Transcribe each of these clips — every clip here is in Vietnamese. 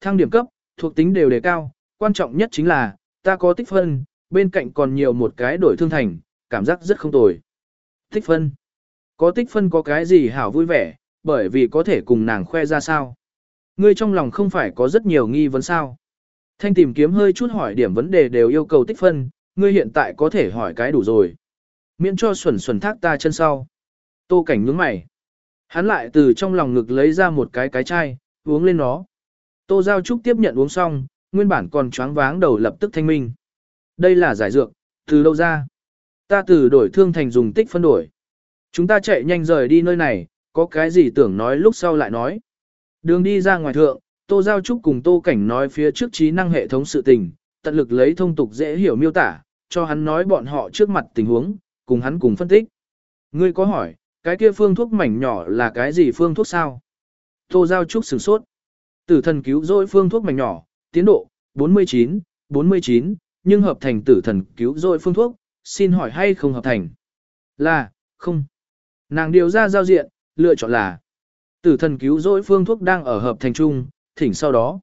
thăng điểm cấp, thuộc tính đều đề cao, quan trọng nhất chính là, ta có tích phân, bên cạnh còn nhiều một cái đổi thương thành, cảm giác rất không tồi. Tích phân. Có tích phân có cái gì hảo vui vẻ, bởi vì có thể cùng nàng khoe ra sao. Ngươi trong lòng không phải có rất nhiều nghi vấn sao. Thanh tìm kiếm hơi chút hỏi điểm vấn đề đều yêu cầu tích phân, ngươi hiện tại có thể hỏi cái đủ rồi. Miễn cho xuẩn xuẩn thác ta chân sau. Tô cảnh nhướng mày. Hắn lại từ trong lòng ngực lấy ra một cái cái chai, uống lên nó. Tô Giao Trúc tiếp nhận uống xong, nguyên bản còn choáng váng đầu lập tức thanh minh. Đây là giải dược, từ đâu ra? Ta từ đổi thương thành dùng tích phân đổi. Chúng ta chạy nhanh rời đi nơi này, có cái gì tưởng nói lúc sau lại nói. Đường đi ra ngoài thượng, Tô Giao Trúc cùng Tô Cảnh nói phía trước trí năng hệ thống sự tình, tận lực lấy thông tục dễ hiểu miêu tả, cho hắn nói bọn họ trước mặt tình huống, cùng hắn cùng phân tích. Ngươi có hỏi, cái kia phương thuốc mảnh nhỏ là cái gì phương thuốc sao? Tô Giao Trúc sửng sốt. Tử thần cứu rỗi phương thuốc mảnh nhỏ, tiến độ, 49, 49, nhưng hợp thành tử thần cứu rỗi phương thuốc, xin hỏi hay không hợp thành? Là, không. Nàng điều ra giao diện, lựa chọn là Tử thần cứu rỗi phương thuốc đang ở hợp thành trung, thỉnh sau đó.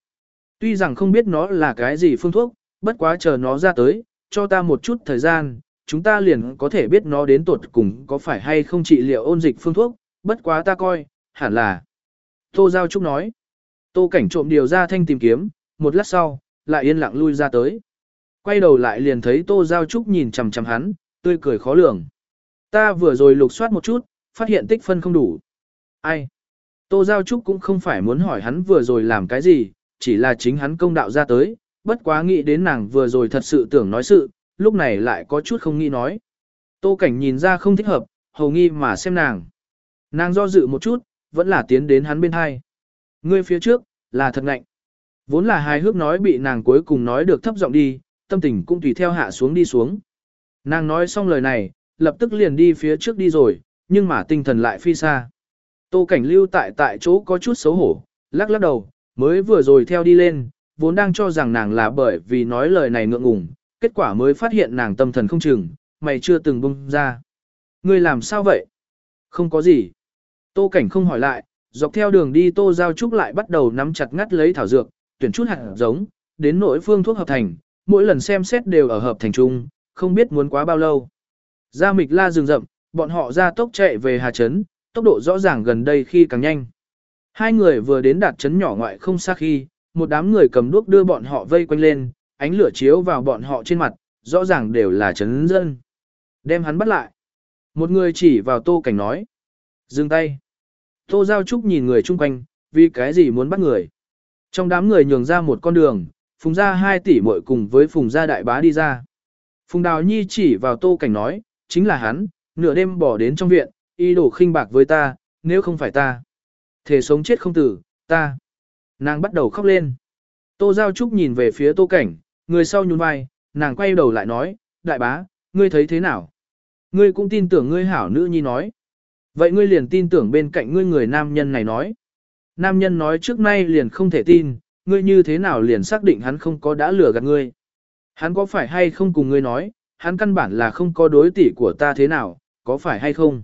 Tuy rằng không biết nó là cái gì phương thuốc, bất quá chờ nó ra tới, cho ta một chút thời gian, chúng ta liền có thể biết nó đến tuột cùng có phải hay không trị liệu ôn dịch phương thuốc, bất quá ta coi, hẳn là. Tô Giao Trúc nói. Tô cảnh trộm điều ra thanh tìm kiếm, một lát sau, lại yên lặng lui ra tới. Quay đầu lại liền thấy Tô Giao Trúc nhìn chằm chằm hắn, tươi cười khó lường. Ta vừa rồi lục soát một chút, phát hiện tích phân không đủ. Ai? Tô Giao Trúc cũng không phải muốn hỏi hắn vừa rồi làm cái gì, chỉ là chính hắn công đạo ra tới, bất quá nghĩ đến nàng vừa rồi thật sự tưởng nói sự, lúc này lại có chút không nghĩ nói. Tô Cảnh nhìn ra không thích hợp, hầu nghi mà xem nàng. Nàng do dự một chút, vẫn là tiến đến hắn bên hai. Ngươi phía trước, là thật ngạnh. Vốn là hài hước nói bị nàng cuối cùng nói được thấp giọng đi, tâm tình cũng tùy theo hạ xuống đi xuống. Nàng nói xong lời này, lập tức liền đi phía trước đi rồi, nhưng mà tinh thần lại phi xa. Tô cảnh lưu tại tại chỗ có chút xấu hổ, lắc lắc đầu, mới vừa rồi theo đi lên, vốn đang cho rằng nàng là bởi vì nói lời này ngượng ngùng, kết quả mới phát hiện nàng tâm thần không chừng, mày chưa từng bung ra. Ngươi làm sao vậy? Không có gì. Tô cảnh không hỏi lại, dọc theo đường đi tô giao trúc lại bắt đầu nắm chặt ngắt lấy thảo dược, tuyển chút hạt giống, đến nỗi phương thuốc hợp thành, mỗi lần xem xét đều ở hợp thành chung, không biết muốn quá bao lâu. Ra mịch la rừng rậm, bọn họ ra tốc chạy về Hà Trấn, tốc độ rõ ràng gần đây khi càng nhanh. Hai người vừa đến đạt trấn nhỏ ngoại không xa khi, một đám người cầm đuốc đưa bọn họ vây quanh lên, ánh lửa chiếu vào bọn họ trên mặt, rõ ràng đều là trấn dân. Đem hắn bắt lại. Một người chỉ vào tô cảnh nói. Dừng tay. Tô Giao Trúc nhìn người chung quanh, vì cái gì muốn bắt người. Trong đám người nhường ra một con đường, phùng ra hai tỷ muội cùng với phùng gia đại bá đi ra. Phùng Đào Nhi chỉ vào tô cảnh nói, chính là hắn, nửa đêm bỏ đến trong viện, y đổ khinh bạc với ta, nếu không phải ta. Thể sống chết không tử, ta. Nàng bắt đầu khóc lên. Tô Giao Trúc nhìn về phía tô cảnh, người sau nhún vai, nàng quay đầu lại nói, đại bá, ngươi thấy thế nào? Ngươi cũng tin tưởng ngươi hảo nữ nhi nói. Vậy ngươi liền tin tưởng bên cạnh ngươi người nam nhân này nói. Nam nhân nói trước nay liền không thể tin, ngươi như thế nào liền xác định hắn không có đã lừa gạt ngươi. Hắn có phải hay không cùng ngươi nói, hắn căn bản là không có đối tỷ của ta thế nào, có phải hay không?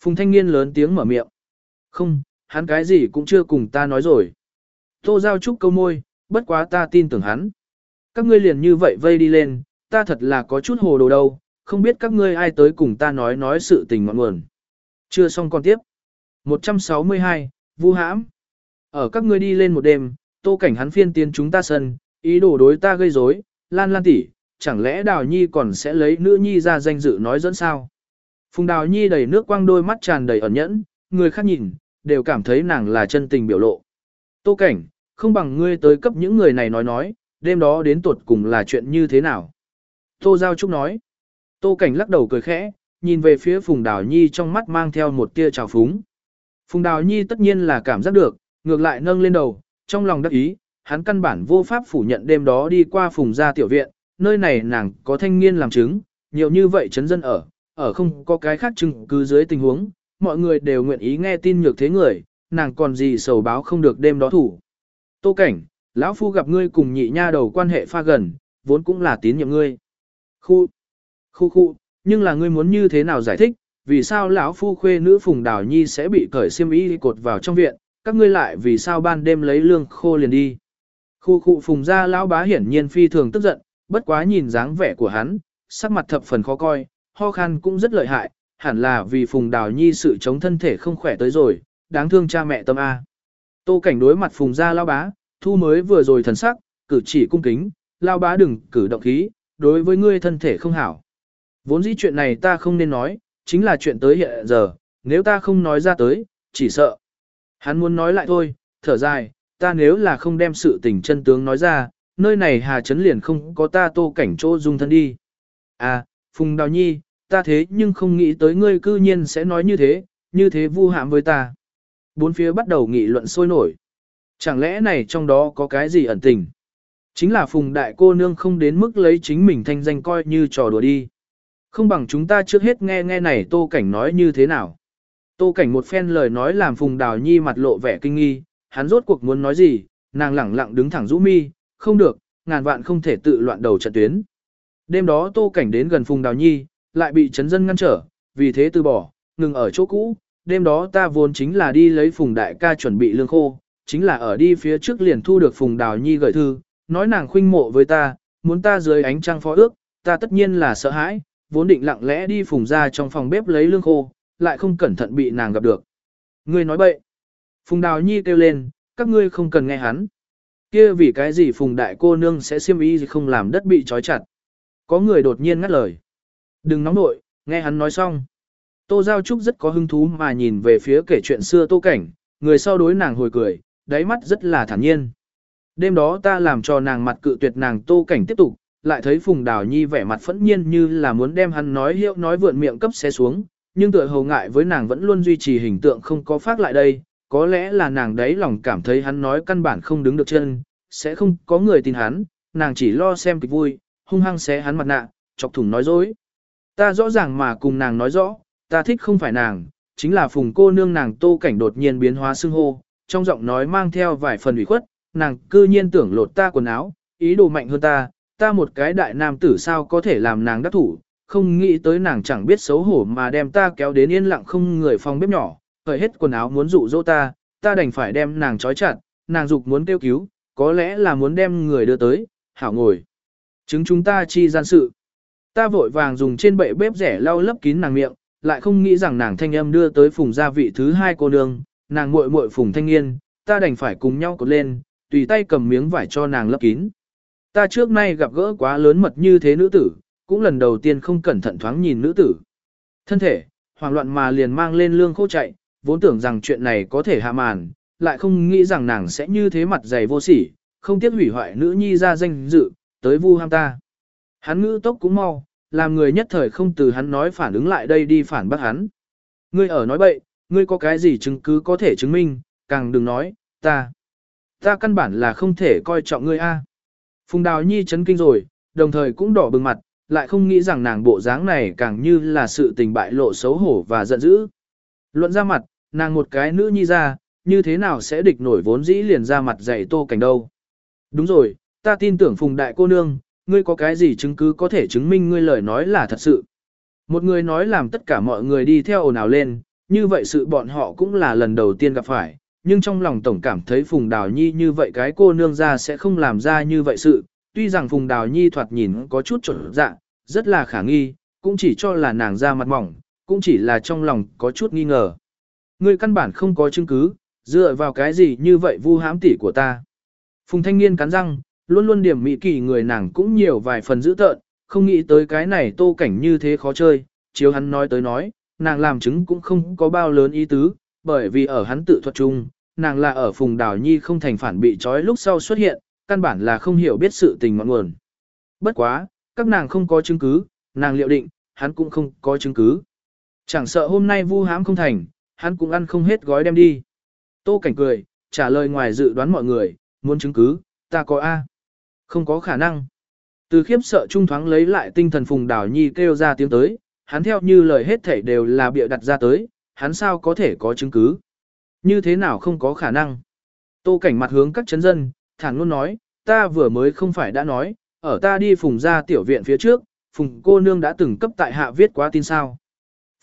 Phùng thanh niên lớn tiếng mở miệng. Không, hắn cái gì cũng chưa cùng ta nói rồi. Tô giao trúc câu môi, bất quá ta tin tưởng hắn. Các ngươi liền như vậy vây đi lên, ta thật là có chút hồ đồ đâu, không biết các ngươi ai tới cùng ta nói nói sự tình ngọn nguồn. Chưa xong còn tiếp. 162, Vu hãm. Ở các ngươi đi lên một đêm, tô cảnh hắn phiên tiến chúng ta sân, ý đồ đối ta gây rối, lan lan tỷ, chẳng lẽ đào nhi còn sẽ lấy nữ nhi ra danh dự nói dẫn sao? Phùng đào nhi đầy nước quang đôi mắt tràn đầy ẩn nhẫn, người khác nhìn, đều cảm thấy nàng là chân tình biểu lộ. Tô cảnh, không bằng ngươi tới cấp những người này nói nói, đêm đó đến tuột cùng là chuyện như thế nào? Tô Giao Trúc nói. Tô cảnh lắc đầu cười khẽ, nhìn về phía Phùng Đào Nhi trong mắt mang theo một tia trào phúng. Phùng Đào Nhi tất nhiên là cảm giác được, ngược lại nâng lên đầu, trong lòng đắc ý, hắn căn bản vô pháp phủ nhận đêm đó đi qua Phùng gia tiểu viện, nơi này nàng có thanh niên làm chứng, nhiều như vậy chấn dân ở, ở không có cái khác chứng cứ dưới tình huống, mọi người đều nguyện ý nghe tin nhược thế người, nàng còn gì sầu báo không được đêm đó thủ. Tô cảnh, lão phu gặp ngươi cùng nhị nha đầu quan hệ pha gần, vốn cũng là tín nhiệm ngươi. Khu, khu khu, nhưng là ngươi muốn như thế nào giải thích, vì sao lão phu khuê nữ Phùng Đào Nhi sẽ bị cởi xiêm y cột vào trong viện, các ngươi lại vì sao ban đêm lấy lương khô liền đi. Khu khu phùng ra lão bá hiển nhiên phi thường tức giận, bất quá nhìn dáng vẻ của hắn, sắc mặt thập phần khó coi, ho khan cũng rất lợi hại, hẳn là vì phùng đào nhi sự chống thân thể không khỏe tới rồi, đáng thương cha mẹ tâm A. Tô cảnh đối mặt phùng ra lão bá, thu mới vừa rồi thần sắc, cử chỉ cung kính, lão bá đừng cử động khí, đối với ngươi thân thể không hảo. Vốn dĩ chuyện này ta không nên nói, chính là chuyện tới hiện giờ, nếu ta không nói ra tới, chỉ sợ. Hắn muốn nói lại thôi, thở dài, ta nếu là không đem sự tình chân tướng nói ra, nơi này hà chấn liền không có ta tô cảnh chỗ dung thân đi. À, Phùng Đào Nhi, ta thế nhưng không nghĩ tới ngươi cư nhiên sẽ nói như thế, như thế vu hãm với ta. Bốn phía bắt đầu nghị luận sôi nổi. Chẳng lẽ này trong đó có cái gì ẩn tình? Chính là Phùng Đại cô nương không đến mức lấy chính mình thanh danh coi như trò đùa đi. Không bằng chúng ta trước hết nghe nghe này Tô Cảnh nói như thế nào. Tô Cảnh một phen lời nói làm Phùng Đào Nhi mặt lộ vẻ kinh nghi, hắn rốt cuộc muốn nói gì, nàng lẳng lặng đứng thẳng rũ mi, không được, ngàn vạn không thể tự loạn đầu trận tuyến. Đêm đó Tô Cảnh đến gần Phùng Đào Nhi, lại bị chấn dân ngăn trở, vì thế từ bỏ, ngừng ở chỗ cũ. Đêm đó ta vốn chính là đi lấy Phùng Đại ca chuẩn bị lương khô, chính là ở đi phía trước liền thu được Phùng Đào Nhi gửi thư, nói nàng khuynh mộ với ta, muốn ta dưới ánh trăng phó ước, ta tất nhiên là sợ hãi, vốn định lặng lẽ đi Phùng ra trong phòng bếp lấy lương khô, lại không cẩn thận bị nàng gặp được. Ngươi nói bậy. Phùng Đào Nhi kêu lên, các ngươi không cần nghe hắn. Kia vì cái gì Phùng Đại cô nương sẽ xiêm ý không làm đất bị trói chặt. Có người đột nhiên ngắt lời. Đừng nóng nội, nghe hắn nói xong. Tô Giao Trúc rất có hứng thú mà nhìn về phía kể chuyện xưa Tô Cảnh, người sau đối nàng hồi cười, đáy mắt rất là thản nhiên. Đêm đó ta làm cho nàng mặt cự tuyệt nàng Tô Cảnh tiếp tục, lại thấy Phùng Đào Nhi vẻ mặt phẫn nhiên như là muốn đem hắn nói hiệu nói vượn miệng cấp xé xuống, nhưng tựa hầu ngại với nàng vẫn luôn duy trì hình tượng không có phát lại đây, có lẽ là nàng đấy lòng cảm thấy hắn nói căn bản không đứng được chân, sẽ không có người tin hắn, nàng chỉ lo xem kịch vui, hung hăng xé hắn mặt nạ, chọc thủng nói dối. Ta rõ ràng mà cùng nàng nói rõ, ta thích không phải nàng, chính là phùng cô nương nàng tô cảnh đột nhiên biến hóa xưng hô, trong giọng nói mang theo vài phần ủy khuất, nàng cư nhiên tưởng lột ta quần áo, ý đồ mạnh hơn ta, ta một cái đại nam tử sao có thể làm nàng đắc thủ, không nghĩ tới nàng chẳng biết xấu hổ mà đem ta kéo đến yên lặng không người phòng bếp nhỏ, cởi hết quần áo muốn dụ dỗ ta, ta đành phải đem nàng trói chặt, nàng dục muốn kêu cứu, có lẽ là muốn đem người đưa tới, hảo ngồi. Chứng chúng ta chi gian sự. Ta vội vàng dùng trên bệ bếp rẻ lau lấp kín nàng miệng, lại không nghĩ rằng nàng thanh âm đưa tới phùng gia vị thứ hai cô nương, nàng muội muội phùng thanh niên, ta đành phải cùng nhau cột lên, tùy tay cầm miếng vải cho nàng lấp kín. Ta trước nay gặp gỡ quá lớn mật như thế nữ tử, cũng lần đầu tiên không cẩn thận thoáng nhìn nữ tử. Thân thể, hoảng loạn mà liền mang lên lương khô chạy, vốn tưởng rằng chuyện này có thể hạ màn, lại không nghĩ rằng nàng sẽ như thế mặt dày vô sỉ, không tiếc hủy hoại nữ nhi ra danh dự, tới vu ham ta. Hắn ngữ tốc cũng mau, làm người nhất thời không từ hắn nói phản ứng lại đây đi phản bác hắn. Ngươi ở nói bậy, ngươi có cái gì chứng cứ có thể chứng minh, càng đừng nói, ta. Ta căn bản là không thể coi trọng ngươi a. Phùng Đào Nhi chấn kinh rồi, đồng thời cũng đỏ bừng mặt, lại không nghĩ rằng nàng bộ dáng này càng như là sự tình bại lộ xấu hổ và giận dữ. Luận ra mặt, nàng một cái nữ nhi ra, như thế nào sẽ địch nổi vốn dĩ liền ra mặt dạy tô cảnh đâu. Đúng rồi, ta tin tưởng phùng đại cô nương, ngươi có cái gì chứng cứ có thể chứng minh ngươi lời nói là thật sự. Một người nói làm tất cả mọi người đi theo ồn ào lên, như vậy sự bọn họ cũng là lần đầu tiên gặp phải, nhưng trong lòng tổng cảm thấy Phùng Đào Nhi như vậy cái cô nương ra sẽ không làm ra như vậy sự, tuy rằng Phùng Đào Nhi thoạt nhìn có chút trở dạ, rất là khả nghi, cũng chỉ cho là nàng ra mặt mỏng, cũng chỉ là trong lòng có chút nghi ngờ. người căn bản không có chứng cứ, dựa vào cái gì như vậy vu hãm tỷ của ta. Phùng thanh niên cắn răng, luôn luôn điểm mỹ kỳ người nàng cũng nhiều vài phần dữ tợn, không nghĩ tới cái này tô cảnh như thế khó chơi, chiếu hắn nói tới nói, nàng làm chứng cũng không có bao lớn ý tứ, bởi vì ở hắn tự thuật chung, nàng là ở phùng đào nhi không thành phản bị trói lúc sau xuất hiện, căn bản là không hiểu biết sự tình ngọn nguồn. Bất quá, các nàng không có chứng cứ, nàng liệu định, hắn cũng không có chứng cứ. Chẳng sợ hôm nay vu hãm không thành, hắn cũng ăn không hết gói đem đi. Tô Cảnh cười, trả lời ngoài dự đoán mọi người, muốn chứng cứ, ta có A. Không có khả năng. Từ khiếp sợ trung thoáng lấy lại tinh thần Phùng Đào Nhi kêu ra tiếng tới, hắn theo như lời hết thảy đều là bịa đặt ra tới, hắn sao có thể có chứng cứ. Như thế nào không có khả năng. Tô Cảnh mặt hướng các chấn dân, thẳng luôn nói, ta vừa mới không phải đã nói, ở ta đi Phùng ra tiểu viện phía trước, Phùng cô nương đã từng cấp tại hạ viết quá tin sao.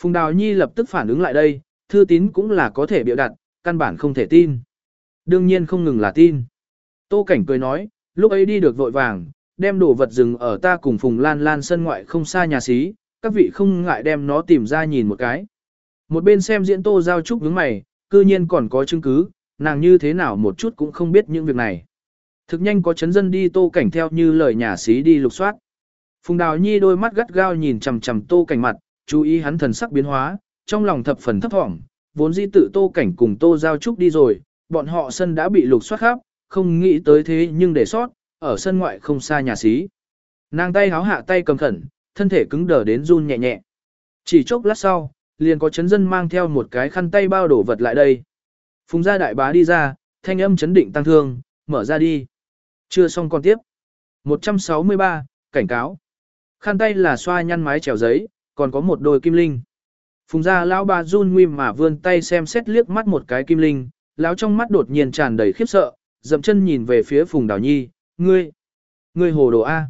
Phùng Đào Nhi lập tức phản ứng lại đây, thư tín cũng là có thể biểu đặt, căn bản không thể tin. Đương nhiên không ngừng là tin. Tô Cảnh cười nói, lúc ấy đi được vội vàng, đem đồ vật rừng ở ta cùng Phùng Lan Lan sân ngoại không xa nhà xí, các vị không ngại đem nó tìm ra nhìn một cái. Một bên xem diễn tô giao trúc nhướng mày, cư nhiên còn có chứng cứ, nàng như thế nào một chút cũng không biết những việc này. Thực nhanh có chấn dân đi tô cảnh theo như lời nhà xí đi lục soát. Phùng Đào Nhi đôi mắt gắt gao nhìn chằm chằm tô cảnh mặt, chú ý hắn thần sắc biến hóa, trong lòng thập phần thấp thỏm, vốn di tự tô cảnh cùng tô giao trúc đi rồi, bọn họ sân đã bị lục soát khắp, không nghĩ tới thế nhưng để sót, ở sân ngoại không xa nhà xí. Nàng tay háo hạ tay cầm khẩn, thân thể cứng đờ đến run nhẹ nhẹ. Chỉ chốc lát sau, liền có chấn dân mang theo một cái khăn tay bao đổ vật lại đây. Phùng gia đại bá đi ra, thanh âm chấn định tăng thương, mở ra đi. Chưa xong còn tiếp. 163, cảnh cáo. Khăn tay là xoa nhăn mái trèo giấy, còn có một đôi kim linh. Phùng gia lão bà run nguy mà vươn tay xem xét liếc mắt một cái kim linh, lão trong mắt đột nhiên tràn đầy khiếp sợ, dậm chân nhìn về phía Phùng Đào Nhi, ngươi, ngươi hồ đồ A.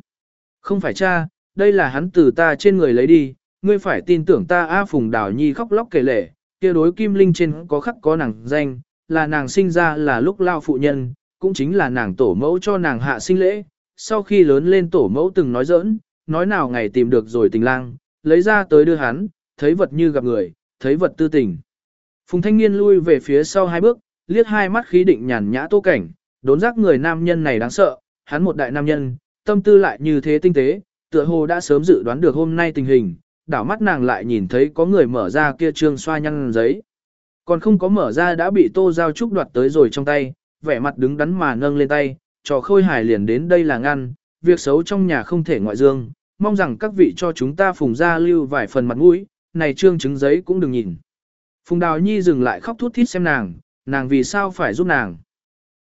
Không phải cha, đây là hắn từ ta trên người lấy đi, ngươi phải tin tưởng ta A Phùng Đào Nhi khóc lóc kể lể, kia đối kim linh trên có khắc có nàng danh, là nàng sinh ra là lúc lao phụ nhân, cũng chính là nàng tổ mẫu cho nàng hạ sinh lễ, sau khi lớn lên tổ mẫu từng nói giỡn, nói nào ngày tìm được rồi tình lang, lấy ra tới đưa hắn, thấy vật như gặp người, thấy vật tư tình. Phùng thanh niên lui về phía sau hai bước, liếc hai mắt khí định nhàn nhã tô cảnh, đốn giác người nam nhân này đáng sợ, hắn một đại nam nhân, tâm tư lại như thế tinh tế, tựa hồ đã sớm dự đoán được hôm nay tình hình, đảo mắt nàng lại nhìn thấy có người mở ra kia trương xoa nhăn giấy. Còn không có mở ra đã bị tô giao trúc đoạt tới rồi trong tay, vẻ mặt đứng đắn mà nâng lên tay, trò khôi hài liền đến đây là ngăn, việc xấu trong nhà không thể ngoại dương, mong rằng các vị cho chúng ta phùng ra lưu vài phần mặt mũi, này trương chứng giấy cũng đừng nhìn. Phùng Đào Nhi dừng lại khóc thút thít xem nàng, nàng vì sao phải giúp nàng.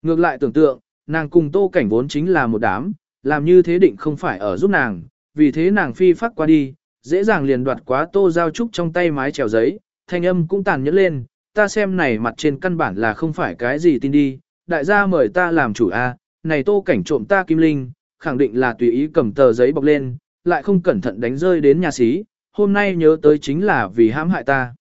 Ngược lại tưởng tượng, nàng cùng tô cảnh vốn chính là một đám, làm như thế định không phải ở giúp nàng, vì thế nàng phi phát qua đi, dễ dàng liền đoạt quá tô giao trúc trong tay mái trèo giấy, thanh âm cũng tàn nhẫn lên, ta xem này mặt trên căn bản là không phải cái gì tin đi, đại gia mời ta làm chủ a, này tô cảnh trộm ta kim linh, khẳng định là tùy ý cầm tờ giấy bọc lên, lại không cẩn thận đánh rơi đến nhà xí, hôm nay nhớ tới chính là vì hãm hại ta.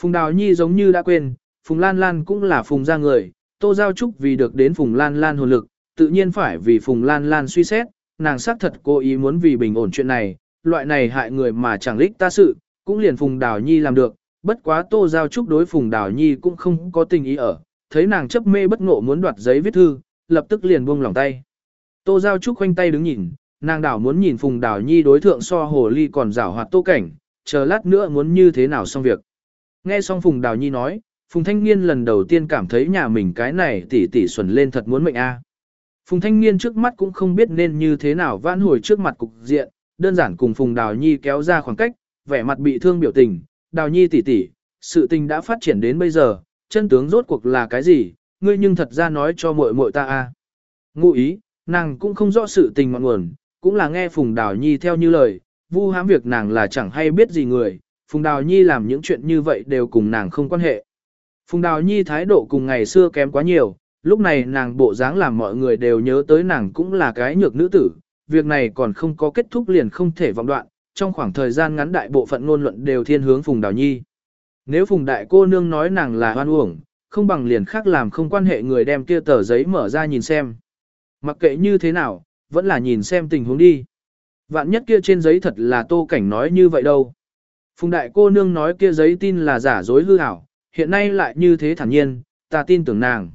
Phùng Đào Nhi giống như đã quên, Phùng Lan Lan cũng là Phùng gia người, Tô Giao Trúc vì được đến Phùng Lan Lan hồn lực, tự nhiên phải vì Phùng Lan Lan suy xét, nàng xác thật cố ý muốn vì bình ổn chuyện này, loại này hại người mà chẳng lích ta sự, cũng liền Phùng Đào Nhi làm được, bất quá Tô Giao Trúc đối Phùng Đào Nhi cũng không có tình ý ở, thấy nàng chấp mê bất ngộ muốn đoạt giấy viết thư, lập tức liền buông lòng tay. Tô Giao Trúc khoanh tay đứng nhìn, nàng đảo muốn nhìn Phùng Đào Nhi đối thượng so hồ ly còn rảo hoạt tô cảnh, chờ lát nữa muốn như thế nào xong việc. Nghe xong Phùng Đào Nhi nói, Phùng Thanh Niên lần đầu tiên cảm thấy nhà mình cái này tỉ tỉ xuẩn lên thật muốn mệnh a. Phùng Thanh Niên trước mắt cũng không biết nên như thế nào vãn hồi trước mặt cục diện, đơn giản cùng Phùng Đào Nhi kéo ra khoảng cách, vẻ mặt bị thương biểu tình, Đào Nhi tỷ tỷ, sự tình đã phát triển đến bây giờ, chân tướng rốt cuộc là cái gì, ngươi nhưng thật ra nói cho muội muội ta a. Ngụ ý, nàng cũng không rõ sự tình ngọn nguồn, cũng là nghe Phùng Đào Nhi theo như lời, vu hãm việc nàng là chẳng hay biết gì người, Phùng Đào Nhi làm những chuyện như vậy đều cùng nàng không quan hệ. Phùng Đào Nhi thái độ cùng ngày xưa kém quá nhiều, lúc này nàng bộ dáng làm mọi người đều nhớ tới nàng cũng là cái nhược nữ tử, việc này còn không có kết thúc liền không thể vọng đoạn, trong khoảng thời gian ngắn đại bộ phận ngôn luận đều thiên hướng Phùng Đào Nhi. Nếu Phùng Đại cô nương nói nàng là hoan uổng, không bằng liền khác làm không quan hệ người đem kia tờ giấy mở ra nhìn xem. Mặc kệ như thế nào, vẫn là nhìn xem tình huống đi. Vạn nhất kia trên giấy thật là tô cảnh nói như vậy đâu. Phùng đại cô nương nói kia giấy tin là giả dối hư ảo, hiện nay lại như thế thản nhiên, ta tin tưởng nàng.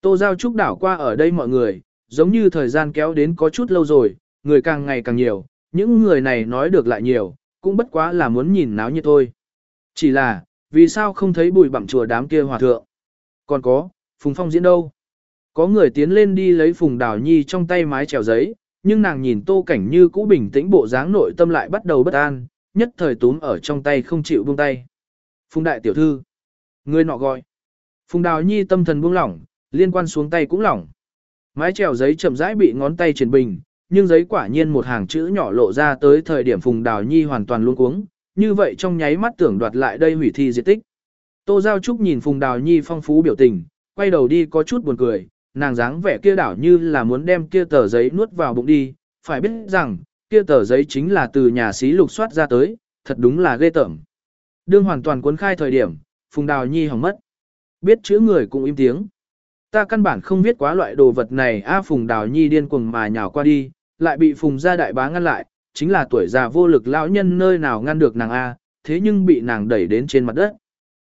Tô giao trúc đảo qua ở đây mọi người, giống như thời gian kéo đến có chút lâu rồi, người càng ngày càng nhiều, những người này nói được lại nhiều, cũng bất quá là muốn nhìn náo như thôi. Chỉ là, vì sao không thấy bùi bặm chùa đám kia hòa thượng? Còn có, Phùng Phong diễn đâu? Có người tiến lên đi lấy Phùng Đào Nhi trong tay mái trèo giấy, nhưng nàng nhìn tô cảnh như cũ bình tĩnh bộ dáng nội tâm lại bắt đầu bất an, nhất thời túm ở trong tay không chịu buông tay. Phùng đại tiểu thư. Người nọ gọi. Phùng Đào Nhi tâm thần buông lỏng, liên quan xuống tay cũng lỏng. Mái trèo giấy chậm rãi bị ngón tay triển bình, nhưng giấy quả nhiên một hàng chữ nhỏ lộ ra tới thời điểm Phùng Đào Nhi hoàn toàn luống cuống, như vậy trong nháy mắt tưởng đoạt lại đây hủy thi diệt tích. Tô Giao Trúc nhìn Phùng Đào Nhi phong phú biểu tình, quay đầu đi có chút buồn cười, nàng dáng vẻ kia đảo như là muốn đem kia tờ giấy nuốt vào bụng đi, phải biết rằng, kia tờ giấy chính là từ nhà xí lục soát ra tới, thật đúng là ghê tởm. Đương hoàn toàn cuốn khai thời điểm, Phùng Đào Nhi hỏng mất. Biết chữ người cũng im tiếng. Ta căn bản không biết quá loại đồ vật này A Phùng Đào Nhi điên cuồng mà nhào qua đi, lại bị Phùng gia đại bá ngăn lại, chính là tuổi già vô lực lão nhân nơi nào ngăn được nàng A, thế nhưng bị nàng đẩy đến trên mặt đất.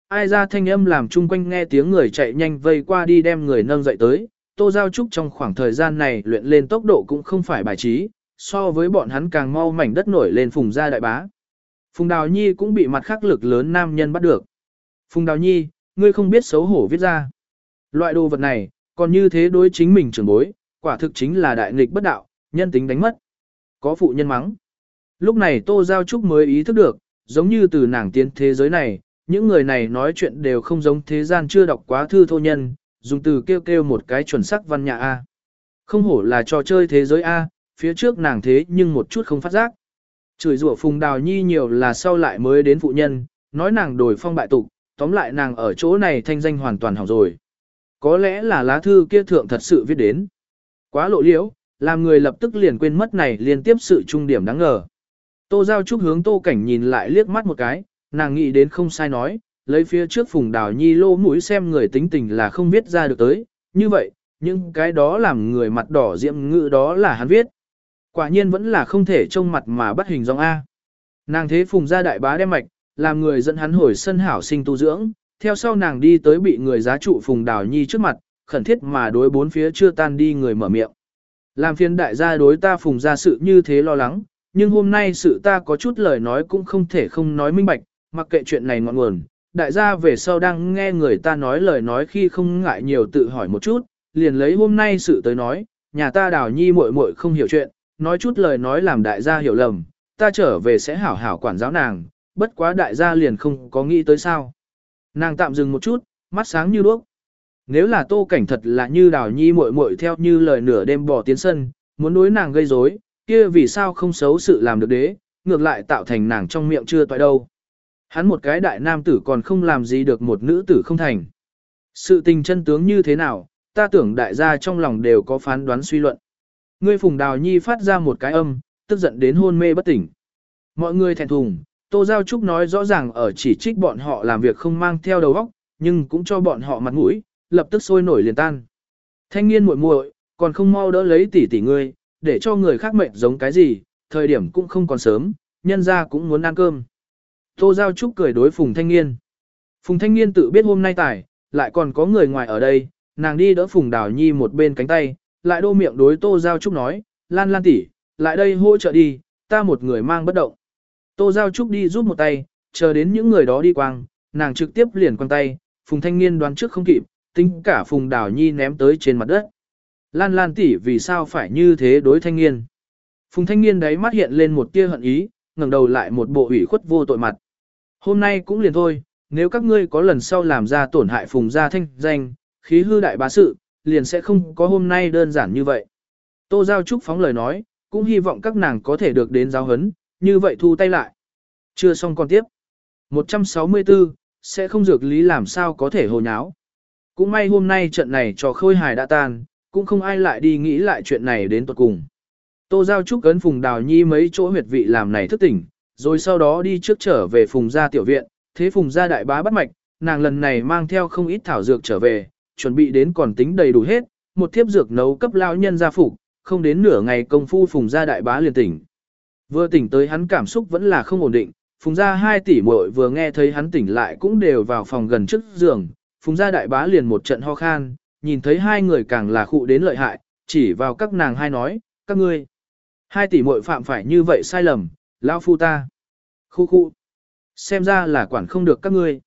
Ai ra thanh âm làm chung quanh nghe tiếng người chạy nhanh vây qua đi đem người nâng dậy tới, Tô Giao Trúc trong khoảng thời gian này luyện lên tốc độ cũng không phải bài trí, so với bọn hắn càng mau mảnh đất nổi lên Phùng gia đại bá. Phùng Đào Nhi cũng bị mặt khắc lực lớn nam nhân bắt được. Phùng Đào Nhi, ngươi không biết xấu hổ viết ra. Loại đồ vật này, còn như thế đối chính mình trưởng bối, quả thực chính là đại nghịch bất đạo, nhân tính đánh mất. Có phụ nhân mắng. Lúc này Tô Giao Trúc mới ý thức được, giống như từ nàng tiến thế giới này, những người này nói chuyện đều không giống thế gian chưa đọc quá thư thô nhân, dùng từ kêu kêu một cái chuẩn sắc văn nhà A. Không hổ là trò chơi thế giới A, phía trước nàng thế nhưng một chút không phát giác. Chửi rủa Phùng Đào Nhi nhiều là sau lại mới đến phụ nhân, nói nàng đổi phong bại tục, tóm lại nàng ở chỗ này thanh danh hoàn toàn hỏng rồi. Có lẽ là lá thư kia thượng thật sự viết đến. Quá lộ liễu, làm người lập tức liền quên mất này liên tiếp sự trung điểm đáng ngờ. Tô Giao Trúc hướng Tô Cảnh nhìn lại liếc mắt một cái, nàng nghĩ đến không sai nói, lấy phía trước Phùng Đào Nhi lô mũi xem người tính tình là không biết ra được tới, như vậy, nhưng cái đó làm người mặt đỏ diệm ngự đó là hắn viết. Quả nhiên vẫn là không thể trông mặt mà bắt hình dòng A. Nàng thế phùng ra đại bá đem mạch, làm người dẫn hắn hồi sân hảo sinh tu dưỡng, theo sau nàng đi tới bị người giá trụ phùng đào nhi trước mặt, khẩn thiết mà đối bốn phía chưa tan đi người mở miệng. Làm phiền đại gia đối ta phùng ra sự như thế lo lắng, nhưng hôm nay sự ta có chút lời nói cũng không thể không nói minh bạch, mặc kệ chuyện này ngọn nguồn. Đại gia về sau đang nghe người ta nói lời nói khi không ngại nhiều tự hỏi một chút, liền lấy hôm nay sự tới nói, nhà ta đào nhi muội muội không hiểu chuyện, nói chút lời nói làm đại gia hiểu lầm, ta trở về sẽ hảo hảo quản giáo nàng, bất quá đại gia liền không có nghĩ tới sao. Nàng tạm dừng một chút, mắt sáng như đuốc. Nếu là tô cảnh thật là như đào nhi muội muội theo như lời nửa đêm bỏ tiến sân, muốn đối nàng gây rối, kia vì sao không xấu sự làm được đế, ngược lại tạo thành nàng trong miệng chưa toại đâu. Hắn một cái đại nam tử còn không làm gì được một nữ tử không thành. Sự tình chân tướng như thế nào, ta tưởng đại gia trong lòng đều có phán đoán suy luận. Ngươi Phùng Đào Nhi phát ra một cái âm, tức giận đến hôn mê bất tỉnh. Mọi người thẹn thùng, Tô Giao Trúc nói rõ ràng ở chỉ trích bọn họ làm việc không mang theo đầu óc, nhưng cũng cho bọn họ mặt mũi, lập tức sôi nổi liền tan. Thanh niên muội muội, còn không mau đỡ lấy tỷ tỷ ngươi, để cho người khác mệnh giống cái gì, thời điểm cũng không còn sớm, nhân ra cũng muốn ăn cơm. Tô Giao Trúc cười đối Phùng Thanh Niên. Phùng Thanh Niên tự biết hôm nay tải lại còn có người ngoài ở đây, nàng đi đỡ Phùng Đào Nhi một bên cánh tay, lại đô miệng đối Tô Giao Trúc nói, Lan Lan tỷ, lại đây hỗ trợ đi, ta một người mang bất động. Tô Giao Trúc đi giúp một tay, chờ đến những người đó đi quang, nàng trực tiếp liền quăng tay, Phùng Thanh Niên đoán trước không kịp, tính cả Phùng Đào Nhi ném tới trên mặt đất. Lan Lan tỷ vì sao phải như thế đối Thanh Niên? Phùng Thanh Niên đấy mắt hiện lên một tia hận ý, ngẩng đầu lại một bộ ủy khuất vô tội mặt. Hôm nay cũng liền thôi, nếu các ngươi có lần sau làm ra tổn hại Phùng gia thanh danh, khí hư đại bá sự, liền sẽ không có hôm nay đơn giản như vậy. Tô Giao Trúc phóng lời nói, cũng hy vọng các nàng có thể được đến giáo hấn, như vậy thu tay lại. Chưa xong còn tiếp. 164, sẽ không dược lý làm sao có thể hồ nháo. Cũng may hôm nay trận này cho khôi hài đã tan, cũng không ai lại đi nghĩ lại chuyện này đến tuật cùng. Tô Giao Trúc ấn Phùng Đào Nhi mấy chỗ huyệt vị làm này thức tỉnh, rồi sau đó đi trước trở về Phùng gia tiểu viện, thế Phùng gia đại bá bắt mạch, nàng lần này mang theo không ít thảo dược trở về, chuẩn bị đến còn tính đầy đủ hết, một thiếp dược nấu cấp lao nhân gia phục, không đến nửa ngày công phu Phùng gia đại bá liền tỉnh. Vừa tỉnh tới hắn cảm xúc vẫn là không ổn định, Phùng gia hai tỷ muội vừa nghe thấy hắn tỉnh lại cũng đều vào phòng gần trước giường, Phùng gia đại bá liền một trận ho khan, nhìn thấy hai người càng là khụ đến lợi hại, chỉ vào các nàng hai nói, các ngươi. Hai tỷ muội phạm phải như vậy sai lầm, lão phu ta. Khu khu. Xem ra là quản không được các ngươi.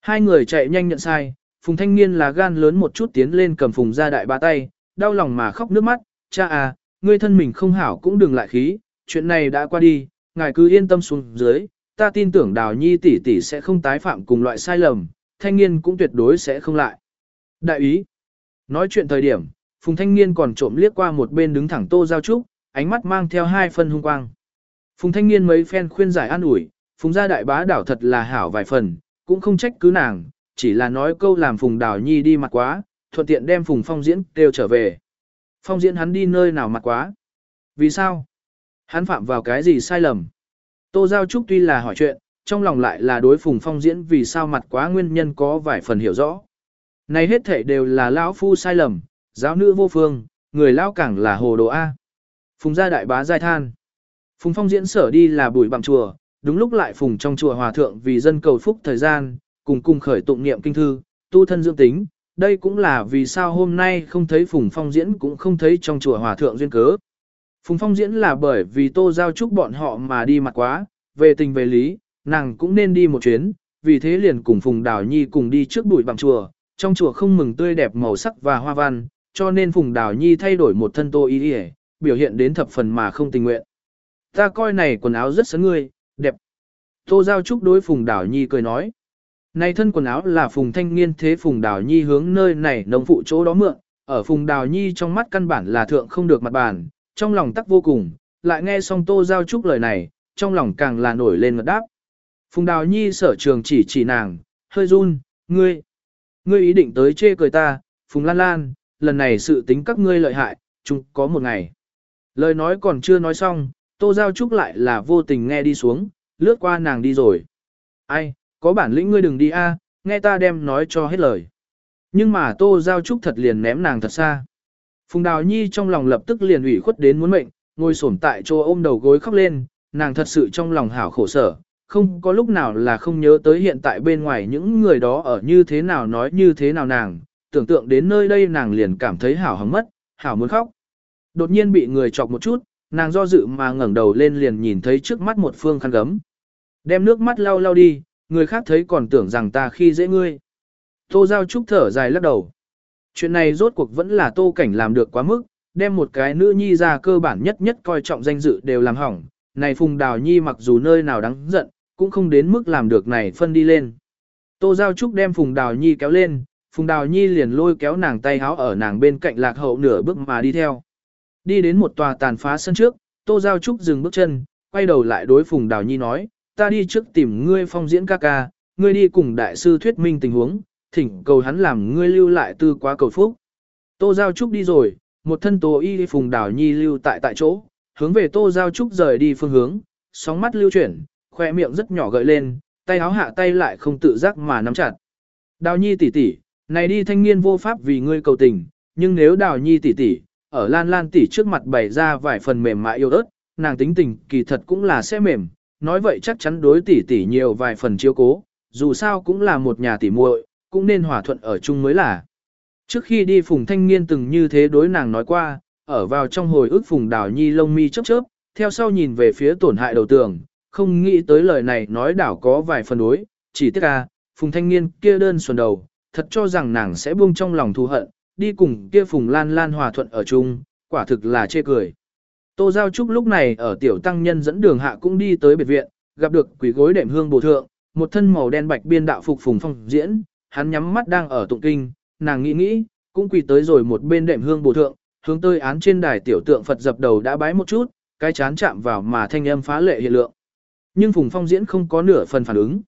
Hai người chạy nhanh nhận sai, Phùng Thanh Niên là gan lớn một chút tiến lên cầm Phùng gia đại bá tay, đau lòng mà khóc nước mắt, cha à, ngươi thân mình không hảo cũng đừng lại khí, chuyện này đã qua đi, ngài cứ yên tâm xuống dưới, ta tin tưởng Đào Nhi tỷ tỷ sẽ không tái phạm cùng loại sai lầm, Thanh Niên cũng tuyệt đối sẽ không lại. Đại ý, nói chuyện thời điểm, Phùng Thanh Niên còn trộm liếc qua một bên đứng thẳng Tô Giao Trúc, ánh mắt mang theo hai phân hung quang. Phùng Thanh Niên mấy phen khuyên giải an ủi, Phùng gia đại bá đảo thật là hảo vài phần, cũng không trách cứ nàng, chỉ là nói câu làm Phùng Đào Nhi đi mặt quá, thuận tiện đem Phùng Phong Diễn kêu trở về. Phong Diễn hắn đi nơi nào mặt quá? Vì sao? Hắn phạm vào cái gì sai lầm? Tô Giao Trúc tuy là hỏi chuyện, trong lòng lại là đối Phùng Phong Diễn vì sao mặt quá nguyên nhân có vài phần hiểu rõ. Này hết thể đều là lão phu sai lầm, giáo nữ vô phương, người lão càng là hồ đồ A. Phùng gia đại bá giai than. Phùng phong diễn sở đi là bùi bằng chùa, đúng lúc lại phùng trong chùa hòa thượng vì dân cầu phúc thời gian, cùng cùng khởi tụng niệm kinh thư, tu thân dưỡng tính. Đây cũng là vì sao hôm nay không thấy Phùng Phong diễn cũng không thấy trong chùa hòa thượng duyên cớ. Phùng Phong diễn là bởi vì tô giao chúc bọn họ mà đi mặt quá, về tình về lý, nàng cũng nên đi một chuyến, vì thế liền cùng Phùng Đào Nhi cùng đi trước bụi bằng chùa, trong chùa không mừng tươi đẹp màu sắc và hoa văn, cho nên Phùng Đào Nhi thay đổi một thân tô y y, biểu hiện đến thập phần mà không tình nguyện. Ta coi này quần áo rất sấn ngươi, đẹp. Tô Giao Trúc đối Phùng Đào Nhi cười nói. Này thân quần áo là Phùng Thanh Niên thế Phùng Đào Nhi hướng nơi này nông phụ chỗ đó mượn, ở Phùng Đào Nhi trong mắt căn bản là thượng không được mặt bàn, trong lòng tắc vô cùng, lại nghe xong Tô Giao Trúc lời này, trong lòng càng là nổi lên ngật đáp. Phùng Đào Nhi sở trường chỉ chỉ nàng, hơi run, ngươi, ngươi ý định tới chê cười ta, Phùng Lan Lan, lần này sự tính các ngươi lợi hại, chúng có một ngày. Lời nói còn chưa nói xong, Tô Giao Trúc lại là vô tình nghe đi xuống, lướt qua nàng đi rồi. Ai, có bản lĩnh ngươi đừng đi a, nghe ta đem nói cho hết lời. Nhưng mà Tô Giao Trúc thật liền ném nàng thật xa. Phùng Đào Nhi trong lòng lập tức liền ủy khuất đến muốn mệnh, ngồi xổm tại chỗ ôm đầu gối khóc lên, nàng thật sự trong lòng hảo khổ sở, không có lúc nào là không nhớ tới hiện tại bên ngoài những người đó ở như thế nào nói như thế nào nàng, tưởng tượng đến nơi đây nàng liền cảm thấy hảo hứng mất, hảo muốn khóc. Đột nhiên bị người chọc một chút, nàng do dự mà ngẩng đầu lên liền nhìn thấy trước mắt một phương khăn gấm. Đem nước mắt lau lau đi, người khác thấy còn tưởng rằng ta khi dễ ngươi. Tô Giao Trúc thở dài lắc đầu. Chuyện này rốt cuộc vẫn là tô cảnh làm được quá mức, đem một cái nữ nhi ra cơ bản nhất nhất coi trọng danh dự đều làm hỏng. Này Phùng Đào Nhi mặc dù nơi nào đáng giận, cũng không đến mức làm được này phân đi lên. Tô Giao Trúc đem Phùng Đào Nhi kéo lên, Phùng Đào Nhi liền lôi kéo nàng tay háo ở nàng bên cạnh lạc hậu nửa bước mà đi theo. Đi đến một tòa tàn phá sân trước, Tô Giao Trúc dừng bước chân, quay đầu lại đối Phùng Đào Nhi nói, ta đi trước tìm ngươi phong diễn ca ca, ngươi đi cùng đại sư thuyết minh tình huống, thỉnh cầu hắn làm ngươi lưu lại tư quá cầu phúc. Tô Giao Trúc đi rồi, một thân Tô Y Phùng Đào Nhi lưu tại tại chỗ, hướng về Tô Giao Trúc rời đi phương hướng, sóng mắt lưu chuyển, khoe miệng rất nhỏ gợi lên, tay áo hạ tay lại không tự giác mà nắm chặt. Đào Nhi tỷ tỷ, này đi thanh niên vô pháp vì ngươi cầu tình, nhưng nếu Đào Nhi tỷ tỷ, ở Lan Lan tỷ trước mặt bày ra vài phần mềm mại yêu ớt, nàng tính tình kỳ thật cũng là sẽ mềm, nói vậy chắc chắn đối tỷ tỷ nhiều vài phần chiếu cố, dù sao cũng là một nhà tỷ muội, cũng nên hòa thuận ở chung mới là. Trước khi đi Phùng Thanh Niên từng như thế đối nàng nói qua, ở vào trong hồi ức Phùng Đào Nhi lông mi chớp chớp, theo sau nhìn về phía tổn hại đầu tường, không nghĩ tới lời này nói đảo có vài phần đối, chỉ tiếc à, Phùng Thanh Niên kia đơn xuân đầu, thật cho rằng nàng sẽ buông trong lòng thù hận, đi cùng kia Phùng Lan Lan hòa thuận ở chung, quả thực là chê cười. Tô Giao Trúc lúc này ở tiểu tăng nhân dẫn đường hạ cũng đi tới biệt viện, gặp được quỷ gối đệm hương bổ thượng, một thân màu đen bạch biên đạo phục Phùng Phong diễn, hắn nhắm mắt đang ở tụng kinh, nàng nghĩ nghĩ, cũng quỳ tới rồi một bên đệm hương bổ thượng, hướng tới án trên đài tiểu tượng Phật dập đầu đã bái một chút, cái chán chạm vào mà thanh âm phá lệ hiện lượng. Nhưng Phùng Phong diễn không có nửa phần phản ứng.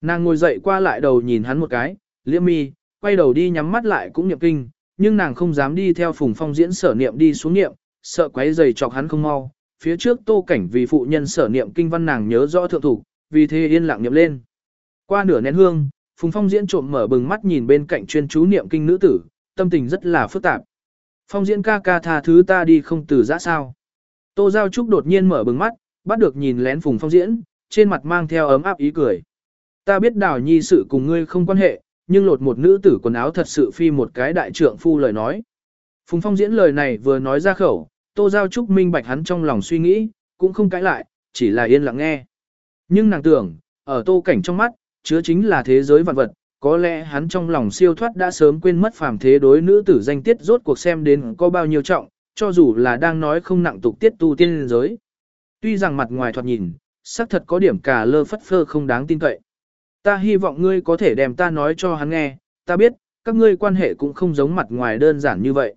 Nàng ngồi dậy qua lại đầu nhìn hắn một cái, liễm mi, quay đầu đi nhắm mắt lại cũng niệm kinh, nhưng nàng không dám đi theo Phùng Phong diễn sở niệm đi xuống niệm, sợ quấy giày chọc hắn không mau. Phía trước tô cảnh vì phụ nhân sở niệm kinh văn nàng nhớ rõ thượng thủ, vì thế yên lặng niệm lên. Qua nửa nén hương, Phùng Phong diễn trộm mở bừng mắt nhìn bên cạnh chuyên chú niệm kinh nữ tử, tâm tình rất là phức tạp. Phong diễn ca ca tha thứ ta đi không từ giã sao. Tô Giao Trúc đột nhiên mở bừng mắt, bắt được nhìn lén Phùng Phong diễn, trên mặt mang theo ấm áp ý cười. Ta biết đào nhi sự cùng ngươi không quan hệ, nhưng lột một nữ tử quần áo thật sự phi một cái đại trượng phu lời nói. Phùng Phong diễn lời này vừa nói ra khẩu, Tô Giao Trúc minh bạch hắn trong lòng suy nghĩ, cũng không cãi lại, chỉ là yên lặng nghe. Nhưng nàng tưởng, ở tô cảnh trong mắt, chứa chính là thế giới vạn vật, có lẽ hắn trong lòng siêu thoát đã sớm quên mất phàm thế đối nữ tử danh tiết rốt cuộc xem đến có bao nhiêu trọng, cho dù là đang nói không nặng tục tiết tu tiên giới. Tuy rằng mặt ngoài thoạt nhìn, xác thật có điểm cả lơ phất phơ không đáng tin cậy. Ta hy vọng ngươi có thể đem ta nói cho hắn nghe, ta biết, các ngươi quan hệ cũng không giống mặt ngoài đơn giản như vậy.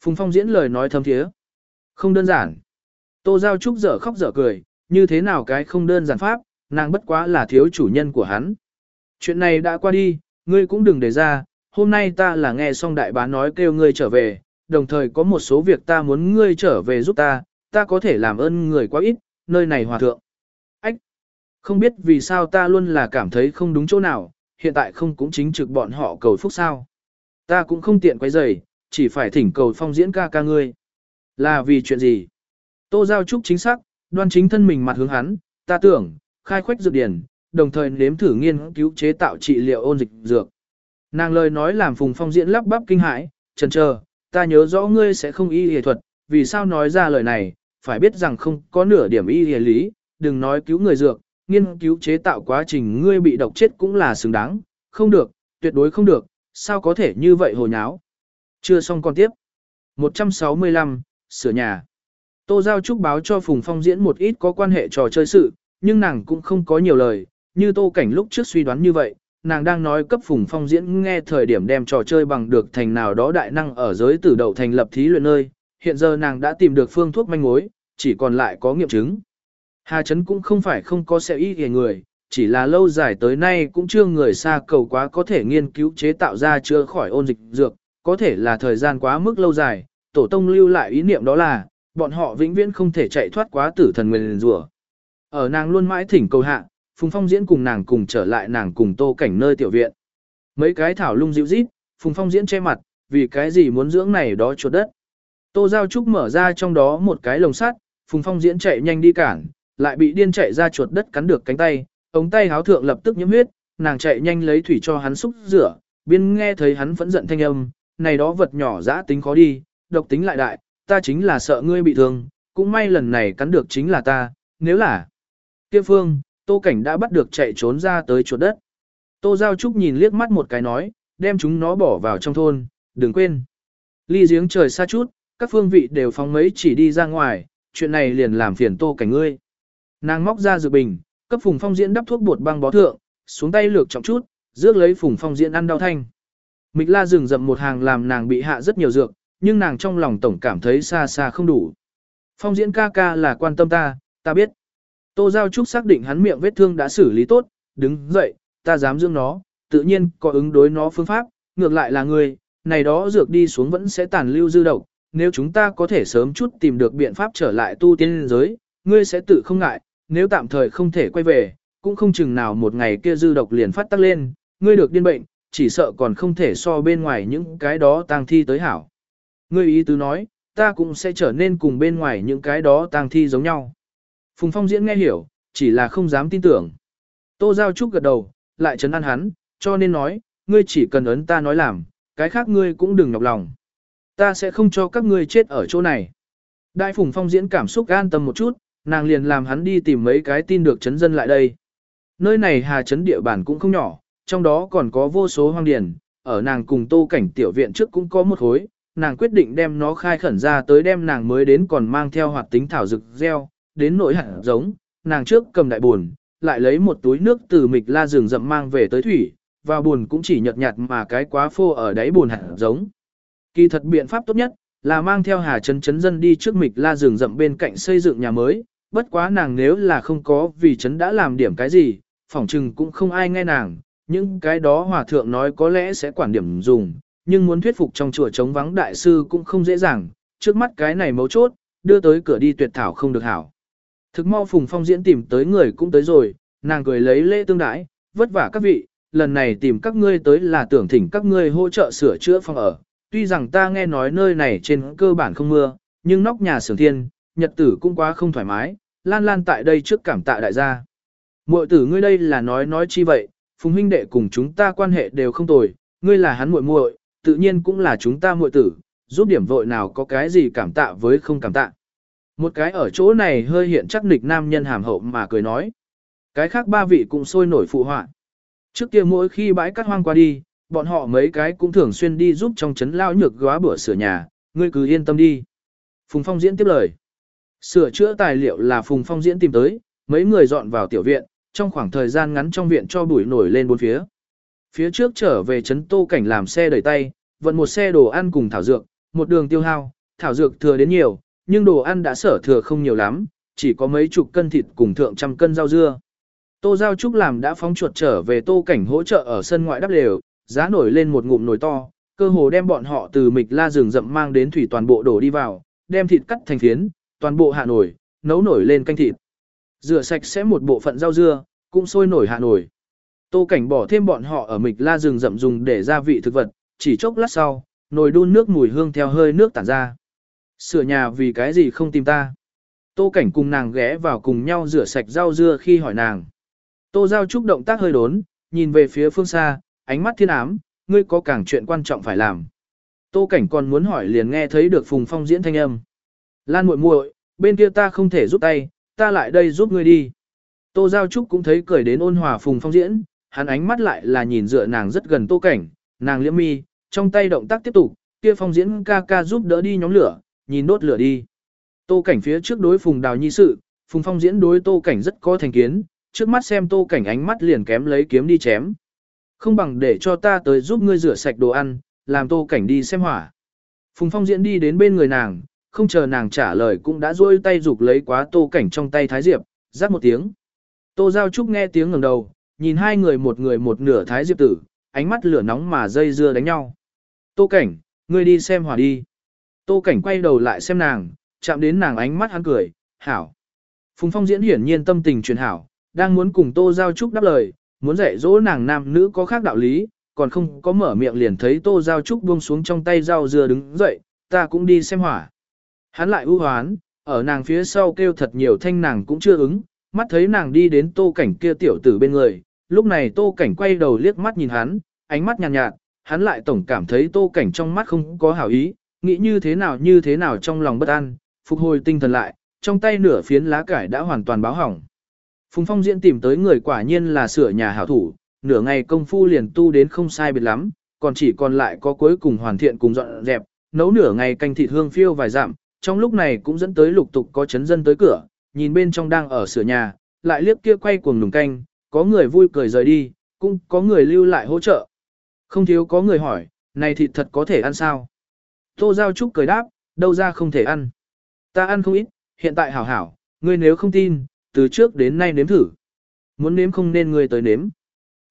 Phùng Phong diễn lời nói thâm thiế. Không đơn giản. Tô Giao Trúc dở khóc dở cười, như thế nào cái không đơn giản pháp, nàng bất quá là thiếu chủ nhân của hắn. Chuyện này đã qua đi, ngươi cũng đừng để ra, hôm nay ta là nghe xong đại bá nói kêu ngươi trở về, đồng thời có một số việc ta muốn ngươi trở về giúp ta, ta có thể làm ơn người quá ít, nơi này hòa thượng. Ách! Không biết vì sao ta luôn là cảm thấy không đúng chỗ nào, hiện tại không cũng chính trực bọn họ cầu phúc sao. Ta cũng không tiện quay rầy, chỉ phải thỉnh cầu phong diễn ca ca ngươi. Là vì chuyện gì? Tô Giao Trúc chính xác, đoan chính thân mình mặt hướng hắn, ta tưởng, khai khoách dược điển, đồng thời nếm thử nghiên cứu chế tạo trị liệu ôn dịch dược. Nàng lời nói làm Phùng Phong diễn lắp bắp kinh hãi, trần chờ, ta nhớ rõ ngươi sẽ không y y thuật, vì sao nói ra lời này, phải biết rằng không có nửa điểm y y lý, đừng nói cứu người dược, nghiên cứu chế tạo quá trình ngươi bị độc chết cũng là xứng đáng, không được, tuyệt đối không được, sao có thể như vậy hồ nháo. Chưa xong con tiếp. 165, sửa nhà. Tô Giao Trúc báo cho Phùng Phong diễn một ít có quan hệ trò chơi sự, nhưng nàng cũng không có nhiều lời, như Tô Cảnh lúc trước suy đoán như vậy, nàng đang nói cấp Phùng Phong diễn nghe thời điểm đem trò chơi bằng được thành nào đó đại năng ở giới tử đậu thành lập thí luyện nơi, hiện giờ nàng đã tìm được phương thuốc manh mối, chỉ còn lại có nghiệm chứng. Hà Trấn cũng không phải không có xe ý kìa người, chỉ là lâu dài tới nay cũng chưa người xa cầu quá có thể nghiên cứu chế tạo ra chữa khỏi ôn dịch dược, có thể là thời gian quá mức lâu dài, tổ tông lưu lại ý niệm đó là, bọn họ vĩnh viễn không thể chạy thoát quá tử thần nguyên rủa. Ở nàng luôn mãi thỉnh cầu hạ, Phùng Phong diễn cùng nàng cùng trở lại nàng cùng tô cảnh nơi tiểu viện. Mấy cái thảo lung dịu rít, Phùng Phong diễn che mặt, vì cái gì muốn dưỡng này đó chuột đất. Tô Giao Trúc mở ra trong đó một cái lồng sắt, Phùng Phong diễn chạy nhanh đi cản, lại bị điên chạy ra chuột đất cắn được cánh tay, ống tay háo thượng lập tức nhiễm huyết, nàng chạy nhanh lấy thủy cho hắn xúc rửa, biên nghe thấy hắn vẫn giận thanh âm, này đó vật nhỏ dã tính khó đi, độc tính lại đại, ta chính là sợ ngươi bị thương, cũng may lần này cắn được chính là ta, nếu là kia phương, tô cảnh đã bắt được chạy trốn ra tới chuột đất. Tô Giao Trúc nhìn liếc mắt một cái nói, đem chúng nó bỏ vào trong thôn, đừng quên. Ly giếng trời xa chút, các phương vị đều phóng mấy chỉ đi ra ngoài, chuyện này liền làm phiền tô cảnh ngươi. Nàng móc ra dược bình, cấp phùng phong diễn đắp thuốc bột băng bó thượng, xuống tay lược trọng chút, rước lấy phùng phong diễn ăn đau thanh. Mịch la rừng rậm một hàng làm nàng bị hạ rất nhiều dược, nhưng nàng trong lòng tổng cảm thấy xa xa không đủ. Phong diễn ca ca là quan tâm ta, ta biết. Tô Giao Trúc xác định hắn miệng vết thương đã xử lý tốt, đứng dậy, ta dám dưỡng nó, tự nhiên có ứng đối nó phương pháp, ngược lại là người, này đó dược đi xuống vẫn sẽ tàn lưu dư độc, nếu chúng ta có thể sớm chút tìm được biện pháp trở lại tu tiên giới, ngươi sẽ tự không ngại, nếu tạm thời không thể quay về, cũng không chừng nào một ngày kia dư độc liền phát tắc lên, ngươi được điên bệnh, chỉ sợ còn không thể so bên ngoài những cái đó tang thi tới hảo. Ngươi ý tứ nói, ta cũng sẽ trở nên cùng bên ngoài những cái đó tang thi giống nhau. Phùng Phong diễn nghe hiểu, chỉ là không dám tin tưởng. Tô Giao Trúc gật đầu, lại chấn an hắn, cho nên nói, ngươi chỉ cần ấn ta nói làm, cái khác ngươi cũng đừng nhọc lòng. Ta sẽ không cho các ngươi chết ở chỗ này. Đại Phùng Phong diễn cảm xúc an tâm một chút, nàng liền làm hắn đi tìm mấy cái tin được chấn dân lại đây. Nơi này hà chấn địa bản cũng không nhỏ, trong đó còn có vô số hoang điển, ở nàng cùng tô cảnh tiểu viện trước cũng có một hối, nàng quyết định đem nó khai khẩn ra tới đem nàng mới đến còn mang theo hoạt tính thảo dược gieo, đến nỗi hẳn giống, nàng trước cầm đại buồn, lại lấy một túi nước từ mịch la rừng rậm mang về tới thủy, vào buồn cũng chỉ nhợt nhạt mà cái quá phô ở đáy buồn hẳn giống. Kỳ thật biện pháp tốt nhất là mang theo Hà Trấn Trấn dân đi trước mịch la rừng rậm bên cạnh xây dựng nhà mới, bất quá nàng nếu là không có vì Trấn đã làm điểm cái gì, phỏng chừng cũng không ai nghe nàng, những cái đó hòa thượng nói có lẽ sẽ quản điểm dùng, nhưng muốn thuyết phục trong chùa chống vắng đại sư cũng không dễ dàng, trước mắt cái này mấu chốt, đưa tới cửa đi tuyệt thảo không được hảo. Thực mau Phùng Phong diễn tìm tới người cũng tới rồi, nàng cười lấy lễ tương đãi, vất vả các vị, lần này tìm các ngươi tới là tưởng thỉnh các ngươi hỗ trợ sửa chữa phòng ở. Tuy rằng ta nghe nói nơi này trên cơ bản không mưa, nhưng nóc nhà sưởng thiên, nhật tử cũng quá không thoải mái, lan lan tại đây trước cảm tạ đại gia. Muội tử ngươi đây là nói nói chi vậy, Phùng huynh đệ cùng chúng ta quan hệ đều không tồi, ngươi là hắn muội muội, tự nhiên cũng là chúng ta muội tử, giúp điểm vội nào có cái gì cảm tạ với không cảm tạ. Một cái ở chỗ này hơi hiện chắc nịch nam nhân hàm hậu mà cười nói. Cái khác ba vị cũng sôi nổi phụ họa. Trước kia mỗi khi bãi cắt hoang qua đi, bọn họ mấy cái cũng thường xuyên đi giúp trong chấn lao nhược góa bữa sửa nhà, ngươi cứ yên tâm đi. Phùng Phong diễn tiếp lời. Sửa chữa tài liệu là Phùng Phong diễn tìm tới, mấy người dọn vào tiểu viện, trong khoảng thời gian ngắn trong viện cho bụi nổi lên bốn phía. Phía trước trở về chấn tô cảnh làm xe đẩy tay, vận một xe đồ ăn cùng thảo dược, một đường tiêu hao, thảo dược thừa đến nhiều, nhưng đồ ăn đã sở thừa không nhiều lắm, chỉ có mấy chục cân thịt cùng thượng trăm cân rau dưa. Tô Giao Trúc làm đã phóng chuột trở về tô cảnh hỗ trợ ở sân ngoại đắp lều, giá nổi lên một ngụm nồi to, cơ hồ đem bọn họ từ mịch la rừng rậm mang đến thủy toàn bộ đổ đi vào, đem thịt cắt thành phiến, toàn bộ hạ nổi, nấu nổi lên canh thịt. Rửa sạch sẽ một bộ phận rau dưa, cũng sôi nổi hạ nổi. Tô cảnh bỏ thêm bọn họ ở mịch la rừng rậm dùng để gia vị thực vật, chỉ chốc lát sau, nồi đun nước mùi hương theo hơi nước tản ra. Sửa nhà vì cái gì không tìm ta? Tô cảnh cùng nàng ghé vào cùng nhau rửa sạch rau dưa khi hỏi nàng. Tô giao trúc động tác hơi đốn, nhìn về phía phương xa, ánh mắt thiên ám, ngươi có càng chuyện quan trọng phải làm. Tô cảnh còn muốn hỏi liền nghe thấy được Phùng Phong diễn thanh âm. Lan muội muội, bên kia ta không thể giúp tay, ta lại đây giúp ngươi đi. Tô Giao Trúc cũng thấy cười đến ôn hòa Phùng Phong diễn, hắn ánh mắt lại là nhìn dựa nàng rất gần Tô Cảnh, nàng liễm mi, trong tay động tác tiếp tục, kia Phong diễn ca ca giúp đỡ đi nhóm lửa, nhìn đốt lửa đi. Tô Cảnh phía trước đối Phùng Đào Nhi sự, Phùng Phong diễn đối Tô Cảnh rất có thành kiến, trước mắt xem Tô Cảnh ánh mắt liền kém lấy kiếm đi chém. Không bằng để cho ta tới giúp ngươi rửa sạch đồ ăn, làm Tô Cảnh đi xem hỏa. Phùng Phong diễn đi đến bên người nàng, không chờ nàng trả lời cũng đã duỗi tay giục lấy quá Tô Cảnh trong tay Thái Diệp, rắc một tiếng. Tô Giao Trúc nghe tiếng ngẩng đầu, nhìn hai người một người một nửa Thái Diệp tử, ánh mắt lửa nóng mà dây dưa đánh nhau. Tô Cảnh, ngươi đi xem hỏa đi. Tô Cảnh quay đầu lại xem nàng, chạm đến nàng ánh mắt hắn cười, hảo. Phùng Phong diễn hiển nhiên tâm tình truyền hảo, đang muốn cùng Tô Giao Trúc đáp lời, muốn dạy dỗ nàng nam nữ có khác đạo lý, còn không có mở miệng liền thấy Tô Giao Trúc buông xuống trong tay rau dưa đứng dậy, ta cũng đi xem hỏa. Hắn lại ưu hoán, ở nàng phía sau kêu thật nhiều thanh nàng cũng chưa ứng, mắt thấy nàng đi đến tô cảnh kia tiểu tử bên người, lúc này tô cảnh quay đầu liếc mắt nhìn hắn, ánh mắt nhàn nhạt, nhạt, hắn lại tổng cảm thấy tô cảnh trong mắt không có hảo ý, nghĩ như thế nào như thế nào trong lòng bất an, phục hồi tinh thần lại, trong tay nửa phiến lá cải đã hoàn toàn báo hỏng. Phùng Phong diễn tìm tới người quả nhiên là sửa nhà hảo thủ, nửa ngày công phu liền tu đến không sai biệt lắm, còn chỉ còn lại có cuối cùng hoàn thiện cùng dọn dẹp, nấu nửa ngày canh thịt hương phiêu vài dặm, trong lúc này cũng dẫn tới lục tục có chấn dân tới cửa, nhìn bên trong đang ở sửa nhà, lại liếc kia quay cuồng nùng canh, có người vui cười rời đi, cũng có người lưu lại hỗ trợ. Không thiếu có người hỏi, này thịt thật có thể ăn sao? Tô Giao Trúc cười đáp, đâu ra không thể ăn. Ta ăn không ít, hiện tại hảo hảo, ngươi nếu không tin, từ trước đến nay nếm thử. Muốn nếm không nên ngươi tới nếm.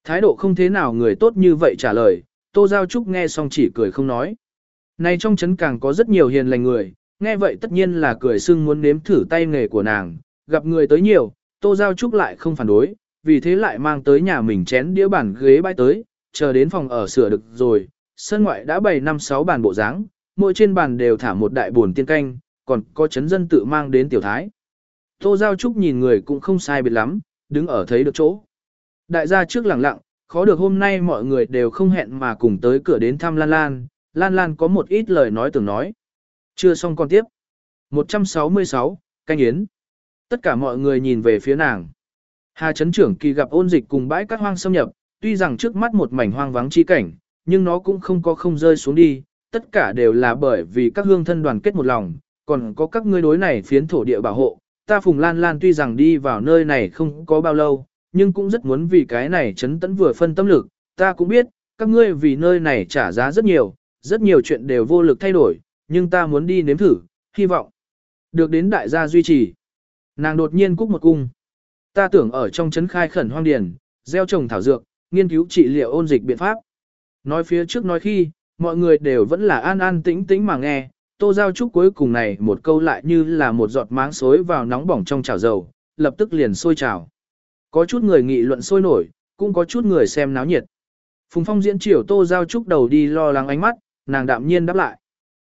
Thái độ không thế nào người tốt như vậy trả lời, Tô Giao Trúc nghe xong chỉ cười không nói. Này trong chấn càng có rất nhiều hiền lành người, nghe vậy tất nhiên là cười sưng muốn nếm thử tay nghề của nàng, gặp người tới nhiều, Tô Giao Trúc lại không phản đối, vì thế lại mang tới nhà mình chén đĩa bàn ghế bãi tới, chờ đến phòng ở sửa được rồi, sân ngoại đã bày năm sáu bàn bộ dáng, mỗi trên bàn đều thả một đại buồn tiên canh, còn có chấn dân tự mang đến tiểu thái. Tô Giao Trúc nhìn người cũng không sai biệt lắm, đứng ở thấy được chỗ. Đại gia trước lặng lặng, khó được hôm nay mọi người đều không hẹn mà cùng tới cửa đến thăm Lan Lan, Lan Lan có một ít lời nói tưởng nói. Chưa xong còn tiếp. 166, canh yến. Tất cả mọi người nhìn về phía nàng. Hà Trấn trưởng kỳ gặp ôn dịch cùng bãi cát hoang xâm nhập, tuy rằng trước mắt một mảnh hoang vắng chi cảnh, nhưng nó cũng không có không rơi xuống đi, tất cả đều là bởi vì các hương thân đoàn kết một lòng, còn có các ngươi đối này phiến thổ địa bảo hộ. Ta Phùng Lan Lan tuy rằng đi vào nơi này không có bao lâu, nhưng cũng rất muốn vì cái này chấn tấn vừa phân tâm lực, ta cũng biết, các ngươi vì nơi này trả giá rất nhiều, rất nhiều chuyện đều vô lực thay đổi, nhưng ta muốn đi nếm thử, hy vọng được đến đại gia duy trì. Nàng đột nhiên cúc một cung. Ta tưởng ở trong chấn khai khẩn hoang điền, gieo trồng thảo dược, nghiên cứu trị liệu ôn dịch biện pháp. Nói phía trước nói khi, mọi người đều vẫn là an an tĩnh tĩnh mà nghe, tô giao trúc cuối cùng này một câu lại như là một giọt máng xối vào nóng bỏng trong chảo dầu, lập tức liền sôi trào. Có chút người nghị luận sôi nổi, cũng có chút người xem náo nhiệt. Phùng Phong diễn chiều tô giao trúc đầu đi lo lắng ánh mắt, nàng đạm nhiên đáp lại.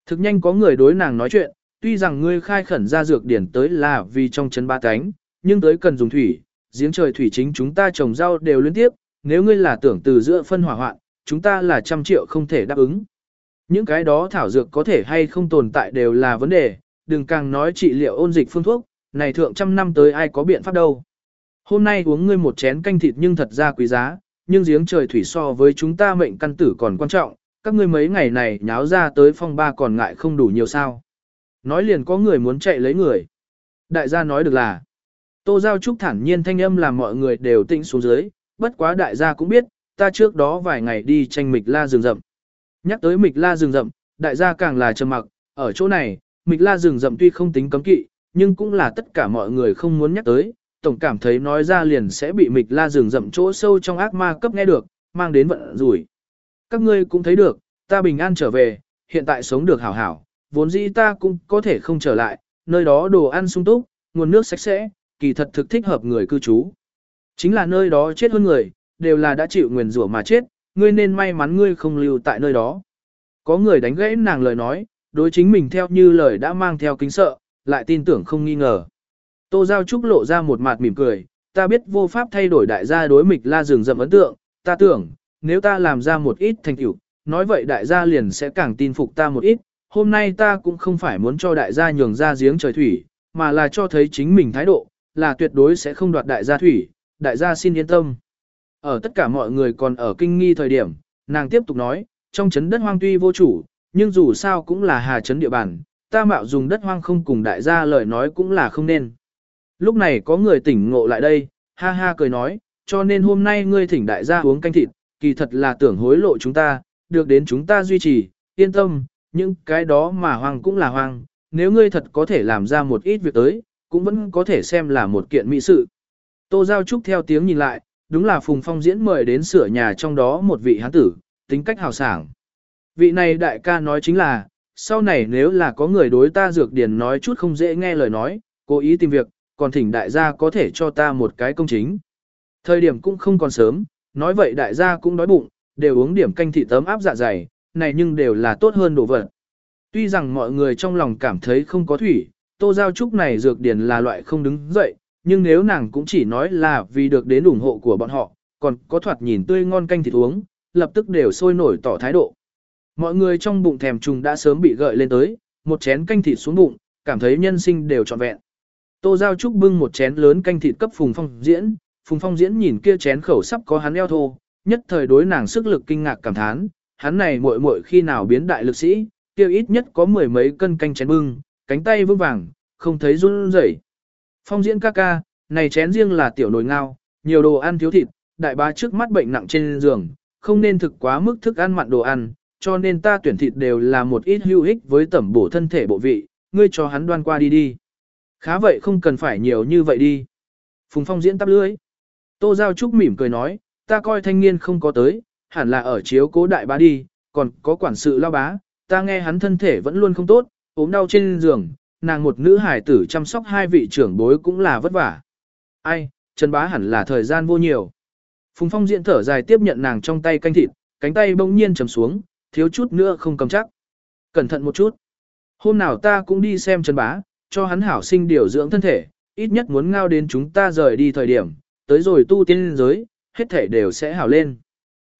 Thực nhanh có người đối nàng nói chuyện, tuy rằng ngươi khai khẩn ra dược điển tới là vì trong chân ba cánh, nhưng tới cần dùng thủy, giếng trời thủy chính chúng ta trồng rau đều liên tiếp, nếu ngươi là tưởng từ giữa phân hỏa hoạn, chúng ta là trăm triệu không thể đáp ứng. Những cái đó thảo dược có thể hay không tồn tại đều là vấn đề, đừng càng nói trị liệu ôn dịch phương thuốc, này thượng trăm năm tới ai có biện pháp đâu. Hôm nay uống ngươi một chén canh thịt nhưng thật ra quý giá, nhưng giếng trời thủy so với chúng ta mệnh căn tử còn quan trọng, các ngươi mấy ngày này nháo ra tới phong ba còn ngại không đủ nhiều sao. Nói liền có người muốn chạy lấy người. Đại gia nói được là, Tô Giao Trúc thản nhiên thanh âm làm mọi người đều tĩnh xuống dưới, bất quá đại gia cũng biết, ta trước đó vài ngày đi tranh mịch la rừng rậm. Nhắc tới mịch la rừng rậm, đại gia càng là trầm mặc, ở chỗ này, mịch la rừng rậm tuy không tính cấm kỵ, nhưng cũng là tất cả mọi người không muốn nhắc tới, tổng cảm thấy nói ra liền sẽ bị mịch la rừng rậm chỗ sâu trong ác ma cấp nghe được, mang đến vận rủi. Các ngươi cũng thấy được, ta bình an trở về, hiện tại sống được hảo hảo, vốn dĩ ta cũng có thể không trở lại, nơi đó đồ ăn sung túc, nguồn nước sạch sẽ, kỳ thật thực thích hợp người cư trú. Chính là nơi đó chết hơn người, đều là đã chịu nguyền rủa mà chết, ngươi nên may mắn ngươi không lưu tại nơi đó. Có người đánh gãy nàng lời nói, đối chính mình theo như lời đã mang theo kính sợ, lại tin tưởng không nghi ngờ. Tô Giao Trúc lộ ra một mặt mỉm cười, ta biết vô pháp thay đổi đại gia đối mịch la rừng rậm ấn tượng, ta tưởng, nếu ta làm ra một ít thành tựu, nói vậy đại gia liền sẽ càng tin phục ta một ít, hôm nay ta cũng không phải muốn cho đại gia nhường ra giếng trời thủy, mà là cho thấy chính mình thái độ, là tuyệt đối sẽ không đoạt đại gia thủy, đại gia xin yên tâm. Ở tất cả mọi người còn ở kinh nghi thời điểm, nàng tiếp tục nói, trong chấn đất hoang tuy vô chủ, nhưng dù sao cũng là hà chấn địa bàn, ta mạo dùng đất hoang không cùng đại gia lời nói cũng là không nên. Lúc này có người tỉnh ngộ lại đây, ha ha cười nói, cho nên hôm nay ngươi thỉnh đại gia uống canh thịt, kỳ thật là tưởng hối lộ chúng ta, được đến chúng ta duy trì, yên tâm, những cái đó mà hoang cũng là hoang, nếu ngươi thật có thể làm ra một ít việc tới, cũng vẫn có thể xem là một kiện mỹ sự. Tô Giao Trúc theo tiếng nhìn lại, đúng là Phùng Phong diễn mời đến sửa nhà trong đó một vị hán tử, tính cách hào sảng. Vị này đại ca nói chính là, sau này nếu là có người đối ta dược điển nói chút không dễ nghe lời nói, cố ý tìm việc, còn thỉnh đại gia có thể cho ta một cái công chính. Thời điểm cũng không còn sớm, nói vậy đại gia cũng đói bụng, đều uống điểm canh thị tấm áp dạ dày, này nhưng đều là tốt hơn đồ vật. Tuy rằng mọi người trong lòng cảm thấy không có thủy, tô giao trúc này dược điển là loại không đứng dậy, nhưng nếu nàng cũng chỉ nói là vì được đến ủng hộ của bọn họ, còn có thoạt nhìn tươi ngon canh thịt uống, lập tức đều sôi nổi tỏ thái độ. Mọi người trong bụng thèm trùng đã sớm bị gợi lên tới, một chén canh thịt xuống bụng, cảm thấy nhân sinh đều trọn vẹn. Tô Giao Trúc bưng một chén lớn canh thịt cấp Phùng Phong diễn, Phùng Phong diễn nhìn kia chén khẩu sắp có hắn eo thô, nhất thời đối nàng sức lực kinh ngạc cảm thán, hắn này muội muội khi nào biến đại lực sĩ, kia ít nhất có mười mấy cân canh chén bưng, cánh tay vững vàng, không thấy run rẩy. Phong diễn ca ca, này chén riêng là tiểu nồi ngao, nhiều đồ ăn thiếu thịt, đại bá trước mắt bệnh nặng trên giường, không nên thực quá mức thức ăn mặn đồ ăn, cho nên ta tuyển thịt đều là một ít hữu ích với tẩm bổ thân thể bộ vị, ngươi cho hắn đoan qua đi đi. Khá vậy không cần phải nhiều như vậy đi. Phùng Phong diễn tắp lưới. Tô Giao Trúc mỉm cười nói, ta coi thanh niên không có tới, hẳn là ở chiếu cố đại bá đi, còn có quản sự lao bá, ta nghe hắn thân thể vẫn luôn không tốt, ốm đau trên giường, nàng một nữ hải tử chăm sóc hai vị trưởng bối cũng là vất vả. Ai, Trần bá hẳn là thời gian vô nhiều. Phùng Phong diện thở dài tiếp nhận nàng trong tay canh thịt, cánh tay bỗng nhiên trầm xuống, thiếu chút nữa không cầm chắc. Cẩn thận một chút. Hôm nào ta cũng đi xem Trần bá, cho hắn hảo sinh điều dưỡng thân thể, ít nhất muốn ngao đến chúng ta rời đi thời điểm, tới rồi tu tiên giới, hết thể đều sẽ hảo lên.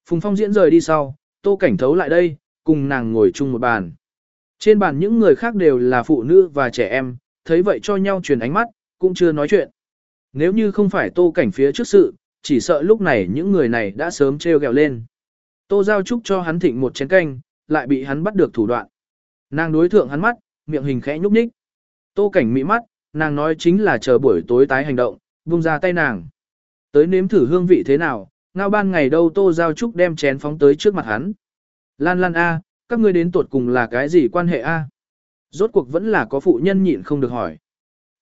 Phùng Phong diễn rời đi sau, tô cảnh thấu lại đây, cùng nàng ngồi chung một bàn. Trên bàn những người khác đều là phụ nữ và trẻ em, thấy vậy cho nhau truyền ánh mắt, cũng chưa nói chuyện. Nếu như không phải tô cảnh phía trước sự, chỉ sợ lúc này những người này đã sớm treo gẹo lên. Tô Giao Trúc cho hắn thịnh một chén canh, lại bị hắn bắt được thủ đoạn. Nàng đối thượng hắn mắt, miệng hình khẽ nhúc nhích. Tô cảnh mỹ mắt, nàng nói chính là chờ buổi tối tái hành động, buông ra tay nàng. Tới nếm thử hương vị thế nào, ngao ban ngày đâu Tô Giao Trúc đem chén phóng tới trước mặt hắn. Lan lan A, các ngươi đến tuột cùng là cái gì quan hệ A? Rốt cuộc vẫn là có phụ nhân nhịn không được hỏi.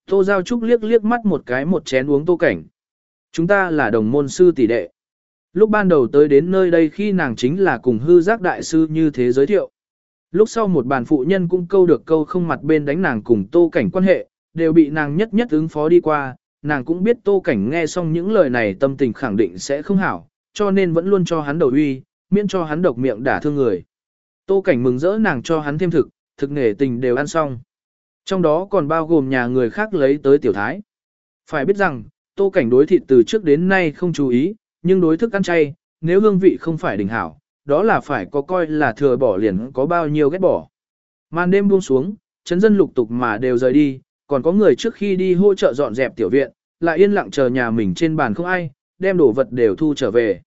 Tô Giao Trúc liếc liếc mắt một cái một chén uống tô cảnh. Chúng ta là đồng môn sư tỷ đệ. Lúc ban đầu tới đến nơi đây khi nàng chính là cùng hư giác đại sư như thế giới thiệu. Lúc sau một bàn phụ nhân cũng câu được câu không mặt bên đánh nàng cùng tô cảnh quan hệ, đều bị nàng nhất nhất ứng phó đi qua, nàng cũng biết tô cảnh nghe xong những lời này tâm tình khẳng định sẽ không hảo, cho nên vẫn luôn cho hắn đầu uy, miễn cho hắn độc miệng đả thương người. Tô cảnh mừng rỡ nàng cho hắn thêm thực, thực nghề tình đều ăn xong. Trong đó còn bao gồm nhà người khác lấy tới tiểu thái. Phải biết rằng, tô cảnh đối thịt từ trước đến nay không chú ý, nhưng đối thức ăn chay, nếu hương vị không phải đỉnh hảo, đó là phải có coi là thừa bỏ liền có bao nhiêu ghét bỏ. Màn đêm buông xuống, chấn dân lục tục mà đều rời đi, còn có người trước khi đi hỗ trợ dọn dẹp tiểu viện, lại yên lặng chờ nhà mình trên bàn không ai, đem đồ vật đều thu trở về.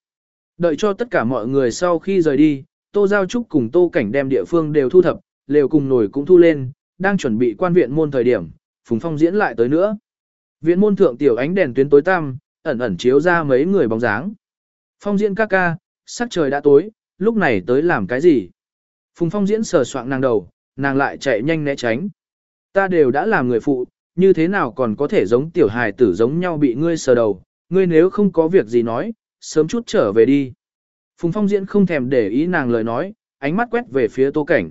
Đợi cho tất cả mọi người sau khi rời đi, Tô Giao Trúc cùng Tô Cảnh đem địa phương đều thu thập, lều cùng nồi cũng thu lên, đang chuẩn bị quan viện môn thời điểm, Phùng Phong diễn lại tới nữa. Viện môn thượng tiểu ánh đèn tuyến tối tăm, ẩn ẩn chiếu ra mấy người bóng dáng. Phong diễn ca ca, sắc trời đã tối, lúc này tới làm cái gì? Phùng Phong diễn sờ soạng nàng đầu, nàng lại chạy nhanh né tránh. Ta đều đã làm người phụ, như thế nào còn có thể giống tiểu hài tử giống nhau bị ngươi sờ đầu, ngươi nếu không có việc gì nói, sớm chút trở về đi. Phùng Phong diễn không thèm để ý nàng lời nói, ánh mắt quét về phía tô cảnh.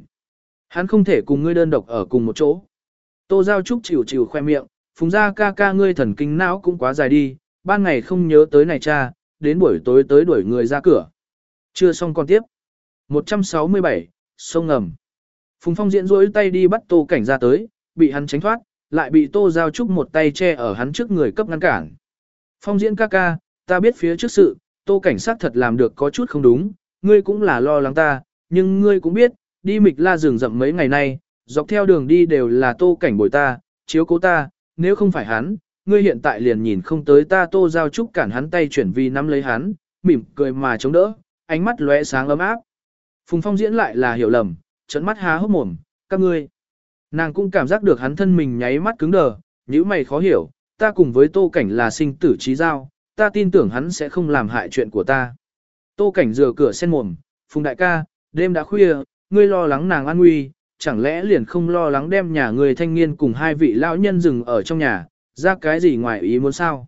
Hắn không thể cùng ngươi đơn độc ở cùng một chỗ. Tô Giao Trúc chịu chịu khoe miệng, Phùng Gia ca ca ngươi thần kinh não cũng quá dài đi, ban ngày không nhớ tới này cha, đến buổi tối tới đuổi người ra cửa. Chưa xong còn tiếp. 167, sông ngầm. Phùng Phong diễn rỗi tay đi bắt Tô Cảnh ra tới, bị hắn tránh thoát, lại bị Tô Giao Trúc một tay che ở hắn trước người cấp ngăn cản. Phong diễn ca ca, ta biết phía trước sự, Tô Cảnh sát thật làm được có chút không đúng, ngươi cũng là lo lắng ta, nhưng ngươi cũng biết, đi mịch la rừng rậm mấy ngày nay, dọc theo đường đi đều là Tô Cảnh bồi ta, chiếu cố ta, nếu không phải hắn, ngươi hiện tại liền nhìn không tới ta Tô Giao Trúc cản hắn tay chuyển vì nắm lấy hắn, mỉm cười mà chống đỡ, ánh mắt lóe sáng ấm áp. Phùng Phong diễn lại là hiểu lầm, trận mắt há hốc mồm, các ngươi. Nàng cũng cảm giác được hắn thân mình nháy mắt cứng đờ, nếu mày khó hiểu, ta cùng với Tô Cảnh là sinh tử trí giao, ta tin tưởng hắn sẽ không làm hại chuyện của ta. Tô Cảnh rửa cửa sen mồm, Phùng đại ca, đêm đã khuya, ngươi lo lắng nàng an nguy, chẳng lẽ liền không lo lắng đem nhà người thanh niên cùng hai vị lão nhân dừng ở trong nhà, ra cái gì ngoài ý muốn sao?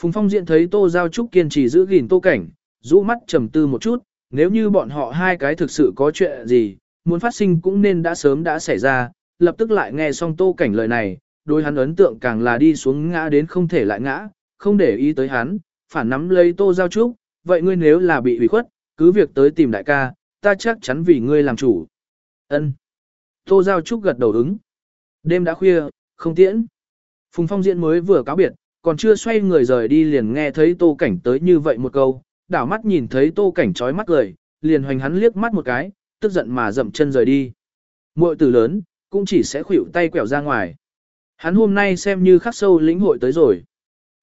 Phùng Phong diện thấy Tô Giao Trúc kiên trì giữ gìn Tô Cảnh, rũ mắt trầm tư một chút, nếu như bọn họ hai cái thực sự có chuyện gì, muốn phát sinh cũng nên đã sớm đã xảy ra, lập tức lại nghe xong Tô Cảnh lời này, đôi hắn ấn tượng càng là đi xuống ngã đến không thể lại ngã, không để ý tới hắn, phản nắm lấy Tô Giao Trúc, vậy ngươi nếu là bị hủy khuất, cứ việc tới tìm đại ca, ta chắc chắn vì ngươi làm chủ. Ân. Tô Giao Trúc gật đầu ứng. Đêm đã khuya, không tiễn. Phùng Phong Diễn mới vừa cáo biệt, còn chưa xoay người rời đi liền nghe thấy Tô Cảnh tới như vậy một câu, đảo mắt nhìn thấy Tô Cảnh trói mắt cười, liền hoành hắn liếc mắt một cái, tức giận mà dậm chân rời đi. Muội tử lớn, cũng chỉ sẽ khuỷu tay quẹo ra ngoài. Hắn hôm nay xem như khắc sâu lĩnh hội tới rồi.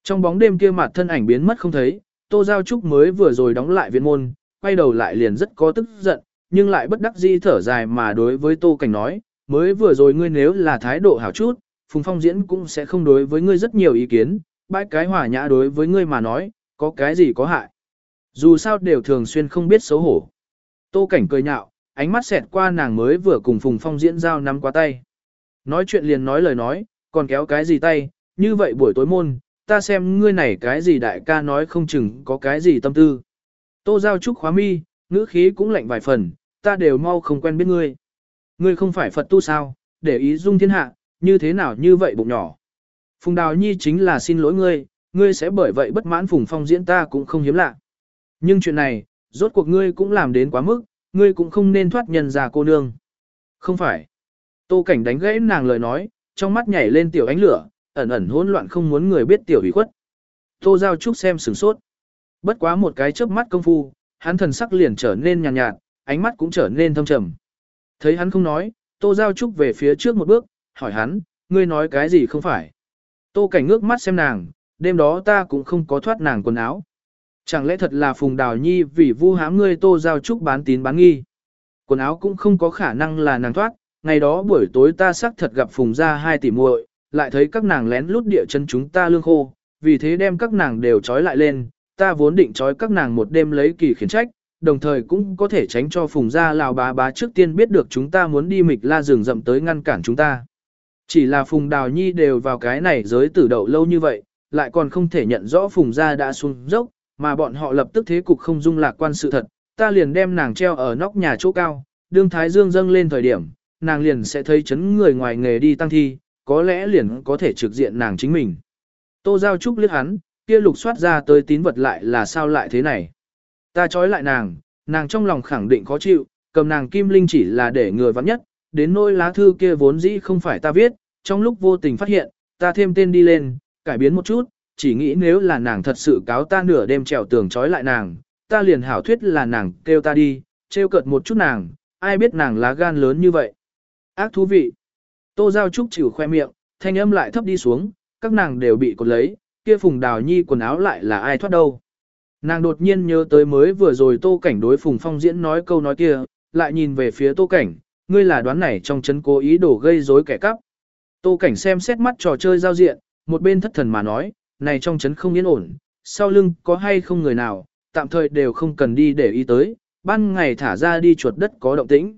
Trong bóng đêm kia mặt thân ảnh biến mất không thấy, Tô Giao Trúc mới vừa rồi đóng lại viện môn, quay đầu lại liền rất có tức giận, nhưng lại bất đắc dĩ thở dài mà đối với Tô Cảnh nói, mới vừa rồi ngươi nếu là thái độ hảo chút, Phùng Phong diễn cũng sẽ không đối với ngươi rất nhiều ý kiến, bãi cái hỏa nhã đối với ngươi mà nói, có cái gì có hại. Dù sao đều thường xuyên không biết xấu hổ. Tô Cảnh cười nhạo, ánh mắt xẹt qua nàng mới vừa cùng Phùng Phong diễn giao nắm qua tay. Nói chuyện liền nói lời nói, còn kéo cái gì tay, như vậy buổi tối môn, ta xem ngươi này cái gì đại ca nói không chừng có cái gì tâm tư. Tô giao trúc khóa mi, ngữ khí cũng lạnh vài phần, ta đều mau không quen biết ngươi. Ngươi không phải Phật tu sao, để ý dung thiên hạ, như thế nào như vậy bụng nhỏ. Phùng Đào Nhi chính là xin lỗi ngươi, ngươi sẽ bởi vậy bất mãn Phùng Phong diễn ta cũng không hiếm lạ. Nhưng chuyện này, rốt cuộc ngươi cũng làm đến quá mức, ngươi cũng không nên thoát nhân ra cô nương. Không phải. Tô Cảnh đánh gãy nàng lời nói, trong mắt nhảy lên tiểu ánh lửa, ẩn ẩn hỗn loạn không muốn người biết tiểu ủy khuất. Tô Giao Trúc xem sửng sốt. Bất quá một cái chớp mắt công phu, hắn thần sắc liền trở nên nhàn nhạt, nhạt, ánh mắt cũng trở nên thâm trầm. Thấy hắn không nói, Tô Giao Trúc về phía trước một bước, hỏi hắn, ngươi nói cái gì không phải. Tô Cảnh ngước mắt xem nàng, đêm đó ta cũng không có thoát nàng quần áo. Chẳng lẽ thật là Phùng Đào Nhi vì vu hãm ngươi Tô Giao Trúc bán tín bán nghi. Quần áo cũng không có khả năng là nàng thoát, ngày đó buổi tối ta xác thật gặp Phùng ra hai tỷ muội, lại thấy các nàng lén lút địa chân chúng ta lương khô, vì thế đem các nàng đều trói lại lên, ta vốn định trói các nàng một đêm lấy kỳ khiển trách, đồng thời cũng có thể tránh cho Phùng gia lào bá bá trước tiên biết được chúng ta muốn đi mịch la rừng rậm tới ngăn cản chúng ta. Chỉ là Phùng Đào Nhi đều vào cái này giới tử đậu lâu như vậy, lại còn không thể nhận rõ Phùng gia đã xuống dốc, mà bọn họ lập tức thế cục không dung lạc quan sự thật, ta liền đem nàng treo ở nóc nhà chỗ cao, đương Thái Dương dâng lên thời điểm, nàng liền sẽ thấy chấn người ngoài nghề đi tăng thi, có lẽ liền có thể trực diện nàng chính mình. Tô Giao Trúc liếc hắn, kia lục soát ra tới tín vật lại là sao lại thế này. Ta trói lại nàng, nàng trong lòng khẳng định khó chịu, cầm nàng kim linh chỉ là để người vắng nhất, đến nỗi lá thư kia vốn dĩ không phải ta viết, trong lúc vô tình phát hiện, ta thêm tên đi lên, cải biến một chút, chỉ nghĩ nếu là nàng thật sự cáo ta nửa đêm trèo tường trói lại nàng, ta liền hảo thuyết là nàng kêu ta đi, trêu cợt một chút nàng, ai biết nàng lá gan lớn như vậy. Ác thú vị. Tô Giao Trúc chịu khoe miệng, thanh âm lại thấp đi xuống, các nàng đều bị cột lấy, kia phùng đào nhi quần áo lại là ai thoát đâu. Nàng đột nhiên nhớ tới mới vừa rồi tô cảnh đối phùng phong diễn nói câu nói kia, lại nhìn về phía tô cảnh, ngươi là đoán này trong chấn cố ý đổ gây rối kẻ cắp. Tô cảnh xem xét mắt trò chơi giao diện, một bên thất thần mà nói, này trong chấn không yên ổn, sau lưng có hay không người nào, tạm thời đều không cần đi để ý tới, ban ngày thả ra đi chuột đất có động tĩnh.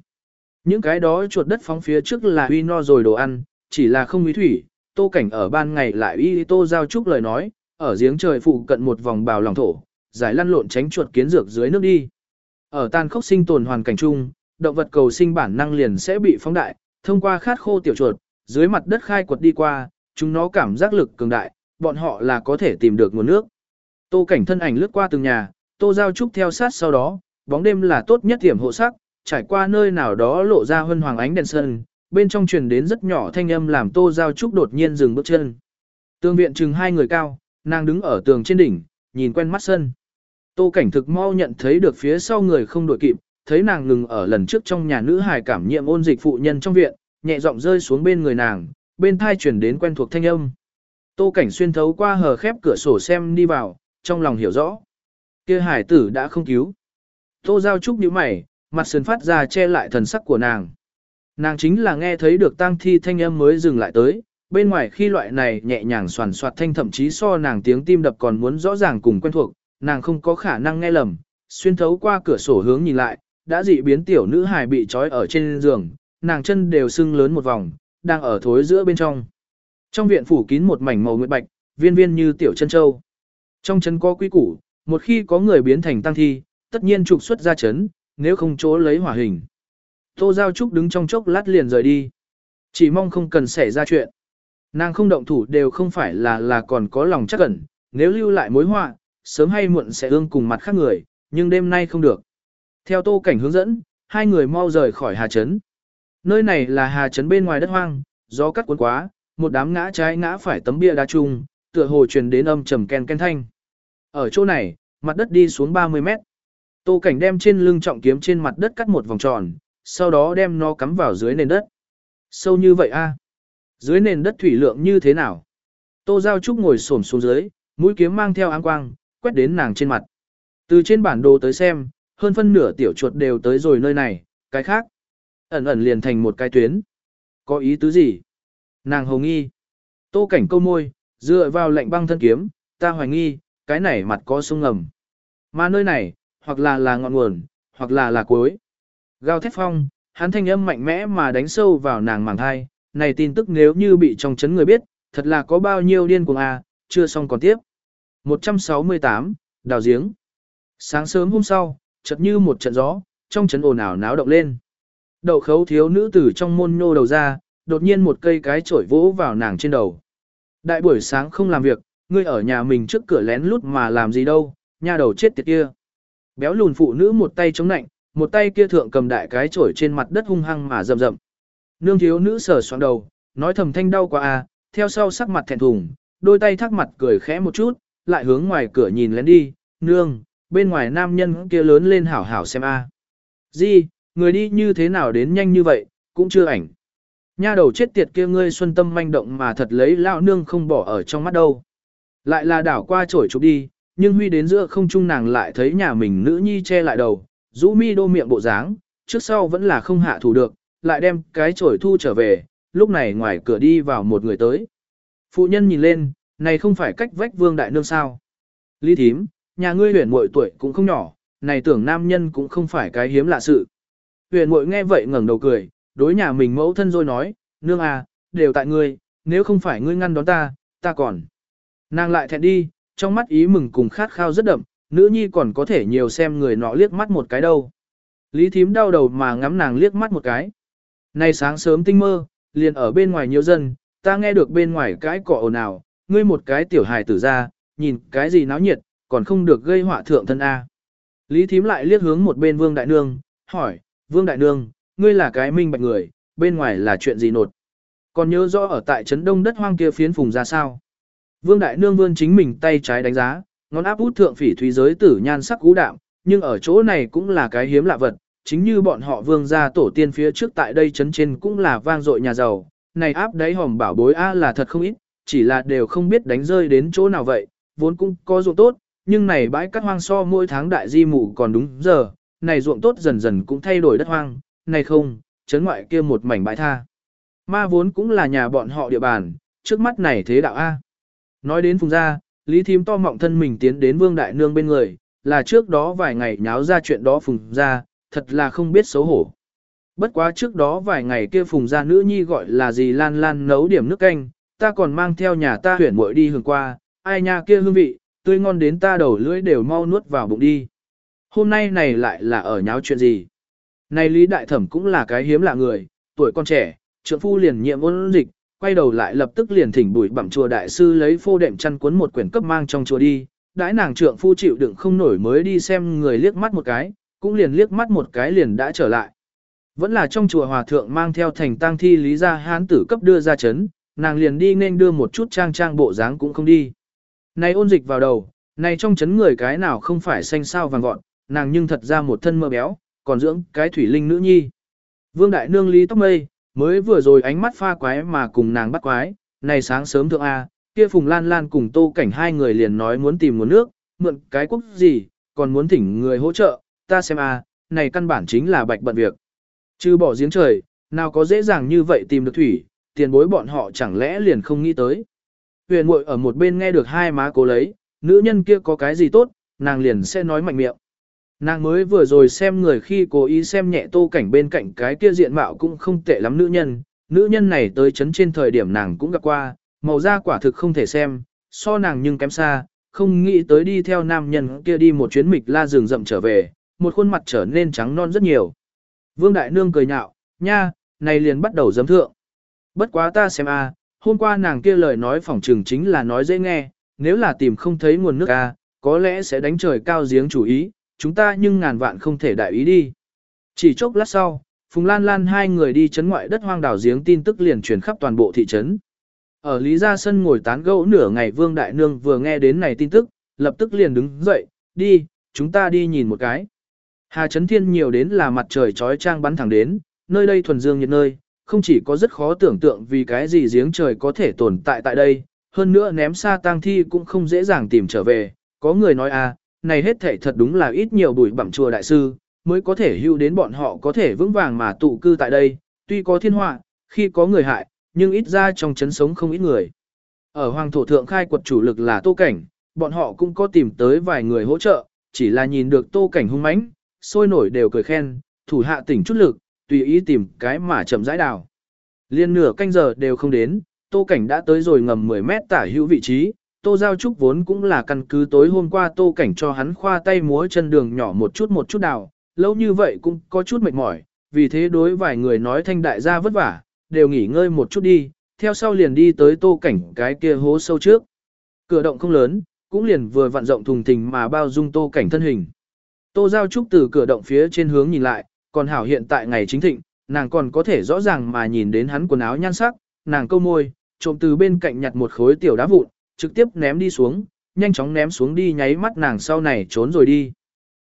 Những cái đó chuột đất phóng phía trước là uy no rồi đồ ăn, chỉ là không uy thủy, tô cảnh ở ban ngày lại uy tô giao trúc lời nói, ở giếng trời phụ cận một vòng bào lòng thổ, giải lăn lộn tránh chuột kiến dược dưới nước đi. Ở tan khốc sinh tồn hoàn cảnh chung, động vật cầu sinh bản năng liền sẽ bị phóng đại, thông qua khát khô tiểu chuột, dưới mặt đất khai quật đi qua, chúng nó cảm giác lực cường đại, bọn họ là có thể tìm được nguồn nước. Tô cảnh thân ảnh lướt qua từng nhà, tô giao trúc theo sát sau đó, bóng đêm là tốt nhất điểm hộ sắc, trải qua nơi nào đó lộ ra hân hoàng ánh đèn sân, bên trong truyền đến rất nhỏ thanh âm làm Tô Giao Trúc đột nhiên dừng bước chân. tương viện chừng hai người cao, nàng đứng ở tường trên đỉnh, nhìn quen mắt sân. Tô cảnh thực mau nhận thấy được phía sau người không đội kịp, thấy nàng ngừng ở lần trước trong nhà nữ hài cảm nhiệm ôn dịch phụ nhân trong viện, nhẹ giọng rơi xuống bên người nàng, bên thai chuyển đến quen thuộc thanh âm. Tô cảnh xuyên thấu qua hờ khép cửa sổ xem đi vào, trong lòng hiểu rõ. kia hải tử đã không cứu. Tô giao trúc nhíu mày, mặt sườn phát ra che lại thần sắc của nàng. Nàng chính là nghe thấy được tang thi thanh âm mới dừng lại tới, bên ngoài khi loại này nhẹ nhàng soàn soạt thanh thậm chí so nàng tiếng tim đập còn muốn rõ ràng cùng quen thuộc, nàng không có khả năng nghe lầm, xuyên thấu qua cửa sổ hướng nhìn lại, đã dị biến tiểu nữ hài bị trói ở trên giường, nàng chân đều sưng lớn một vòng, đang ở thối giữa bên trong. Trong viện phủ kín một mảnh màu nguyệt bạch, viên viên như tiểu chân châu. Trong chân có quý củ, một khi có người biến thành tăng thi, tất nhiên trục xuất ra chấn, nếu không chỗ lấy hỏa hình. Tô Giao Trúc đứng trong chốc lát liền rời đi. Chỉ mong không cần xảy ra chuyện. Nàng không động thủ đều không phải là là còn có lòng chắc ẩn, nếu lưu lại mối họa, sớm hay muộn sẽ ương cùng mặt khác người, nhưng đêm nay không được. Theo tô cảnh hướng dẫn, hai người mau rời khỏi Hà Trấn. Nơi này là Hà Trấn bên ngoài đất hoang, gió cắt cuốn quá, một đám ngã trái ngã phải tấm bia đá chung, tựa hồ truyền đến âm trầm ken ken thanh. Ở chỗ này, mặt đất đi xuống 30 mét. Tô cảnh đem trên lưng trọng kiếm trên mặt đất cắt một vòng tròn, sau đó đem nó cắm vào dưới nền đất. Sâu như vậy a? Dưới nền đất thủy lượng như thế nào? Tô Giao Trúc ngồi xổm xuống dưới, mũi kiếm mang theo áng quang, quét đến nàng trên mặt. Từ trên bản đồ tới xem, hơn phân nửa tiểu chuột đều tới rồi nơi này, cái khác. Ẩn ẩn liền thành một cái tuyến. Có ý tứ gì? Nàng hồng nghi. Tô cảnh câu môi, dựa vào lệnh băng thân kiếm, ta hoài nghi, cái này mặt có sông ngầm. Mà nơi này, hoặc là là ngọn nguồn, hoặc là là cuối. Gào thét phong, hắn thanh âm mạnh mẽ mà đánh sâu vào nàng màng thai, này tin tức nếu như bị trong chấn người biết, thật là có bao nhiêu điên cuồng à, chưa xong còn tiếp. 168, Đào giếng. Sáng sớm hôm sau, chợt như một trận gió, trong chấn ồn ào náo động lên. Đậu khấu thiếu nữ tử trong môn nhô đầu ra, đột nhiên một cây cái chổi vỗ vào nàng trên đầu. Đại buổi sáng không làm việc, ngươi ở nhà mình trước cửa lén lút mà làm gì đâu, nha đầu chết tiệt kia. Béo lùn phụ nữ một tay chống nạnh, một tay kia thượng cầm đại cái chổi trên mặt đất hung hăng mà rầm rầm. Nương thiếu nữ sờ xoắn đầu, nói thầm thanh đau quá à, theo sau sắc mặt thẹn thùng, đôi tay thắc mặt cười khẽ một chút, lại hướng ngoài cửa nhìn lén đi, nương, bên ngoài nam nhân kia lớn lên hảo hảo xem a. À. Di, người đi như thế nào đến nhanh như vậy, cũng chưa ảnh. Nha đầu chết tiệt kia ngươi xuân tâm manh động mà thật lấy lão nương không bỏ ở trong mắt đâu. Lại là đảo qua chổi chụp đi, nhưng huy đến giữa không trung nàng lại thấy nhà mình nữ nhi che lại đầu, rũ mi đô miệng bộ dáng, trước sau vẫn là không hạ thủ được, lại đem cái chổi thu trở về, lúc này ngoài cửa đi vào một người tới. Phụ nhân nhìn lên, này không phải cách vách vương đại nương sao. Lý thím, nhà ngươi huyền muội tuổi cũng không nhỏ, này tưởng nam nhân cũng không phải cái hiếm lạ sự. Huyền muội nghe vậy ngẩng đầu cười, đối nhà mình mẫu thân rồi nói, nương à, đều tại ngươi, nếu không phải ngươi ngăn đón ta, ta còn. Nàng lại thẹn đi, trong mắt ý mừng cùng khát khao rất đậm, nữ nhi còn có thể nhiều xem người nọ liếc mắt một cái đâu. Lý thím đau đầu mà ngắm nàng liếc mắt một cái. Nay sáng sớm tinh mơ, liền ở bên ngoài nhiều dân, ta nghe được bên ngoài cái cỏ ồn ào, ngươi một cái tiểu hài tử ra, nhìn cái gì náo nhiệt, còn không được gây họa thượng thân A. Lý thím lại liếc hướng một bên vương đại nương, hỏi, vương đại nương, ngươi là cái minh bạch người, bên ngoài là chuyện gì nột. Còn nhớ rõ ở tại trấn đông đất hoang kia phiến phùng ra sao. Vương đại nương vươn chính mình tay trái đánh giá, ngón áp út thượng phỉ thúy giới tử nhan sắc cú đạm, nhưng ở chỗ này cũng là cái hiếm lạ vật, chính như bọn họ vương gia tổ tiên phía trước tại đây chấn trên cũng là vang dội nhà giàu, này áp đáy hòm bảo bối A là thật không ít, chỉ là đều không biết đánh rơi đến chỗ nào vậy, vốn cũng có ruộng tốt, nhưng này bãi cát hoang so mỗi tháng đại di mụ còn đúng giờ, này ruộng tốt dần dần cũng thay đổi đất hoang, này không, chấn ngoại kia một mảnh bãi tha. Ma vốn cũng là nhà bọn họ địa bàn, trước mắt này thế đạo A. Nói đến phùng gia, Lý Thím to mọng thân mình tiến đến Vương Đại Nương bên người, là trước đó vài ngày nháo ra chuyện đó phùng gia, thật là không biết xấu hổ. Bất quá trước đó vài ngày kia phùng gia nữ nhi gọi là gì lan lan nấu điểm nước canh, ta còn mang theo nhà ta huyển muội đi hưởng qua, ai nha kia hương vị, tươi ngon đến ta đầu lưỡi đều mau nuốt vào bụng đi. Hôm nay này lại là ở nháo chuyện gì? Này Lý Đại Thẩm cũng là cái hiếm lạ người, tuổi con trẻ, trượng phu liền nhiệm ôn dịch, quay đầu lại lập tức liền thỉnh bùi bẩm chùa đại sư lấy phô đệm chăn cuốn một quyển cấp mang trong chùa đi, đãi nàng trượng phu chịu đựng không nổi mới đi xem người liếc mắt một cái, cũng liền liếc mắt một cái liền đã trở lại. Vẫn là trong chùa hòa thượng mang theo thành tang thi lý gia hán tử cấp đưa ra chấn, nàng liền đi nên đưa một chút trang trang bộ dáng cũng không đi. Này ôn dịch vào đầu, này trong chấn người cái nào không phải xanh sao vàng gọn, nàng nhưng thật ra một thân mơ béo, còn dưỡng cái thủy linh nữ nhi. Vương đại nương lý tóc mây, mới vừa rồi ánh mắt pha quái mà cùng nàng bắt quái, này sáng sớm thượng A, kia Phùng Lan Lan cùng Tô Cảnh hai người liền nói muốn tìm nguồn nước, mượn cái quốc gì, còn muốn thỉnh người hỗ trợ, ta xem A, này căn bản chính là bạch bận việc. Chứ bỏ giếng trời, nào có dễ dàng như vậy tìm được thủy, tiền bối bọn họ chẳng lẽ liền không nghĩ tới. Huyền muội ở một bên nghe được hai má cố lấy, nữ nhân kia có cái gì tốt, nàng liền sẽ nói mạnh miệng. Nàng mới vừa rồi xem người khi cố ý xem nhẹ tô cảnh bên cạnh cái kia diện mạo cũng không tệ lắm nữ nhân, nữ nhân này tới chấn trên thời điểm nàng cũng gặp qua, màu da quả thực không thể xem, so nàng nhưng kém xa, không nghĩ tới đi theo nam nhân kia đi một chuyến mịch la rừng rậm trở về, một khuôn mặt trở nên trắng non rất nhiều. Vương Đại Nương cười nhạo, nha, này liền bắt đầu dấm thượng. Bất quá ta xem a, hôm qua nàng kia lời nói phỏng trừng chính là nói dễ nghe, nếu là tìm không thấy nguồn nước a, có lẽ sẽ đánh trời cao giếng chủ ý, chúng ta nhưng ngàn vạn không thể đại ý đi. Chỉ chốc lát sau, Phùng Lan Lan hai người đi chấn ngoại đất hoang đảo giếng tin tức liền truyền khắp toàn bộ thị trấn. Ở Lý Gia Sân ngồi tán gẫu nửa ngày Vương Đại Nương vừa nghe đến này tin tức, lập tức liền đứng dậy, đi, chúng ta đi nhìn một cái. Hà Trấn Thiên nhiều đến là mặt trời trói trang bắn thẳng đến, nơi đây thuần dương nhiệt nơi, không chỉ có rất khó tưởng tượng vì cái gì giếng trời có thể tồn tại tại đây, hơn nữa ném xa tang thi cũng không dễ dàng tìm trở về. Có người nói à, này hết thể thật đúng là ít nhiều bụi bẩm chùa đại sư, mới có thể hưu đến bọn họ có thể vững vàng mà tụ cư tại đây, tuy có thiên họa, khi có người hại, nhưng ít ra trong chấn sống không ít người. Ở hoàng thổ thượng khai quật chủ lực là tô cảnh, bọn họ cũng có tìm tới vài người hỗ trợ, chỉ là nhìn được tô cảnh hung mãnh, sôi nổi đều cười khen, thủ hạ tỉnh chút lực, tùy ý tìm cái mà chậm rãi đào. Liên nửa canh giờ đều không đến, tô cảnh đã tới rồi ngầm 10 mét tả hữu vị trí, tô giao trúc vốn cũng là căn cứ tối hôm qua tô cảnh cho hắn khoa tay múa chân đường nhỏ một chút một chút đào, lâu như vậy cũng có chút mệt mỏi, vì thế đối vài người nói thanh đại gia vất vả, đều nghỉ ngơi một chút đi, theo sau liền đi tới tô cảnh cái kia hố sâu trước. Cửa động không lớn, cũng liền vừa vặn rộng thùng thình mà bao dung tô cảnh thân hình. Tô Giao Trúc từ cửa động phía trên hướng nhìn lại, còn hảo hiện tại ngày chính thịnh, nàng còn có thể rõ ràng mà nhìn đến hắn quần áo nhan sắc, nàng câu môi, trộm từ bên cạnh nhặt một khối tiểu đá vụn, trực tiếp ném đi xuống, nhanh chóng ném xuống đi nháy mắt nàng sau này trốn rồi đi.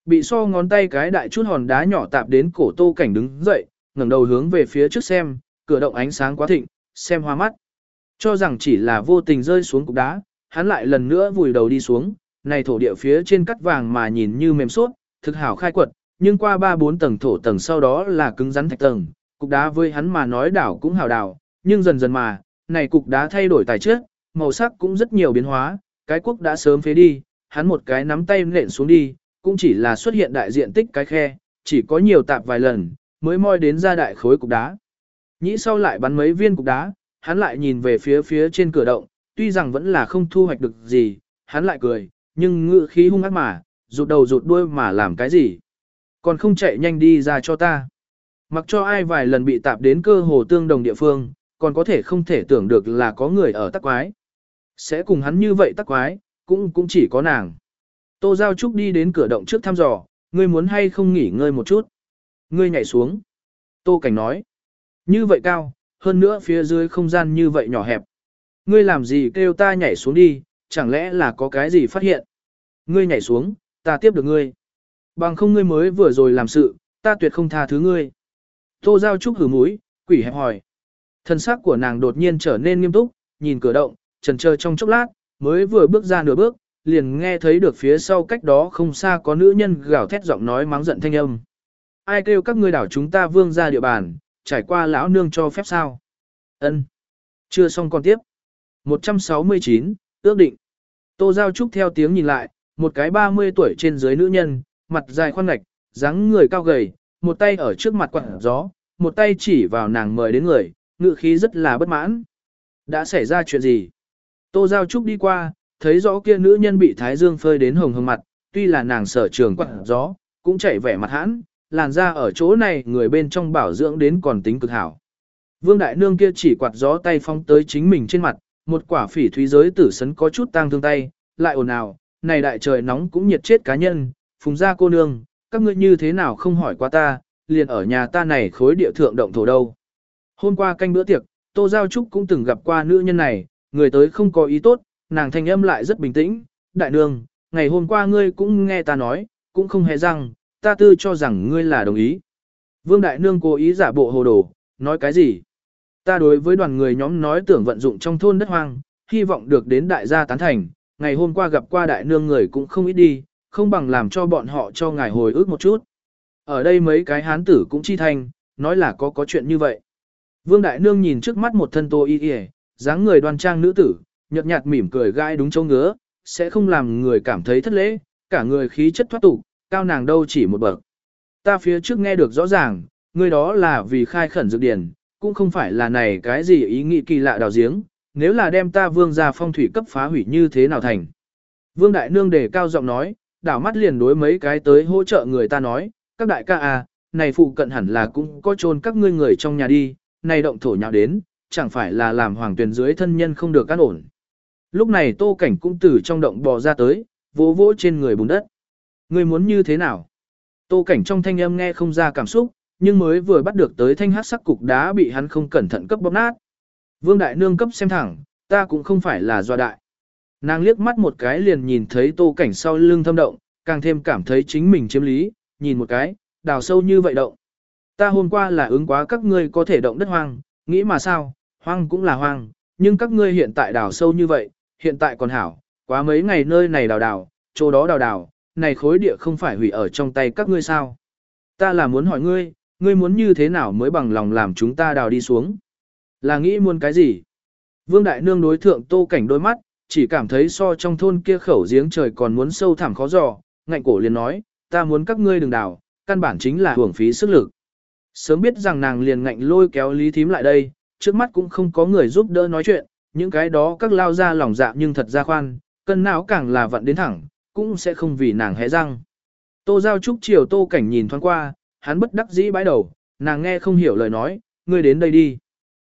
Bị so ngón tay cái đại chút hòn đá nhỏ tạp đến cổ tô cảnh đứng dậy, ngẩng đầu hướng về phía trước xem, cửa động ánh sáng quá thịnh, xem hoa mắt. Cho rằng chỉ là vô tình rơi xuống cục đá, hắn lại lần nữa vùi đầu đi xuống, này thổ địa phía trên cắt vàng mà nhìn như mềm suốt, thực hảo khai quật, nhưng qua 3-4 tầng thổ tầng sau đó là cứng rắn thạch tầng, cục đá với hắn mà nói đảo cũng hảo đảo, nhưng dần dần mà, này cục đá thay đổi tài chất, màu sắc cũng rất nhiều biến hóa, cái quốc đã sớm phế đi, hắn một cái nắm tay nện xuống đi, cũng chỉ là xuất hiện đại diện tích cái khe, chỉ có nhiều tạp vài lần, mới moi đến ra đại khối cục đá. Nhĩ sau lại bắn mấy viên cục đá, hắn lại nhìn về phía phía trên cửa động, tuy rằng vẫn là không thu hoạch được gì, hắn lại cười, nhưng ngự khí hung ác mà, rụt đầu rụt đuôi mà làm cái gì. Còn không chạy nhanh đi ra cho ta. Mặc cho ai vài lần bị tạp đến cơ hồ tương đồng địa phương, còn có thể không thể tưởng được là có người ở tắc quái. Sẽ cùng hắn như vậy tắc quái, cũng cũng chỉ có nàng. Tô Giao Trúc đi đến cửa động trước thăm dò, ngươi muốn hay không nghỉ ngơi một chút. Ngươi nhảy xuống. Tô Cảnh nói. Như vậy cao, hơn nữa phía dưới không gian như vậy nhỏ hẹp. Ngươi làm gì kêu ta nhảy xuống đi, chẳng lẽ là có cái gì phát hiện. Ngươi nhảy xuống, ta tiếp được ngươi. Bằng không ngươi mới vừa rồi làm sự, ta tuyệt không tha thứ ngươi. Tô Giao Trúc hử mũi, quỷ hẹp hỏi. Thân xác của nàng đột nhiên trở nên nghiêm túc, nhìn cửa động, trần chờ trong chốc lát, mới vừa bước ra nửa bước, liền nghe thấy được phía sau cách đó không xa có nữ nhân gào thét giọng nói mắng giận thanh âm. Ai kêu các ngươi đảo chúng ta vương ra địa bàn, trải qua lão nương cho phép sao? Ân. Chưa xong còn tiếp. 169, ước định. Tô Giao Trúc theo tiếng nhìn lại, một cái 30 tuổi trên dưới nữ nhân, mặt dài khoan ngạch, dáng người cao gầy, một tay ở trước mặt quặng gió, một tay chỉ vào nàng mời đến người, ngự khí rất là bất mãn. Đã xảy ra chuyện gì? Tô Giao Trúc đi qua, thấy rõ kia nữ nhân bị Thái Dương phơi đến hồng hồng mặt, tuy là nàng sở trường quạt gió, cũng chảy vẻ mặt hãn, làn da ở chỗ này người bên trong bảo dưỡng đến còn tính cực hảo. Vương Đại Nương kia chỉ quạt gió tay phong tới chính mình trên mặt, một quả phỉ thúy giới tử sấn có chút tang thương tay, lại ồn ào, này đại trời nóng cũng nhiệt chết cá nhân, phùng ra cô nương, các ngươi như thế nào không hỏi qua ta, liền ở nhà ta này khối địa thượng động thổ đâu. Hôm qua canh bữa tiệc, Tô Giao Trúc cũng từng gặp qua nữ nhân này, người tới không có ý tốt, nàng thanh âm lại rất bình tĩnh. Đại nương, ngày hôm qua ngươi cũng nghe ta nói, cũng không hề rằng, ta tư cho rằng ngươi là đồng ý. Vương Đại Nương cố ý giả bộ hồ đồ, nói cái gì? Ta đối với đoàn người nhóm nói tưởng vận dụng trong thôn đất hoang, hy vọng được đến đại gia tán thành, ngày hôm qua gặp qua đại nương người cũng không ít đi, không bằng làm cho bọn họ cho ngài hồi ức một chút. Ở đây mấy cái hán tử cũng chi thành, nói là có có chuyện như vậy. Vương đại nương nhìn trước mắt một thân tô y y, dáng người đoan trang nữ tử, nhợt nhạt mỉm cười gai đúng chỗ ngứa, sẽ không làm người cảm thấy thất lễ, cả người khí chất thoát tục, cao nàng đâu chỉ một bậc. Ta phía trước nghe được rõ ràng, người đó là vì khai khẩn dược điển, cũng không phải là này cái gì ý nghĩ kỳ lạ đào giếng, nếu là đem ta vương ra phong thủy cấp phá hủy như thế nào thành. Vương Đại Nương đề cao giọng nói, đảo mắt liền đối mấy cái tới hỗ trợ người ta nói, các đại ca à, này phụ cận hẳn là cũng có chôn các ngươi người trong nhà đi, này động thổ nhào đến, chẳng phải là làm hoàng tuyển dưới thân nhân không được cắt ổn. Lúc này tô cảnh cũng từ trong động bò ra tới, vỗ vỗ trên người bùn đất. Ngươi muốn như thế nào? Tô cảnh trong thanh âm nghe không ra cảm xúc, nhưng mới vừa bắt được tới thanh hát sắc cục đá bị hắn không cẩn thận cấp bóp nát. Vương Đại Nương cấp xem thẳng, ta cũng không phải là doa đại. Nàng liếc mắt một cái liền nhìn thấy tô cảnh sau lưng thâm động, càng thêm cảm thấy chính mình chiếm lý, nhìn một cái, đào sâu như vậy động. Ta hôm qua là ứng quá các ngươi có thể động đất hoang, nghĩ mà sao, hoang cũng là hoang, nhưng các ngươi hiện tại đào sâu như vậy, hiện tại còn hảo, quá mấy ngày nơi này đào đào, chỗ đó đào đào, này khối địa không phải hủy ở trong tay các ngươi sao. Ta là muốn hỏi ngươi, ngươi muốn như thế nào mới bằng lòng làm chúng ta đào đi xuống. Là nghĩ muốn cái gì? Vương Đại Nương đối thượng tô cảnh đôi mắt, chỉ cảm thấy so trong thôn kia khẩu giếng trời còn muốn sâu thẳm khó dò, ngạnh cổ liền nói, ta muốn các ngươi đừng đào, căn bản chính là hưởng phí sức lực. Sớm biết rằng nàng liền ngạnh lôi kéo Lý Thím lại đây, trước mắt cũng không có người giúp đỡ nói chuyện, những cái đó các lao ra lòng dạ nhưng thật ra khoan, cân não càng là vận đến thẳng, cũng sẽ không vì nàng hé răng. Tô Giao Trúc chiều Tô Cảnh nhìn thoáng qua, hắn bất đắc dĩ bãi đầu, nàng nghe không hiểu lời nói, ngươi đến đây đi.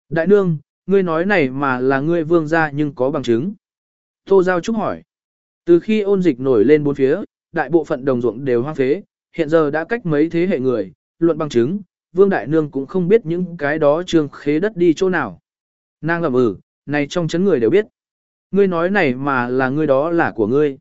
Đại nương, ngươi nói này mà là ngươi vương gia nhưng có bằng chứng. Tô Giao Trúc hỏi. Từ khi ôn dịch nổi lên bốn phía, đại bộ phận đồng ruộng đều hoang phế, hiện giờ đã cách mấy thế hệ người, luận bằng chứng, vương đại nương cũng không biết những cái đó trương khế đất đi chỗ nào. Nàng ẩm ừ, này trong chấn người đều biết. Ngươi nói này mà là ngươi đó là của ngươi.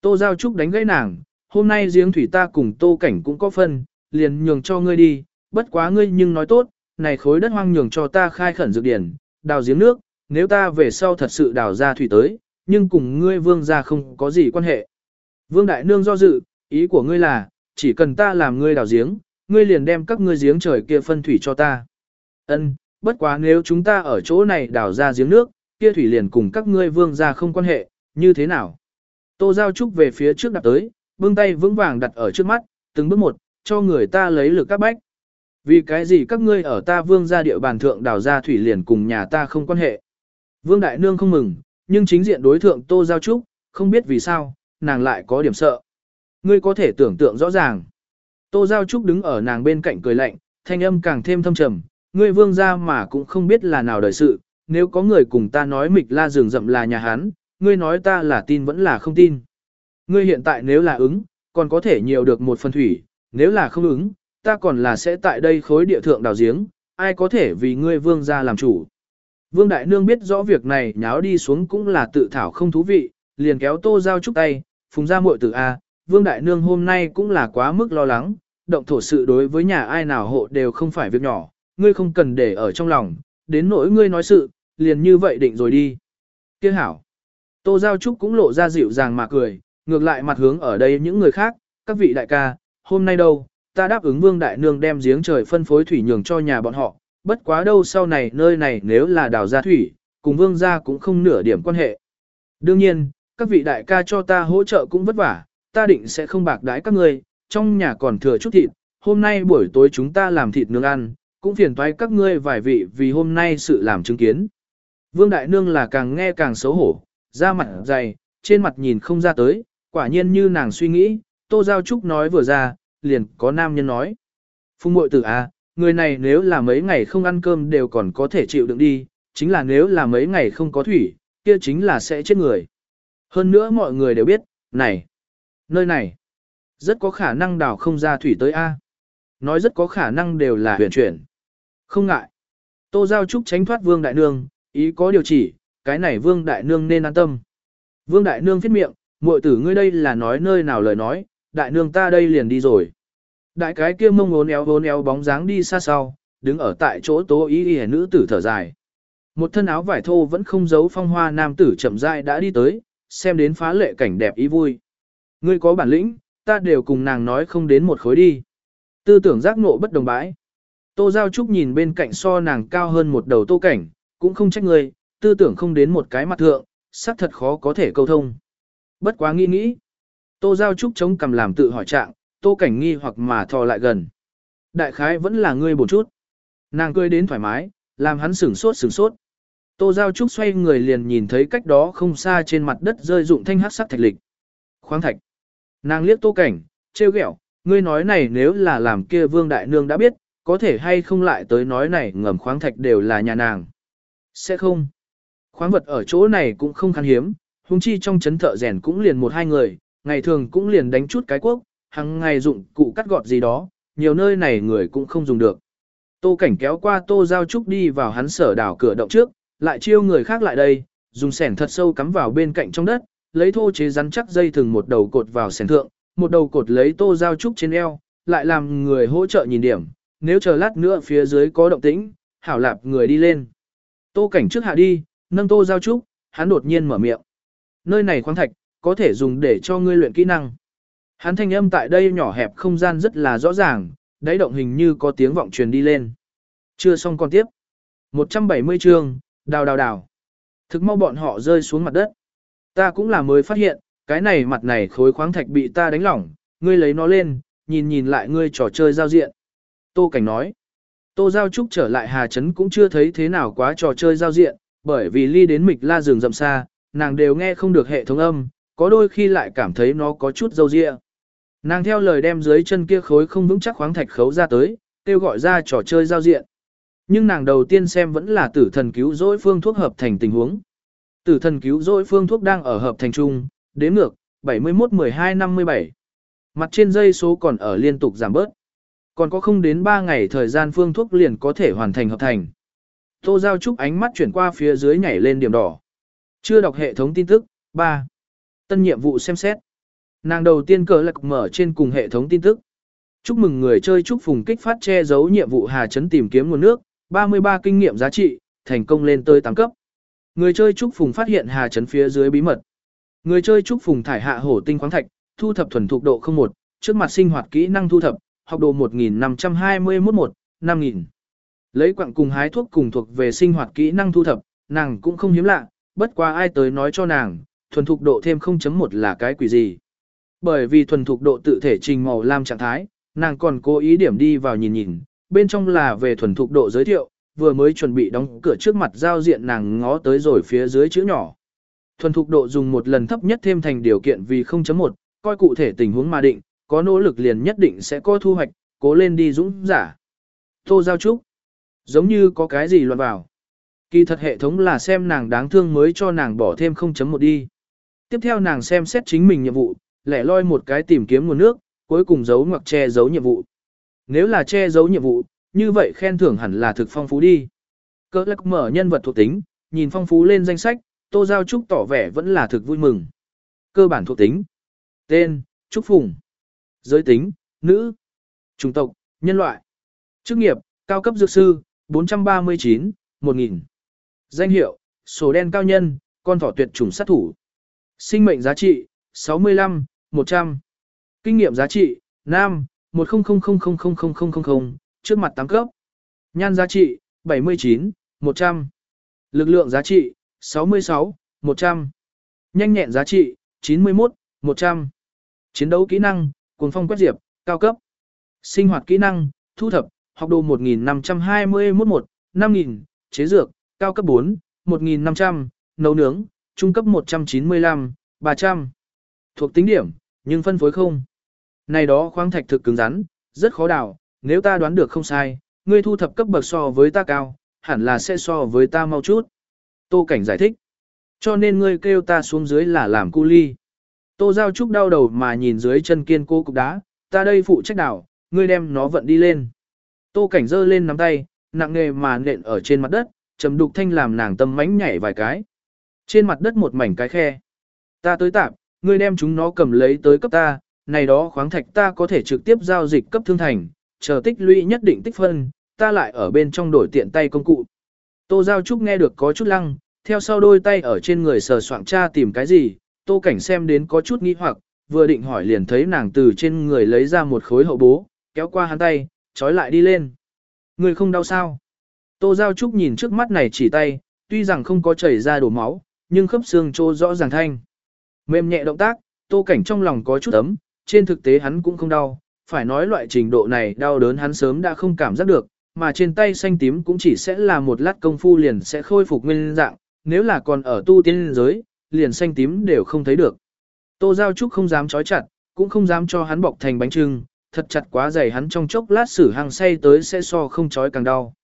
Tô Giao Trúc đánh gãy nàng, hôm nay giếng thủy ta cùng tô cảnh cũng có phân, liền nhường cho ngươi đi, bất quá ngươi nhưng nói tốt, này khối đất hoang nhường cho ta khai khẩn dược điển, đào giếng nước, nếu ta về sau thật sự đào ra thủy tới, nhưng cùng ngươi vương gia không có gì quan hệ. Vương Đại Nương do dự, ý của ngươi là, chỉ cần ta làm ngươi đào giếng, ngươi liền đem các ngươi giếng trời kia phân thủy cho ta. Ân, bất quá nếu chúng ta ở chỗ này đào ra giếng nước, kia thủy liền cùng các ngươi vương gia không quan hệ, như thế nào? Tô Giao Trúc về phía trước đặt tới, bưng tay vững vàng đặt ở trước mắt, từng bước một, cho người ta lấy lực các bách. Vì cái gì các ngươi ở ta vương gia địa bàn thượng đào ra thủy liền cùng nhà ta không quan hệ. Vương Đại Nương không mừng, nhưng chính diện đối thượng Tô Giao Trúc, không biết vì sao, nàng lại có điểm sợ. Ngươi có thể tưởng tượng rõ ràng. Tô Giao Trúc đứng ở nàng bên cạnh cười lạnh, thanh âm càng thêm thâm trầm, ngươi vương gia mà cũng không biết là nào đời sự, nếu có người cùng ta nói mịch la rừng rậm là nhà hán, ngươi nói ta là tin vẫn là không tin. Ngươi hiện tại nếu là ứng, còn có thể nhiều được một phần thủy, nếu là không ứng, ta còn là sẽ tại đây khối địa thượng đào giếng, ai có thể vì ngươi vương gia làm chủ. Vương Đại Nương biết rõ việc này nháo đi xuống cũng là tự thảo không thú vị, liền kéo tô giao chúc tay, phùng ra muội tử A, Vương Đại Nương hôm nay cũng là quá mức lo lắng, động thổ sự đối với nhà ai nào hộ đều không phải việc nhỏ, ngươi không cần để ở trong lòng, đến nỗi ngươi nói sự, liền như vậy định rồi đi. Kia hảo. Tô Giao Trúc cũng lộ ra dịu dàng mà cười, ngược lại mặt hướng ở đây những người khác, các vị đại ca, hôm nay đâu, ta đáp ứng Vương Đại Nương đem giếng trời phân phối thủy nhường cho nhà bọn họ, bất quá đâu sau này nơi này nếu là đào ra thủy, cùng Vương gia cũng không nửa điểm quan hệ. Đương nhiên, các vị đại ca cho ta hỗ trợ cũng vất vả, ta định sẽ không bạc đái các ngươi, trong nhà còn thừa chút thịt, hôm nay buổi tối chúng ta làm thịt nướng ăn, cũng phiền toái các ngươi vài vị vì hôm nay sự làm chứng kiến. Vương Đại Nương là càng nghe càng xấu hổ, da mặt dày, trên mặt nhìn không ra tới, quả nhiên như nàng suy nghĩ, Tô Giao Trúc nói vừa ra, liền có nam nhân nói. Phung mội tử à, người này nếu là mấy ngày không ăn cơm đều còn có thể chịu đựng đi, chính là nếu là mấy ngày không có thủy, kia chính là sẽ chết người. Hơn nữa mọi người đều biết, này, nơi này, rất có khả năng đào không ra thủy tới A. Nói rất có khả năng đều là huyền chuyển. Không ngại. Tô Giao Trúc tránh thoát Vương Đại Nương, ý có điều chỉ, cái này Vương Đại Nương nên an tâm. Vương Đại Nương phiết miệng, muội tử ngươi đây là nói nơi nào lời nói, Đại Nương ta đây liền đi rồi. Đại cái kia mông ốn éo ốn éo bóng dáng đi xa sau, đứng ở tại chỗ tố ý y nữ tử thở dài. Một thân áo vải thô vẫn không giấu phong hoa nam tử chậm rãi đã đi tới, xem đến phá lệ cảnh đẹp ý vui. Ngươi có bản lĩnh, ta đều cùng nàng nói không đến một khối đi. Tư tưởng giác ngộ bất đồng bãi. Tô Giao Trúc nhìn bên cạnh so nàng cao hơn một đầu tô cảnh, cũng không trách người. tư tưởng không đến một cái mặt thượng, xác thật khó có thể câu thông. Bất quá nghĩ nghĩ. Tô Giao Trúc chống cầm làm tự hỏi trạng, tô cảnh nghi hoặc mà thò lại gần. Đại khái vẫn là ngươi bổ chút. Nàng cười đến thoải mái, làm hắn sửng sốt sửng sốt. Tô Giao Trúc xoay người liền nhìn thấy cách đó không xa trên mặt đất rơi dụng thanh hát sắc thạch lịch. Khoáng thạch. Nàng liếc tô cảnh, trêu ghẹo, ngươi nói này nếu là làm kia vương đại nương đã biết, có thể hay không lại tới nói này ngầm khoáng thạch đều là nhà nàng. Sẽ không. Khoáng vật ở chỗ này cũng không khan hiếm, hung chi trong chấn thợ rèn cũng liền một hai người, ngày thường cũng liền đánh chút cái quốc, hàng ngày dụng cụ cắt gọt gì đó, nhiều nơi này người cũng không dùng được. Tô cảnh kéo qua tô giao trúc đi vào hắn sở đảo cửa động trước, lại chiêu người khác lại đây, dùng sẻn thật sâu cắm vào bên cạnh trong đất, lấy thô chế rắn chắc dây thừng một đầu cột vào sèn thượng, một đầu cột lấy tô giao trúc trên eo, lại làm người hỗ trợ nhìn điểm, nếu chờ lát nữa phía dưới có động tĩnh, hảo lạp người đi lên. Tô cảnh trước hạ đi, nâng tô giao trúc, hắn đột nhiên mở miệng. Nơi này khoáng thạch, có thể dùng để cho ngươi luyện kỹ năng. Hắn thanh âm tại đây nhỏ hẹp không gian rất là rõ ràng, đáy động hình như có tiếng vọng truyền đi lên. Chưa xong còn tiếp. 170 chương, đào đào đào. Thực mau bọn họ rơi xuống mặt đất. Ta cũng là mới phát hiện, cái này mặt này khối khoáng thạch bị ta đánh lỏng, ngươi lấy nó lên, nhìn nhìn lại ngươi trò chơi giao diện. Tô Cảnh nói, Tô Giao Trúc trở lại Hà Trấn cũng chưa thấy thế nào quá trò chơi giao diện, bởi vì ly đến mịch la rừng rậm xa, nàng đều nghe không được hệ thống âm, có đôi khi lại cảm thấy nó có chút dâu dịa. Nàng theo lời đem dưới chân kia khối không vững chắc khoáng thạch khấu ra tới, kêu gọi ra trò chơi giao diện. Nhưng nàng đầu tiên xem vẫn là tử thần cứu rỗi phương thuốc hợp thành tình huống. Tử thần cứu rỗi phương thuốc đang ở hợp thành trung, đếm ngược, 71-12-57. Mặt trên dây số còn ở liên tục giảm bớt. Còn có không đến 3 ngày thời gian phương thuốc liền có thể hoàn thành hợp thành. Tô Giao Trúc ánh mắt chuyển qua phía dưới nhảy lên điểm đỏ. Chưa đọc hệ thống tin tức, 3. Tân nhiệm vụ xem xét. Nàng đầu tiên cờ lạc mở trên cùng hệ thống tin tức. Chúc mừng người chơi chúc phùng kích phát che giấu nhiệm vụ Hà Trấn tìm kiếm nguồn nước, 33 kinh nghiệm giá trị, thành công lên tới 8 cấp. Người chơi trúc phùng phát hiện Hà Trấn phía dưới bí mật. Người chơi trúc phùng thải hạ hổ tinh khoáng thạch, thu thập thuần thục độ 01, trước mặt sinh hoạt kỹ năng thu thập, học độ 1521 1, 5000. Lấy quặng cùng hái thuốc cùng thuộc về sinh hoạt kỹ năng thu thập, nàng cũng không hiếm lạ, bất quá ai tới nói cho nàng, thuần thục độ thêm 0.1 là cái quỷ gì. Bởi vì thuần thục độ tự thể trình màu lam trạng thái, nàng còn cố ý điểm đi vào nhìn nhìn, bên trong là về thuần thục độ giới thiệu, vừa mới chuẩn bị đóng cửa trước mặt giao diện nàng ngó tới rồi phía dưới chữ nhỏ. Thuần thục độ dùng một lần thấp nhất thêm thành điều kiện vì 0.1, coi cụ thể tình huống mà định, có nỗ lực liền nhất định sẽ có thu hoạch, cố lên đi dũng giả. Tô Giao Trúc, giống như có cái gì loạn vào. Kỳ thật hệ thống là xem nàng đáng thương mới cho nàng bỏ thêm 0.1 đi. Tiếp theo nàng xem xét chính mình nhiệm vụ, lẻ loi một cái tìm kiếm nguồn nước, cuối cùng giấu ngoặc che giấu nhiệm vụ. Nếu là che giấu nhiệm vụ, như vậy khen thưởng hẳn là thực phong phú đi. Cơ lắc mở nhân vật thuộc tính, nhìn phong phú lên danh sách, Tô Giao Trúc tỏ vẻ vẫn là thực vui mừng. Cơ bản thuộc tính. Tên, Trúc Phùng. Giới tính, nữ. Chủng tộc, nhân loại. Chức nghiệp, cao cấp dược sư, 439, 1000. Danh hiệu, sổ đen cao nhân, con thỏ tuyệt chủng sát thủ. Sinh mệnh giá trị, 65, 100. Kinh nghiệm giá trị, nam, 1000000000 trước mặt 8 cấp. Nhan giá trị, 79, 100. Lực lượng giá trị, 66, 100. Nhanh nhẹn giá trị, 91, 100. Chiến đấu kỹ năng, cuồng phong quét diệp, cao cấp. Sinh hoạt kỹ năng, thu thập, học đồ 1521 1, 5000, chế dược, cao cấp 4, 1500, nấu nướng, trung cấp 195, 300. Thuộc tính điểm, nhưng phân phối không. Này đó khoáng thạch thực cứng rắn, rất khó đào, nếu ta đoán được không sai, ngươi thu thập cấp bậc so với ta cao, hẳn là sẽ so với ta mau chút. Tô Cảnh giải thích. Cho nên ngươi kêu ta xuống dưới là làm cu ly. Tô Giao Trúc đau đầu mà nhìn dưới chân kiên cố cục đá, ta đây phụ trách đảo, ngươi đem nó vận đi lên. Tô Cảnh giơ lên nắm tay, nặng nề mà nện ở trên mặt đất, trầm đục thanh làm nàng tâm mánh nhảy vài cái. Trên mặt đất một mảnh cái khe. Ta tới tạm, ngươi đem chúng nó cầm lấy tới cấp ta, này đó khoáng thạch ta có thể trực tiếp giao dịch cấp thương thành, chờ tích lũy nhất định tích phân, ta lại ở bên trong đổi tiện tay công cụ. Tô Giao Trúc nghe được có chút lăng, theo sau đôi tay ở trên người sờ soạng tra tìm cái gì, Tô Cảnh xem đến có chút nghi hoặc, vừa định hỏi liền thấy nàng từ trên người lấy ra một khối hậu bố, kéo qua hắn tay, trói lại đi lên. Người không đau sao? Tô Giao Trúc nhìn trước mắt này chỉ tay, tuy rằng không có chảy ra đổ máu, nhưng khớp xương trô rõ ràng thanh. Mềm nhẹ động tác, Tô Cảnh trong lòng có chút ấm, trên thực tế hắn cũng không đau, phải nói loại trình độ này đau đớn hắn sớm đã không cảm giác được, mà trên tay xanh tím cũng chỉ sẽ là một lát công phu liền sẽ khôi phục nguyên dạng, nếu là còn ở tu tiên giới, liền xanh tím đều không thấy được. Tô Giao Trúc không dám trói chặt, cũng không dám cho hắn bọc thành bánh trưng, thật chặt quá dày hắn trong chốc lát xử hàng say tới sẽ so không trói càng đau.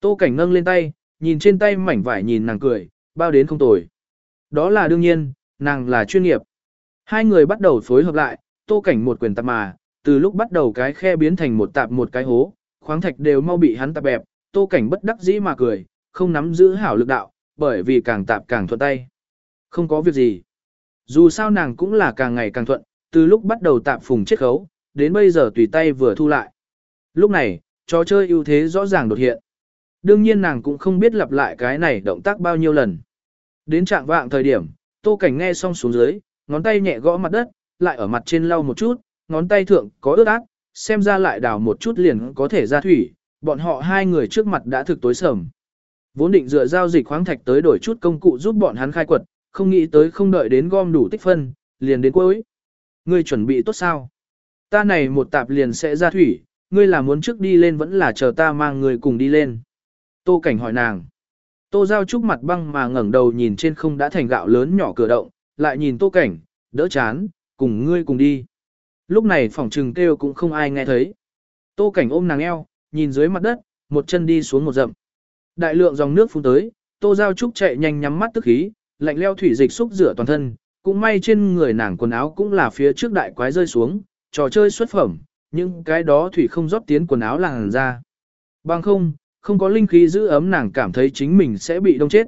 Tô Cảnh nâng lên tay, nhìn trên tay mảnh vải nhìn nàng cười, bao đến không tồi. Đó là đương nhiên, nàng là chuyên nghiệp. Hai người bắt đầu phối hợp lại, Tô Cảnh một quyền tạp mà, từ lúc bắt đầu cái khe biến thành một tạp một cái hố, khoáng thạch đều mau bị hắn tạp bẹp, Tô Cảnh bất đắc dĩ mà cười, không nắm giữ hảo lực đạo, bởi vì càng tạp càng thuận tay. Không có việc gì. Dù sao nàng cũng là càng ngày càng thuận, từ lúc bắt đầu tạp phùng chiết khấu, đến bây giờ tùy tay vừa thu lại. Lúc này, trò chơi ưu thế rõ ràng đột hiện. Đương nhiên nàng cũng không biết lặp lại cái này động tác bao nhiêu lần. Đến trạng vạng thời điểm, tô cảnh nghe xong xuống dưới, ngón tay nhẹ gõ mặt đất, lại ở mặt trên lau một chút, ngón tay thượng có ướt át, xem ra lại đào một chút liền có thể ra thủy, bọn họ hai người trước mặt đã thực tối sầm. Vốn định dựa giao dịch khoáng thạch tới đổi chút công cụ giúp bọn hắn khai quật, không nghĩ tới không đợi đến gom đủ tích phân, liền đến cuối. Ngươi chuẩn bị tốt sao? Ta này một tạp liền sẽ ra thủy, ngươi là muốn trước đi lên vẫn là chờ ta mang người cùng đi lên. Tô Cảnh hỏi nàng. Tô Giao Trúc mặt băng mà ngẩng đầu nhìn trên không đã thành gạo lớn nhỏ cửa động, lại nhìn Tô Cảnh, đỡ chán, cùng ngươi cùng đi. Lúc này phòng trừng kêu cũng không ai nghe thấy. Tô Cảnh ôm nàng eo, nhìn dưới mặt đất, một chân đi xuống một rậm. Đại lượng dòng nước phun tới, Tô Giao Trúc chạy nhanh nhắm mắt tức khí, lạnh leo thủy dịch xúc rửa toàn thân, cũng may trên người nàng quần áo cũng là phía trước đại quái rơi xuống, trò chơi xuất phẩm, nhưng cái đó thủy không rót tiến quần áo làng ra. Bằng không, không có linh khí giữ ấm nàng cảm thấy chính mình sẽ bị đông chết.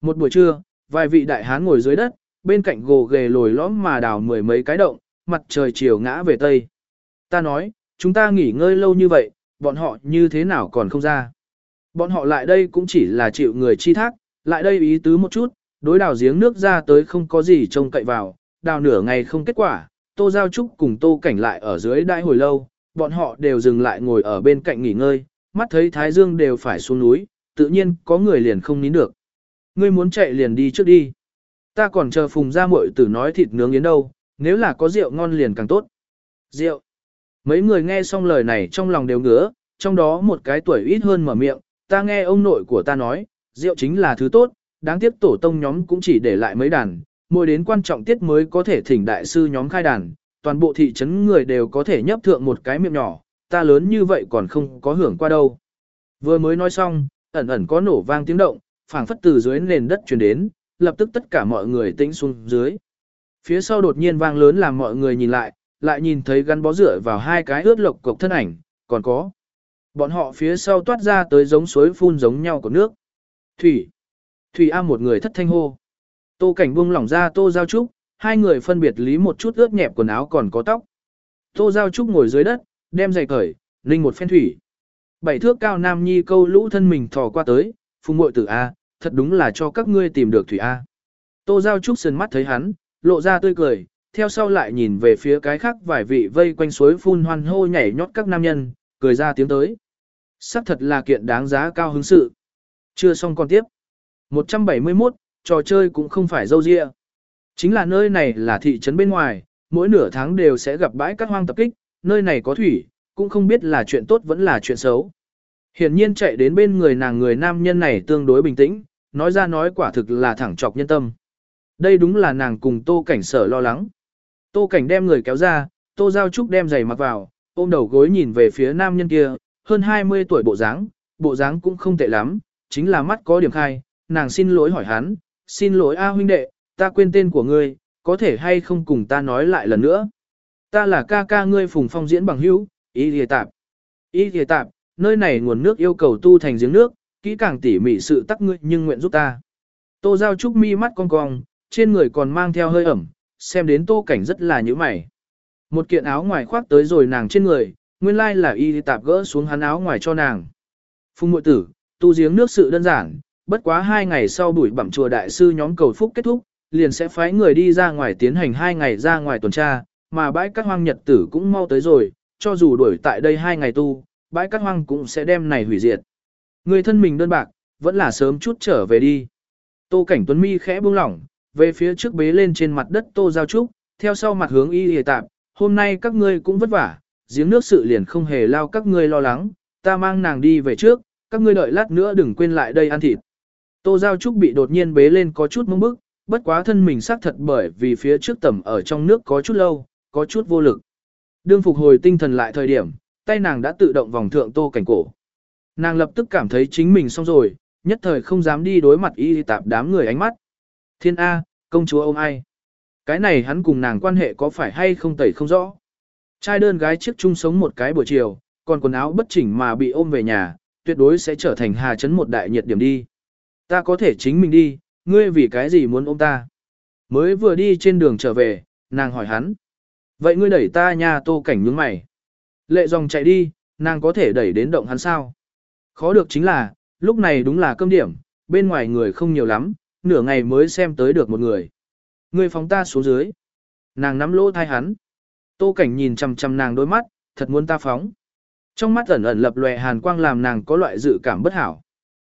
Một buổi trưa, vài vị đại hán ngồi dưới đất, bên cạnh gồ ghề lồi lõm mà đào mười mấy cái động, mặt trời chiều ngã về tây. Ta nói, chúng ta nghỉ ngơi lâu như vậy, bọn họ như thế nào còn không ra. Bọn họ lại đây cũng chỉ là chịu người chi thác, lại đây ý tứ một chút, đối đào giếng nước ra tới không có gì trông cậy vào, đào nửa ngày không kết quả, Tô Giao Trúc cùng Tô Cảnh lại ở dưới đại hồi lâu, bọn họ đều dừng lại ngồi ở bên cạnh nghỉ ngơi, mắt thấy Thái Dương đều phải xuống núi, tự nhiên có người liền không nín được. Ngươi muốn chạy liền đi trước đi. Ta còn chờ phùng ra muội tử nói thịt nướng yến đâu, nếu là có rượu ngon liền càng tốt. Rượu. Mấy người nghe xong lời này trong lòng đều ngứa, trong đó một cái tuổi ít hơn mở miệng, ta nghe ông nội của ta nói, rượu chính là thứ tốt, đáng tiếc tổ tông nhóm cũng chỉ để lại mấy đàn, mỗi đến quan trọng tiết mới có thể thỉnh đại sư nhóm khai đàn, toàn bộ thị trấn người đều có thể nhấp thượng một cái miệng nhỏ, ta lớn như vậy còn không có hưởng qua đâu. Vừa mới nói xong, ẩn ẩn có nổ vang tiếng động, phảng phất từ dưới nền đất truyền đến, lập tức tất cả mọi người tĩnh xuống dưới. Phía sau đột nhiên vang lớn làm mọi người nhìn lại, lại nhìn thấy gắn bó rửa vào hai cái ướt lộc cục thân ảnh, còn có. Bọn họ phía sau toát ra tới giống suối phun giống nhau của nước. Thủy. Thủy A một người thất thanh hô. Tô cảnh buông lỏng ra tô giao trúc, hai người phân biệt lý một chút ướt nhẹp quần áo còn có tóc. Tô giao trúc ngồi dưới đất, đem giày cởi, linh một phen thủy. Bảy thước cao nam nhi câu lũ thân mình thò qua tới, phùng muội tử A, thật đúng là cho các ngươi tìm được thủy A. Tô giao trúc sườn mắt thấy hắn, lộ ra tươi cười, theo sau lại nhìn về phía cái khác vài vị vây quanh suối phun hoan hô nhảy nhót các nam nhân, cười ra tiếng tới. Sắc thật là kiện đáng giá cao hứng sự. Chưa xong con tiếp. 171, trò chơi cũng không phải dâu dịa. Chính là nơi này là thị trấn bên ngoài, mỗi nửa tháng đều sẽ gặp bãi cát hoang tập kích, nơi này có thủy, cũng không biết là chuyện tốt vẫn là chuyện xấu. Hiển nhiên chạy đến bên người nàng người nam nhân này tương đối bình tĩnh, nói ra nói quả thực là thẳng chọc nhân tâm. Đây đúng là nàng cùng tô cảnh sở lo lắng. Tô cảnh đem người kéo ra, tô giao trúc đem giày mặc vào, ôm đầu gối nhìn về phía nam nhân kia, hơn 20 tuổi bộ dáng, bộ dáng cũng không tệ lắm, chính là mắt có điểm khai, nàng xin lỗi hỏi hắn, xin lỗi A huynh đệ, ta quên tên của ngươi, có thể hay không cùng ta nói lại lần nữa. Ta là ca ca ngươi phùng phong diễn bằng hữu, ý thề tạp. Ý thề tạp, nơi này nguồn nước yêu cầu tu thành giếng nước, kỹ càng tỉ mỉ sự tắc ngươi nhưng nguyện giúp ta. Tô Giao Trúc mi mắt cong cong, trên người còn mang theo hơi ẩm, xem đến tô cảnh rất là nhíu mày. Một kiện áo ngoài khoác tới rồi nàng trên người, nguyên lai là y tạp gỡ xuống hắn áo ngoài cho nàng. Phùng mội tử, tu giếng nước sự đơn giản, bất quá hai ngày sau buổi bẩm chùa đại sư nhóm cầu phúc kết thúc, liền sẽ phái người đi ra ngoài tiến hành hai ngày ra ngoài tuần tra, mà bãi cát hoang nhật tử cũng mau tới rồi, cho dù đuổi tại đây hai ngày tu, bãi cát hoang cũng sẽ đem này hủy diệt. Người thân mình đơn bạc, vẫn là sớm chút trở về đi. Tô Cảnh Tuấn Mi khẽ buông lỏng, về phía trước bế lên trên mặt đất Tô Giao Trúc, theo sau mặt hướng y hề tạp, hôm nay các ngươi cũng vất vả, giếng nước sự liền không hề lao các ngươi lo lắng, ta mang nàng đi về trước, các ngươi đợi lát nữa đừng quên lại đây ăn thịt. Tô Giao Trúc bị đột nhiên bế lên có chút mông bức, bất quá thân mình xác thật bởi vì phía trước tầm ở trong nước có chút lâu, có chút vô lực. Đương phục hồi tinh thần lại thời điểm, tay nàng đã tự động vòng thượng tô cảnh cổ. Nàng lập tức cảm thấy chính mình xong rồi, nhất thời không dám đi đối mặt y tạp đám người ánh mắt. Thiên A, công chúa ôm ai? Cái này hắn cùng nàng quan hệ có phải hay không tẩy không rõ. Trai đơn gái chiếc chung sống một cái buổi chiều, còn quần áo bất chỉnh mà bị ôm về nhà, tuyệt đối sẽ trở thành hà chấn một đại nhiệt điểm đi. Ta có thể chính mình đi, ngươi vì cái gì muốn ôm ta? Mới vừa đi trên đường trở về, nàng hỏi hắn. Vậy ngươi đẩy ta nha tô cảnh nhướng mày. Lệ dòng chạy đi, nàng có thể đẩy đến động hắn sao? Khó được chính là, lúc này đúng là cơm điểm, bên ngoài người không nhiều lắm, nửa ngày mới xem tới được một người. người phóng ta xuống dưới. Nàng nắm lỗ thai hắn. Tô cảnh nhìn chằm chằm nàng đôi mắt, thật muốn ta phóng. Trong mắt ẩn ẩn lập lòe hàn quang làm nàng có loại dự cảm bất hảo.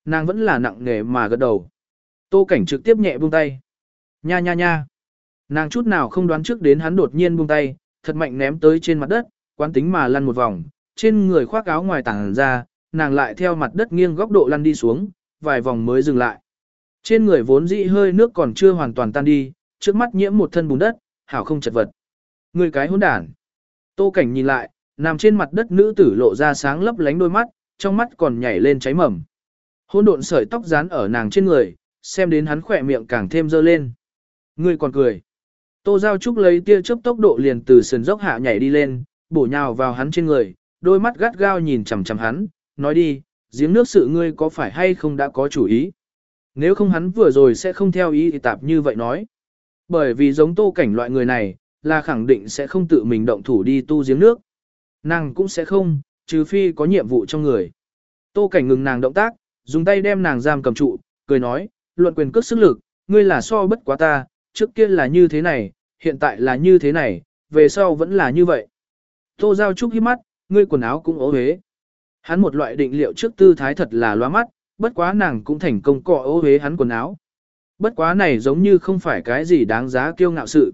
Nàng vẫn là nặng nề mà gật đầu. Tô cảnh trực tiếp nhẹ buông tay. Nha nha nha. Nàng chút nào không đoán trước đến hắn đột nhiên buông tay, thật mạnh ném tới trên mặt đất, quán tính mà lăn một vòng, trên người khoác áo ngoài tảng ra, nàng lại theo mặt đất nghiêng góc độ lăn đi xuống, vài vòng mới dừng lại. Trên người vốn dĩ hơi nước còn chưa hoàn toàn tan đi, trước mắt nhiễm một thân bùn đất, hảo không chật vật. Người cái hỗn đản. Tô cảnh nhìn lại, nằm trên mặt đất nữ tử lộ ra sáng lấp lánh đôi mắt, trong mắt còn nhảy lên cháy mầm. Hỗn độn sợi tóc dán ở nàng trên người, xem đến hắn khỏe miệng càng thêm dơ lên. Người còn cười. Tô Giao Trúc lấy tia chớp tốc độ liền từ sườn dốc hạ nhảy đi lên, bổ nhào vào hắn trên người, đôi mắt gắt gao nhìn chằm chằm hắn, nói đi, giếng nước sự ngươi có phải hay không đã có chủ ý. Nếu không hắn vừa rồi sẽ không theo ý thì tạp như vậy nói. Bởi vì giống tô cảnh loại người này, là khẳng định sẽ không tự mình động thủ đi tu giếng nước. Nàng cũng sẽ không, trừ phi có nhiệm vụ trong người. Tô cảnh ngừng nàng động tác, dùng tay đem nàng giam cầm trụ, cười nói, luận quyền cước sức lực, ngươi là so bất quá ta, trước kia là như thế này, hiện tại là như thế này, về sau vẫn là như vậy. Tô Giao Trúc hiếp mắt, ngươi quần áo cũng ố hế. Hắn một loại định liệu trước tư thái thật là loa mắt, bất quá nàng cũng thành công cọ ố hế hắn quần áo. Bất quá này giống như không phải cái gì đáng giá kiêu ngạo sự.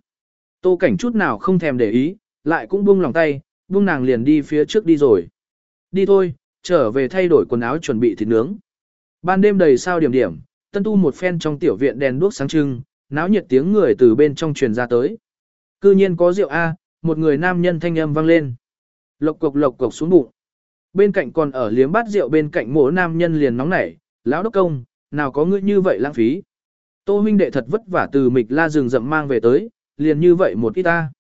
Tô cảnh chút nào không thèm để ý, lại cũng buông lòng tay, buông nàng liền đi phía trước đi rồi. Đi thôi, trở về thay đổi quần áo chuẩn bị thịt nướng. Ban đêm đầy sao điểm điểm, tân tu một phen trong tiểu viện đèn đuốc sáng trưng, náo nhiệt tiếng người từ bên trong truyền ra tới. Cư nhiên có rượu A, một người nam nhân thanh âm vang lên. Lộc cục lộc cục xuống bụng. Bên cạnh còn ở liếm bát rượu bên cạnh mỗi nam nhân liền nóng nảy, lão đốc công, nào có ngươi như vậy lãng phí. Tô huynh đệ thật vất vả từ mịch la rừng rậm mang về tới, liền như vậy một ít ta.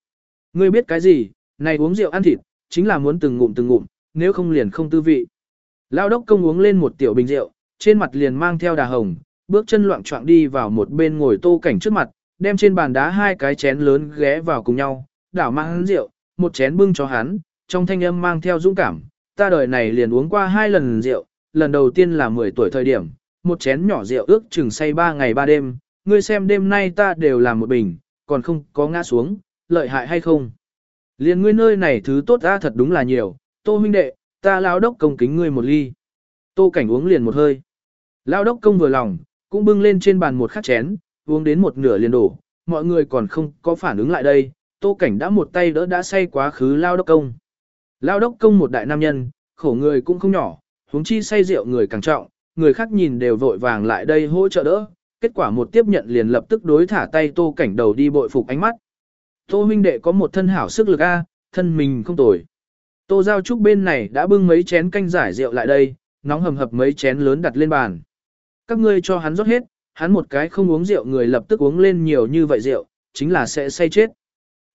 Ngươi biết cái gì, này uống rượu ăn thịt, chính là muốn từng ngụm từng ngụm, nếu không liền không tư vị. Lão đốc công uống lên một tiểu bình rượu, trên mặt liền mang theo đà hồng, bước chân loạn choạng đi vào một bên ngồi tô cảnh trước mặt, đem trên bàn đá hai cái chén lớn ghé vào cùng nhau, đảo mang hắn rượu, một chén bưng cho hắn, trong thanh âm mang theo dũng cảm, ta đời này liền uống qua hai lần rượu, lần đầu tiên là 10 tuổi thời điểm, một chén nhỏ rượu ước chừng say ba ngày ba đêm, ngươi xem đêm nay ta đều làm một bình, còn không có ngã xuống, lợi hại hay không. Liền ngươi nơi này thứ tốt ra thật đúng là nhiều, tô huynh đệ, ta lao đốc công kính ngươi một ly. Tô cảnh uống liền một hơi. Lao đốc công vừa lòng, cũng bưng lên trên bàn một khắc chén, uống đến một nửa liền đổ, mọi người còn không có phản ứng lại đây, tô cảnh đã một tay đỡ đã say quá khứ lao đốc công. Lao đốc công một đại nam nhân, khổ người cũng không nhỏ, huống chi say rượu người càng trọng, người khác nhìn đều vội vàng lại đây hỗ trợ đỡ, kết quả một tiếp nhận liền lập tức đối thả tay tô cảnh đầu đi bội phục ánh mắt. Tô huynh đệ có một thân hảo sức lực A, thân mình không tồi. Tô giao trúc bên này đã bưng mấy chén canh giải rượu lại đây, nóng hầm hập mấy chén lớn đặt lên bàn. Các ngươi cho hắn rót hết, hắn một cái không uống rượu người lập tức uống lên nhiều như vậy rượu, chính là sẽ say chết.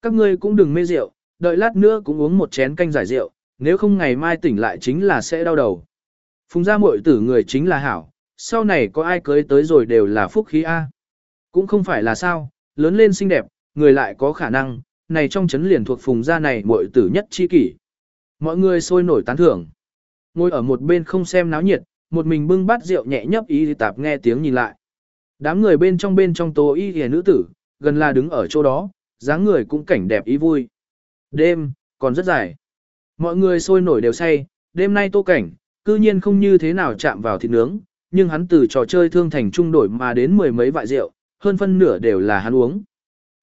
Các ngươi cũng đừng mê rượu, đợi lát nữa cũng uống một chén canh giải rượu, nếu không ngày mai tỉnh lại chính là sẽ đau đầu. Phùng gia muội tử người chính là hảo, sau này có ai cưới tới rồi đều là phúc khí A. Cũng không phải là sao, lớn lên xinh đẹp, người lại có khả năng, này trong chấn liền thuộc phùng gia này muội tử nhất chi kỷ. Mọi người sôi nổi tán thưởng. Ngồi ở một bên không xem náo nhiệt, một mình bưng bát rượu nhẹ nhấp y tạp nghe tiếng nhìn lại. Đám người bên trong bên trong tố y hề nữ tử, gần là đứng ở chỗ đó, dáng người cũng cảnh đẹp ý vui. Đêm, còn rất dài. Mọi người sôi nổi đều say, đêm nay tô cảnh, cư nhiên không như thế nào chạm vào thịt nướng, nhưng hắn từ trò chơi thương thành trung đổi mà đến mười mấy vại rượu, hơn phân nửa đều là hắn uống.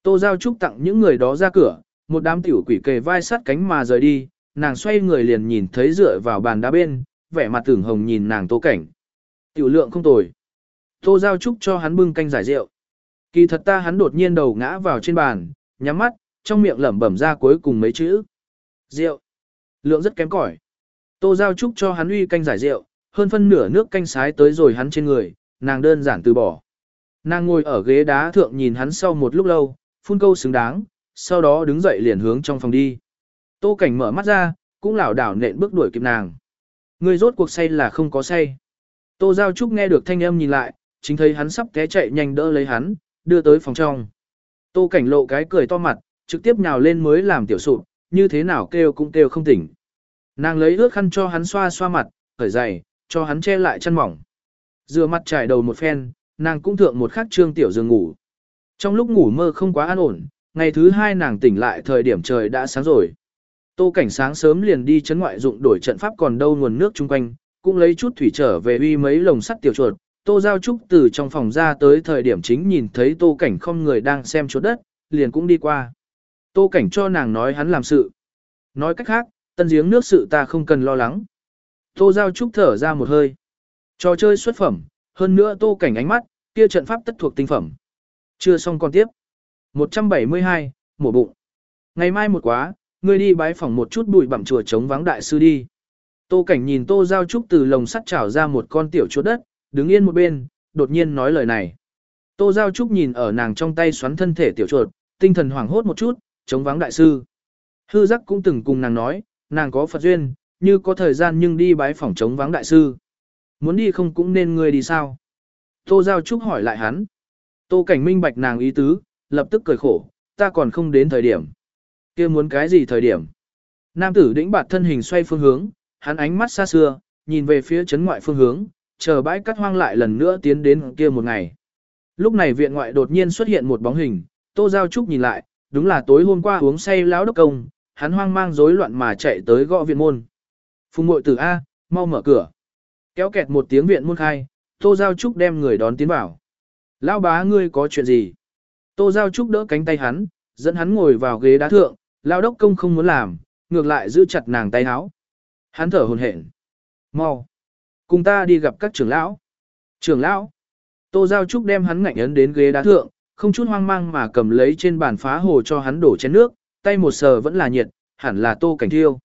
Tô Giao Trúc tặng những người đó ra cửa, một đám tiểu quỷ kề vai sát cánh mà rời đi, nàng xoay người liền nhìn thấy dựa vào bàn đá bên, vẻ mặt tưởng hồng nhìn nàng tô cảnh. Tiểu lượng không tồi. Tô Giao Trúc cho hắn bưng canh giải rượu. Kỳ thật ta hắn đột nhiên đầu ngã vào trên bàn, nhắm mắt, trong miệng lẩm bẩm ra cuối cùng mấy chữ. Rượu. Lượng rất kém cỏi. Tô Giao Trúc cho hắn uy canh giải rượu, hơn phân nửa nước canh sái tới rồi hắn trên người, nàng đơn giản từ bỏ. Nàng ngồi ở ghế đá thượng nhìn hắn sau một lúc lâu, phun câu xứng đáng, sau đó đứng dậy liền hướng trong phòng đi. Tô Cảnh mở mắt ra, cũng lảo đảo nện bước đuổi kịp nàng. Người rốt cuộc say là không có say. Tô Giao Trúc nghe được thanh âm nhìn lại, chính thấy hắn sắp té chạy nhanh đỡ lấy hắn, đưa tới phòng trong. Tô Cảnh lộ cái cười to mặt, trực tiếp nhào lên mới làm tiểu sụp, như thế nào kêu cũng kêu không tỉnh. Nàng lấy ướt khăn cho hắn xoa xoa mặt, khởi giày, cho hắn che lại chân mỏng. Dừa mặt trải đầu một phen, nàng cũng thượng một khắc trương tiểu giường ngủ. Trong lúc ngủ mơ không quá an ổn, ngày thứ hai nàng tỉnh lại thời điểm trời đã sáng rồi. Tô cảnh sáng sớm liền đi chấn ngoại dụng đổi trận pháp còn đâu nguồn nước chung quanh, cũng lấy chút thủy trở về uy mấy lồng sắt tiểu chuột. Tô Giao Trúc từ trong phòng ra tới thời điểm chính nhìn thấy Tô Cảnh không người đang xem chuột đất, liền cũng đi qua. Tô Cảnh cho nàng nói hắn làm sự. Nói cách khác, tân giếng nước sự ta không cần lo lắng. Tô Giao Trúc thở ra một hơi. Trò chơi xuất phẩm, hơn nữa Tô Cảnh ánh mắt, kia trận pháp tất thuộc tinh phẩm. Chưa xong còn tiếp. 172, mổ bụng. Ngày mai một quá, ngươi đi bái phỏng một chút bụi bặm chùa chống vắng đại sư đi. Tô Cảnh nhìn Tô Giao Trúc từ lồng sắt trào ra một con tiểu chuột đất, đứng yên một bên, đột nhiên nói lời này. Tô Giao Trúc nhìn ở nàng trong tay xoắn thân thể tiểu chuột, tinh thần hoảng hốt một chút, chống vắng đại sư. Hư giác cũng từng cùng nàng nói, nàng có Phật duyên, như có thời gian nhưng đi bái phỏng chống vắng đại sư. Muốn đi không cũng nên ngươi đi sao? Tô Giao Trúc hỏi lại hắn. Tô Cảnh minh bạch nàng ý tứ, lập tức cười khổ, ta còn không đến thời điểm. kia muốn cái gì thời điểm? Nam tử đĩnh bạt thân hình xoay phương hướng, hắn ánh mắt xa xưa, nhìn về phía chấn ngoại phương hướng, chờ bãi cắt hoang lại lần nữa tiến đến kia một ngày. Lúc này viện ngoại đột nhiên xuất hiện một bóng hình, Tô Giao Trúc nhìn lại, đúng là tối hôm qua uống say lão đốc công, hắn hoang mang rối loạn mà chạy tới gõ viện môn. Phùng mội tử A, mau mở cửa. Kéo kẹt một tiếng viện môn khai, Tô Giao Trúc đem người đón tiến vào. Lão bá ngươi có chuyện gì? Tô Giao Trúc đỡ cánh tay hắn, dẫn hắn ngồi vào ghế đá thượng, lão đốc công không muốn làm, ngược lại giữ chặt nàng tay áo. Hắn thở hồn hển. Mau. Cùng ta đi gặp các trưởng lão. Trưởng lão. Tô Giao Trúc đem hắn ngạnh ấn đến ghế đá thượng, không chút hoang mang mà cầm lấy trên bàn phá hồ cho hắn đổ chén nước, tay một sờ vẫn là nhiệt, hẳn là tô cảnh thiêu.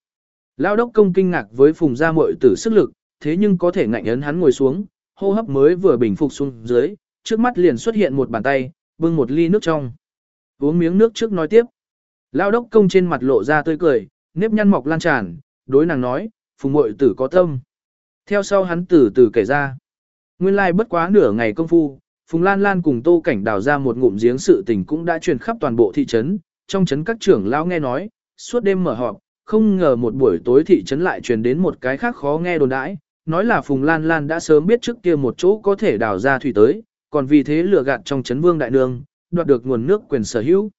Lão đốc công kinh ngạc với phùng gia muội tử sức lực, thế nhưng có thể ngạnh ấn hắn ngồi xuống, hô hấp mới vừa bình phục xuống dưới, trước mắt liền xuất hiện một bàn tay, bưng một ly nước trong. Uống miếng nước trước nói tiếp. Lão đốc công trên mặt lộ ra tươi cười, nếp nhăn mọc lan tràn, đối nàng nói, phùng muội tử có tâm. Theo sau hắn từ từ kể ra. Nguyên lai like bất quá nửa ngày công phu, Phùng Lan Lan cùng Tô Cảnh đào ra một ngụm giếng sự tình cũng đã truyền khắp toàn bộ thị trấn, trong trấn các trưởng lão nghe nói, suốt đêm mở họp, không ngờ một buổi tối thị trấn lại truyền đến một cái khác khó nghe đồn đãi, nói là Phùng Lan Lan đã sớm biết trước kia một chỗ có thể đào ra thủy tới, còn vì thế lừa gạt trong trấn Vương Đại Nương, đoạt được nguồn nước quyền sở hữu.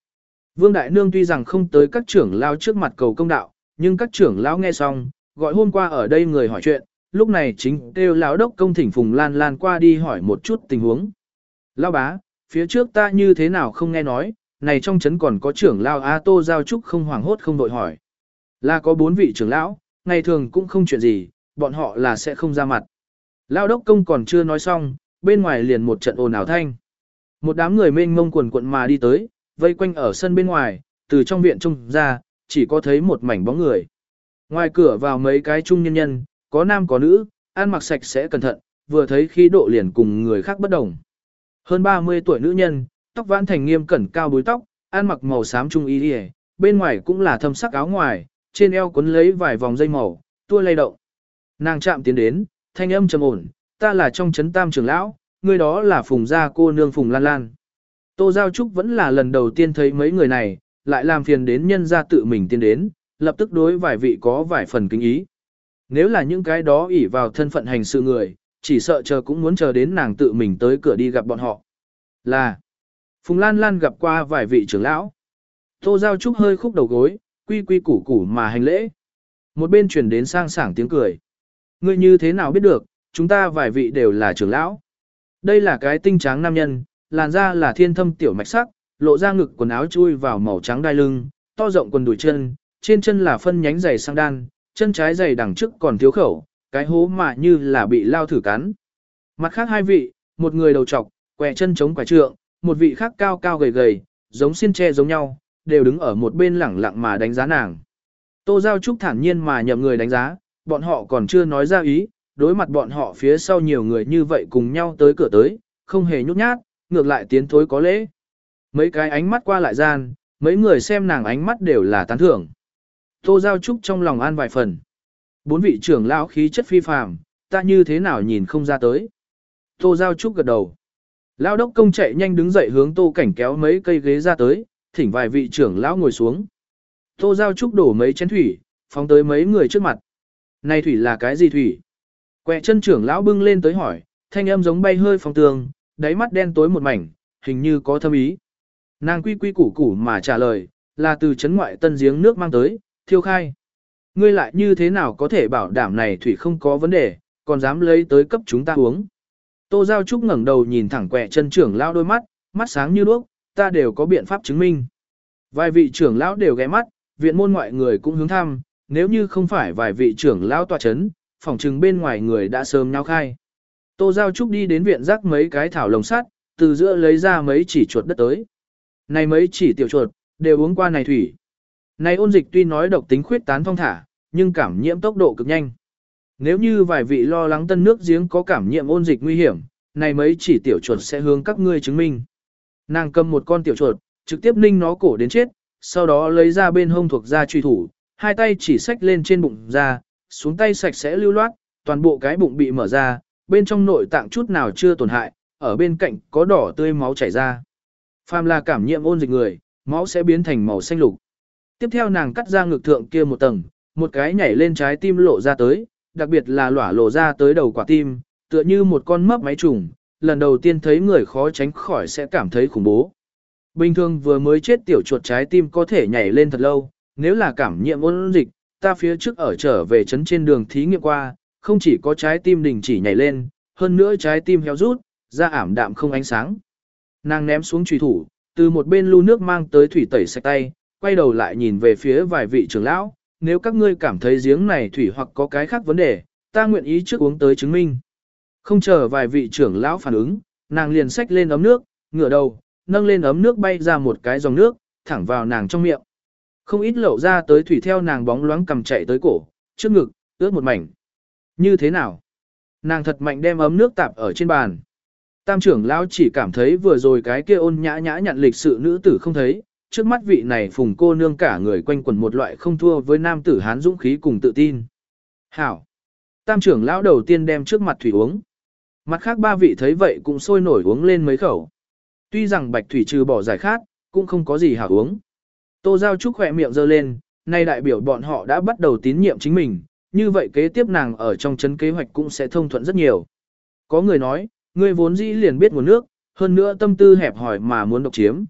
Vương Đại Nương tuy rằng không tới các trưởng lão trước mặt cầu công đạo, nhưng các trưởng lão nghe xong, gọi hôm qua ở đây người hỏi chuyện, lúc này chính kêu lão đốc công thỉnh Phùng Lan Lan qua đi hỏi một chút tình huống. Lão bá, phía trước ta như thế nào không nghe nói, này trong trấn còn có trưởng lão A Tô Giao Trúc không hoảng hốt không đội hỏi. Là có bốn vị trưởng lão, ngày thường cũng không chuyện gì, bọn họ là sẽ không ra mặt. Lão đốc công còn chưa nói xong, bên ngoài liền một trận ồn ào thanh. Một đám người mênh mông quần quận mà đi tới, vây quanh ở sân bên ngoài, từ trong viện trông ra, chỉ có thấy một mảnh bóng người. Ngoài cửa vào mấy cái trung nhân nhân, có nam có nữ, ăn mặc sạch sẽ cẩn thận, vừa thấy khí độ liền cùng người khác bất đồng. Hơn 30 tuổi nữ nhân, tóc vãn thành nghiêm cẩn cao búi tóc, ăn mặc màu xám trung y điề, bên ngoài cũng là thâm sắc áo ngoài, trên eo cuốn lấy vài vòng dây màu, tua lay động. Nàng chạm tiến đến, thanh âm trầm ổn, ta là trong chấn tam trưởng lão, người đó là phùng gia cô nương phùng lan lan. Tô Giao Trúc vẫn là lần đầu tiên thấy mấy người này, lại làm phiền đến nhân gia tự mình tiến đến, lập tức đối vài vị có vài phần kính ý. Nếu là những cái đó ỷ vào thân phận hành sự người, chỉ sợ chờ cũng muốn chờ đến nàng tự mình tới cửa đi gặp bọn họ. Là, Phùng Lan Lan gặp qua vài vị trưởng lão. Tô Giao Trúc hơi khúc đầu gối, quy quy củ củ mà hành lễ. Một bên chuyển đến sang sảng tiếng cười. Ngươi như thế nào biết được, chúng ta vài vị đều là trưởng lão. Đây là cái tinh tráng nam nhân, làn da là thiên thâm tiểu mạch sắc, lộ ra ngực quần áo chui vào màu trắng đai lưng, to rộng quần đùi chân, trên chân là phân nhánh dày sang đan, chân trái dày đằng trước còn thiếu khẩu, cái hố mà như là bị lao thử cắn. Mặt khác hai vị, một người đầu trọc, quẹ chân chống quẻ trượng, một vị khác cao cao gầy gầy, giống xiên tre giống nhau, đều đứng ở một bên lẳng lặng mà đánh giá nàng. Tô Giao Trúc thản nhiên mà nhậm người đánh giá, bọn họ còn chưa nói ra ý, đối mặt bọn họ phía sau nhiều người như vậy cùng nhau tới cửa tới, không hề nhút nhát, ngược lại tiến thối có lễ. Mấy cái ánh mắt qua lại gian, mấy người xem nàng ánh mắt đều là tán thưởng. Tô Giao Trúc trong lòng an vài phần. Bốn vị trưởng lão khí chất phi phàm, ta như thế nào nhìn không ra tới. Tô Giao Trúc gật đầu. Lão đốc công chạy nhanh đứng dậy hướng Tô Cảnh kéo mấy cây ghế ra tới, thỉnh vài vị trưởng lão ngồi xuống. Tô Giao Trúc đổ mấy chén thủy, phóng tới mấy người trước mặt. Này thủy là cái gì thủy? Quẹ chân trưởng lão bưng lên tới hỏi, thanh âm giống bay hơi phong tường, đáy mắt đen tối một mảnh, hình như có thâm ý. Nàng quy quy củ củ mà trả lời, là từ chấn ngoại tân giếng nước mang tới, thiêu khai. Ngươi lại như thế nào có thể bảo đảm này thủy không có vấn đề, còn dám lấy tới cấp chúng ta uống. Tô Giao Trúc ngẩng đầu nhìn thẳng quẹ chân trưởng lão đôi mắt, mắt sáng như đuốc, ta đều có biện pháp chứng minh. Vài vị trưởng lão đều ghé mắt, viện môn ngoại người cũng hướng thăm, nếu như không phải vài vị trưởng lão tòa chấn, phòng trừng bên ngoài người đã sớm nhao khai. Tô Giao Trúc đi đến viện rắc mấy cái thảo lồng sắt, từ giữa lấy ra mấy chỉ chuột đất tới. Này mấy chỉ tiểu chuột, đều uống qua này thủy. Này ôn dịch tuy nói độc tính khuyết tán phong thả, nhưng cảm nhiễm tốc độ cực nhanh. Nếu như vài vị lo lắng tân nước giếng có cảm nhiễm ôn dịch nguy hiểm, này mấy chỉ tiểu chuột sẽ hướng các ngươi chứng minh. Nàng cầm một con tiểu chuột, trực tiếp ninh nó cổ đến chết, sau đó lấy ra bên hông thuộc ra truy thủ, hai tay chỉ xách lên trên bụng ra, xuống tay sạch sẽ lưu loát, toàn bộ cái bụng bị mở ra, bên trong nội tạng chút nào chưa tổn hại, ở bên cạnh có đỏ tươi máu chảy ra. Phàm là cảm nhiễm ôn dịch người, máu sẽ biến thành màu xanh lục. Tiếp theo nàng cắt ra ngực thượng kia một tầng, một cái nhảy lên trái tim lộ ra tới, đặc biệt là lỏa lộ ra tới đầu quả tim, tựa như một con mấp máy trùng, lần đầu tiên thấy người khó tránh khỏi sẽ cảm thấy khủng bố. Bình thường vừa mới chết tiểu chuột trái tim có thể nhảy lên thật lâu, nếu là cảm nhiễm ôn dịch, ta phía trước ở trở về trấn trên đường thí nghiệm qua, không chỉ có trái tim đình chỉ nhảy lên, hơn nữa trái tim héo rút, da ảm đạm không ánh sáng. Nàng ném xuống trùy thủ, từ một bên lu nước mang tới thủy tẩy sạch tay, quay đầu lại nhìn về phía vài vị trưởng lão, nếu các ngươi cảm thấy giếng này thủy hoặc có cái khác vấn đề, ta nguyện ý trước uống tới chứng minh. Không chờ vài vị trưởng lão phản ứng, nàng liền xách lên ấm nước, ngửa đầu, nâng lên ấm nước bay ra một cái dòng nước, thẳng vào nàng trong miệng. Không ít lậu ra tới thủy theo nàng bóng loáng cầm chạy tới cổ, trước ngực, ướt một mảnh. Như thế nào? Nàng thật mạnh đem ấm nước tạp ở trên bàn. Tam trưởng lão chỉ cảm thấy vừa rồi cái kia ôn nhã nhã nhận lịch sự nữ tử không thấy, trước mắt vị này phùng cô nương cả người quanh quần một loại không thua với nam tử hán dũng khí cùng tự tin. Hảo! Tam trưởng lão đầu tiên đem trước mặt thủy uống. Mặt khác ba vị thấy vậy cũng sôi nổi uống lên mấy khẩu. Tuy rằng bạch thủy trừ bỏ giải khát, cũng không có gì hảo uống. Tô Giao Trúc khỏe miệng giơ lên, nay đại biểu bọn họ đã bắt đầu tín nhiệm chính mình, như vậy kế tiếp nàng ở trong chấn kế hoạch cũng sẽ thông thuận rất nhiều. Có người nói, ngươi vốn dĩ liền biết nguồn nước, hơn nữa tâm tư hẹp hỏi mà muốn độc chiếm.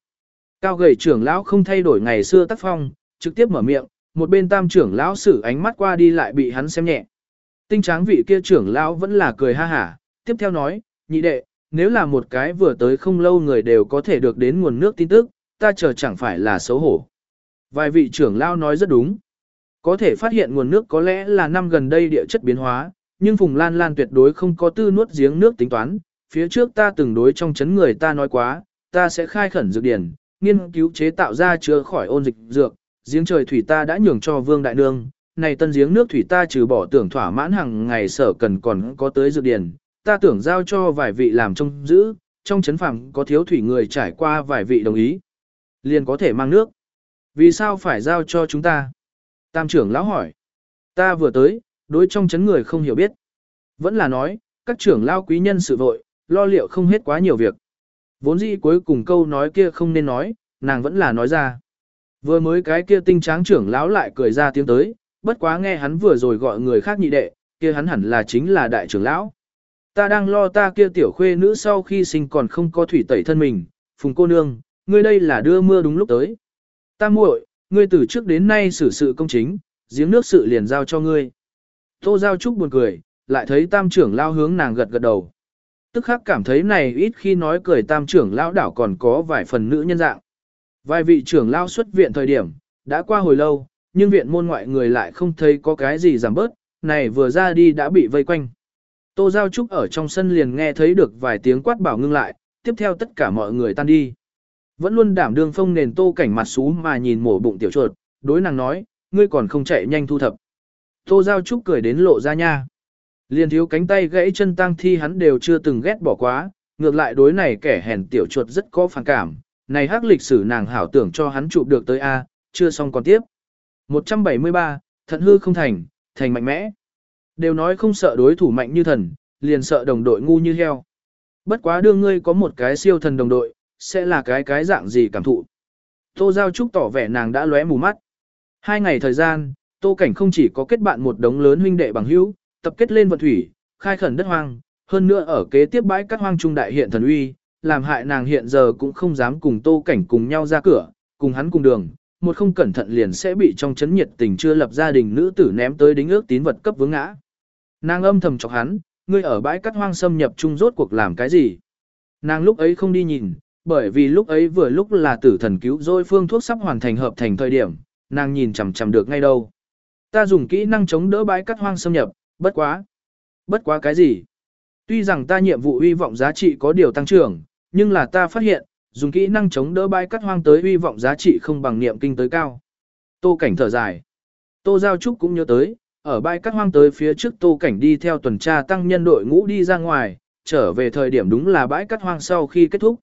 Cao gầy trưởng lão không thay đổi ngày xưa tác phong, trực tiếp mở miệng, một bên tam trưởng lão sử ánh mắt qua đi lại bị hắn xem nhẹ. Tinh tráng vị kia trưởng lão vẫn là cười ha hả, tiếp theo nói, nhị đệ, nếu là một cái vừa tới không lâu người đều có thể được đến nguồn nước tin tức, ta chờ chẳng phải là xấu hổ. Vài vị trưởng lão nói rất đúng. Có thể phát hiện nguồn nước có lẽ là năm gần đây địa chất biến hóa, nhưng Phùng Lan Lan tuyệt đối không có tư nuốt giếng nước tính toán. Phía trước ta từng đối trong chấn người ta nói quá, ta sẽ khai khẩn dược điển, nghiên cứu chế tạo ra chứa khỏi ôn dịch dược, giếng trời thủy ta đã nhường cho Vương Đại Nương, này tân giếng nước thủy ta trừ bỏ tưởng thỏa mãn hàng ngày sở cần còn có tới dược điển, ta tưởng giao cho vài vị làm trông giữ, trong chấn phẳng có thiếu thủy người trải qua vài vị đồng ý. liền có thể mang nước. Vì sao phải giao cho chúng ta? Tam trưởng lão hỏi. Ta vừa tới, đối trong chấn người không hiểu biết. Vẫn là nói, các trưởng lão quý nhân sự vội, lo liệu không hết quá nhiều việc. Vốn dĩ cuối cùng câu nói kia không nên nói, nàng vẫn là nói ra. Vừa mới cái kia tinh tráng trưởng lão lại cười ra tiếng tới, bất quá nghe hắn vừa rồi gọi người khác nhị đệ, kia hắn hẳn là chính là đại trưởng lão. Ta đang lo ta kia tiểu khuê nữ sau khi sinh còn không có thủy tẩy thân mình, phùng cô nương, ngươi đây là đưa mưa đúng lúc tới. Ta muội, ngươi từ trước đến nay xử sự công chính, giếng nước sự liền giao cho ngươi. Tô Giao Trúc buồn cười, lại thấy tam trưởng lao hướng nàng gật gật đầu. Tức khắc cảm thấy này ít khi nói cười tam trưởng lão đảo còn có vài phần nữ nhân dạng. Vài vị trưởng lão xuất viện thời điểm, đã qua hồi lâu, nhưng viện môn ngoại người lại không thấy có cái gì giảm bớt, này vừa ra đi đã bị vây quanh. Tô Giao Trúc ở trong sân liền nghe thấy được vài tiếng quát bảo ngưng lại, tiếp theo tất cả mọi người tan đi. Vẫn luôn đảm đương phong nền tô cảnh mặt xú mà nhìn mổ bụng tiểu chuột, đối nàng nói, ngươi còn không chạy nhanh thu thập. Tô Giao Trúc cười đến lộ ra nha. Liền thiếu cánh tay gãy chân tang thi hắn đều chưa từng ghét bỏ quá, ngược lại đối này kẻ hèn tiểu chuột rất có phản cảm, này hắc lịch sử nàng hảo tưởng cho hắn chụp được tới A, chưa xong còn tiếp. 173, thận hư không thành, thành mạnh mẽ. Đều nói không sợ đối thủ mạnh như thần, liền sợ đồng đội ngu như heo. Bất quá đương ngươi có một cái siêu thần đồng đội, sẽ là cái cái dạng gì cảm thụ. Tô Giao Trúc tỏ vẻ nàng đã lóe mù mắt. Hai ngày thời gian, Tô Cảnh không chỉ có kết bạn một đống lớn huynh đệ bằng hữu, tập kết lên vận thủy, khai khẩn đất hoang, hơn nữa ở kế tiếp bãi cát hoang trung đại hiện thần uy, làm hại nàng hiện giờ cũng không dám cùng Tô Cảnh cùng nhau ra cửa, cùng hắn cùng đường, một không cẩn thận liền sẽ bị trong chấn nhiệt tình chưa lập gia đình nữ tử ném tới đính ước tín vật cấp vướng ngã. Nàng âm thầm chọc hắn, ngươi ở bãi cát hoang xâm nhập trung rốt cuộc làm cái gì? Nàng lúc ấy không đi nhìn, bởi vì lúc ấy vừa lúc là tử thần cứu rồi phương thuốc sắp hoàn thành hợp thành thời điểm, nàng nhìn chằm chằm được ngay đâu. Ta dùng kỹ năng chống đỡ bãi cát hoang xâm nhập, bất quá. Bất quá cái gì? Tuy rằng ta nhiệm vụ hy vọng giá trị có điều tăng trưởng, nhưng là ta phát hiện, dùng kỹ năng chống đỡ bãi cát hoang tới hy vọng giá trị không bằng niệm kinh tới cao. Tô cảnh thở dài. Tô Giao Trúc cũng nhớ tới, ở bãi cát hoang tới phía trước tô cảnh đi theo tuần tra tăng nhân đội ngũ đi ra ngoài, trở về thời điểm đúng là bãi cát hoang sau khi kết thúc.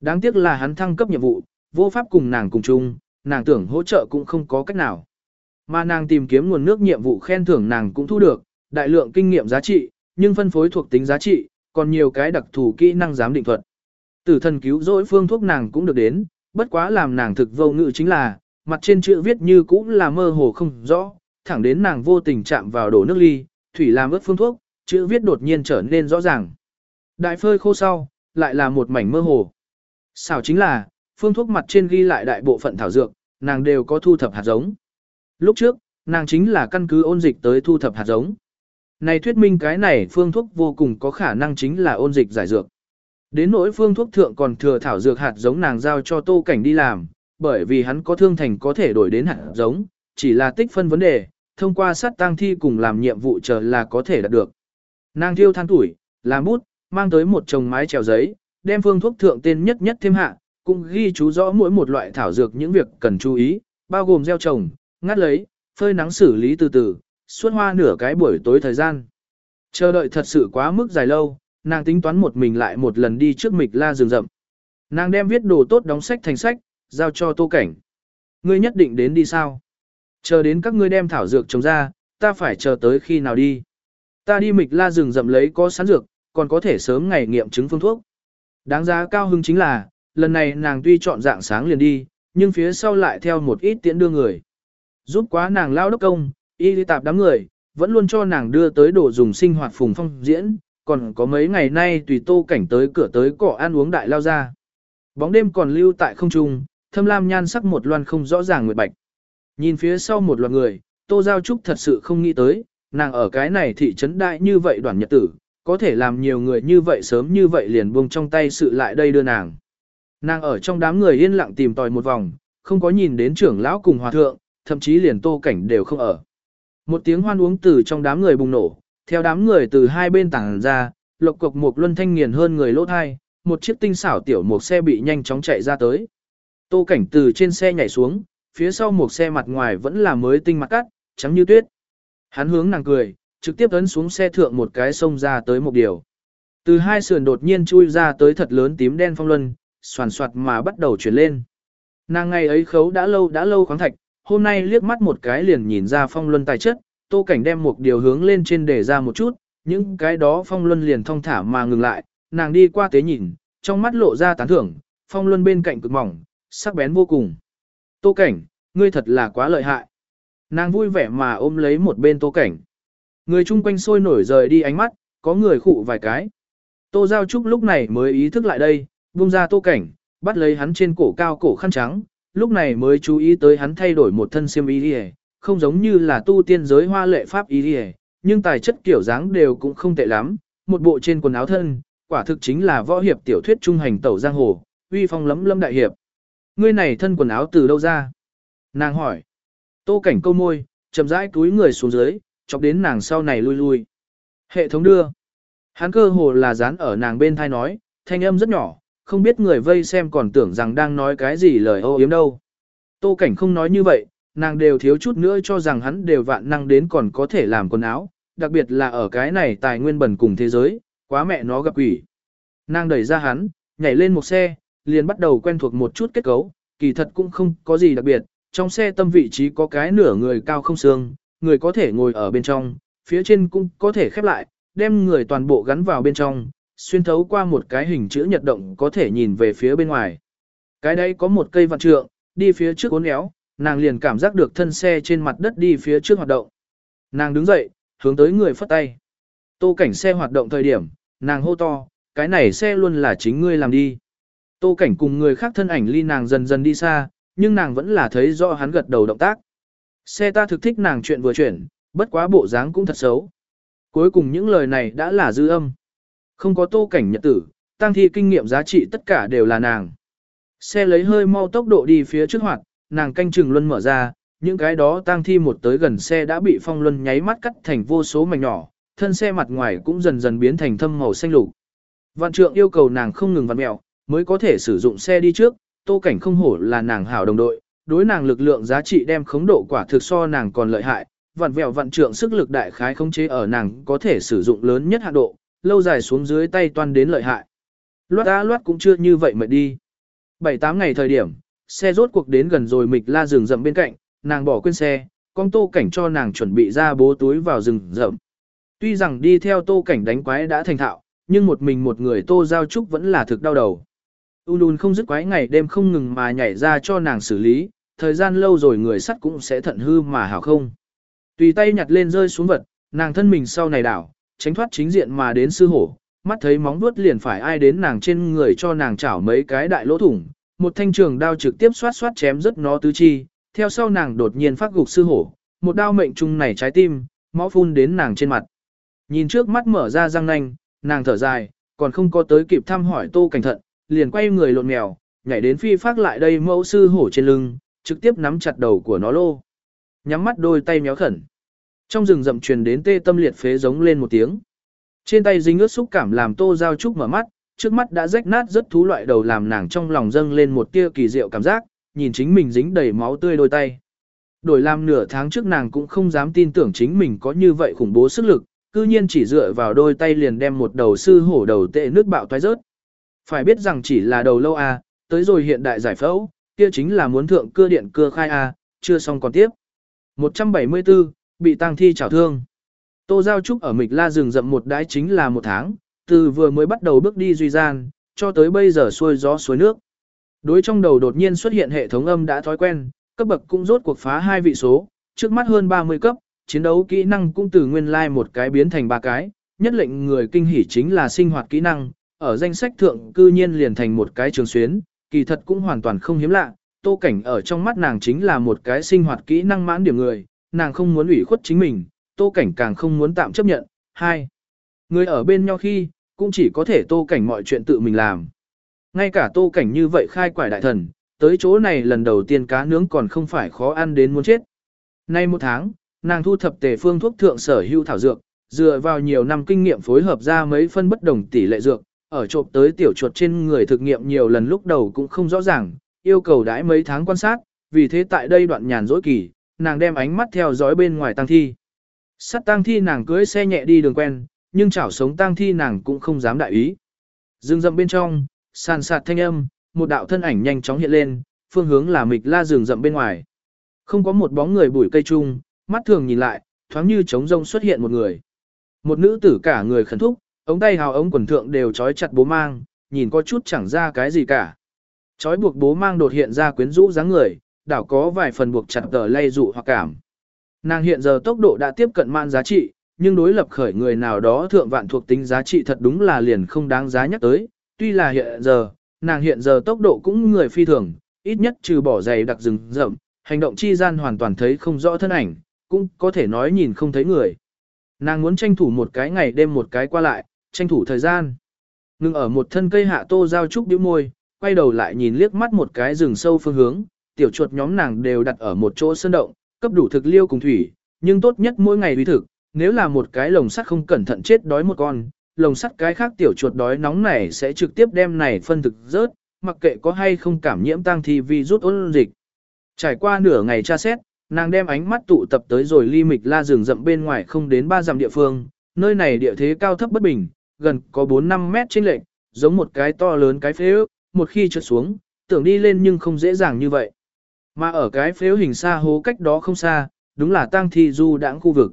Đáng tiếc là hắn thăng cấp nhiệm vụ, vô pháp cùng nàng cùng chung, nàng tưởng hỗ trợ cũng không có cách nào. Mà nàng tìm kiếm nguồn nước nhiệm vụ khen thưởng nàng cũng thu được, đại lượng kinh nghiệm giá trị, nhưng phân phối thuộc tính giá trị, còn nhiều cái đặc thù kỹ năng giám định thuật. Tử thần cứu rỗi phương thuốc nàng cũng được đến, bất quá làm nàng thực vô ngữ chính là, mặt trên chữ viết như cũng là mơ hồ không rõ, thẳng đến nàng vô tình chạm vào đổ nước ly, thủy làm ướt phương thuốc, chữ viết đột nhiên trở nên rõ ràng. Đại phơi khô sau, lại là một mảnh mơ hồ. Sao chính là, phương thuốc mặt trên ghi lại đại bộ phận thảo dược, nàng đều có thu thập hạt giống. Lúc trước, nàng chính là căn cứ ôn dịch tới thu thập hạt giống. Này thuyết minh cái này phương thuốc vô cùng có khả năng chính là ôn dịch giải dược. Đến nỗi phương thuốc thượng còn thừa thảo dược hạt giống nàng giao cho tô cảnh đi làm, bởi vì hắn có thương thành có thể đổi đến hạt giống, chỉ là tích phân vấn đề, thông qua sát tang thi cùng làm nhiệm vụ chờ là có thể đạt được. Nàng thiêu than tuổi, làm bút, mang tới một chồng mái trèo giấy, đem phương thuốc thượng tên nhất nhất thêm hạ, cũng ghi chú rõ mỗi một loại thảo dược những việc cần chú ý, bao gồm gieo trồng, ngắt lấy, phơi nắng xử lý từ từ, suốt hoa nửa cái buổi tối thời gian. Chờ đợi thật sự quá mức dài lâu, nàng tính toán một mình lại một lần đi trước mịch la rừng rậm. Nàng đem viết đồ tốt đóng sách thành sách, giao cho tô cảnh. Ngươi nhất định đến đi sao? Chờ đến các ngươi đem thảo dược trồng ra, ta phải chờ tới khi nào đi. Ta đi mịch la rừng rậm lấy có sẵn dược, còn có thể sớm ngày nghiệm chứng phương thuốc. Đáng giá cao hứng chính là, lần này nàng tuy chọn dạng sáng liền đi, nhưng phía sau lại theo một ít tiễn đưa người. Giúp quá nàng lao đốc công, y đi tạp đám người, vẫn luôn cho nàng đưa tới đồ dùng sinh hoạt phùng phong diễn, còn có mấy ngày nay tùy tô cảnh tới cửa tới cỏ ăn uống đại lao ra. Bóng đêm còn lưu tại không trung, thâm lam nhan sắc một loan không rõ ràng nguyệt bạch. Nhìn phía sau một loạt người, tô giao trúc thật sự không nghĩ tới, nàng ở cái này thị trấn đại như vậy đoàn nhật tử, có thể làm nhiều người như vậy sớm như vậy liền buông trong tay sự lại đây đưa nàng. Nàng ở trong đám người yên lặng tìm tòi một vòng, không có nhìn đến trưởng lão cùng hòa thượng, thậm chí liền tô cảnh đều không ở. Một tiếng hoan uống từ trong đám người bùng nổ, theo đám người từ hai bên tảng ra, lộc cục một luân thanh nghiền hơn người lỗ thai, một chiếc tinh xảo tiểu một xe bị nhanh chóng chạy ra tới. Tô cảnh từ trên xe nhảy xuống, phía sau một xe mặt ngoài vẫn là mới tinh mặt cắt, trắng như tuyết. Hắn hướng nàng cười, trực tiếp ấn xuống xe thượng một cái sông ra tới một điều. Từ hai sườn đột nhiên chui ra tới thật lớn tím đen phong luân, soàn soạt mà bắt đầu chuyển lên. Nàng ngày ấy khấu đã lâu đã lâu khoáng thạch, hôm nay liếc mắt một cái liền nhìn ra phong luân tài chất, tô cảnh đem một điều hướng lên trên để ra một chút, những cái đó phong luân liền thong thả mà ngừng lại, nàng đi qua tế nhìn, trong mắt lộ ra tán thưởng, phong luân bên cạnh cực mỏng, sắc bén vô cùng. Tô cảnh, ngươi thật là quá lợi hại. Nàng vui vẻ mà ôm lấy một bên tô cảnh. Người chung quanh sôi nổi rời đi ánh mắt, có người khụ vài cái. Tô Giao Trúc lúc này mới ý thức lại đây, buông ra tô cảnh, bắt lấy hắn trên cổ cao cổ khăn trắng, lúc này mới chú ý tới hắn thay đổi một thân xiêm y đi không giống như là tu tiên giới hoa lệ pháp y đi nhưng tài chất kiểu dáng đều cũng không tệ lắm, một bộ trên quần áo thân, quả thực chính là võ hiệp tiểu thuyết trung hành tẩu giang hồ, uy phong lấm lâm đại hiệp. Ngươi này thân quần áo từ đâu ra? Nàng hỏi. Tô cảnh câu môi, chậm rãi túi người xuống dưới, chọc đến nàng sau này lui lui. Hệ thống đưa. Hắn cơ hồ là dán ở nàng bên thai nói, thanh âm rất nhỏ, không biết người vây xem còn tưởng rằng đang nói cái gì lời ô yếm đâu. Tô cảnh không nói như vậy, nàng đều thiếu chút nữa cho rằng hắn đều vạn năng đến còn có thể làm quần áo, đặc biệt là ở cái này tài nguyên bẩn cùng thế giới, quá mẹ nó gặp quỷ. Nàng đẩy ra hắn, nhảy lên một xe, liền bắt đầu quen thuộc một chút kết cấu, kỳ thật cũng không có gì đặc biệt, trong xe tâm vị trí có cái nửa người cao không xương, người có thể ngồi ở bên trong, phía trên cũng có thể khép lại, đem người toàn bộ gắn vào bên trong, xuyên thấu qua một cái hình chữ nhật động có thể nhìn về phía bên ngoài. Cái đấy có một cây vạn trượng, đi phía trước uốn éo, nàng liền cảm giác được thân xe trên mặt đất đi phía trước hoạt động. Nàng đứng dậy, hướng tới người phất tay. Tô cảnh xe hoạt động thời điểm, nàng hô to, cái này xe luôn là chính ngươi làm đi. Tô cảnh cùng người khác thân ảnh ly nàng dần dần đi xa, nhưng nàng vẫn là thấy rõ hắn gật đầu động tác. Xe ta thực thích nàng chuyện vừa chuyển, bất quá bộ dáng cũng thật xấu. Cuối cùng những lời này đã là dư âm. Không có tô cảnh nhật tử, tăng thi kinh nghiệm giá trị tất cả đều là nàng. Xe lấy hơi mau tốc độ đi phía trước hoạt, nàng canh chừng luân mở ra, những cái đó tăng thi một tới gần xe đã bị phong luân nháy mắt cắt thành vô số mảnh nhỏ, thân xe mặt ngoài cũng dần dần biến thành thâm màu xanh lục. Vạn trượng yêu cầu nàng không ngừng vặn mẹo, mới có thể sử dụng xe đi trước, tô cảnh không hổ là nàng hảo đồng đội, đối nàng lực lượng giá trị đem khống độ quả thực so nàng còn lợi hại, vặn vẹo vạn trượng sức lực đại khái khống chế ở nàng có thể sử dụng lớn nhất hạ độ, lâu dài xuống dưới tay toan đến lợi hại. Loát á loát cũng chưa như vậy mà đi. 7-8 ngày thời điểm, xe rốt cuộc đến gần rồi mịch la rừng rậm bên cạnh, nàng bỏ quên xe, con tô cảnh cho nàng chuẩn bị ra bố túi vào rừng rậm. Tuy rằng đi theo tô cảnh đánh quái đã thành thạo, nhưng một mình một người tô giao trúc vẫn là thực đau đầu. Un không dứt quái ngày đêm không ngừng mà nhảy ra cho nàng xử lý, thời gian lâu rồi người sắt cũng sẽ thận hư mà hảo không. Tùy tay nhặt lên rơi xuống vật, nàng thân mình sau này đảo, tránh thoát chính diện mà đến sư hổ, mắt thấy móng vuốt liền phải ai đến nàng trên người cho nàng chảo mấy cái đại lỗ thủng, một thanh trường đao trực tiếp xoát xoát chém rất nó tứ chi, theo sau nàng đột nhiên phát gục sư hổ, một đao mệnh trung này trái tim, máu phun đến nàng trên mặt. Nhìn trước mắt mở ra răng nanh, nàng thở dài, còn không có tới kịp thăm hỏi tô cảnh thận, liền quay người lộn mèo, nhảy đến phi phát lại đây mẫu sư hổ trên lưng, trực tiếp nắm chặt đầu của nó lô. Nhắm mắt đôi tay méo khẩn. Trong rừng rậm truyền đến tê tâm liệt phế giống lên một tiếng. Trên tay dính ướt xúc cảm làm tô giao trúc mở mắt, trước mắt đã rách nát rất thú loại đầu làm nàng trong lòng dâng lên một tia kỳ diệu cảm giác, nhìn chính mình dính đầy máu tươi đôi tay. Đổi làm nửa tháng trước nàng cũng không dám tin tưởng chính mình có như vậy khủng bố sức lực, cư nhiên chỉ dựa vào đôi tay liền đem một đầu sư hổ đầu tệ nước bạo toái rớt. Phải biết rằng chỉ là đầu lâu A, tới rồi hiện đại giải phẫu, kia chính là muốn thượng cưa điện cưa khai A, chưa xong còn tiếp. 174, bị tang thi chảo thương. Tô Giao Trúc ở Mịch La rừng rậm một đái chính là một tháng, từ vừa mới bắt đầu bước đi duy gian, cho tới bây giờ xuôi gió suối nước. Đối trong đầu đột nhiên xuất hiện hệ thống âm đã thói quen, cấp bậc cũng rốt cuộc phá hai vị số, trước mắt hơn 30 cấp, chiến đấu kỹ năng cũng từ nguyên lai like một cái biến thành ba cái, nhất lệnh người kinh hỉ chính là sinh hoạt kỹ năng, ở danh sách thượng cư nhiên liền thành một cái trường xuyến, kỳ thật cũng hoàn toàn không hiếm lạ, tô cảnh ở trong mắt nàng chính là một cái sinh hoạt kỹ năng mãn điểm người, nàng không muốn ủy khuất chính mình, tô cảnh càng không muốn tạm chấp nhận. Hai, người ở bên nhau khi, cũng chỉ có thể tô cảnh mọi chuyện tự mình làm. Ngay cả tô cảnh như vậy khai quải đại thần, tới chỗ này lần đầu tiên cá nướng còn không phải khó ăn đến muốn chết. Nay một tháng, nàng thu thập tề phương thuốc thượng sở hưu thảo dược, dựa vào nhiều năm kinh nghiệm phối hợp ra mấy phân bất đồng tỷ lệ dược, ở trộm tới tiểu chuột trên người thực nghiệm nhiều lần lúc đầu cũng không rõ ràng, yêu cầu đãi mấy tháng quan sát, vì thế tại đây đoạn nhàn dỗi kỳ, nàng đem ánh mắt theo dõi bên ngoài tang thi. Sắt tang thi nàng cưới xe nhẹ đi đường quen, nhưng chảo sống tang thi nàng cũng không dám đại ý. Dương rậm bên trong, sàn sạt thanh âm, một đạo thân ảnh nhanh chóng hiện lên, phương hướng là mịch la rừng rậm bên ngoài. Không có một bóng người bụi cây chung, mắt thường nhìn lại, thoáng như trống rông xuất hiện một người. Một nữ tử cả người khẩn thúc, ống tay hào ống quần thượng đều trói chặt bố mang, nhìn có chút chẳng ra cái gì cả. Trói buộc bố mang đột hiện ra quyến rũ dáng người, đảo có vài phần buộc chặt tờ lay dụ hoặc cảm. Nàng hiện giờ tốc độ đã tiếp cận man giá trị, nhưng đối lập khởi người nào đó thượng vạn thuộc tính giá trị thật đúng là liền không đáng giá nhắc tới. Tuy là hiện giờ, nàng hiện giờ tốc độ cũng người phi thường, ít nhất trừ bỏ giày đặc rừng rậm, hành động chi gian hoàn toàn thấy không rõ thân ảnh, cũng có thể nói nhìn không thấy người. Nàng muốn tranh thủ một cái ngày đêm một cái qua lại, tranh thủ thời gian. Ngưng ở một thân cây hạ tô giao trúc điếu môi, quay đầu lại nhìn liếc mắt một cái rừng sâu phương hướng, tiểu chuột nhóm nàng đều đặt ở một chỗ sơn động, cấp đủ thực liêu cùng thủy, nhưng tốt nhất mỗi ngày uy thực, nếu là một cái lồng sắt không cẩn thận chết đói một con, lồng sắt cái khác tiểu chuột đói nóng này sẽ trực tiếp đem này phân thực rớt, mặc kệ có hay không cảm nhiễm tăng thì vì rút ôn dịch. Trải qua nửa ngày tra xét, nàng đem ánh mắt tụ tập tới rồi ly mịch la rừng rậm bên ngoài không đến ba dặm địa phương, nơi này địa thế cao thấp bất bình, gần có 4-5 mét trên lệch, giống một cái to lớn cái phế ước, một khi trượt xuống, tưởng đi lên nhưng không dễ dàng như vậy. Mà ở cái phếu hình xa hố cách đó không xa, đúng là tang thi du đãng khu vực.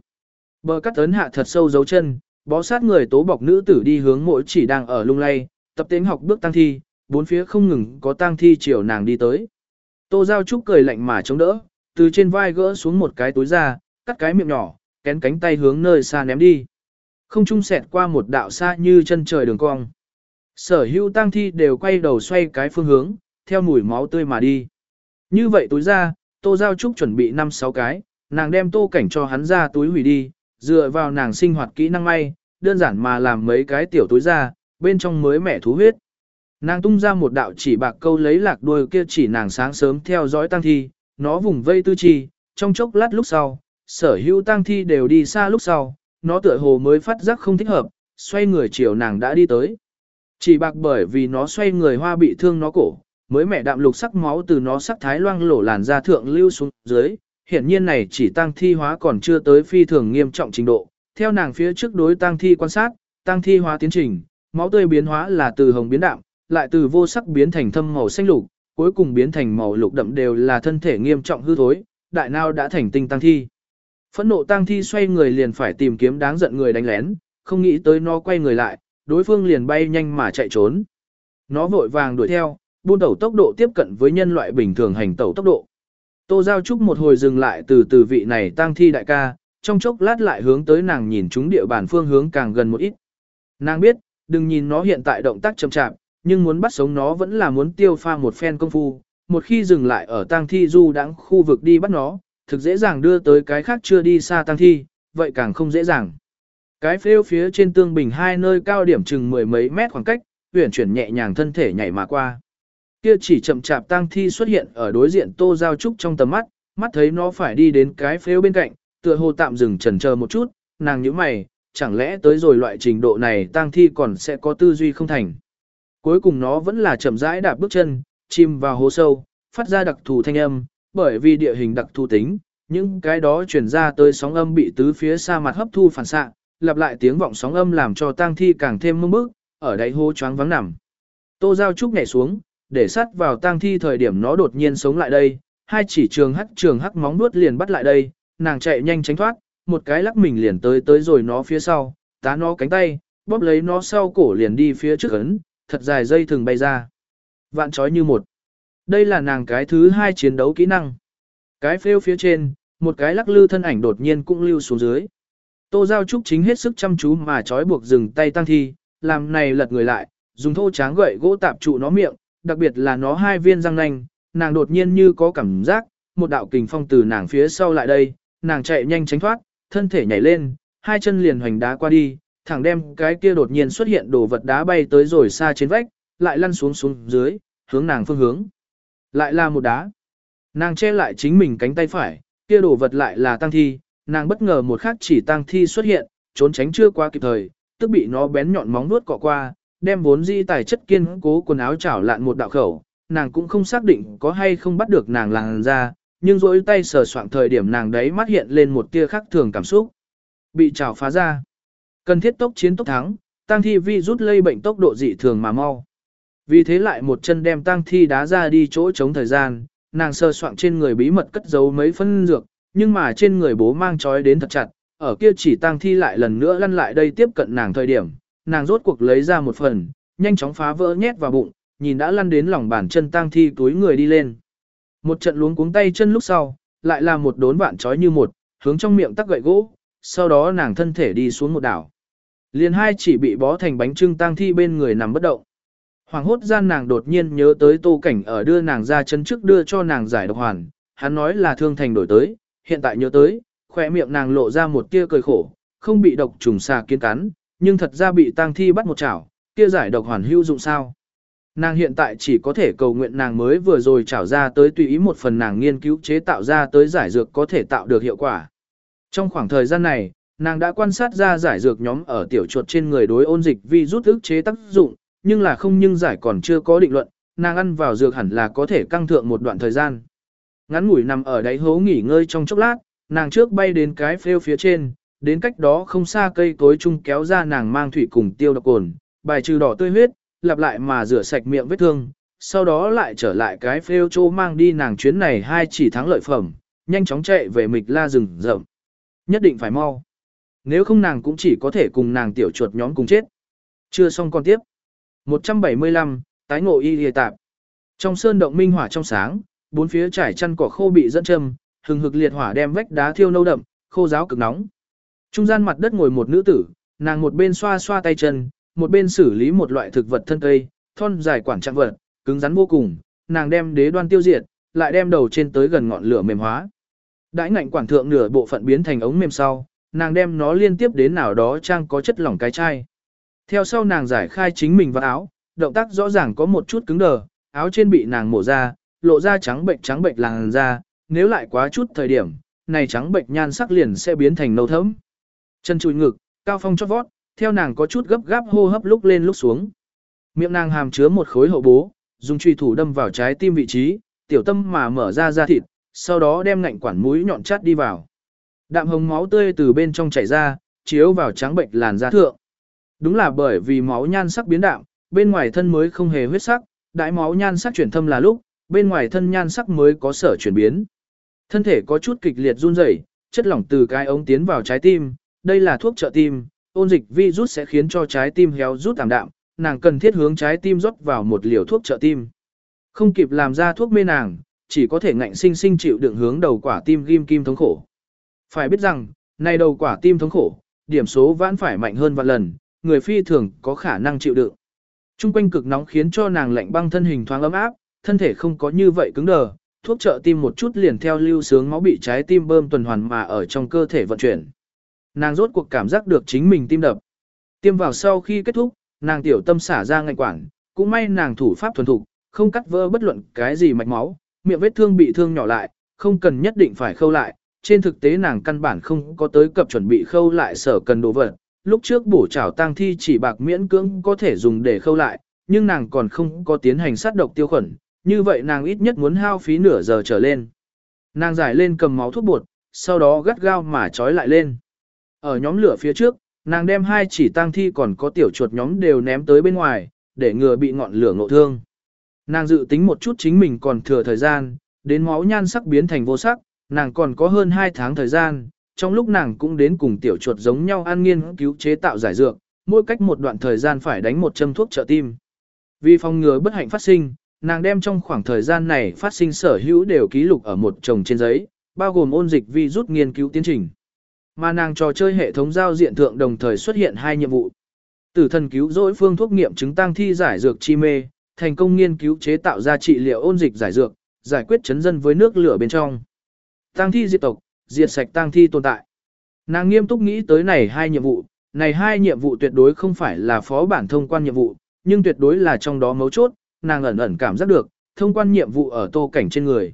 Bờ cắt tấn hạ thật sâu dấu chân, bó sát người tố bọc nữ tử đi hướng mỗi chỉ đang ở lung lay, tập tiến học bước tang thi, bốn phía không ngừng có tang thi chiều nàng đi tới. Tô Giao Trúc cười lạnh mà chống đỡ, từ trên vai gỡ xuống một cái túi ra, cắt cái miệng nhỏ, kén cánh tay hướng nơi xa ném đi. Không trung xẹt qua một đạo xa như chân trời đường cong. Sở hữu tang thi đều quay đầu xoay cái phương hướng, theo mùi máu tươi mà đi. Như vậy túi ra, Tô Giao Trúc chuẩn bị 5-6 cái, nàng đem tô cảnh cho hắn ra túi hủy đi, dựa vào nàng sinh hoạt kỹ năng may, đơn giản mà làm mấy cái tiểu túi ra, bên trong mới mẻ thú huyết. Nàng tung ra một đạo chỉ bạc câu lấy lạc đuôi kia chỉ nàng sáng sớm theo dõi tăng thi, nó vùng vây tư chi, trong chốc lát lúc sau, sở hữu tăng thi đều đi xa lúc sau, nó tựa hồ mới phát giác không thích hợp, xoay người chiều nàng đã đi tới. Chỉ bạc bởi vì nó xoay người hoa bị thương nó cổ, mới mẹ đạm lục sắc máu từ nó sắc thái loang lổ làn da thượng lưu xuống dưới, hiển nhiên này chỉ tăng thi hóa còn chưa tới phi thường nghiêm trọng trình độ. Theo nàng phía trước đối tăng thi quan sát, tăng thi hóa tiến trình, máu tươi biến hóa là từ hồng biến đạm, lại từ vô sắc biến thành thâm màu xanh lục, cuối cùng biến thành màu lục đậm đều là thân thể nghiêm trọng hư thối, đại nao đã thành tinh tăng thi. Phẫn nộ tăng thi xoay người liền phải tìm kiếm đáng giận người đánh lén, không nghĩ tới nó quay người lại, đối phương liền bay nhanh mà chạy trốn. Nó vội vàng đuổi theo, buôn tẩu tốc độ tiếp cận với nhân loại bình thường hành tẩu tốc độ. Tô Giao Trúc một hồi dừng lại từ từ vị này Tang thi đại ca, trong chốc lát lại hướng tới nàng nhìn chúng địa bàn phương hướng càng gần một ít. Nàng biết, đừng nhìn nó hiện tại động tác chậm chạp, nhưng muốn bắt sống nó vẫn là muốn tiêu pha một phen công phu. Một khi dừng lại ở tang thi du đãng khu vực đi bắt nó, thực dễ dàng đưa tới cái khác chưa đi xa tang thi, vậy càng không dễ dàng. Cái phêu phía trên tương bình hai nơi cao điểm chừng mười mấy mét khoảng cách, tuyển chuyển nhẹ nhàng thân thể nhảy mà qua. Kia chỉ chậm chạp tang thi xuất hiện ở đối diện Tô Giao Trúc trong tầm mắt, mắt thấy nó phải đi đến cái phếu bên cạnh, tựa hồ tạm dừng chần chờ một chút, nàng nhíu mày, chẳng lẽ tới rồi loại trình độ này tang thi còn sẽ có tư duy không thành. Cuối cùng nó vẫn là chậm rãi đạp bước chân, chìm vào hố sâu, phát ra đặc thù thanh âm, bởi vì địa hình đặc thù tính, những cái đó chuyển ra tới sóng âm bị tứ phía xa mặt hấp thu phản xạ, lặp lại tiếng vọng sóng âm làm cho tang thi càng thêm mông bức, ở đáy hố choáng vắng nằm. Tô Giao Trúc nhảy xuống, để sát vào tang thi thời điểm nó đột nhiên sống lại đây, hai chỉ trường hắc trường hắc móng nuốt liền bắt lại đây, nàng chạy nhanh tránh thoát, một cái lắc mình liền tới tới rồi nó phía sau, tá nó cánh tay, bóp lấy nó sau cổ liền đi phía trước ấn, thật dài dây thường bay ra. Vạn trói như một. Đây là nàng cái thứ hai chiến đấu kỹ năng. Cái phêu phía trên, một cái lắc lư thân ảnh đột nhiên cũng lưu xuống dưới. Tô Giao Trúc chính hết sức chăm chú mà trói buộc dừng tay tăng thi, làm này lật người lại, dùng thô tráng gậy gỗ tạp trụ nó miệng, đặc biệt là nó hai viên răng nanh, nàng đột nhiên như có cảm giác, một đạo kình phong từ nàng phía sau lại đây, nàng chạy nhanh tránh thoát, thân thể nhảy lên, hai chân liền hoành đá qua đi, thẳng đem cái kia đột nhiên xuất hiện đồ vật đá bay tới rồi xa trên vách, lại lăn xuống xuống dưới, hướng nàng phương hướng. Lại là một đá. Nàng che lại chính mình cánh tay phải, kia đồ vật lại là tăng thi, nàng bất ngờ một khắc chỉ tăng thi xuất hiện, trốn tránh chưa qua kịp thời, tức bị nó bén nhọn móng nuốt cọ qua, đem vốn di tài chất kiên cố quần áo chảo lạn một đạo khẩu, nàng cũng không xác định có hay không bắt được nàng làng ra, nhưng rỗi tay sờ soạn thời điểm nàng đấy mắt hiện lên một tia khác thường cảm xúc. Bị chảo phá ra. Cần thiết tốc chiến tốc thắng, tăng thi vi rút lây bệnh tốc độ dị thường mà mau. Vì thế lại một chân đem tang thi đá ra đi chỗ chống thời gian, nàng sơ soạn trên người bí mật cất giấu mấy phân dược, nhưng mà trên người bố mang trói đến thật chặt, ở kia chỉ tang thi lại lần nữa lăn lại đây tiếp cận nàng thời điểm, nàng rốt cuộc lấy ra một phần, nhanh chóng phá vỡ nhét vào bụng, nhìn đã lăn đến lòng bàn chân tang thi túi người đi lên. Một trận luống cuống tay chân lúc sau, lại là một đốn vạn trói như một, hướng trong miệng tắc gậy gỗ, sau đó nàng thân thể đi xuống một đảo. Liền hai chỉ bị bó thành bánh trưng tang thi bên người nằm bất động. Hoàng hốt gian nàng đột nhiên nhớ tới tô cảnh ở đưa nàng ra chân trước đưa cho nàng giải độc hoàn, hắn nói là thương thành đổi tới, hiện tại nhớ tới, khỏe miệng nàng lộ ra một tia cười khổ, không bị độc trùng xà kiến cắn, nhưng thật ra bị tang thi bắt một chảo, kia giải độc hoàn hữu dụng sao. Nàng hiện tại chỉ có thể cầu nguyện nàng mới vừa rồi trảo ra tới tùy ý một phần nàng nghiên cứu chế tạo ra tới giải dược có thể tạo được hiệu quả. Trong khoảng thời gian này, nàng đã quan sát ra giải dược nhóm ở tiểu chuột trên người đối ôn dịch vi rút ức chế tác dụng, nhưng là không nhưng giải còn chưa có định luận, nàng ăn vào dược hẳn là có thể căng thượng một đoạn thời gian. Ngắn ngủi nằm ở đáy hố nghỉ ngơi trong chốc lát, nàng trước bay đến cái phêu phía trên, đến cách đó không xa cây cối chung kéo ra nàng mang thủy cùng tiêu độc cồn, bài trừ đỏ tươi huyết, lặp lại mà rửa sạch miệng vết thương, sau đó lại trở lại cái phêu chô mang đi nàng chuyến này hai chỉ thắng lợi phẩm, nhanh chóng chạy về mịch la rừng rậm. Nhất định phải mau. Nếu không nàng cũng chỉ có thể cùng nàng tiểu chuột nhóm cùng chết. Chưa xong còn tiếp. 175, tái ngộ y lìa tạp. Trong sơn động minh hỏa trong sáng, bốn phía trải chăn cỏ khô bị dẫn châm, hừng hực liệt hỏa đem vách đá thiêu nâu đậm, khô giáo cực nóng. Trung gian mặt đất ngồi một nữ tử, nàng một bên xoa xoa tay chân, một bên xử lý một loại thực vật thân cây, thon dài quản trạng vật, cứng rắn vô cùng, nàng đem đế đoan tiêu diệt, lại đem đầu trên tới gần ngọn lửa mềm hóa. Đãi ngạnh quản thượng nửa bộ phận biến thành ống mềm sau, nàng đem nó liên tiếp đến nào đó trang có chất lỏng cái chai. Theo sau nàng giải khai chính mình vào áo, động tác rõ ràng có một chút cứng đờ, áo trên bị nàng mổ ra, lộ ra trắng bệnh trắng bệnh làn da, nếu lại quá chút thời điểm, này trắng bệnh nhan sắc liền sẽ biến thành nâu thẫm. Chân chùi ngực, cao phong chót vót, theo nàng có chút gấp gáp hô hấp lúc lên lúc xuống. Miệng nàng hàm chứa một khối hậu bố, dùng truy thủ đâm vào trái tim vị trí, tiểu tâm mà mở ra da thịt, sau đó đem ngạnh quản mũi nhọn chát đi vào. Đạm hồng máu tươi từ bên trong chảy ra, chiếu vào trắng bệnh làn da thượng. Đúng là bởi vì máu nhan sắc biến đạm, bên ngoài thân mới không hề huyết sắc, đại máu nhan sắc chuyển thâm là lúc, bên ngoài thân nhan sắc mới có sở chuyển biến. Thân thể có chút kịch liệt run rẩy, chất lỏng từ cái ống tiến vào trái tim, đây là thuốc trợ tim, ôn dịch virus sẽ khiến cho trái tim héo rút tạm đạm, nàng cần thiết hướng trái tim rót vào một liều thuốc trợ tim. Không kịp làm ra thuốc mê nàng, chỉ có thể ngạnh sinh sinh chịu đựng hướng đầu quả tim ghim kim thống khổ. Phải biết rằng, này đầu quả tim thống khổ, điểm số vãn phải mạnh hơn vạn lần, người phi thường có khả năng chịu đựng. Trung quanh cực nóng khiến cho nàng lạnh băng thân hình thoáng ấm áp, thân thể không có như vậy cứng đờ, thuốc trợ tim một chút liền theo lưu sướng máu bị trái tim bơm tuần hoàn mà ở trong cơ thể vận chuyển. Nàng rốt cuộc cảm giác được chính mình tim đập. Tiêm vào sau khi kết thúc, nàng tiểu tâm xả ra ngạnh quản, cũng may nàng thủ pháp thuần thục, không cắt vỡ bất luận cái gì mạch máu, miệng vết thương bị thương nhỏ lại, không cần nhất định phải khâu lại. Trên thực tế nàng căn bản không có tới cập chuẩn bị khâu lại sở cần đồ vật. Lúc trước bổ trảo tang thi chỉ bạc miễn cưỡng có thể dùng để khâu lại, nhưng nàng còn không có tiến hành sát độc tiêu khuẩn, như vậy nàng ít nhất muốn hao phí nửa giờ trở lên. Nàng giải lên cầm máu thuốc bột, sau đó gắt gao mà trói lại lên. Ở nhóm lửa phía trước, nàng đem hai chỉ tang thi còn có tiểu chuột nhóm đều ném tới bên ngoài, để ngừa bị ngọn lửa ngộ thương. Nàng dự tính một chút chính mình còn thừa thời gian, đến máu nhan sắc biến thành vô sắc, nàng còn có hơn 2 tháng thời gian, trong lúc nàng cũng đến cùng tiểu chuột giống nhau an nghiên cứu chế tạo giải dược, mỗi cách một đoạn thời gian phải đánh một châm thuốc trợ tim. Vì phòng ngừa bất hạnh phát sinh, nàng đem trong khoảng thời gian này phát sinh sở hữu đều ký lục ở một chồng trên giấy, bao gồm ôn dịch vi rút nghiên cứu tiến trình. Mà nàng trò chơi hệ thống giao diện thượng đồng thời xuất hiện hai nhiệm vụ. Tử thần cứu rỗi phương thuốc nghiệm chứng tăng thi giải dược chi mê, thành công nghiên cứu chế tạo ra trị liệu ôn dịch giải dược, giải quyết chấn dân với nước lửa bên trong. Tăng thi diệt tộc, diệt sạch tăng thi tồn tại. Nàng nghiêm túc nghĩ tới này hai nhiệm vụ, này hai nhiệm vụ tuyệt đối không phải là phó bản thông quan nhiệm vụ, nhưng tuyệt đối là trong đó mấu chốt, nàng ẩn ẩn cảm giác được, thông quan nhiệm vụ ở tô cảnh trên người.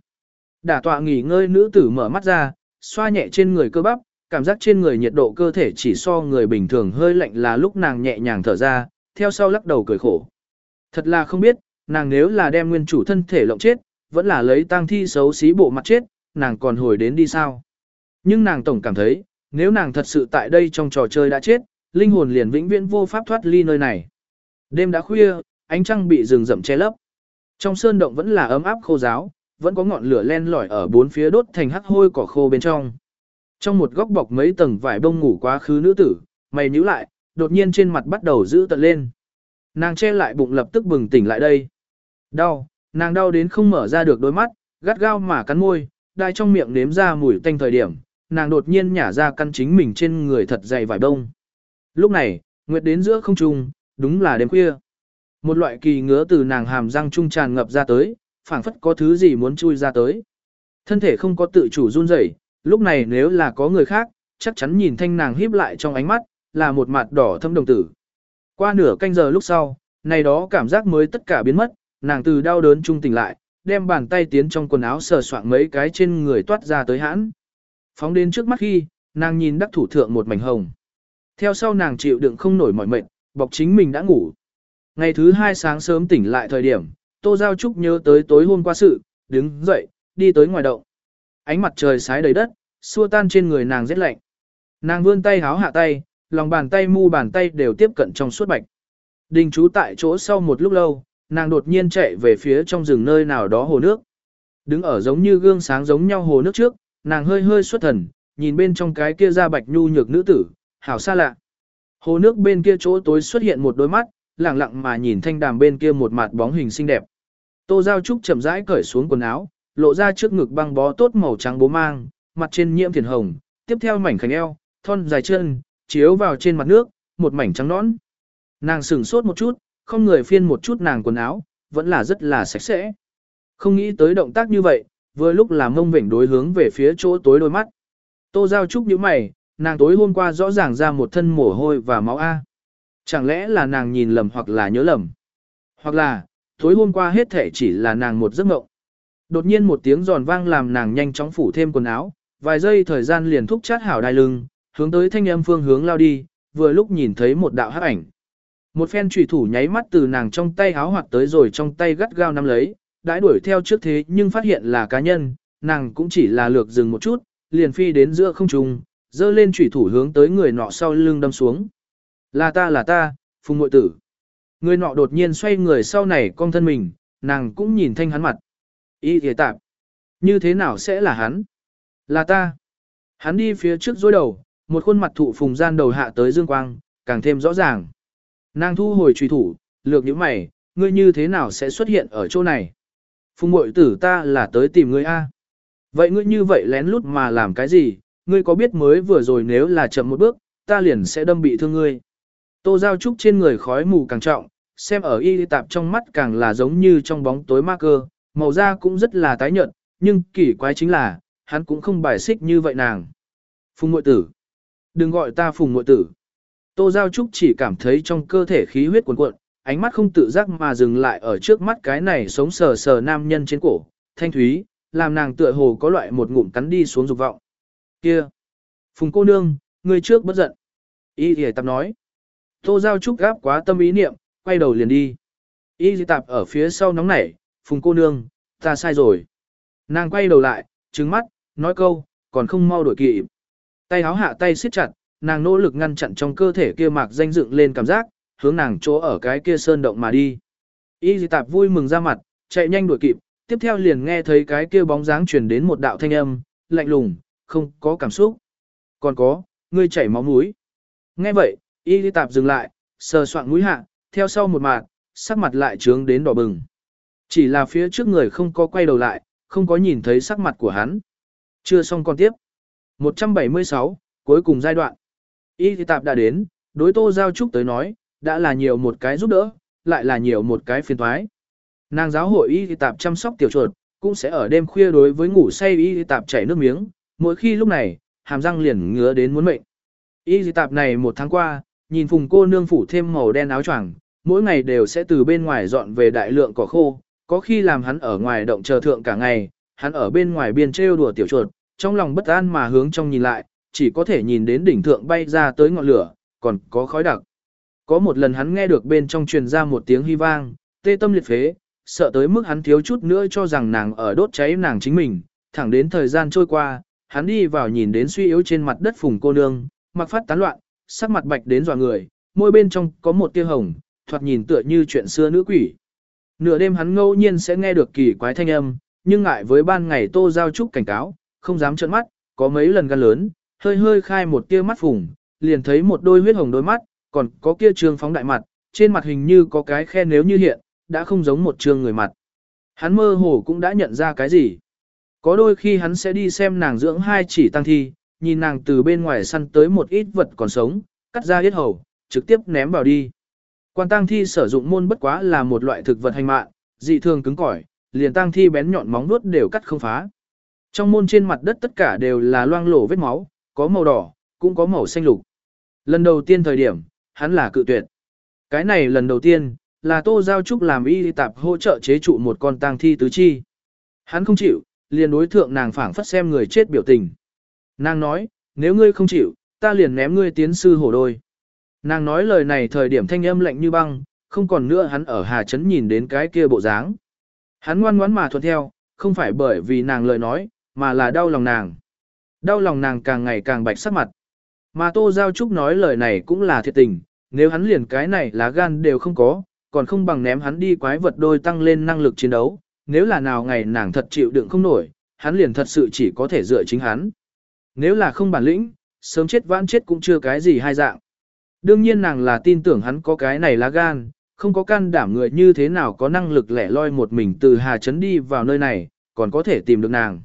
Đả tọa nghỉ ngơi nữ tử mở mắt ra, xoa nhẹ trên người cơ bắp, cảm giác trên người nhiệt độ cơ thể chỉ so người bình thường hơi lạnh là lúc nàng nhẹ nhàng thở ra, theo sau lắc đầu cười khổ. Thật là không biết, nàng nếu là đem nguyên chủ thân thể lộng chết, vẫn là lấy tang thi xấu xí bộ mặt chết, nàng còn hồi đến đi sao. Nhưng nàng tổng cảm thấy, nếu nàng thật sự tại đây trong trò chơi đã chết, linh hồn liền vĩnh viễn vô pháp thoát ly nơi này. Đêm đã khuya, ánh trăng bị rừng rậm che lấp. Trong sơn động vẫn là ấm áp khô giáo, vẫn có ngọn lửa len lỏi ở bốn phía đốt thành hắc hôi cỏ khô bên trong. Trong một góc bọc mấy tầng vải bông ngủ quá khứ nữ tử, mày nhíu lại, đột nhiên trên mặt bắt đầu giữ tận lên. Nàng che lại bụng lập tức bừng tỉnh lại đây. Đau, nàng đau đến không mở ra được đôi mắt, gắt gao mà cắn môi, đai trong miệng nếm ra mùi tanh thời điểm, nàng đột nhiên nhả ra căn chính mình trên người thật dày vải bông. Lúc này, nguyệt đến giữa không trung, đúng là đêm khuya. Một loại kỳ ngứa từ nàng hàm răng trung tràn ngập ra tới, phảng phất có thứ gì muốn chui ra tới. Thân thể không có tự chủ run rẩy, lúc này nếu là có người khác, chắc chắn nhìn thanh nàng híp lại trong ánh mắt, là một mặt đỏ thâm đồng tử. Qua nửa canh giờ lúc sau, này đó cảm giác mới tất cả biến mất, nàng từ đau đớn trung tỉnh lại, đem bàn tay tiến trong quần áo sờ soạn mấy cái trên người toát ra tới hãn. Phóng đến trước mắt khi, nàng nhìn đắc thủ thượng một mảnh hồng. Theo sau nàng chịu đựng không nổi mỏi mệt, bọc chính mình đã ngủ. Ngày thứ hai sáng sớm tỉnh lại thời điểm, Tô Giao Trúc nhớ tới tối hôm qua sự, đứng dậy, đi tới ngoài động. Ánh mặt trời sái đầy đất, xua tan trên người nàng rét lạnh. Nàng vươn tay háo hạ tay, lòng bàn tay mu bàn tay đều tiếp cận trong suốt bạch. Đình chú tại chỗ sau một lúc lâu, nàng đột nhiên chạy về phía trong rừng nơi nào đó hồ nước. Đứng ở giống như gương sáng giống nhau hồ nước trước, nàng hơi hơi xuất thần, nhìn bên trong cái kia ra bạch nhu nhược nữ tử, hảo xa lạ. Hồ nước bên kia chỗ tối xuất hiện một đôi mắt, lặng lặng mà nhìn thanh đàm bên kia một mặt bóng hình xinh đẹp. Tô Giao Trúc chậm rãi cởi xuống quần áo, lộ ra trước ngực băng bó tốt màu trắng bố mang, mặt trên nhiễm thiền hồng, tiếp theo mảnh khảnh eo, thon dài chân, chiếu vào trên mặt nước, một mảnh trắng nõn. Nàng sửng sốt một chút, không người phiên một chút nàng quần áo, vẫn là rất là sạch sẽ. Không nghĩ tới động tác như vậy, vừa lúc làm mông vỉnh đối hướng về phía chỗ tối đôi mắt. Tô Giao Trúc nhíu mày, nàng tối hôm qua rõ ràng ra một thân mồ hôi và máu A. Chẳng lẽ là nàng nhìn lầm hoặc là nhớ lầm? Hoặc là, tối hôm qua hết thể chỉ là nàng một giấc mộng. Đột nhiên một tiếng giòn vang làm nàng nhanh chóng phủ thêm quần áo, vài giây thời gian liền thúc chát hảo đai lưng, hướng tới thanh âm phương hướng lao đi, vừa lúc nhìn thấy một đạo hắc ảnh. Một phen trùy thủ nháy mắt từ nàng trong tay háo hoạt tới rồi trong tay gắt gao nắm lấy, đãi đuổi theo trước thế nhưng phát hiện là cá nhân, nàng cũng chỉ là lược dừng một chút, liền phi đến giữa không trung, dơ lên trùy thủ hướng tới người nọ sau lưng đâm xuống. Là ta là ta, phùng mội tử. Người nọ đột nhiên xoay người sau này cong thân mình, nàng cũng nhìn thanh hắn mặt. Y thế tạp. Như thế nào sẽ là hắn? Là ta. Hắn đi phía trước dối đầu, một khuôn mặt thụ phùng gian đầu hạ tới dương quang, càng thêm rõ ràng. Nàng thu hồi truy thủ, lược những mày, ngươi như thế nào sẽ xuất hiện ở chỗ này? Phùng mội tử ta là tới tìm ngươi A. Vậy ngươi như vậy lén lút mà làm cái gì? Ngươi có biết mới vừa rồi nếu là chậm một bước, ta liền sẽ đâm bị thương ngươi. Tô Giao Trúc trên người khói mù càng trọng, xem ở y tạp trong mắt càng là giống như trong bóng tối ma cơ, màu da cũng rất là tái nhợt, nhưng kỳ quái chính là, hắn cũng không bài xích như vậy nàng. Phùng mội tử. Đừng gọi ta phùng mội tử. Tô Giao Trúc chỉ cảm thấy trong cơ thể khí huyết cuồn cuộn, ánh mắt không tự giác mà dừng lại ở trước mắt cái này sống sờ sờ nam nhân trên cổ, thanh thúy, làm nàng tựa hồ có loại một ngụm cắn đi xuống dục vọng. Kia! Phùng cô nương, người trước bất giận. Y thì tạp nói. Tô Giao Trúc gáp quá tâm ý niệm, quay đầu liền đi. Y thì tạp ở phía sau nóng nảy, phùng cô nương, ta sai rồi. Nàng quay đầu lại, trứng mắt, nói câu, còn không mau đổi kịp. Tay háo hạ tay siết chặt, nàng nỗ lực ngăn chặn trong cơ thể kia mạc danh dựng lên cảm giác, hướng nàng chỗ ở cái kia sơn động mà đi. Y dì tạp vui mừng ra mặt, chạy nhanh đuổi kịp, tiếp theo liền nghe thấy cái kia bóng dáng truyền đến một đạo thanh âm, lạnh lùng, không có cảm xúc. Còn có, ngươi chảy máu mũi. Nghe vậy, y dì tạp dừng lại, sờ soạn mũi hạ, theo sau một mạt, sắc mặt lại trướng đến đỏ bừng. Chỉ là phía trước người không có quay đầu lại, không có nhìn thấy sắc mặt của hắn. Chưa xong con tiếp. 176, cuối cùng giai đoạn. Y thì tạp đã đến, đối tô giao trúc tới nói, đã là nhiều một cái giúp đỡ, lại là nhiều một cái phiền thoái. Nàng giáo hội y thì tạp chăm sóc tiểu chuột, cũng sẽ ở đêm khuya đối với ngủ say y thì tạp chảy nước miếng, mỗi khi lúc này, hàm răng liền ngứa đến muốn mệnh. Y thì tạp này một tháng qua, nhìn phùng cô nương phủ thêm màu đen áo choàng, mỗi ngày đều sẽ từ bên ngoài dọn về đại lượng cỏ khô, có khi làm hắn ở ngoài động chờ thượng cả ngày, hắn ở bên ngoài biên trêu đùa tiểu chuột, trong lòng bất an mà hướng trong nhìn lại, chỉ có thể nhìn đến đỉnh thượng bay ra tới ngọn lửa, còn có khói đặc. Có một lần hắn nghe được bên trong truyền ra một tiếng hy vang, tê tâm liệt phế, sợ tới mức hắn thiếu chút nữa cho rằng nàng ở đốt cháy nàng chính mình, thẳng đến thời gian trôi qua, hắn đi vào nhìn đến suy yếu trên mặt đất phùng cô nương, mặc phát tán loạn, sắc mặt bạch đến dọa người, môi bên trong có một tia hồng, thoạt nhìn tựa như chuyện xưa nữ quỷ. Nửa đêm hắn ngẫu nhiên sẽ nghe được kỳ quái thanh âm, nhưng ngại với ban ngày Tô Giao Trúc cảnh cáo, không dám trợn mắt, có mấy lần gan lớn, hơi hơi khai một tia mắt phùng, liền thấy một đôi huyết hồng đôi mắt, còn có kia trường phóng đại mặt, trên mặt hình như có cái khe nếu như hiện, đã không giống một trường người mặt. Hắn mơ hồ cũng đã nhận ra cái gì. Có đôi khi hắn sẽ đi xem nàng dưỡng hai chỉ tăng thi, nhìn nàng từ bên ngoài săn tới một ít vật còn sống, cắt ra hết hầu, trực tiếp ném vào đi. Quan tang thi sử dụng môn bất quá là một loại thực vật hành mạng, dị thường cứng cỏi, liền tang thi bén nhọn móng vuốt đều cắt không phá. Trong môn trên mặt đất tất cả đều là loang lổ vết máu, có màu đỏ, cũng có màu xanh lục. Lần đầu tiên thời điểm, hắn là cự tuyệt. Cái này lần đầu tiên, là Tô Giao Trúc làm y tạp hỗ trợ chế trụ một con tang thi tứ chi. Hắn không chịu, liền đối thượng nàng phảng phất xem người chết biểu tình. Nàng nói, nếu ngươi không chịu, ta liền ném ngươi tiến sư hổ đôi. Nàng nói lời này thời điểm thanh âm lạnh như băng, không còn nữa hắn ở Hà Trấn nhìn đến cái kia bộ dáng. Hắn ngoan ngoãn mà thuận theo, không phải bởi vì nàng lời nói, mà là đau lòng nàng. Đau lòng nàng càng ngày càng bạch sắc mặt. Mà Tô Giao Trúc nói lời này cũng là thiệt tình, nếu hắn liền cái này lá gan đều không có, còn không bằng ném hắn đi quái vật đôi tăng lên năng lực chiến đấu, nếu là nào ngày nàng thật chịu đựng không nổi, hắn liền thật sự chỉ có thể dựa chính hắn. Nếu là không bản lĩnh, sớm chết vãn chết cũng chưa cái gì hai dạng. Đương nhiên nàng là tin tưởng hắn có cái này lá gan, không có can đảm người như thế nào có năng lực lẻ loi một mình từ Hà Trấn đi vào nơi này, còn có thể tìm được nàng.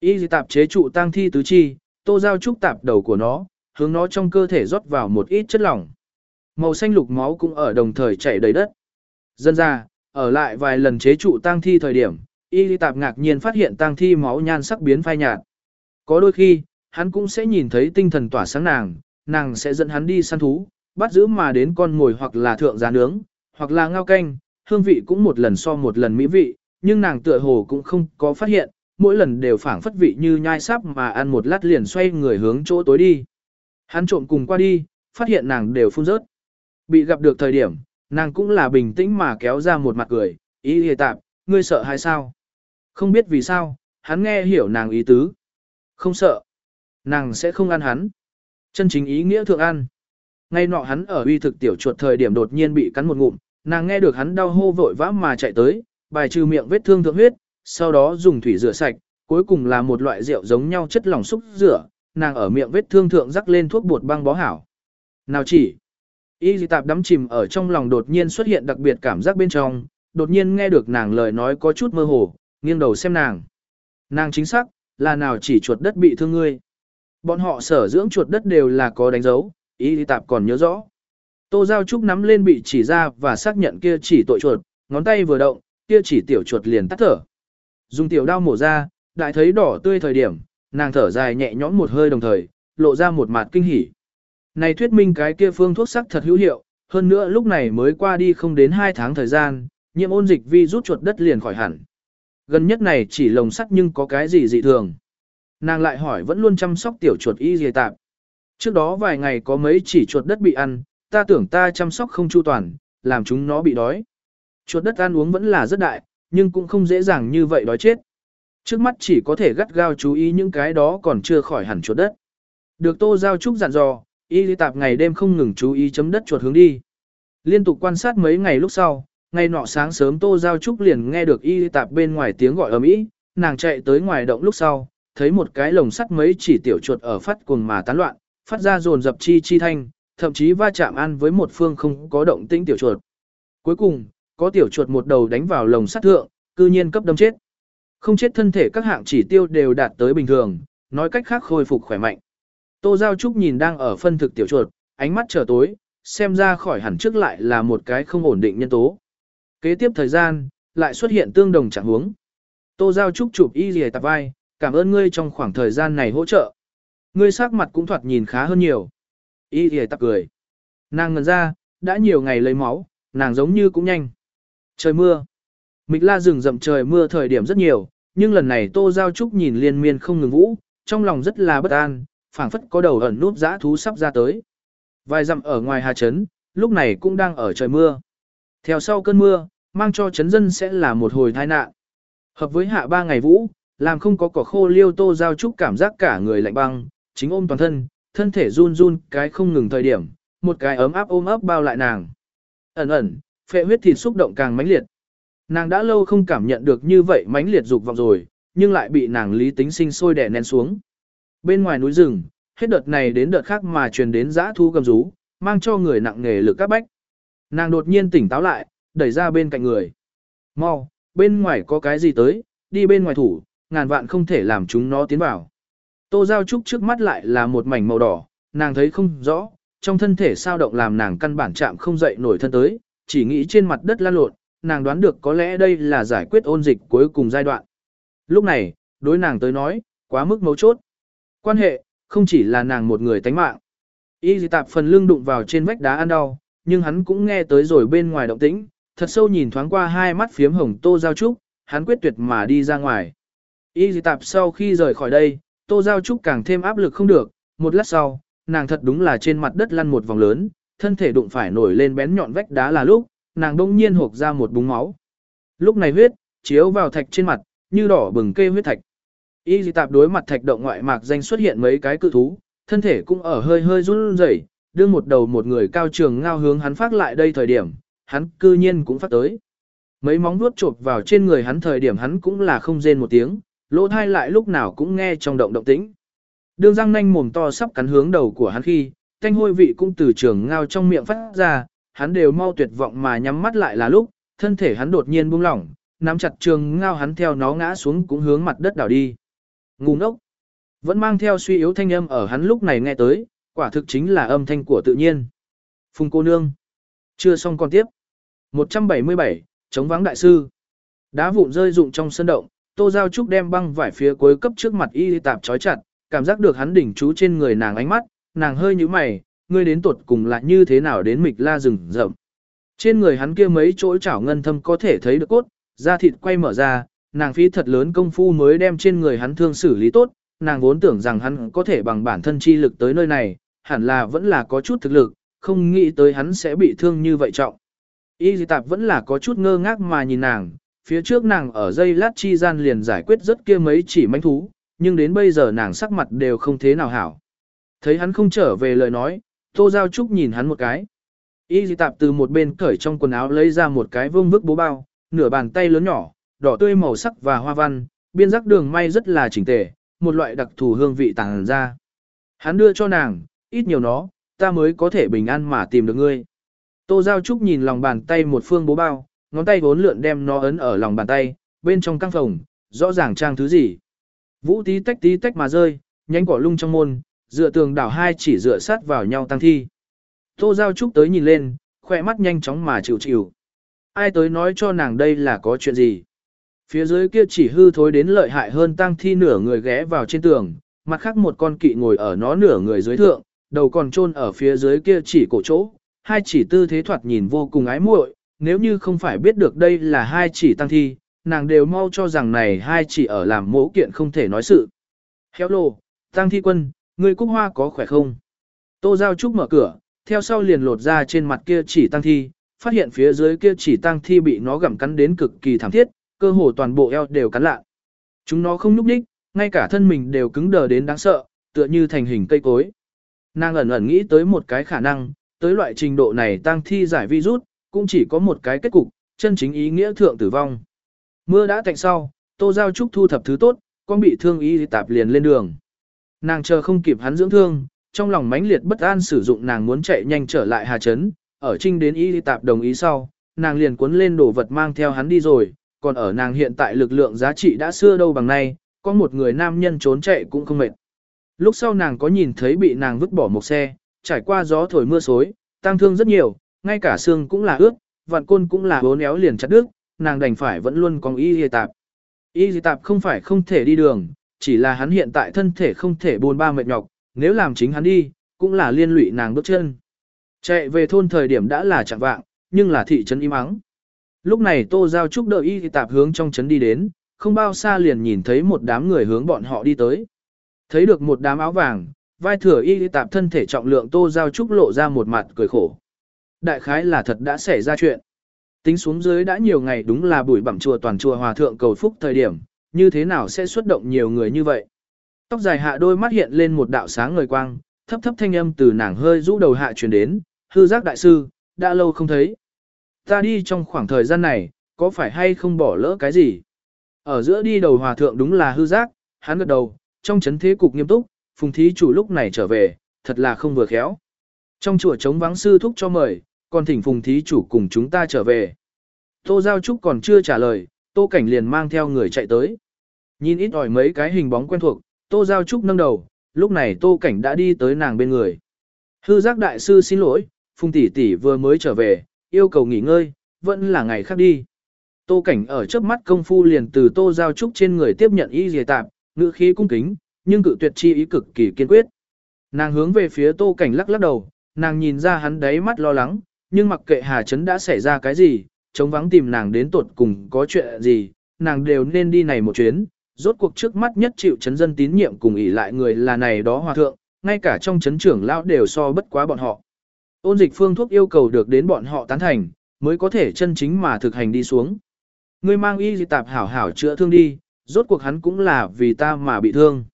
Y tạp chế trụ tăng thi tứ chi, tô giao trúc tạp đầu của nó, hướng nó trong cơ thể rót vào một ít chất lỏng. Màu xanh lục máu cũng ở đồng thời chảy đầy đất. Dân ra, ở lại vài lần chế trụ tang thi thời điểm, y tạp ngạc nhiên phát hiện tang thi máu nhan sắc biến phai nhạt. Có đôi khi, hắn cũng sẽ nhìn thấy tinh thần tỏa sáng nàng, nàng sẽ dẫn hắn đi săn thú, bắt giữ mà đến con ngồi hoặc là thượng giá nướng, hoặc là ngao canh, hương vị cũng một lần so một lần mỹ vị, nhưng nàng tựa hồ cũng không có phát hiện, mỗi lần đều phảng phất vị như nhai sắp mà ăn một lát liền xoay người hướng chỗ tối đi. Hắn trộm cùng qua đi, phát hiện nàng đều phun rớt. Bị gặp được thời điểm, nàng cũng là bình tĩnh mà kéo ra một mặt cười, ý hề tạp, ngươi sợ hay sao? Không biết vì sao, hắn nghe hiểu nàng ý tứ. Không sợ. Nàng sẽ không ăn hắn. Chân chính ý nghĩa thượng ăn. Ngay nọ hắn ở uy thực tiểu chuột thời điểm đột nhiên bị cắn một ngụm, nàng nghe được hắn đau hô vội vã mà chạy tới, bài trừ miệng vết thương thượng huyết, sau đó dùng thủy rửa sạch, cuối cùng là một loại rượu giống nhau chất lỏng xúc rửa, nàng ở miệng vết thương thượng rắc lên thuốc bột băng bó hảo. Nào chỉ, y dị tạp đắm chìm ở trong lòng đột nhiên xuất hiện đặc biệt cảm giác bên trong, đột nhiên nghe được nàng lời nói có chút mơ hồ, nghiêng đầu xem nàng. Nàng chính xác, là nào chỉ chuột đất bị thương ngươi. Bọn họ sở dưỡng chuột đất đều là có đánh dấu, y tạp còn nhớ rõ. Tô Giao Trúc nắm lên bị chỉ ra và xác nhận kia chỉ tội chuột, ngón tay vừa động, kia chỉ tiểu chuột liền tắt thở. Dùng tiểu đao mổ ra, đại thấy đỏ tươi thời điểm, nàng thở dài nhẹ nhõm một hơi đồng thời, lộ ra một mặt kinh hỉ. Này thuyết minh cái kia phương thuốc sắc thật hữu hiệu, hơn nữa lúc này mới qua đi không đến 2 tháng thời gian, nhiễm ôn dịch vi rút chuột đất liền khỏi hẳn. Gần nhất này chỉ lồng sắt nhưng có cái gì dị thường. Nàng lại hỏi vẫn luôn chăm sóc tiểu chuột y dề tạp. Trước đó vài ngày có mấy chỉ chuột đất bị ăn, ta tưởng ta chăm sóc không chu toàn, làm chúng nó bị đói. Chuột đất ăn uống vẫn là rất đại, nhưng cũng không dễ dàng như vậy đói chết. Trước mắt chỉ có thể gắt gao chú ý những cái đó còn chưa khỏi hẳn chuột đất. Được Tô Giao Trúc dặn dò, y lý tạp ngày đêm không ngừng chú ý chấm đất chuột hướng đi. Liên tục quan sát mấy ngày lúc sau, ngày nọ sáng sớm Tô Giao Trúc liền nghe được y lý tạp bên ngoài tiếng gọi ầm ĩ, nàng chạy tới ngoài động lúc sau, thấy một cái lồng sắt mấy chỉ tiểu chuột ở phát cuồng mà tán loạn, phát ra rồn dập chi chi thanh, thậm chí va chạm ăn với một phương không có động tĩnh tiểu chuột. Cuối cùng, có tiểu chuột một đầu đánh vào lồng sắt thượng, cư nhiên cấp đâm chết. Không chết thân thể các hạng chỉ tiêu đều đạt tới bình thường, nói cách khác khôi phục khỏe mạnh. Tô Giao Trúc nhìn đang ở phân thực tiểu chuột, ánh mắt trở tối, xem ra khỏi hẳn trước lại là một cái không ổn định nhân tố. Kế tiếp thời gian, lại xuất hiện tương đồng trạng huống. Tô Giao Trúc chụp y lìa tạp vai, cảm ơn ngươi trong khoảng thời gian này hỗ trợ. Ngươi sắc mặt cũng thoạt nhìn khá hơn nhiều. Y thì tặc cười. Nàng ngần ra, đã nhiều ngày lấy máu, nàng giống như cũng nhanh. Trời mưa. Mịch la rừng rậm trời mưa thời điểm rất nhiều, nhưng lần này Tô Giao Trúc nhìn liên miên không ngừng vũ, trong lòng rất là bất an, phảng phất có đầu ẩn núp dã thú sắp ra tới. Vài dặm ở ngoài Hà Trấn, lúc này cũng đang ở trời mưa. Theo sau cơn mưa, mang cho chấn dân sẽ là một hồi tai nạn. Hợp với hạ ba ngày vũ, làm không có cỏ khô liêu Tô Giao Trúc cảm giác cả người lạnh băng, chính ôm toàn thân, thân thể run run cái không ngừng thời điểm, một cái ấm áp ôm ấp bao lại nàng. Ẩn ẩn, phệ huyết thịt xúc động càng mãnh liệt. Nàng đã lâu không cảm nhận được như vậy mãnh liệt dục vọng rồi, nhưng lại bị nàng lý tính sinh sôi đè nén xuống. Bên ngoài núi rừng, hết đợt này đến đợt khác mà truyền đến giã thu cầm rú, mang cho người nặng nghề lực các bách. Nàng đột nhiên tỉnh táo lại, đẩy ra bên cạnh người. Mau, bên ngoài có cái gì tới, đi bên ngoài thủ, ngàn vạn không thể làm chúng nó tiến vào. Tô Giao Trúc trước mắt lại là một mảnh màu đỏ, nàng thấy không rõ, trong thân thể sao động làm nàng căn bản chạm không dậy nổi thân tới, chỉ nghĩ trên mặt đất lan lộn, nàng đoán được có lẽ đây là giải quyết ôn dịch cuối cùng giai đoạn. Lúc này, đối nàng tới nói, quá mức mấu chốt. Quan hệ, không chỉ là nàng một người tánh mạng. Y dì tạp phần lưng đụng vào trên vách đá ăn đau, nhưng hắn cũng nghe tới rồi bên ngoài động tĩnh, thật sâu nhìn thoáng qua hai mắt phiếm hồng tô giao trúc, hắn quyết tuyệt mà đi ra ngoài. Y dì tạp sau khi rời khỏi đây, tô giao trúc càng thêm áp lực không được, một lát sau, nàng thật đúng là trên mặt đất lăn một vòng lớn, thân thể đụng phải nổi lên bén nhọn vách đá là lúc, nàng đông nhiên hộp ra một búng máu. Lúc này huyết, chiếu vào thạch trên mặt, như đỏ bừng kê huyết thạch. Y dị tạp đối mặt thạch động ngoại mạc danh xuất hiện mấy cái cự thú, thân thể cũng ở hơi hơi run rẩy, đưa một đầu một người cao trường ngao hướng hắn phát lại đây thời điểm, hắn cư nhiên cũng phát tới. Mấy móng vuốt chộp vào trên người hắn thời điểm hắn cũng là không rên một tiếng, lỗ thai lại lúc nào cũng nghe trong động động tĩnh. Đường răng nanh mồm to sắp cắn hướng đầu của hắn khi, thanh hôi vị cũng từ trường ngao trong miệng phát ra, hắn đều mau tuyệt vọng mà nhắm mắt lại là lúc, thân thể hắn đột nhiên buông lỏng, nắm chặt trường ngao hắn theo nó ngã xuống cũng hướng mặt đất đảo đi. Ngu ngốc. Vẫn mang theo suy yếu thanh âm ở hắn lúc này nghe tới, quả thực chính là âm thanh của tự nhiên. Phùng cô nương. Chưa xong còn tiếp. 177, chống vắng đại sư. Đá vụn rơi rụng trong sân động, Tô Giao Trúc đem băng vải phía cuối cấp trước mặt y tạp trói chặt, cảm giác được hắn đỉnh chú trên người nàng ánh mắt, nàng hơi như mày, ngươi đến tuột cùng là như thế nào đến mịch la rừng rậm. Trên người hắn kia mấy chỗ chảo ngân thâm có thể thấy được cốt, da thịt quay mở ra, nàng phí thật lớn công phu mới đem trên người hắn thương xử lý tốt, nàng vốn tưởng rằng hắn có thể bằng bản thân chi lực tới nơi này, hẳn là vẫn là có chút thực lực, không nghĩ tới hắn sẽ bị thương như vậy trọng. Y di tạp vẫn là có chút ngơ ngác mà nhìn nàng, phía trước nàng ở dây lát chi gian liền giải quyết rất kia mấy chỉ manh thú, nhưng đến bây giờ nàng sắc mặt đều không thế nào hảo. Thấy hắn không trở về lời nói, Tô Giao Trúc nhìn hắn một cái. Y dị tạp từ một bên cởi trong quần áo lấy ra một cái vương vức bố bao, nửa bàn tay lớn nhỏ, đỏ tươi màu sắc và hoa văn, biên giác đường may rất là chỉnh tề, một loại đặc thù hương vị tàng ra. Hắn đưa cho nàng, ít nhiều nó, ta mới có thể bình an mà tìm được ngươi. Tô Giao Trúc nhìn lòng bàn tay một phương bố bao, ngón tay vốn lượn đem nó ấn ở lòng bàn tay, bên trong căng phòng, rõ ràng trang thứ gì. Vũ tí tách tí tách mà rơi, nhánh cỏ lung trong môn, dựa tường đảo hai chỉ dựa sát vào nhau tăng thi. Tô Giao Trúc tới nhìn lên, khỏe mắt nhanh chóng mà chịu chịu. Ai tới nói cho nàng đây là có chuyện gì? Phía dưới kia chỉ hư thối đến lợi hại hơn tăng thi nửa người ghé vào trên tường, mặt khác một con kỵ ngồi ở nó nửa người dưới thượng, đầu còn chôn ở phía dưới kia chỉ cổ chỗ, hai chỉ tư thế thoạt nhìn vô cùng ái muội, nếu như không phải biết được đây là hai chỉ tăng thi, nàng đều mau cho rằng này hai chỉ ở làm mẫu kiện không thể nói sự. Hello, tăng thi quân, người cúc hoa có khỏe không? Tô Giao Trúc mở cửa, theo sau liền lột ra trên mặt kia chỉ tăng thi, phát hiện phía dưới kia chỉ tăng thi bị nó gặm cắn đến cực kỳ thảm thiết, cơ hồ toàn bộ eo đều cắn lạ. Chúng nó không núp đích, ngay cả thân mình đều cứng đờ đến đáng sợ, tựa như thành hình cây cối. Nàng ẩn ẩn nghĩ tới một cái khả năng, tới loại trình độ này tăng thi giải virus, cũng chỉ có một cái kết cục, chân chính ý nghĩa thượng tử vong. Mưa đã tạnh sau, Tô Giao Trúc thu thập thứ tốt, con bị thương ý tạp liền lên đường. Nàng chờ không kịp hắn dưỡng thương, trong lòng mãnh liệt bất an sử dụng nàng muốn chạy nhanh trở lại Hà Trấn, ở trinh đến y tạp đồng ý sau, nàng liền cuốn lên đồ vật mang theo hắn đi rồi, còn ở nàng hiện tại lực lượng giá trị đã xưa đâu bằng nay, có một người nam nhân trốn chạy cũng không mệt. Lúc sau nàng có nhìn thấy bị nàng vứt bỏ một xe, trải qua gió thổi mưa xối, tăng thương rất nhiều, ngay cả xương cũng là ướt, vạn côn cũng là bốn éo liền chặt đứt, nàng đành phải vẫn luôn có y y tạp. Y y tạp không phải không thể đi đường, chỉ là hắn hiện tại thân thể không thể buồn ba mệt nhọc, nếu làm chính hắn đi, cũng là liên lụy nàng bước chân. Chạy về thôn thời điểm đã là chẳng vạng, nhưng là thị trấn im ắng. Lúc này Tô Giao Trúc đợi y tạp hướng trong trấn đi đến, không bao xa liền nhìn thấy một đám người hướng bọn họ đi tới. Thấy được một đám áo vàng, vai thừa y tạp thân thể trọng lượng Tô Giao Trúc lộ ra một mặt cười khổ. Đại khái là thật đã xảy ra chuyện. Tính xuống dưới đã nhiều ngày đúng là buổi bẩm chùa toàn chùa hòa thượng cầu phúc thời điểm, như thế nào sẽ xuất động nhiều người như vậy. Tóc dài hạ đôi mắt hiện lên một đạo sáng ngời quang, thấp thấp thanh âm từ nàng hơi rũ đầu hạ truyền đến, hư giác đại sư, đã lâu không thấy. Ta đi trong khoảng thời gian này, có phải hay không bỏ lỡ cái gì? Ở giữa đi đầu hòa thượng đúng là hư giác, hắn gật đầu, trong chấn thế cục nghiêm túc, phùng thí chủ lúc này trở về, thật là không vừa khéo. Trong chùa trống vắng sư thúc cho mời, còn thỉnh phùng thí chủ cùng chúng ta trở về. Tô Giao Trúc còn chưa trả lời, Tô Cảnh liền mang theo người chạy tới. Nhìn ít ỏi mấy cái hình bóng quen thuộc, Tô Giao Trúc nâng đầu, lúc này Tô Cảnh đã đi tới nàng bên người. Hư giác đại sư xin lỗi, Phùng tỷ tỷ vừa mới trở về, yêu cầu nghỉ ngơi, vẫn là ngày khác đi. Tô Cảnh ở trước mắt công phu liền từ Tô Giao Trúc trên người tiếp nhận y dề tạp, ngữ khí cung kính, nhưng cự tuyệt chi ý cực kỳ kiên quyết. Nàng hướng về phía Tô Cảnh lắc lắc đầu, nàng nhìn ra hắn đáy mắt lo lắng, nhưng mặc kệ Hà Trấn đã xảy ra cái gì, chống vắng tìm nàng đến tột cùng có chuyện gì, nàng đều nên đi này một chuyến, rốt cuộc trước mắt nhất chịu chấn dân tín nhiệm cùng ỷ lại người là này đó hòa thượng, ngay cả trong chấn trưởng lão đều so bất quá bọn họ. Ôn dịch phương thuốc yêu cầu được đến bọn họ tán thành, mới có thể chân chính mà thực hành đi xuống. Ngươi mang y dị tạp hảo hảo chữa thương đi, rốt cuộc hắn cũng là vì ta mà bị thương.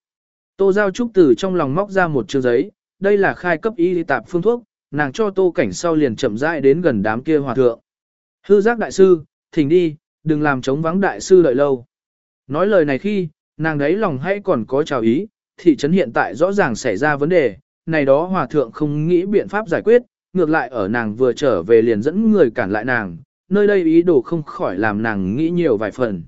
Tô Giao Trúc từ trong lòng móc ra một chương giấy, đây là khai cấp y dị tạp phương thuốc, nàng cho tô cảnh sau liền chậm rãi đến gần đám kia hòa thượng. Hư giác đại sư, thỉnh đi, đừng làm chống vắng đại sư đợi lâu. Nói lời này khi, nàng đấy lòng hay còn có chào ý, thị trấn hiện tại rõ ràng xảy ra vấn đề, này đó hòa thượng không nghĩ biện pháp giải quyết, ngược lại ở nàng vừa trở về liền dẫn người cản lại nàng, nơi đây ý đồ không khỏi làm nàng nghĩ nhiều vài phần.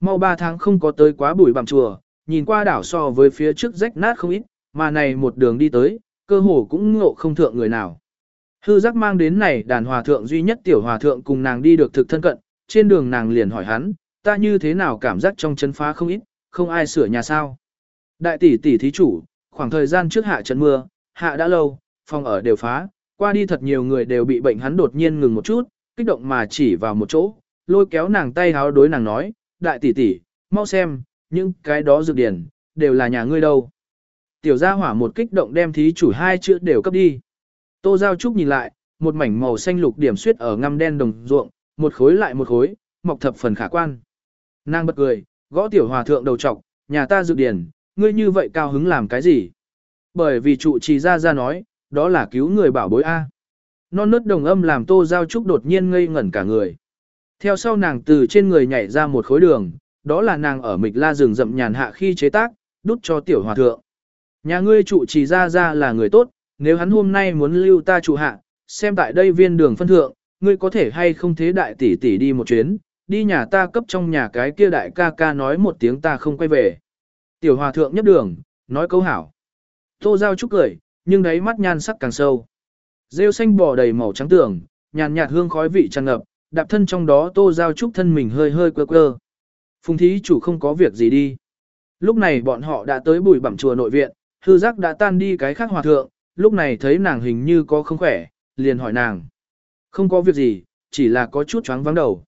Mau ba tháng không có tới quá bụi bằng chùa, nhìn qua đảo so với phía trước rách nát không ít, mà này một đường đi tới, cơ hồ cũng ngộ không thượng người nào. Hư giác mang đến này đàn hòa thượng duy nhất tiểu hòa thượng cùng nàng đi được thực thân cận, trên đường nàng liền hỏi hắn, ta như thế nào cảm giác trong chân phá không ít, không ai sửa nhà sao. Đại tỷ tỷ thí chủ, khoảng thời gian trước hạ trận mưa, hạ đã lâu, phòng ở đều phá, qua đi thật nhiều người đều bị bệnh hắn đột nhiên ngừng một chút, kích động mà chỉ vào một chỗ, lôi kéo nàng tay háo đối nàng nói, đại tỷ tỷ, mau xem, những cái đó dược điển, đều là nhà ngươi đâu. Tiểu gia hỏa một kích động đem thí chủ hai chữ đều cấp đi. Tô Giao Trúc nhìn lại, một mảnh màu xanh lục điểm suyết ở ngăm đen đồng ruộng, một khối lại một khối, mọc thập phần khả quan. Nàng bật cười, gõ tiểu hòa thượng đầu trọc, nhà ta dự điển, ngươi như vậy cao hứng làm cái gì? Bởi vì trụ trì ra ra nói, đó là cứu người bảo bối A. Non nớt đồng âm làm tô giao trúc đột nhiên ngây ngẩn cả người. Theo sau nàng từ trên người nhảy ra một khối đường, đó là nàng ở mịch la rừng rậm nhàn hạ khi chế tác, đút cho tiểu hòa thượng. Nhà ngươi trụ trì ra ra là người tốt, nếu hắn hôm nay muốn lưu ta trụ hạ, xem tại đây viên đường phân thượng, ngươi có thể hay không thế đại tỷ tỷ đi một chuyến, đi nhà ta cấp trong nhà cái kia đại ca ca nói một tiếng ta không quay về. Tiểu hòa thượng nhấp đường, nói câu hảo. Tô giao trúc cười, nhưng đáy mắt nhan sắc càng sâu. Rêu xanh bò đầy màu trắng tường, nhàn nhạt hương khói vị tràn ngập, đạp thân trong đó tô giao trúc thân mình hơi hơi quơ quơ. Phùng thí chủ không có việc gì đi. Lúc này bọn họ đã tới bùi bẩm chùa nội viện, hư giác đã tan đi cái khác hòa thượng, lúc này thấy nàng hình như có không khỏe, liền hỏi nàng. Không có việc gì, chỉ là có chút chóng vắng đầu.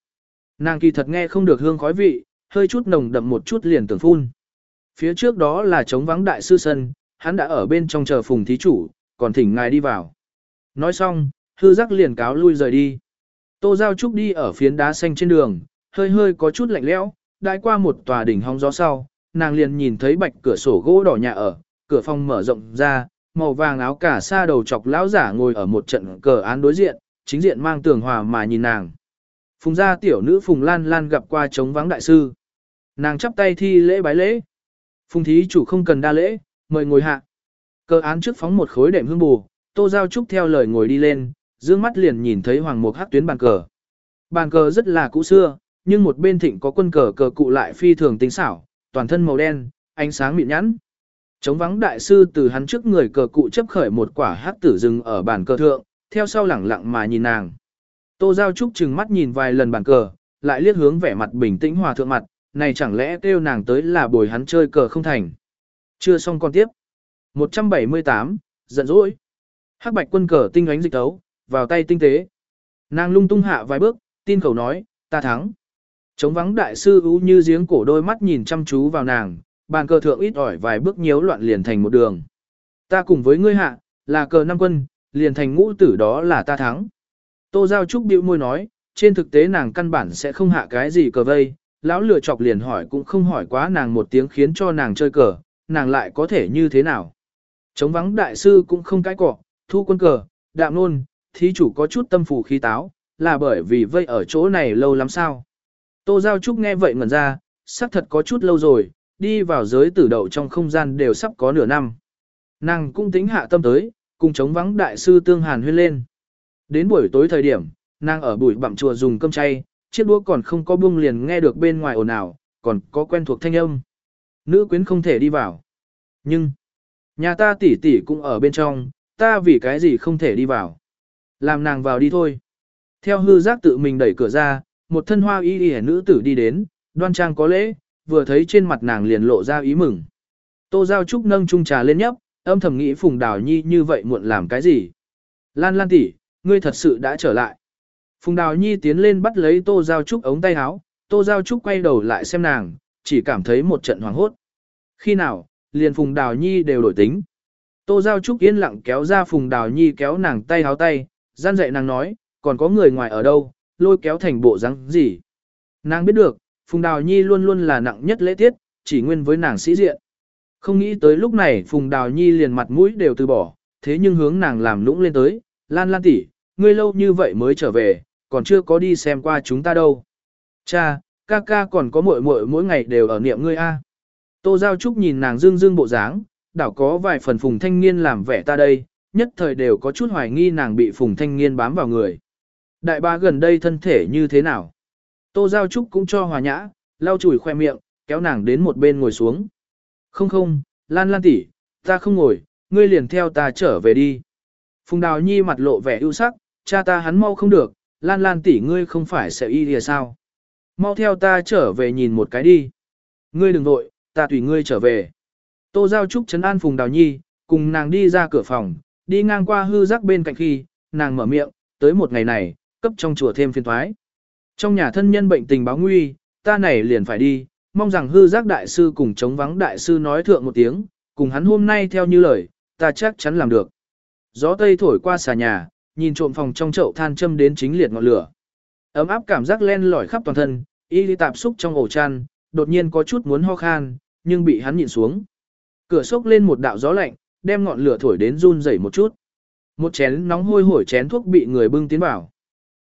Nàng kỳ thật nghe không được hương khói vị, hơi chút nồng đậm một chút liền tưởng phun. Phía trước đó là trống vắng đại sư sân, hắn đã ở bên trong chờ phùng thí chủ, còn thỉnh ngài đi vào. Nói xong, hư giác liền cáo lui rời đi. Tô Giao Trúc đi ở phiến đá xanh trên đường, hơi hơi có chút lạnh lẽo, đãi qua một tòa đỉnh hóng gió sau, nàng liền nhìn thấy bạch cửa sổ gỗ đỏ nhà ở, cửa phòng mở rộng ra, màu vàng áo cả xa đầu chọc lão giả ngồi ở một trận cờ án đối diện, chính diện mang tường hòa mà nhìn nàng. Phùng gia tiểu nữ Phùng Lan Lan gặp qua chống vắng đại sư. Nàng chắp tay thi lễ bái lễ. Phùng thí chủ không cần đa lễ, mời ngồi hạ. Cờ án trước phóng một khối đệm hương bù, Tô Giao Trúc theo lời ngồi đi lên, dương mắt liền nhìn thấy hoàng mục hắc tuyến bàn cờ. Bàn cờ rất là cũ xưa, nhưng một bên thịnh có quân cờ cờ cụ lại phi thường tinh xảo, toàn thân màu đen, ánh sáng mịn nhẵn. Chống vắng đại sư từ hắn trước người cờ cụ chấp khởi một quả hắc tử rừng ở bàn cờ thượng, theo sau lẳng lặng mà nhìn nàng. Tô Giao Trúc chừng mắt nhìn vài lần bàn cờ, lại liếc hướng vẻ mặt bình tĩnh hòa thượng mặt, này chẳng lẽ kêu nàng tới là bồi hắn chơi cờ không thành. Chưa xong con tiếp. 178, giận dỗi. Hắc bạch quân cờ tinh ánh dịch tấu, vào tay tinh tế. Nàng lung tung hạ vài bước, tin khẩu nói, ta thắng. Chống vắng đại sư ú như giếng cổ đôi mắt nhìn chăm chú vào nàng, bàn cờ thượng ít ỏi vài bước nhiễu loạn liền thành một đường. Ta cùng với ngươi hạ, là cờ năm quân, liền thành ngũ tử đó là ta thắng. Tô Giao Trúc bĩu môi nói, trên thực tế nàng căn bản sẽ không hạ cái gì cờ vây, lão lừa chọc liền hỏi cũng không hỏi quá nàng một tiếng khiến cho nàng chơi cờ, nàng lại có thể như thế nào. Chống vắng đại sư cũng không cái cỏ, thu quân cờ, đạm nôn, thí chủ có chút tâm phù khí táo, là bởi vì vây ở chỗ này lâu lắm sao. Tô Giao Trúc nghe vậy ngẩn ra, xác thật có chút lâu rồi, đi vào giới tử đậu trong không gian đều sắp có nửa năm. Nàng cũng tính hạ tâm tới, cùng chống vắng đại sư Tương Hàn huyên lên. Đến buổi tối thời điểm, nàng ở bụi bặm chùa dùng cơm chay, chiếc đũa còn không có buông liền nghe được bên ngoài ồn ào, còn có quen thuộc thanh âm. Nữ quyến không thể đi vào. Nhưng, nhà ta tỷ tỷ cũng ở bên trong, ta vì cái gì không thể đi vào. Làm nàng vào đi thôi. Theo hư giác tự mình đẩy cửa ra, một thân hoa y y nữ tử đi đến, đoan trang có lễ, vừa thấy trên mặt nàng liền lộ ra ý mừng. Tô Giao Trúc nâng chung trà lên nhấp, âm thầm nghĩ Phùng Đào Nhi như vậy muộn làm cái gì. Lan Lan tỷ, ngươi thật sự đã trở lại. Phùng Đào Nhi tiến lên bắt lấy Tô Giao Trúc ống tay áo, Tô Giao Trúc quay đầu lại xem nàng, chỉ cảm thấy một trận hoảng hốt. Khi nào, liền Phùng Đào Nhi đều đổi tính. Tô Giao Trúc yên lặng kéo ra Phùng Đào Nhi kéo nàng tay áo tay, gian dạy nàng nói, còn có người ngoài ở đâu, lôi kéo thành bộ răng gì. Nàng biết được, Phùng Đào Nhi luôn luôn là nặng nhất lễ tiết, chỉ nguyên với nàng sĩ diện. Không nghĩ tới lúc này Phùng Đào Nhi liền mặt mũi đều từ bỏ, thế nhưng hướng nàng làm lũng lên tới, Lan Lan tỷ, ngươi lâu như vậy mới trở về, còn chưa có đi xem qua chúng ta đâu. Cha, ca ca còn có muội muội mỗi ngày đều ở niệm ngươi a. Tô Giao Trúc nhìn nàng dương dương bộ dáng, đảo có vài phần phùng thanh niên làm vẻ ta đây, nhất thời đều có chút hoài nghi nàng bị phùng thanh niên bám vào người. Đại ba gần đây thân thể như thế nào? Tô Giao Trúc cũng cho hòa nhã, lau chùi khoe miệng, kéo nàng đến một bên ngồi xuống. Không không, Lan Lan tỷ, ta không ngồi, ngươi liền theo ta trở về đi. Phùng Đào Nhi mặt lộ vẻ ưu sắc, cha ta hắn mau không được, Lan Lan tỷ ngươi không phải sẽ y lìa sao. Mau theo ta trở về nhìn một cái đi. Ngươi đừng vội, ta tùy ngươi trở về. Tô Giao Trúc chấn an Phùng Đào Nhi, cùng nàng đi ra cửa phòng, đi ngang qua hư rắc bên cạnh khi, nàng mở miệng, tới một ngày này, cấp trong chùa thêm phiên thoái. Trong nhà thân nhân bệnh tình báo nguy, ta này liền phải đi, mong rằng hư giác đại sư cùng chống vắng đại sư nói thượng một tiếng, cùng hắn hôm nay theo như lời, ta chắc chắn làm được. Gió tây thổi qua xà nhà, nhìn trộm phòng trong chậu than châm đến chính liệt ngọn lửa. Ấm áp cảm giác len lỏi khắp toàn thân, y đi tạp xúc trong ổ chăn, đột nhiên có chút muốn ho khan, nhưng bị hắn nhịn xuống. Cửa sốc lên một đạo gió lạnh, đem ngọn lửa thổi đến run rẩy một chút. Một chén nóng hôi hổi chén thuốc bị người bưng tiến vào.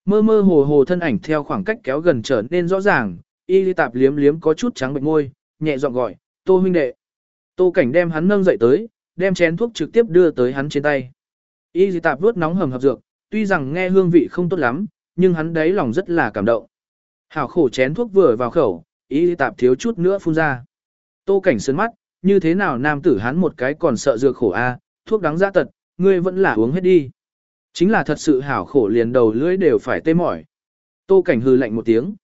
Mơ mơ hồ hồ thân ảnh theo khoảng cách kéo gần trở nên rõ ràng, y đi tạp liếm liếm có chút trắng bệnh môi, nhẹ giọng gọi, tô huynh đệ. Tô cảnh đem hắn nâng dậy tới, đem chén thuốc trực tiếp đưa tới hắn trên tay. Y di tạp vuốt nóng hầm hập dược, tuy rằng nghe hương vị không tốt lắm, nhưng hắn đấy lòng rất là cảm động. Hảo khổ chén thuốc vừa vào khẩu, y di tạp thiếu chút nữa phun ra. Tô cảnh sơn mắt, như thế nào nam tử hắn một cái còn sợ dược khổ a, thuốc đắng ra tật, ngươi vẫn là uống hết đi. Chính là thật sự hảo khổ liền đầu lưỡi đều phải tê mỏi. Tô cảnh hừ lạnh một tiếng.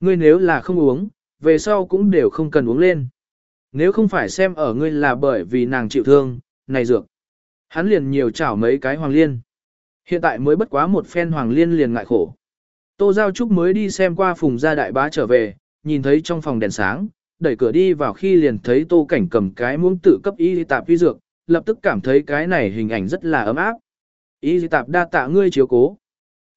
Ngươi nếu là không uống, về sau cũng đều không cần uống lên. Nếu không phải xem ở ngươi là bởi vì nàng chịu thương, này dược. Hắn liền nhiều chảo mấy cái hoàng liên. Hiện tại mới bất quá một phen hoàng liên liền ngại khổ. Tô Giao Trúc mới đi xem qua phùng gia đại bá trở về, nhìn thấy trong phòng đèn sáng, đẩy cửa đi vào khi liền thấy tô cảnh cầm cái muỗng tự cấp y tạp vi dược, lập tức cảm thấy cái này hình ảnh rất là ấm áp. Ý gì tạp đa tạ ngươi chiếu cố.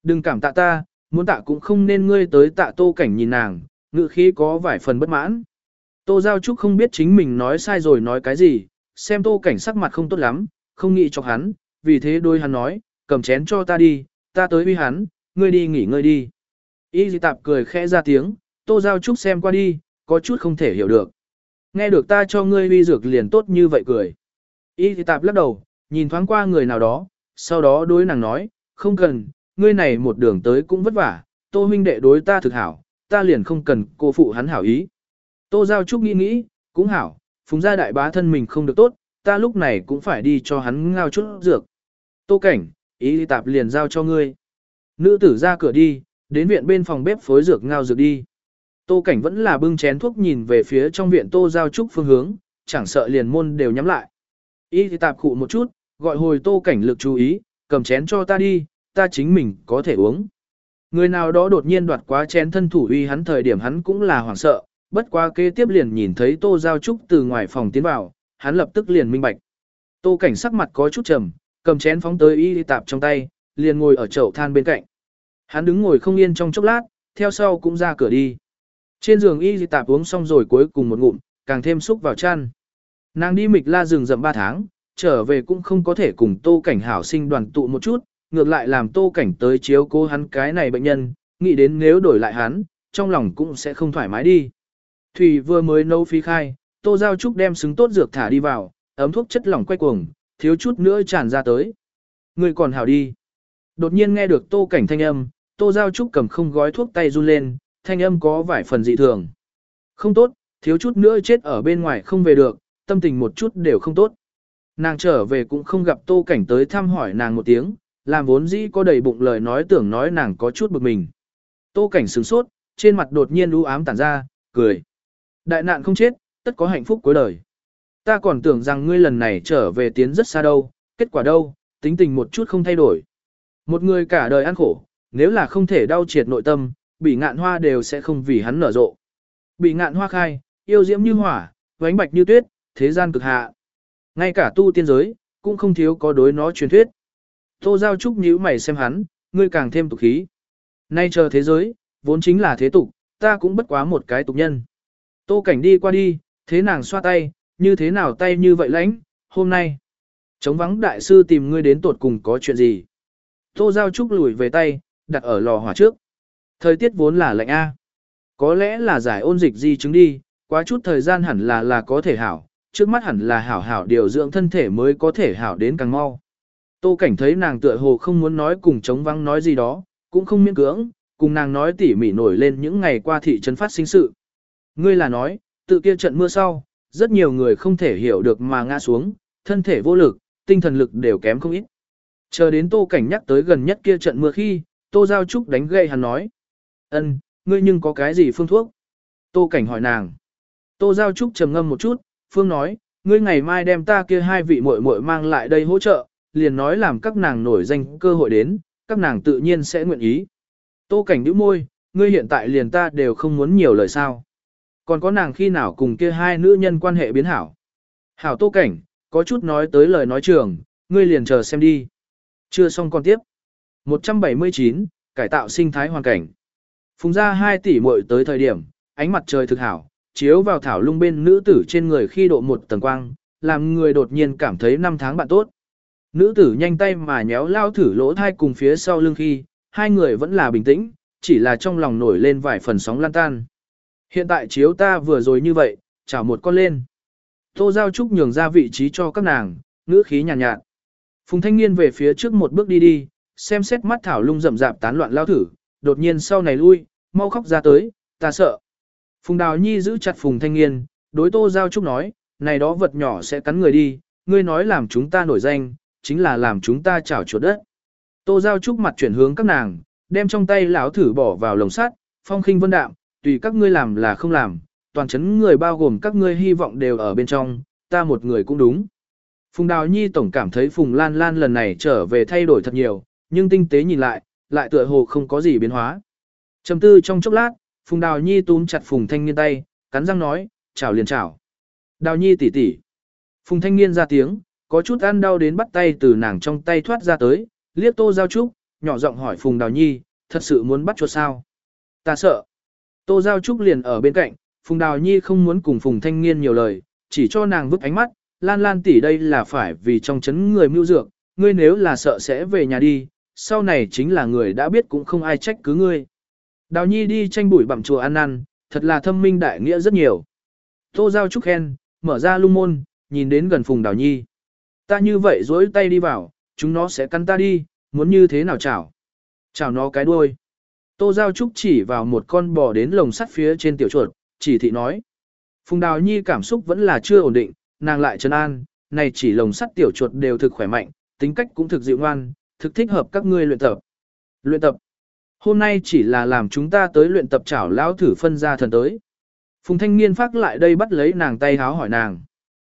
Đừng cảm tạ ta, muốn tạ cũng không nên ngươi tới tạ tô cảnh nhìn nàng, ngự khí có vài phần bất mãn. Tô Giao Trúc không biết chính mình nói sai rồi nói cái gì, xem tô cảnh sắc mặt không tốt lắm, không nghĩ cho hắn, vì thế đôi hắn nói, cầm chén cho ta đi, ta tới uy hắn, ngươi đi nghỉ ngơi đi. Y dị tạp cười khẽ ra tiếng, tô giao trúc xem qua đi, có chút không thể hiểu được. Nghe được ta cho ngươi uy dược liền tốt như vậy cười. Y dị tạp lắc đầu, nhìn thoáng qua người nào đó, sau đó đối nàng nói, không cần, ngươi này một đường tới cũng vất vả, tô huynh đệ đối ta thực hảo, ta liền không cần cô phụ hắn hảo ý. Tô giao trúc nghĩ nghĩ, cũng hảo, phùng gia đại bá thân mình không được tốt, ta lúc này cũng phải đi cho hắn ngao chút dược. Tô cảnh, ý tạp liền giao cho ngươi. Nữ tử ra cửa đi, đến viện bên phòng bếp phối dược ngao dược đi. Tô cảnh vẫn là bưng chén thuốc nhìn về phía trong viện tô giao trúc phương hướng, chẳng sợ liền môn đều nhắm lại. Ý tạp cụ một chút, gọi hồi tô cảnh lực chú ý, cầm chén cho ta đi, ta chính mình có thể uống. Người nào đó đột nhiên đoạt quá chén thân thủ uy hắn thời điểm hắn cũng là hoảng sợ, bất quá kế tiếp liền nhìn thấy tô giao trúc từ ngoài phòng tiến vào, hắn lập tức liền minh bạch. Tô cảnh sắc mặt có chút trầm, cầm chén phóng tới y tạp trong tay, liền ngồi ở chậu than bên cạnh. Hắn đứng ngồi không yên trong chốc lát, theo sau cũng ra cửa đi. Trên giường y tạp uống xong rồi cuối cùng một ngụm, càng thêm xúc vào chăn. Nàng đi mịch la rừng rậm ba tháng, trở về cũng không có thể cùng tô cảnh hảo sinh đoàn tụ một chút, ngược lại làm tô cảnh tới chiếu cố hắn cái này bệnh nhân, nghĩ đến nếu đổi lại hắn, trong lòng cũng sẽ không thoải mái đi. Thủy vừa mới nấu phí khai, tô giao trúc đem xứng tốt dược thả đi vào, ấm thuốc chất lỏng quay cuồng, thiếu chút nữa tràn ra tới. Người còn hảo đi. Đột nhiên nghe được tô cảnh thanh âm, tô giao trúc cầm không gói thuốc tay run lên, thanh âm có vài phần dị thường. Không tốt, thiếu chút nữa chết ở bên ngoài không về được, tâm tình một chút đều không tốt. Nàng trở về cũng không gặp tô cảnh tới thăm hỏi nàng một tiếng, làm vốn dĩ có đầy bụng lời nói tưởng nói nàng có chút bực mình. Tô cảnh sửng sốt, trên mặt đột nhiên u ám tản ra, cười. Đại nạn không chết, tất có hạnh phúc cuối đời. Ta còn tưởng rằng ngươi lần này trở về tiến rất xa đâu, kết quả đâu, tính tình một chút không thay đổi. Một người cả đời ăn khổ, nếu là không thể đau triệt nội tâm, bị ngạn hoa đều sẽ không vì hắn nở rộ. Bị ngạn hoa khai, yêu diễm như hỏa, vánh bạch như tuyết, thế gian cực hạ. Ngay cả tu tiên giới, cũng không thiếu có đối nó truyền thuyết. Tô Giao Trúc nhíu mày xem hắn, ngươi càng thêm tục khí. Nay chờ thế giới, vốn chính là thế tục, ta cũng bất quá một cái tục nhân. Tô Cảnh đi qua đi, thế nàng xoa tay, như thế nào tay như vậy lãnh, hôm nay. Chống vắng đại sư tìm ngươi đến tột cùng có chuyện gì. Tô Giao Trúc lùi về tay, đặt ở lò hỏa trước. Thời tiết vốn là lạnh A. Có lẽ là giải ôn dịch di chứng đi, quá chút thời gian hẳn là là có thể hảo, trước mắt hẳn là hảo hảo điều dưỡng thân thể mới có thể hảo đến càng mau. Tô cảnh thấy nàng tựa hồ không muốn nói cùng chống vắng nói gì đó, cũng không miễn cưỡng, cùng nàng nói tỉ mỉ nổi lên những ngày qua thị trấn phát sinh sự. Ngươi là nói, tự kia trận mưa sau, rất nhiều người không thể hiểu được mà ngã xuống, thân thể vô lực, tinh thần lực đều kém không ít. Chờ đến tô cảnh nhắc tới gần nhất kia trận mưa khi, tô giao trúc đánh gậy hắn nói. ân ngươi nhưng có cái gì phương thuốc? Tô cảnh hỏi nàng. Tô giao trúc trầm ngâm một chút, phương nói, ngươi ngày mai đem ta kia hai vị muội muội mang lại đây hỗ trợ, liền nói làm các nàng nổi danh cơ hội đến, các nàng tự nhiên sẽ nguyện ý. Tô cảnh nhíu môi, ngươi hiện tại liền ta đều không muốn nhiều lời sao. Còn có nàng khi nào cùng kia hai nữ nhân quan hệ biến hảo. Hảo tô cảnh, có chút nói tới lời nói trường, ngươi liền chờ xem đi. Chưa xong con tiếp. 179, cải tạo sinh thái hoàn cảnh. Phùng ra 2 tỷ muội tới thời điểm, ánh mặt trời thực hảo, chiếu vào thảo lung bên nữ tử trên người khi độ một tầng quang, làm người đột nhiên cảm thấy năm tháng bạn tốt. Nữ tử nhanh tay mà nhéo lao thử lỗ thai cùng phía sau lưng khi, hai người vẫn là bình tĩnh, chỉ là trong lòng nổi lên vài phần sóng lan tan. Hiện tại chiếu ta vừa rồi như vậy, chào một con lên. Tô Giao Trúc nhường ra vị trí cho các nàng, ngữ khí nhàn nhạt, nhạt. Phùng Thanh Niên về phía trước một bước đi đi, xem xét mắt thảo lung rậm rạp tán loạn lao thử, đột nhiên sau này lui, mau khóc ra tới, ta sợ. Phùng Đào Nhi giữ chặt Phùng Thanh Niên, đối Tô Giao Trúc nói, này đó vật nhỏ sẽ cắn người đi, ngươi nói làm chúng ta nổi danh, chính là làm chúng ta chảo chuột đất. Tô Giao Trúc mặt chuyển hướng các nàng, đem trong tay lão thử bỏ vào lồng sắt, phong khinh vân đạm, tùy các ngươi làm là không làm, toàn chấn người bao gồm các ngươi hy vọng đều ở bên trong, ta một người cũng đúng. Phùng Đào Nhi tổng cảm thấy Phùng Lan Lan lần này trở về thay đổi thật nhiều, nhưng tinh tế nhìn lại, lại tựa hồ không có gì biến hóa. Trầm tư trong chốc lát, Phùng Đào Nhi túm chặt Phùng Thanh Niên tay, cắn răng nói, chào liền chào. Đào Nhi tỷ tỷ. Phùng Thanh Niên ra tiếng, có chút ăn đau đến bắt tay từ nàng trong tay thoát ra tới, liếc Tô Giao Trúc, nhỏ giọng hỏi Phùng Đào Nhi, thật sự muốn bắt chuột sao? Ta sợ. Tô Giao Trúc liền ở bên cạnh, Phùng Đào Nhi không muốn cùng Phùng Thanh Niên nhiều lời, chỉ cho nàng vứt ánh mắt, Lan Lan tỷ đây là phải vì trong chấn người mưu dược, ngươi nếu là sợ sẽ về nhà đi, sau này chính là người đã biết cũng không ai trách cứ ngươi. Đào Nhi đi tranh bụi bặm chùa ăn ăn, thật là thâm minh đại nghĩa rất nhiều. Tô Giao Trúc khen, mở ra lung môn, nhìn đến gần Phùng Đào Nhi. Ta như vậy dối tay đi vào, chúng nó sẽ cắn ta đi, muốn như thế nào chảo? Chảo nó cái đuôi. Tô Giao Trúc chỉ vào một con bò đến lồng sắt phía trên tiểu chuột, chỉ thị nói. Phùng Đào Nhi cảm xúc vẫn là chưa ổn định, nàng lại trấn an, này chỉ lồng sắt tiểu chuột đều thực khỏe mạnh, tính cách cũng thực dịu ngoan, thực thích hợp các ngươi luyện tập. Luyện tập. Hôm nay chỉ là làm chúng ta tới luyện tập chảo lão thử phân ra thần tới. Phùng Thanh Niên phát lại đây bắt lấy nàng tay háo hỏi nàng.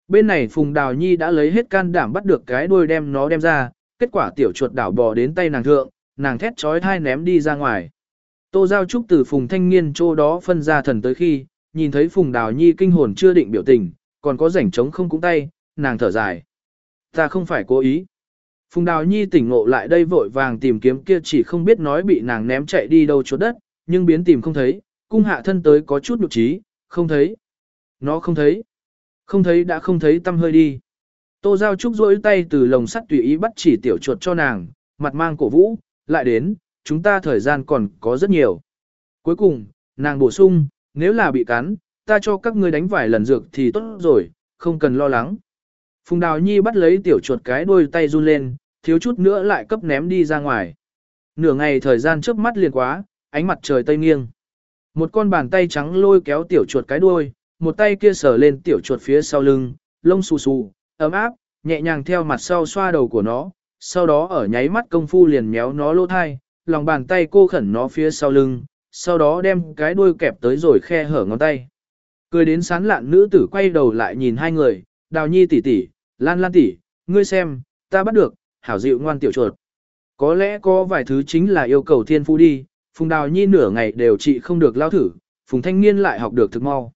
Bên này Phùng Đào Nhi đã lấy hết can đảm bắt được cái đuôi đem nó đem ra, kết quả tiểu chuột đảo bò đến tay nàng thượng, nàng thét trói thai ném đi ra ngoài. Tô Giao Trúc từ Phùng Thanh Niên chỗ đó phân ra thần tới khi, nhìn thấy Phùng Đào Nhi kinh hồn chưa định biểu tình, còn có rảnh trống không cũng tay, nàng thở dài. Ta không phải cố ý. Phùng Đào Nhi tỉnh ngộ lại đây vội vàng tìm kiếm kia chỉ không biết nói bị nàng ném chạy đi đâu chỗ đất, nhưng biến tìm không thấy, cung hạ thân tới có chút nhục trí, không thấy. Nó không thấy. Không thấy đã không thấy tâm hơi đi. Tô Giao Trúc rỗi tay từ lồng sắt tùy ý bắt chỉ tiểu chuột cho nàng, mặt mang cổ vũ, lại đến, chúng ta thời gian còn có rất nhiều. Cuối cùng, nàng bổ sung, nếu là bị cắn, ta cho các ngươi đánh vài lần dược thì tốt rồi, không cần lo lắng. Phùng Đào Nhi bắt lấy tiểu chuột cái đuôi tay run lên, thiếu chút nữa lại cấp ném đi ra ngoài. Nửa ngày thời gian trước mắt liền quá, ánh mặt trời tây nghiêng. Một con bàn tay trắng lôi kéo tiểu chuột cái đuôi, một tay kia sờ lên tiểu chuột phía sau lưng, lông xù xù, ấm áp, nhẹ nhàng theo mặt sau xoa đầu của nó, sau đó ở nháy mắt công phu liền méo nó lỗ thai, lòng bàn tay cô khẩn nó phía sau lưng, sau đó đem cái đuôi kẹp tới rồi khe hở ngón tay. Cười đến sán lạn nữ tử quay đầu lại nhìn hai người, đào nhi tỷ tỷ, lan lan tỷ, ngươi xem, ta bắt được, hảo dịu ngoan tiểu chuột. Có lẽ có vài thứ chính là yêu cầu thiên phú đi, phùng đào nhi nửa ngày đều trị không được lao thử, phùng thanh niên lại học được thực mau.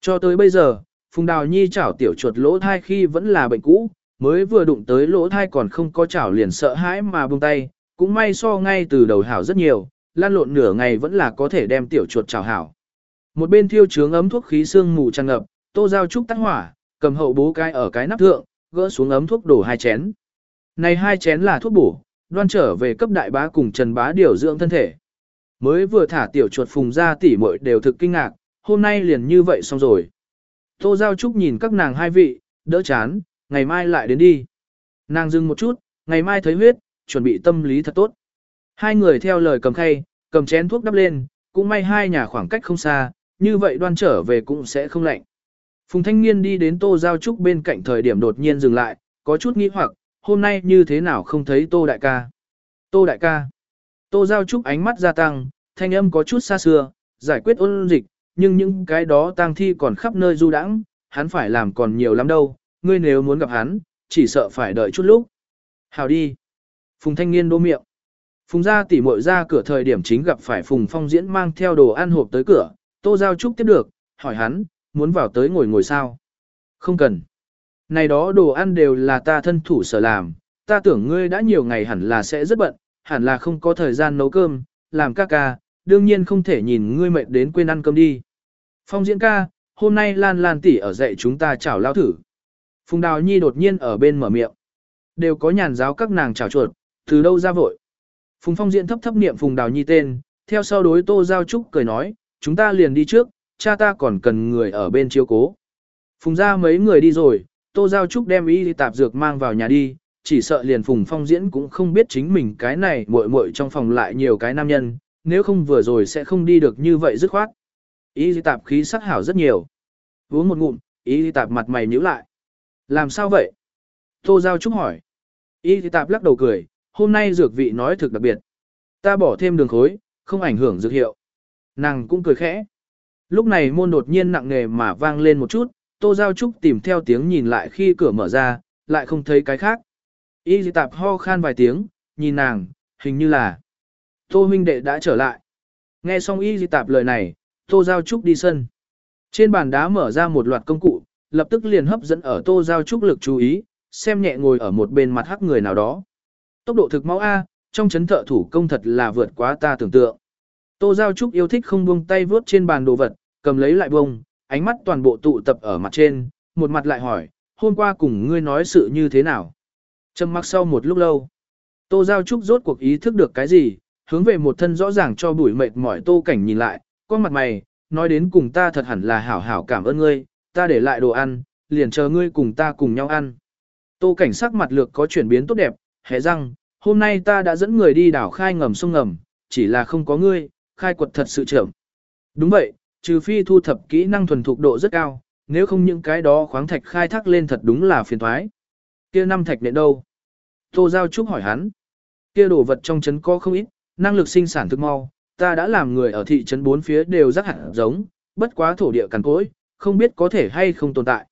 Cho tới bây giờ, phùng đào nhi chảo tiểu chuột lỗ thai khi vẫn là bệnh cũ, mới vừa đụng tới lỗ thai còn không có chảo liền sợ hãi mà buông tay, cũng may so ngay từ đầu hảo rất nhiều, lan lộn nửa ngày vẫn là có thể đem tiểu chuột chảo hảo. Một bên thiêu trướng ấm thuốc khí xương mù tràn ngập, tô giao trúc tắt hỏa, cầm hậu bố cái ở cái nắp thượng, gỡ xuống ấm thuốc đổ hai chén. Này hai chén là thuốc bổ, đoan trở về cấp đại bá cùng Trần bá điều dưỡng thân thể. Mới vừa thả tiểu chuột phùng ra tỉ muội đều thực kinh ngạc, hôm nay liền như vậy xong rồi. Tô Giao Trúc nhìn các nàng hai vị, đỡ chán, ngày mai lại đến đi. Nàng dừng một chút, ngày mai thấy huyết, chuẩn bị tâm lý thật tốt. Hai người theo lời cầm khay, cầm chén thuốc đắp lên, cũng may hai nhà khoảng cách không xa, như vậy đoan trở về cũng sẽ không lạnh. Phùng Thanh Niên đi đến Tô Giao Trúc bên cạnh thời điểm đột nhiên dừng lại, có chút nghi hoặc, hôm nay như thế nào không thấy Tô Đại ca. Tô Đại ca. Tô Giao Trúc ánh mắt gia tăng, thanh âm có chút xa xưa, giải quyết ôn dịch, nhưng những cái đó tang thi còn khắp nơi du đãng, hắn phải làm còn nhiều lắm đâu, ngươi nếu muốn gặp hắn, chỉ sợ phải đợi chút lúc. Hào đi. Phùng thanh niên đô miệng. Phùng gia tỉ muội ra cửa thời điểm chính gặp phải Phùng Phong Diễn mang theo đồ ăn hộp tới cửa, Tô Giao Trúc tiếp được, hỏi hắn, muốn vào tới ngồi ngồi sao? Không cần. Này đó đồ ăn đều là ta thân thủ sở làm, ta tưởng ngươi đã nhiều ngày hẳn là sẽ rất bận, hẳn là không có thời gian nấu cơm, làm ca ca, đương nhiên không thể nhìn ngươi mệt đến quên ăn cơm đi. Phong diễn ca, hôm nay Lan Lan tỷ ở dạy chúng ta chảo lao thử. Phùng Đào Nhi đột nhiên ở bên mở miệng. Đều có nhàn giáo các nàng chảo chuột, từ đâu ra vội. Phùng Phong diễn thấp thấp niệm Phùng Đào Nhi tên, theo sau đối Tô Giao Trúc cười nói, chúng ta liền đi trước, cha ta còn cần người ở bên chiếu cố. Phùng ra mấy người đi rồi, Tô Giao Trúc đem y tạp dược mang vào nhà đi, chỉ sợ liền Phùng Phong diễn cũng không biết chính mình cái này muội muội trong phòng lại nhiều cái nam nhân, nếu không vừa rồi sẽ không đi được như vậy dứt khoát. Y tạp khí sắc hảo rất nhiều. Uống một ngụm, y tạp mặt mày nhíu lại. Làm sao vậy? Tô Giao Trúc hỏi. Y tạp lắc đầu cười, hôm nay dược vị nói thực đặc biệt. Ta bỏ thêm đường khối, không ảnh hưởng dược hiệu. Nàng cũng cười khẽ. Lúc này môn đột nhiên nặng nề mà vang lên một chút, Tô Giao Trúc tìm theo tiếng nhìn lại khi cửa mở ra, lại không thấy cái khác. Y tạp ho khan vài tiếng, nhìn nàng, hình như là Tô huynh đệ đã trở lại. Nghe xong y tạp lời này, Tô Giao Trúc đi sân. Trên bàn đá mở ra một loạt công cụ, lập tức liền hấp dẫn ở Tô Giao Trúc lực chú ý, xem nhẹ ngồi ở một bên mặt hắc người nào đó. Tốc độ thực máu A, trong chấn thợ thủ công thật là vượt quá ta tưởng tượng. Tô Giao Trúc yêu thích không buông tay vướt trên bàn đồ vật, cầm lấy lại bông, ánh mắt toàn bộ tụ tập ở mặt trên, một mặt lại hỏi, hôm qua cùng ngươi nói sự như thế nào. Trầm mặc sau một lúc lâu, Tô Giao Trúc rốt cuộc ý thức được cái gì, hướng về một thân rõ ràng cho bụi mệt mỏi Tô Cảnh nhìn lại, con mặt mày, nói đến cùng ta thật hẳn là hảo hảo cảm ơn ngươi, ta để lại đồ ăn, liền chờ ngươi cùng ta cùng nhau ăn. Tô Cảnh sắc mặt lược có chuyển biến tốt đẹp, hé răng, hôm nay ta đã dẫn người đi đảo khai ngầm sông ngầm, chỉ là không có ngươi, khai quật thật sự trưởng. Đúng vậy, trừ phi thu thập kỹ năng thuần thục độ rất cao, nếu không những cái đó khoáng thạch khai thác lên thật đúng là phiền thoái. Kia năm thạch nện đâu? Tô Giao Trúc hỏi hắn. Kia đồ vật trong trấn có không ít, năng lực sinh sản thực mau, ta đã làm người ở thị trấn bốn phía đều rắc hẳn giống, bất quá thổ địa cằn cỗi, không biết có thể hay không tồn tại.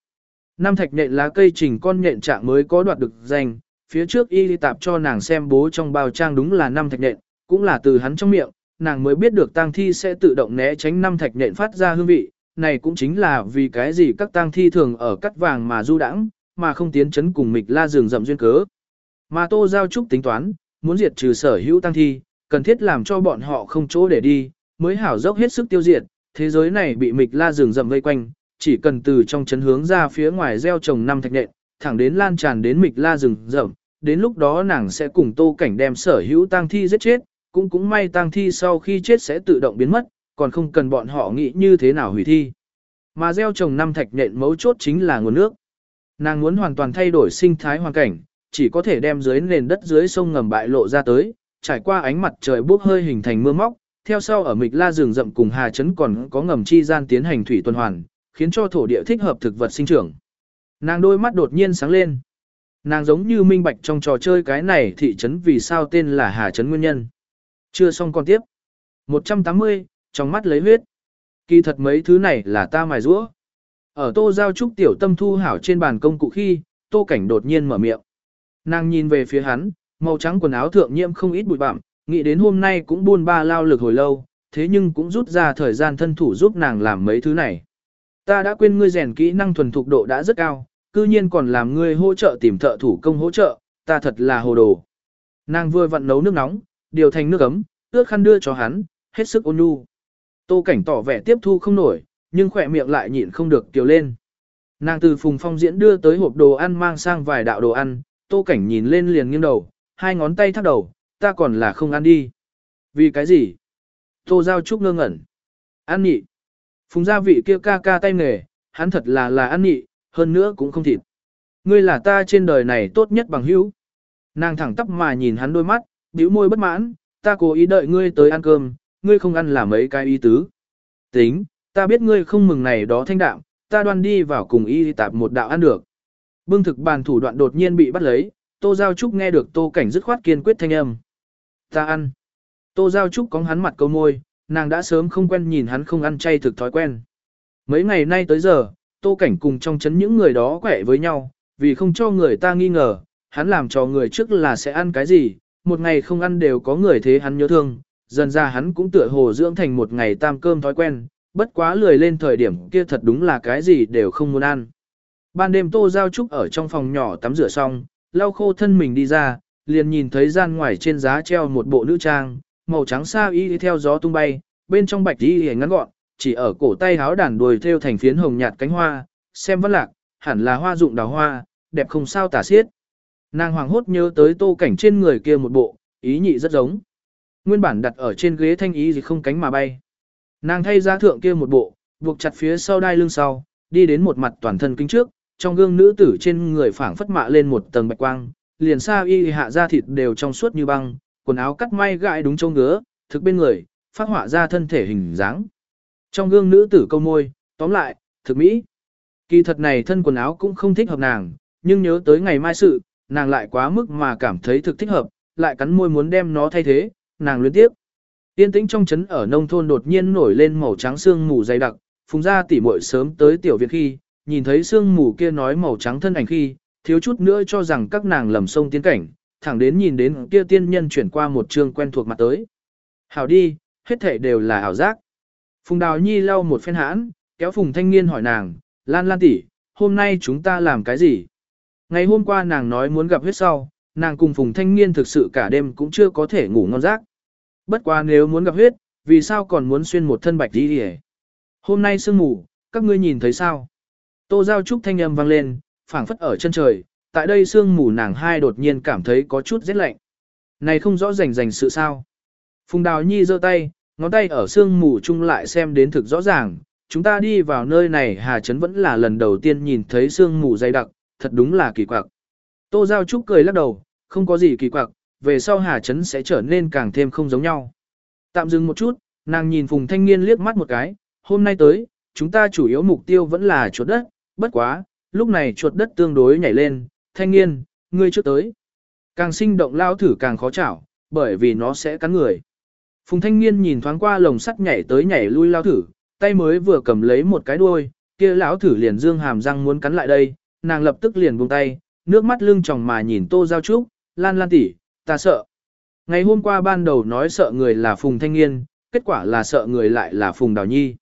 Năm thạch nện lá cây trình con nện trạng mới có đoạt được danh, phía trước y tạp cho nàng xem bố trong bao trang đúng là năm thạch nện, cũng là từ hắn trong miệng, nàng mới biết được tang thi sẽ tự động né tránh năm thạch nện phát ra hương vị, này cũng chính là vì cái gì các tang thi thường ở cắt vàng mà du đãng, mà không tiến chấn cùng mịch la rừng rậm duyên cớ. Mà Tô Giao Trúc tính toán, muốn diệt trừ sở hữu tang thi, cần thiết làm cho bọn họ không chỗ để đi, mới hảo dốc hết sức tiêu diệt, thế giới này bị mịch la rừng rậm vây quanh, chỉ cần từ trong chấn hướng ra phía ngoài gieo trồng năm thạch nện, thẳng đến lan tràn đến mịch la rừng rậm, đến lúc đó nàng sẽ cùng tô cảnh đem sở hữu tang thi giết chết, cũng cũng may tang thi sau khi chết sẽ tự động biến mất, còn không cần bọn họ nghĩ như thế nào hủy thi. Mà gieo trồng năm thạch nện mấu chốt chính là nguồn nước. Nàng muốn hoàn toàn thay đổi sinh thái hoàn cảnh, chỉ có thể đem dưới nền đất dưới sông ngầm bại lộ ra tới, trải qua ánh mặt trời bốc hơi hình thành mưa móc, theo sau ở mịch la rừng rậm cùng hà chấn còn có ngầm chi gian tiến hành thủy tuần hoàn, khiến cho thổ địa thích hợp thực vật sinh trưởng. Nàng đôi mắt đột nhiên sáng lên. Nàng giống như minh bạch trong trò chơi cái này thị trấn vì sao tên là Hà Trấn Nguyên Nhân. Chưa xong còn tiếp. 180, trong mắt lấy huyết. Kỳ thật mấy thứ này là ta mài rũa. Ở tô giao trúc tiểu tâm thu hảo trên bàn công cụ khi, tô cảnh đột nhiên mở miệng. Nàng nhìn về phía hắn, màu trắng quần áo thượng nhiễm không ít bụi bặm, nghĩ đến hôm nay cũng buôn ba lao lực hồi lâu, thế nhưng cũng rút ra thời gian thân thủ giúp nàng làm mấy thứ này. Ta đã quên ngươi rèn kỹ năng thuần thục độ đã rất cao, cư nhiên còn làm ngươi hỗ trợ tìm thợ thủ công hỗ trợ, ta thật là hồ đồ. Nàng vừa vặn nấu nước nóng, điều thành nước ấm, ướt khăn đưa cho hắn, hết sức ôn nhu. Tô cảnh tỏ vẻ tiếp thu không nổi, nhưng khỏe miệng lại nhịn không được kiều lên. Nàng từ phùng phong diễn đưa tới hộp đồ ăn mang sang vài đạo đồ ăn, tô cảnh nhìn lên liền nghiêng đầu, hai ngón tay thắt đầu, ta còn là không ăn đi. Vì cái gì? Tô giao trúc ngơ ngẩn. Ăn nhị. Phùng gia vị kia ca ca tay nghề, hắn thật là là ăn nhị, hơn nữa cũng không thịt. Ngươi là ta trên đời này tốt nhất bằng hữu. Nàng thẳng tắp mà nhìn hắn đôi mắt, bĩu môi bất mãn, ta cố ý đợi ngươi tới ăn cơm, ngươi không ăn là mấy cái ý tứ. Tính, ta biết ngươi không mừng này đó thanh đạm, ta đoan đi vào cùng y tạp một đạo ăn được. Bưng thực bàn thủ đoạn đột nhiên bị bắt lấy, Tô Giao Trúc nghe được Tô Cảnh dứt khoát kiên quyết thanh âm. Ta ăn. Tô Giao Trúc có hắn mặt câu môi, nàng đã sớm không quen nhìn hắn không ăn chay thực thói quen. Mấy ngày nay tới giờ, Tô Cảnh cùng trong chấn những người đó quẻ với nhau, vì không cho người ta nghi ngờ, hắn làm cho người trước là sẽ ăn cái gì, một ngày không ăn đều có người thế hắn nhớ thương, dần ra hắn cũng tựa hồ dưỡng thành một ngày tam cơm thói quen, bất quá lười lên thời điểm kia thật đúng là cái gì đều không muốn ăn. Ban đêm Tô Giao Trúc ở trong phòng nhỏ tắm rửa xong, lau khô thân mình đi ra, liền nhìn thấy gian ngoài trên giá treo một bộ nữ trang, màu trắng xa y theo gió tung bay, bên trong bạch y ngắn gọn, chỉ ở cổ tay háo đàn đuôi theo thành phiến hồng nhạt cánh hoa, xem vẫn lạc, hẳn là hoa dụng đào hoa, đẹp không sao tả xiết. Nàng hoàng hốt nhớ tới tô cảnh trên người kia một bộ, ý nhị rất giống. Nguyên bản đặt ở trên ghế thanh ý gì không cánh mà bay. Nàng thay ra thượng kia một bộ, buộc chặt phía sau đai lưng sau, đi đến một mặt toàn thân kính trước, trong gương nữ tử trên người phảng phất mạ lên một tầng bạch quang, liền xa y hạ ra thịt đều trong suốt như băng, quần áo cắt may gãi đúng trông ngứa, thực bên người, phát họa ra thân thể hình dáng. Trong gương nữ tử câu môi, tóm lại, thực mỹ. Kỳ thật này thân quần áo cũng không thích hợp nàng, nhưng nhớ tới ngày mai sự, nàng lại quá mức mà cảm thấy thực thích hợp, lại cắn môi muốn đem nó thay thế, nàng luyến tiếp. Yên tĩnh trong trấn ở nông thôn đột nhiên nổi lên màu trắng xương mù dày đặc, phùng ra tỉ muội sớm tới tiểu viện khi, nhìn thấy xương mù kia nói màu trắng thân ảnh khi, thiếu chút nữa cho rằng các nàng lầm sông tiến cảnh, thẳng đến nhìn đến kia tiên nhân chuyển qua một chương quen thuộc mặt tới. Hảo đi, hết thể đều là ảo giác. Phùng Đào Nhi lau một phen hãn, kéo Phùng Thanh Niên hỏi nàng, Lan Lan tỷ, hôm nay chúng ta làm cái gì? Ngày hôm qua nàng nói muốn gặp huyết sau, nàng cùng Phùng Thanh Niên thực sự cả đêm cũng chưa có thể ngủ ngon giấc. Bất quá nếu muốn gặp huyết, vì sao còn muốn xuyên một thân bạch đi đi Hôm nay sương ngủ, các ngươi nhìn thấy sao? Tô Giao Trúc thanh âm vang lên, phảng phất ở chân trời, tại đây sương mù nàng hai đột nhiên cảm thấy có chút rét lạnh. Này không rõ rành rành sự sao. Phùng Đào Nhi giơ tay, ngón tay ở sương mù chung lại xem đến thực rõ ràng, chúng ta đi vào nơi này Hà Trấn vẫn là lần đầu tiên nhìn thấy sương mù dày đặc, thật đúng là kỳ quặc. Tô Giao Trúc cười lắc đầu, không có gì kỳ quặc, về sau Hà Trấn sẽ trở nên càng thêm không giống nhau. Tạm dừng một chút, nàng nhìn Phùng Thanh Niên liếc mắt một cái, hôm nay tới, chúng ta chủ yếu mục tiêu vẫn là chuột đất, bất quá, lúc này chuột đất tương đối nhảy lên, Thanh Niên, ngươi trước tới. Càng sinh động lao thử càng khó chảo, bởi vì nó sẽ cắn người. Phùng thanh niên nhìn thoáng qua lồng sắt nhảy tới nhảy lui lao thử, tay mới vừa cầm lấy một cái đuôi, kia lão thử liền dương hàm răng muốn cắn lại đây, nàng lập tức liền buông tay, nước mắt lưng tròng mà nhìn Tô Giao Trúc, lan lan tỉ, ta sợ. Ngày hôm qua ban đầu nói sợ người là Phùng Thanh Niên, kết quả là sợ người lại là Phùng Đào Nhi.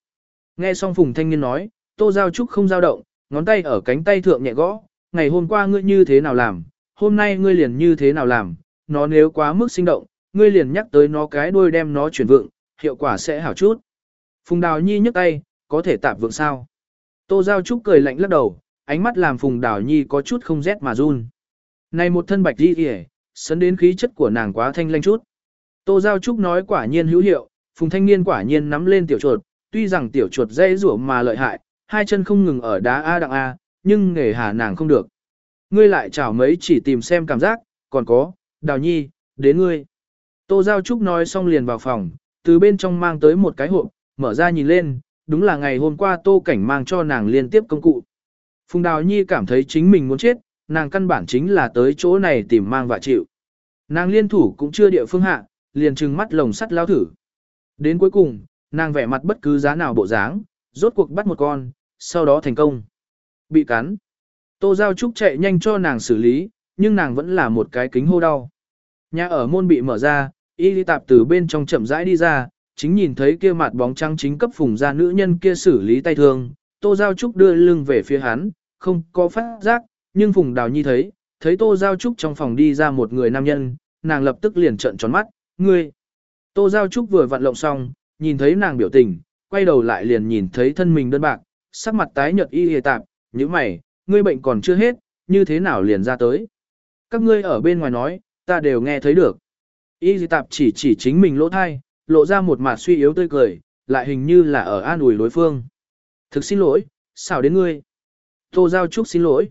Nghe xong Phùng Thanh Niên nói, Tô Giao Trúc không dao động, ngón tay ở cánh tay thượng nhẹ gõ, ngày hôm qua ngươi như thế nào làm, hôm nay ngươi liền như thế nào làm, nó nếu quá mức sinh động, ngươi liền nhắc tới nó cái đuôi đem nó chuyển vượng, hiệu quả sẽ hảo chút. Phùng Đào Nhi nhấc tay, có thể tạp vượng sao? Tô Giao Trúc cười lạnh lắc đầu, ánh mắt làm Phùng Đào Nhi có chút không rét mà run. Này một thân bạch đi kìa, sấn đến khí chất của nàng quá thanh lanh chút. Tô Giao Trúc nói quả nhiên hữu hiệu, Phùng Thanh Niên quả nhiên nắm lên tiểu chuột, tuy rằng tiểu chuột dây rủa mà lợi hại, hai chân không ngừng ở đá A đặng A, nhưng nghề hà nàng không được. Ngươi lại chảo mấy chỉ tìm xem cảm giác, còn có, đào nhi, đến ngươi. Tô Giao Trúc nói xong liền vào phòng, từ bên trong mang tới một cái hộp, mở ra nhìn lên, đúng là ngày hôm qua Tô Cảnh mang cho nàng liên tiếp công cụ. Phùng Đào Nhi cảm thấy chính mình muốn chết, nàng căn bản chính là tới chỗ này tìm mang và chịu. Nàng liên thủ cũng chưa địa phương hạ, liền trừng mắt lồng sắt lao thử. Đến cuối cùng, nàng vẻ mặt bất cứ giá nào bộ dáng, rốt cuộc bắt một con, sau đó thành công. Bị cắn. Tô Giao Trúc chạy nhanh cho nàng xử lý, nhưng nàng vẫn là một cái kính hô đau. Nhà ở môn bị mở ra, y đi tạp từ bên trong chậm rãi đi ra, chính nhìn thấy kia mặt bóng trăng chính cấp phùng ra nữ nhân kia xử lý tay thương. Tô Giao Trúc đưa lưng về phía hắn, không có phát giác, nhưng Phùng Đào Nhi thấy, thấy Tô Giao Trúc trong phòng đi ra một người nam nhân, nàng lập tức liền trợn tròn mắt, ngươi. Tô Giao Trúc vừa vặn lộng xong, nhìn thấy nàng biểu tình, quay đầu lại liền nhìn thấy thân mình đơn bạc, sắc mặt tái nhợt y hề tạp, như mày, ngươi bệnh còn chưa hết, như thế nào liền ra tới. Các ngươi ở bên ngoài nói, ta đều nghe thấy được. Y hề tạp chỉ chỉ chính mình lỗ thai, lộ ra một mặt suy yếu tươi cười, lại hình như là ở an ủi đối phương. Thực xin lỗi, xảo đến ngươi. Tô Giao Trúc xin lỗi.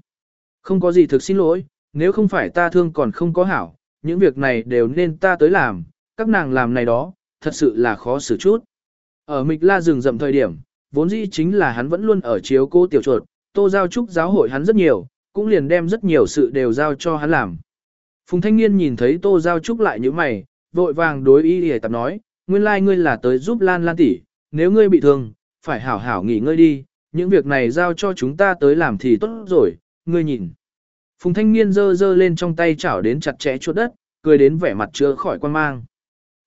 Không có gì thực xin lỗi, nếu không phải ta thương còn không có hảo, những việc này đều nên ta tới làm, các nàng làm này đó, thật sự là khó xử chút. Ở Mịch La rừng rậm thời điểm, vốn dĩ chính là hắn vẫn luôn ở chiếu cô tiểu chuột, Tô Giao Trúc giáo hội hắn rất nhiều, cũng liền đem rất nhiều sự đều giao cho hắn làm. Phùng Thanh Niên nhìn thấy Tô Giao Trúc lại như mày, vội vàng đối ý hề tập nói, nguyên lai like ngươi là tới giúp Lan Lan tỷ, nếu ngươi bị thương, phải hảo hảo nghỉ ngơi đi, những việc này giao cho chúng ta tới làm thì tốt rồi, ngươi nhìn. Phùng thanh niên giơ giơ lên trong tay chảo đến chặt chẽ chuột đất, cười đến vẻ mặt chưa khỏi quan mang.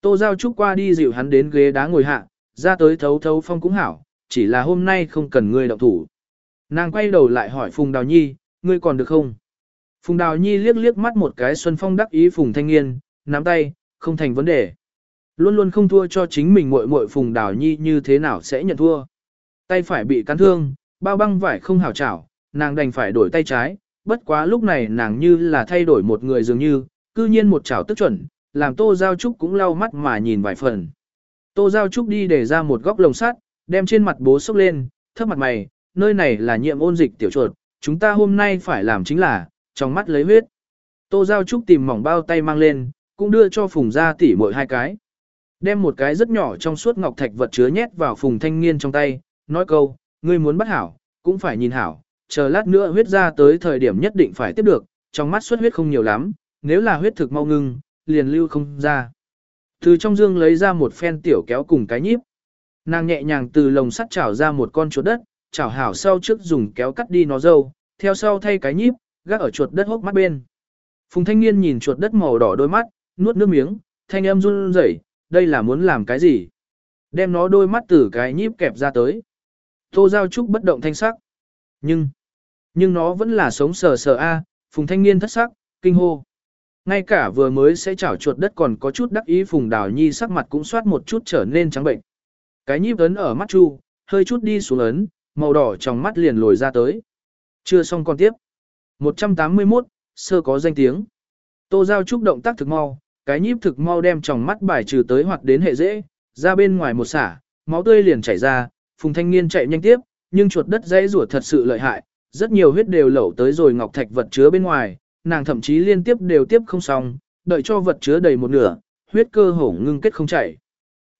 Tô Giao Trúc qua đi dịu hắn đến ghế đá ngồi hạ, ra tới thấu thấu phong cũng hảo, chỉ là hôm nay không cần ngươi động thủ. Nàng quay đầu lại hỏi Phùng Đào Nhi, ngươi còn được không? Phùng Đào Nhi liếc liếc mắt một cái Xuân Phong đắc ý Phùng Thanh Niên, nắm tay, không thành vấn đề. Luôn luôn không thua cho chính mình muội muội Phùng Đào Nhi như thế nào sẽ nhận thua. Tay phải bị cắn thương, bao băng vải không hảo chảo, nàng đành phải đổi tay trái, bất quá lúc này nàng như là thay đổi một người dường như, cư nhiên một chảo tức chuẩn, làm Tô Giao Trúc cũng lau mắt mà nhìn vài phần. Tô Giao Trúc đi để ra một góc lồng sắt, đem trên mặt bố sốc lên, thấp mặt mày, nơi này là nhiệm ôn dịch tiểu chuột, chúng ta hôm nay phải làm chính là, trong mắt lấy huyết. Tô Giao Trúc tìm mỏng bao tay mang lên, cũng đưa cho Phùng gia tỉ mỗi hai cái. Đem một cái rất nhỏ trong suốt ngọc thạch vật chứa nhét vào Phùng thanh niên trong tay, nói câu, ngươi muốn bắt hảo, cũng phải nhìn hảo, chờ lát nữa huyết ra tới thời điểm nhất định phải tiếp được, trong mắt xuất huyết không nhiều lắm, nếu là huyết thực mau ngưng, liền lưu không ra. Từ trong dương lấy ra một phen tiểu kéo cùng cái nhíp. Nàng nhẹ nhàng từ lồng sắt chảo ra một con chuột đất, chảo hảo sau trước dùng kéo cắt đi nó dâu, theo sau thay cái nhíp, gác ở chuột đất hốc mắt bên. Phùng thanh niên nhìn chuột đất màu đỏ đôi mắt, nuốt nước miếng, thanh âm run rẩy, đây là muốn làm cái gì? Đem nó đôi mắt từ cái nhíp kẹp ra tới. Tô Giao Trúc bất động thanh sắc. Nhưng, nhưng nó vẫn là sống sờ sờ a, Phùng Thanh Niên thất sắc, kinh hô. Ngay cả vừa mới sẽ chảo chuột đất còn có chút đắc ý Phùng Đào Nhi sắc mặt cũng soát một chút trở nên trắng bệnh. Cái nhíp ấn ở mắt Chu, hơi chút đi xuống ấn, màu đỏ trong mắt liền lồi ra tới. Chưa xong còn tiếp. 181, sơ có danh tiếng. Tô Giao Trúc động tác thực mau, cái nhíp thực mau đem trong mắt bài trừ tới hoặc đến hệ dễ, ra bên ngoài một xả, máu tươi liền chảy ra, Phùng Thanh Niên chạy nhanh tiếp, nhưng chuột đất dãy rủa thật sự lợi hại, rất nhiều huyết đều lẩu tới rồi ngọc thạch vật chứa bên ngoài, nàng thậm chí liên tiếp đều tiếp không xong, đợi cho vật chứa đầy một nửa, huyết cơ hổ ngưng kết không chảy.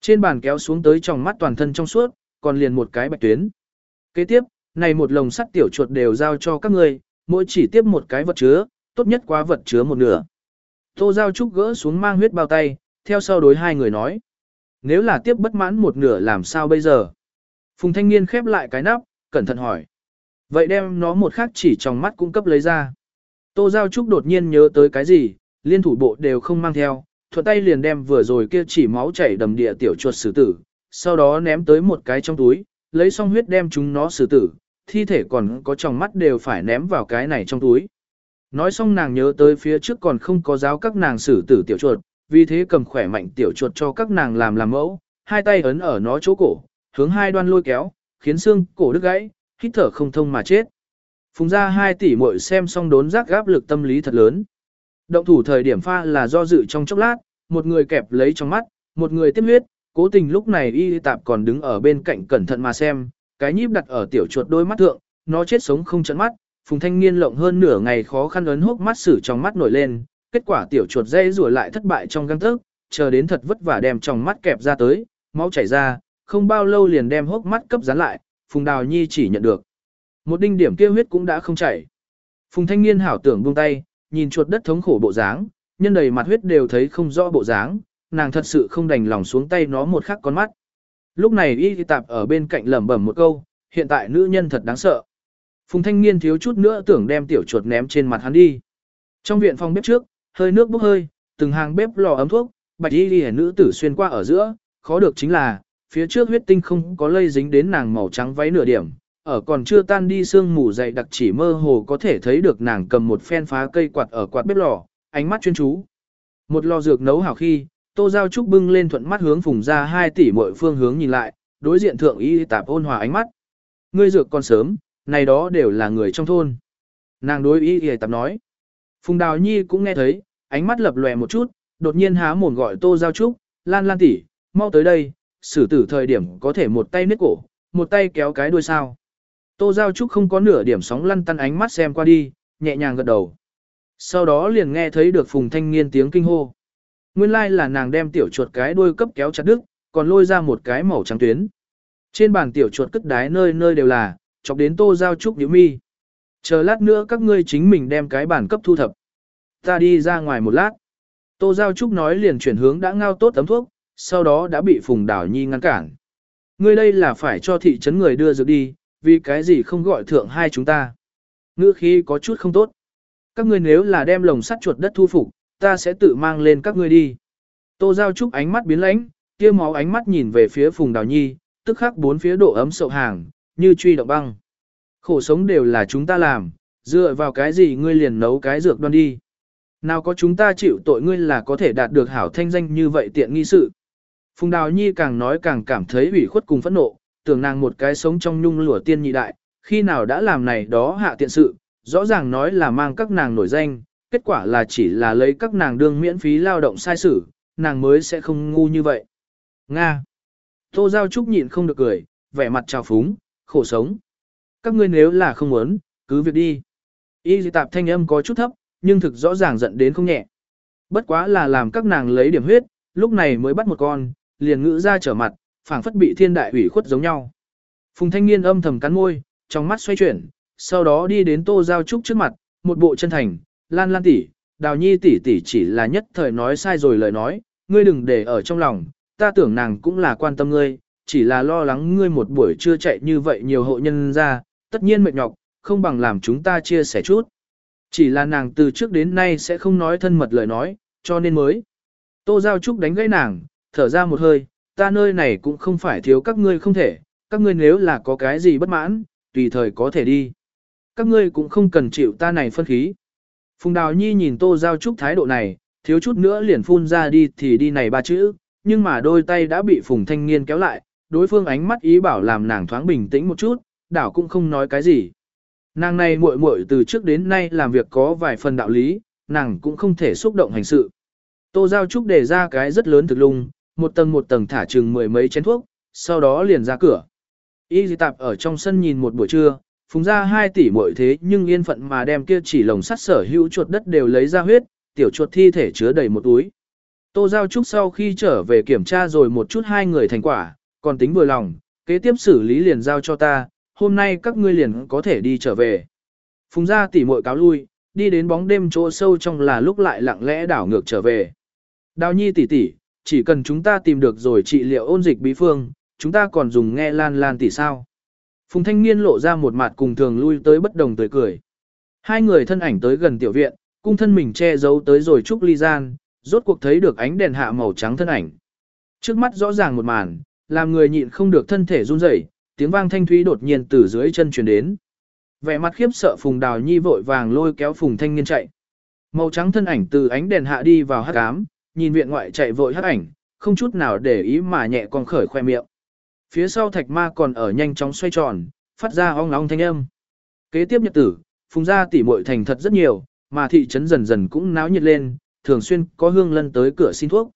Trên bàn kéo xuống tới trong mắt toàn thân trong suốt, còn liền một cái bạch tuyến. Kế tiếp, này một lồng sắt tiểu chuột đều giao cho các ngươi, mỗi chỉ tiếp một cái vật chứa, tốt nhất quá vật chứa một nửa. Tô Giao Trúc gỡ xuống mang huyết bao tay, theo sau đối hai người nói. Nếu là tiếp bất mãn một nửa làm sao bây giờ? Phùng thanh niên khép lại cái nắp, cẩn thận hỏi. Vậy đem nó một khắc chỉ trong mắt cung cấp lấy ra. Tô Giao Trúc đột nhiên nhớ tới cái gì, liên thủ bộ đều không mang theo, thuận tay liền đem vừa rồi kia chỉ máu chảy đầm địa tiểu chuột xử tử, sau đó ném tới một cái trong túi, lấy xong huyết đem chúng nó xử tử, thi thể còn có trong mắt đều phải ném vào cái này trong túi. Nói xong nàng nhớ tới phía trước còn không có giáo các nàng xử tử tiểu chuột, vì thế cầm khỏe mạnh tiểu chuột cho các nàng làm làm mẫu, hai tay ấn ở nó chỗ cổ, hướng hai đoan lôi kéo, khiến xương cổ đứt gãy, hít thở không thông mà chết. Phùng ra hai tỷ muội xem xong đốn giác gáp lực tâm lý thật lớn. Động thủ thời điểm pha là do dự trong chốc lát, một người kẹp lấy trong mắt, một người tiếp huyết, cố tình lúc này y tạp còn đứng ở bên cạnh cẩn thận mà xem, cái nhíp đặt ở tiểu chuột đôi mắt thượng, nó chết sống không chấn mắt, phùng thanh niên lộng hơn nửa ngày khó khăn ấn hốc mắt sử trong mắt nổi lên, kết quả tiểu chuột dây rủa lại thất bại trong găng tức, chờ đến thật vất vả đem trong mắt kẹp ra tới, máu chảy ra, không bao lâu liền đem hốc mắt cấp dán lại, phùng đào nhi chỉ nhận được. Một đinh điểm kia huyết cũng đã không chảy. Phùng thanh niên hảo tưởng buông tay, nhìn chuột đất thống khổ bộ dáng, nhân đầy mặt huyết đều thấy không rõ bộ dáng, nàng thật sự không đành lòng xuống tay nó một khắc con mắt. Lúc này y tạp ở bên cạnh lẩm bẩm một câu, hiện tại nữ nhân thật đáng sợ. Phùng thanh niên thiếu chút nữa tưởng đem tiểu chuột ném trên mặt hắn đi. Trong viện phòng bếp trước, hơi nước bốc hơi, từng hàng bếp lò ấm thuốc, bạch y ghi nữ tử xuyên qua ở giữa, khó được chính là, phía trước huyết tinh không có lây dính đến nàng màu trắng váy nửa điểm, ở còn chưa tan đi sương mù dày đặc chỉ mơ hồ có thể thấy được nàng cầm một phen phá cây quạt ở quạt bếp lò, ánh mắt chuyên chú. Một lò dược nấu hảo khi, Tô Giao Trúc bưng lên thuận mắt hướng phùng ra hai tỷ mọi phương hướng nhìn lại, đối diện thượng y tạp ôn hòa ánh mắt. Ngươi dược còn sớm, này đó đều là người trong thôn. Nàng đối ý hề tạp nói. Phùng Đào Nhi cũng nghe thấy, ánh mắt lập lòe một chút, đột nhiên há mồm gọi Tô Giao Trúc, Lan Lan tỷ, mau tới đây, xử tử thời điểm có thể một tay nứt cổ, một tay kéo cái đuôi sao. Tô Giao Trúc không có nửa điểm sóng lăn tăn ánh mắt xem qua đi, nhẹ nhàng gật đầu. Sau đó liền nghe thấy được Phùng Thanh Niên tiếng kinh hô. Nguyên lai là nàng đem tiểu chuột cái đuôi cấp kéo chặt đứt, còn lôi ra một cái màu trắng tuyến. Trên bàn tiểu chuột cất đái nơi nơi đều là, chọc đến Tô Giao Trúc nhíu mi. Chờ lát nữa các ngươi chính mình đem cái bản cấp thu thập. Ta đi ra ngoài một lát. Tô Giao Trúc nói liền chuyển hướng đã ngao tốt tấm thuốc, sau đó đã bị Phùng Đảo Nhi ngăn cản. Ngươi đây là phải cho thị trấn người đưa dược đi, vì cái gì không gọi thượng hai chúng ta. Ngữ khí có chút không tốt. Các ngươi nếu là đem lồng sắt chuột đất thu phục, ta sẽ tự mang lên các ngươi đi. Tô Giao Trúc ánh mắt biến lãnh, kia máu ánh mắt nhìn về phía Phùng Đào Nhi, tức khắc bốn phía độ ấm sậu hàng, như truy động băng. Khổ sống đều là chúng ta làm, dựa vào cái gì ngươi liền nấu cái dược đoan đi. Nào có chúng ta chịu tội ngươi là có thể đạt được hảo thanh danh như vậy tiện nghi sự. Phùng Đào Nhi càng nói càng cảm thấy ủy khuất cùng phẫn nộ, tưởng nàng một cái sống trong nhung lửa tiên nhị đại, khi nào đã làm này đó hạ tiện sự, rõ ràng nói là mang các nàng nổi danh, kết quả là chỉ là lấy các nàng đương miễn phí lao động sai sử, nàng mới sẽ không ngu như vậy. Nga. Tô Giao Trúc nhịn không được cười, vẻ mặt trào phúng, khổ sống. Các ngươi nếu là không muốn, cứ việc đi. Y dị tạp thanh âm có chút thấp, nhưng thực rõ ràng giận đến không nhẹ. Bất quá là làm các nàng lấy điểm huyết, lúc này mới bắt một con, liền ngữ ra trở mặt, phảng phất bị thiên đại ủy khuất giống nhau. Phùng thanh niên âm thầm cắn môi, trong mắt xoay chuyển, sau đó đi đến tô giao trúc trước mặt, một bộ chân thành, lan lan tỷ, đào nhi tỷ tỷ chỉ là nhất thời nói sai rồi lời nói, ngươi đừng để ở trong lòng, ta tưởng nàng cũng là quan tâm ngươi, chỉ là lo lắng ngươi một buổi trưa chạy như vậy nhiều hộ nhân ra, tất nhiên mệt nhọc, không bằng làm chúng ta chia sẻ chút. Chỉ là nàng từ trước đến nay sẽ không nói thân mật lời nói, cho nên mới. Tô Giao Trúc đánh gãy nàng, thở ra một hơi, ta nơi này cũng không phải thiếu các ngươi không thể, các ngươi nếu là có cái gì bất mãn, tùy thời có thể đi. Các ngươi cũng không cần chịu ta này phân khí. Phùng Đào Nhi nhìn Tô Giao Trúc thái độ này, thiếu chút nữa liền phun ra đi thì đi này ba chữ, nhưng mà đôi tay đã bị Phùng Thanh Niên kéo lại, đối phương ánh mắt ý bảo làm nàng thoáng bình tĩnh một chút, đảo cũng không nói cái gì. Nàng này muội muội từ trước đến nay làm việc có vài phần đạo lý, nàng cũng không thể xúc động hành sự. Tô Giao Trúc đề ra cái rất lớn thực lung, một tầng một tầng thả chừng mười mấy chén thuốc, sau đó liền ra cửa. Y dị tạp ở trong sân nhìn một buổi trưa, phùng ra hai tỷ muội thế nhưng yên phận mà đem kia chỉ lồng sắt sở hữu chuột đất đều lấy ra huyết, tiểu chuột thi thể chứa đầy một túi. Tô Giao Trúc sau khi trở về kiểm tra rồi một chút hai người thành quả, còn tính vừa lòng, kế tiếp xử lý liền giao cho ta, hôm nay các ngươi liền có thể đi trở về. Phùng gia tỉ muội cáo lui, đi đến bóng đêm chỗ sâu trong là lúc lại lặng lẽ đảo ngược trở về. Đào nhi tỷ tỷ, chỉ cần chúng ta tìm được rồi trị liệu ôn dịch bí phương, chúng ta còn dùng nghe lan lan tỷ sao. Phùng thanh niên lộ ra một mặt cùng thường lui tới bất đồng tươi cười. Hai người thân ảnh tới gần tiểu viện, cung thân mình che giấu tới rồi trúc ly gian, rốt cuộc thấy được ánh đèn hạ màu trắng thân ảnh. Trước mắt rõ ràng một màn, làm người nhịn không được thân thể run rẩy, tiếng vang thanh thúy đột nhiên từ dưới chân truyền đến. Vẻ mặt khiếp sợ Phùng Đào Nhi vội vàng lôi kéo Phùng Thanh Niên chạy. Màu trắng thân ảnh từ ánh đèn hạ đi vào hắc ám, nhìn viện ngoại chạy vội hắc ảnh, không chút nào để ý mà nhẹ con khởi khoe miệng. Phía sau thạch ma còn ở nhanh chóng xoay tròn, phát ra ong ong thanh âm. Kế tiếp nhật tử, Phùng gia tỷ muội thành thật rất nhiều, mà thị trấn dần dần cũng náo nhiệt lên, thường xuyên có hương lân tới cửa xin thuốc.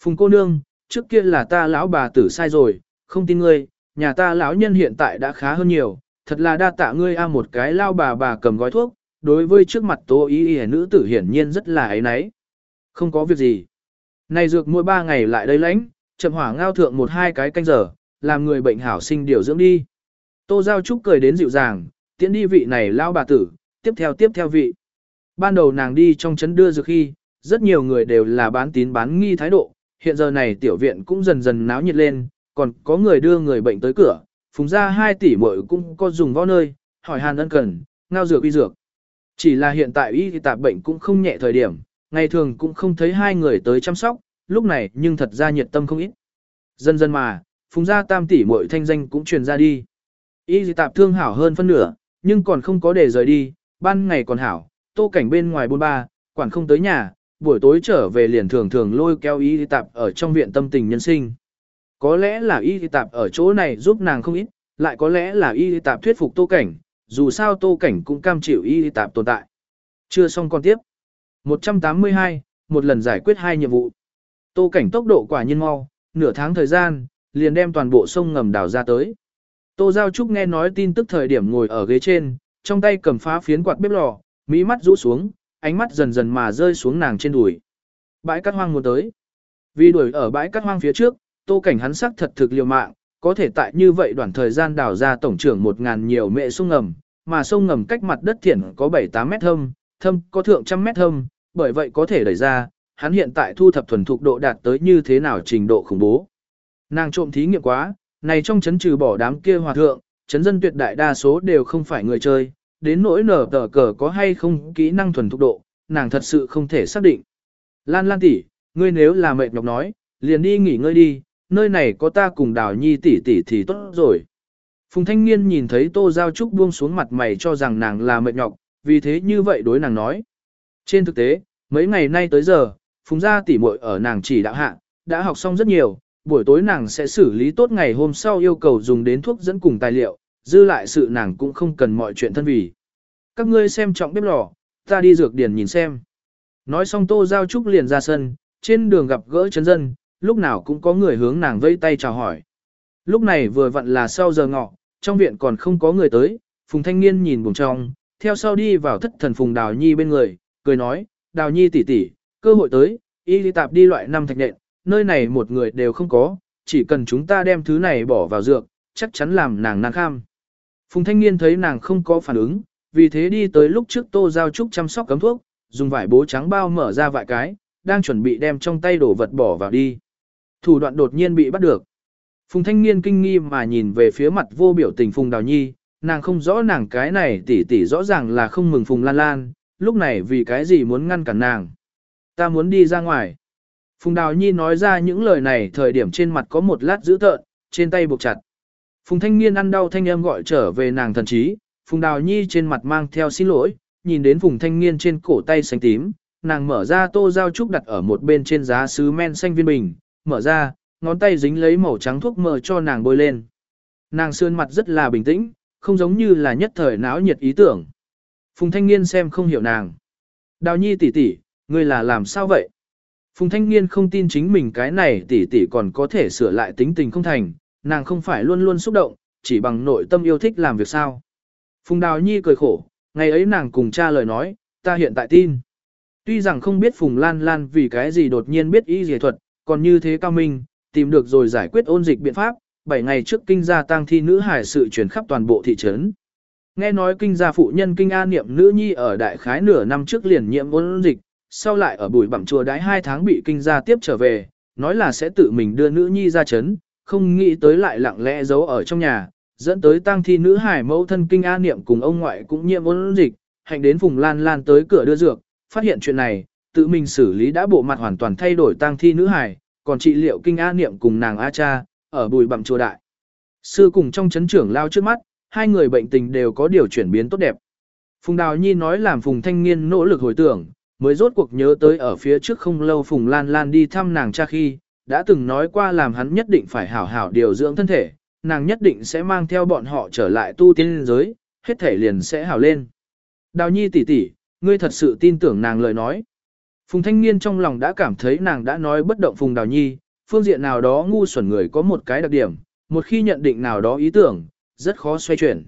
Phùng cô nương, trước kia là ta lão bà tử sai rồi, không tin ngươi, nhà ta lão nhân hiện tại đã khá hơn nhiều, thật là đa tạ ngươi a một cái lao bà bà cầm gói thuốc, đối với trước mặt tố ý y nữ tử hiển nhiên rất là ấy nấy. Không có việc gì. Này dược mỗi ba ngày lại đây lãnh, chậm hỏa ngao thượng một hai cái canh giờ, làm người bệnh hảo sinh điều dưỡng đi. Tô Giao Trúc cười đến dịu dàng, tiễn đi vị này lao bà tử, tiếp theo tiếp theo vị. Ban đầu nàng đi trong chấn đưa dược khi, rất nhiều người đều là bán tín bán nghi thái độ, hiện giờ này tiểu viện cũng dần dần náo nhiệt lên, còn có người đưa người bệnh tới cửa, phùng ra hai tỷ muội cũng có dùng võ nơi, hỏi hàn ân cần, ngao dược y dược. Chỉ là hiện tại y tạp bệnh cũng không nhẹ thời điểm, ngày thường cũng không thấy hai người tới chăm sóc, lúc này nhưng thật ra nhiệt tâm không ít. Dần dần mà, phùng gia tam tỷ muội thanh danh cũng truyền ra đi. Y tạp thương hảo hơn phân nửa, nhưng còn không có để rời đi, ban ngày còn hảo, tô cảnh bên ngoài bôn ba, quản không tới nhà, buổi tối trở về liền thường thường lôi kéo y tạp ở trong viện tâm tình nhân sinh. Có lẽ là y tạp ở chỗ này giúp nàng không ít, lại có lẽ là y tạp thuyết phục tô cảnh, dù sao tô cảnh cũng cam chịu y tạp tồn tại. Chưa xong con tiếp. 182, một lần giải quyết hai nhiệm vụ. Tô cảnh tốc độ quả nhiên mau, nửa tháng thời gian, liền đem toàn bộ sông ngầm đào ra tới. Tô Giao Trúc nghe nói tin tức thời điểm ngồi ở ghế trên, trong tay cầm phá phiến quạt bếp lò, mỹ mắt rũ xuống, ánh mắt dần dần mà rơi xuống nàng trên đùi. Bãi cát hoang muốn tới. Vì đuổi ở bãi cát hoang phía trước, tô cảnh hắn sắc thật thực liều mạng, có thể tại như vậy đoạn thời gian đào ra tổng trưởng một ngàn nhiều mệ sông ngầm, mà sông ngầm cách mặt đất thiển có 7-8 mét thâm, thâm có thượng trăm mét thâm, bởi vậy có thể đẩy ra, hắn hiện tại thu thập thuần thục độ đạt tới như thế nào trình độ khủng bố. Nàng trộm thí nghiệm quá, này trong chấn trừ bỏ đám kia hòa thượng, chấn dân tuyệt đại đa số đều không phải người chơi, đến nỗi nở tờ cờ có hay không kỹ năng thuần thục độ, nàng thật sự không thể xác định. Lan Lan tỷ, ngươi nếu là mệt nhọc nói, liền đi nghỉ ngơi đi, nơi này có ta cùng đào nhi tỷ tỷ thì tốt rồi. Phùng thanh niên nhìn thấy tô giao trúc buông xuống mặt mày cho rằng nàng là mệt nhọc, vì thế như vậy đối nàng nói. Trên thực tế, mấy ngày nay tới giờ, phùng gia tỷ muội ở nàng chỉ đạo hạ, đã học xong rất nhiều, buổi tối nàng sẽ xử lý tốt ngày hôm sau yêu cầu dùng đến thuốc dẫn cùng tài liệu, dư lại sự nàng cũng không cần mọi chuyện thân vì. Các ngươi xem trọng bếp lò, ta đi dược điển nhìn xem. Nói xong tô giao trúc liền ra sân, trên đường gặp gỡ chấn dân, lúc nào cũng có người hướng nàng vây tay chào hỏi. Lúc này vừa vặn là sau giờ ngọ, trong viện còn không có người tới, Phùng Thanh Niên nhìn buồng trong, theo sau đi vào thất thần Phùng Đào Nhi bên người, cười nói, Đào Nhi tỷ tỷ, cơ hội tới, y đi tạp đi loại năm thạch nện, nơi này một người đều không có, chỉ cần chúng ta đem thứ này bỏ vào dược, chắc chắn làm nàng nàng kham. Phùng Thanh Niên thấy nàng không có phản ứng, vì thế đi tới lúc trước Tô Giao Trúc chăm sóc cấm thuốc, dùng vải bố trắng bao mở ra vài cái, đang chuẩn bị đem trong tay đổ vật bỏ vào đi. Thủ đoạn đột nhiên bị bắt được. Phùng Thanh Niên kinh nghi mà nhìn về phía mặt vô biểu tình Phùng Đào Nhi, nàng không rõ nàng cái này tỉ tỉ rõ ràng là không mừng Phùng Lan Lan, lúc này vì cái gì muốn ngăn cản nàng. Ta muốn đi ra ngoài. Phùng Đào Nhi nói ra những lời này thời điểm trên mặt có một lát dữ tợn, trên tay buộc chặt. Phùng Thanh Niên ăn đau thanh âm gọi trở về nàng thần trí, Phùng Đào Nhi trên mặt mang theo xin lỗi, nhìn đến Phùng Thanh Niên trên cổ tay xanh tím, nàng mở ra tô giao trúc đặt ở một bên trên giá sứ men xanh viên bình, mở ra, ngón tay dính lấy màu trắng thuốc mờ cho nàng bôi lên. Nàng sơn mặt rất là bình tĩnh, không giống như là nhất thời náo nhiệt ý tưởng. Phùng Thanh Niên xem không hiểu nàng. Đào Nhi tỷ tỷ, ngươi là làm sao vậy? Phùng Thanh Niên không tin chính mình cái này tỷ tỷ còn có thể sửa lại tính tình không thành, nàng không phải luôn luôn xúc động, chỉ bằng nội tâm yêu thích làm việc sao. Phùng Đào Nhi cười khổ, ngày ấy nàng cùng cha lời nói, ta hiện tại tin. Tuy rằng không biết Phùng Lan Lan vì cái gì đột nhiên biết y dề thuật, còn như thế cao minh, tìm được rồi giải quyết ôn dịch biện pháp, 7 ngày trước kinh gia tang thi nữ hải sự truyền khắp toàn bộ thị trấn. Nghe nói kinh gia phụ nhân kinh an niệm nữ nhi ở đại khái nửa năm trước liền nhiễm ôn dịch, sau lại ở bùi bẩm chùa đái 2 tháng bị kinh gia tiếp trở về, nói là sẽ tự mình đưa nữ nhi ra trấn, không nghĩ tới lại lặng lẽ giấu ở trong nhà, dẫn tới tang thi nữ hải mẫu thân kinh a niệm cùng ông ngoại cũng nhiễm ôn dịch, hành đến vùng lan lan tới cửa đưa dược, phát hiện chuyện này, tự mình xử lý đã bộ mặt hoàn toàn thay đổi tang thi nữ hải, còn trị liệu kinh A niệm cùng nàng A cha, ở bùi bặm chùa đại. Sư cùng trong chấn trưởng lao trước mắt, hai người bệnh tình đều có điều chuyển biến tốt đẹp. Phùng Đào Nhi nói làm Phùng Thanh Niên nỗ lực hồi tưởng, mới rốt cuộc nhớ tới ở phía trước không lâu Phùng Lan Lan đi thăm nàng cha khi, đã từng nói qua làm hắn nhất định phải hảo hảo điều dưỡng thân thể, nàng nhất định sẽ mang theo bọn họ trở lại tu tiên giới, hết thể liền sẽ hảo lên. Đào Nhi tỷ tỷ, ngươi thật sự tin tưởng nàng lời nói. Phùng Thanh Niên trong lòng đã cảm thấy nàng đã nói bất động Phùng Đào Nhi, phương diện nào đó ngu xuẩn người có một cái đặc điểm, một khi nhận định nào đó ý tưởng, rất khó xoay chuyển.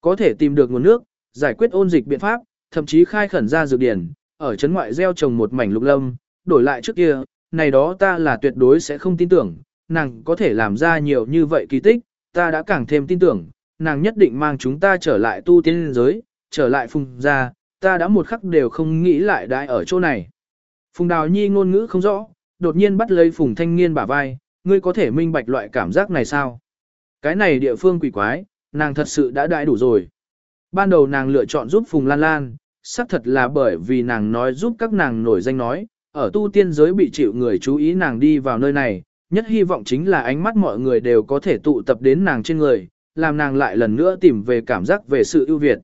Có thể tìm được nguồn nước, giải quyết ôn dịch biện pháp, thậm chí khai khẩn ra dược điển, ở chấn ngoại gieo trồng một mảnh lục lâm, đổi lại trước kia, này đó ta là tuyệt đối sẽ không tin tưởng, nàng có thể làm ra nhiều như vậy kỳ tích, ta đã càng thêm tin tưởng, nàng nhất định mang chúng ta trở lại tu tiên giới, trở lại phùng ra, ta đã một khắc đều không nghĩ lại đại ở chỗ này. Phùng Đào Nhi ngôn ngữ không rõ, đột nhiên bắt lấy Phùng Thanh Niên bả vai, ngươi có thể minh bạch loại cảm giác này sao? Cái này địa phương quỷ quái, nàng thật sự đã đại đủ rồi. Ban đầu nàng lựa chọn giúp Phùng Lan Lan, xác thật là bởi vì nàng nói giúp các nàng nổi danh nói, ở tu tiên giới bị chịu người chú ý nàng đi vào nơi này, nhất hy vọng chính là ánh mắt mọi người đều có thể tụ tập đến nàng trên người, làm nàng lại lần nữa tìm về cảm giác về sự ưu việt.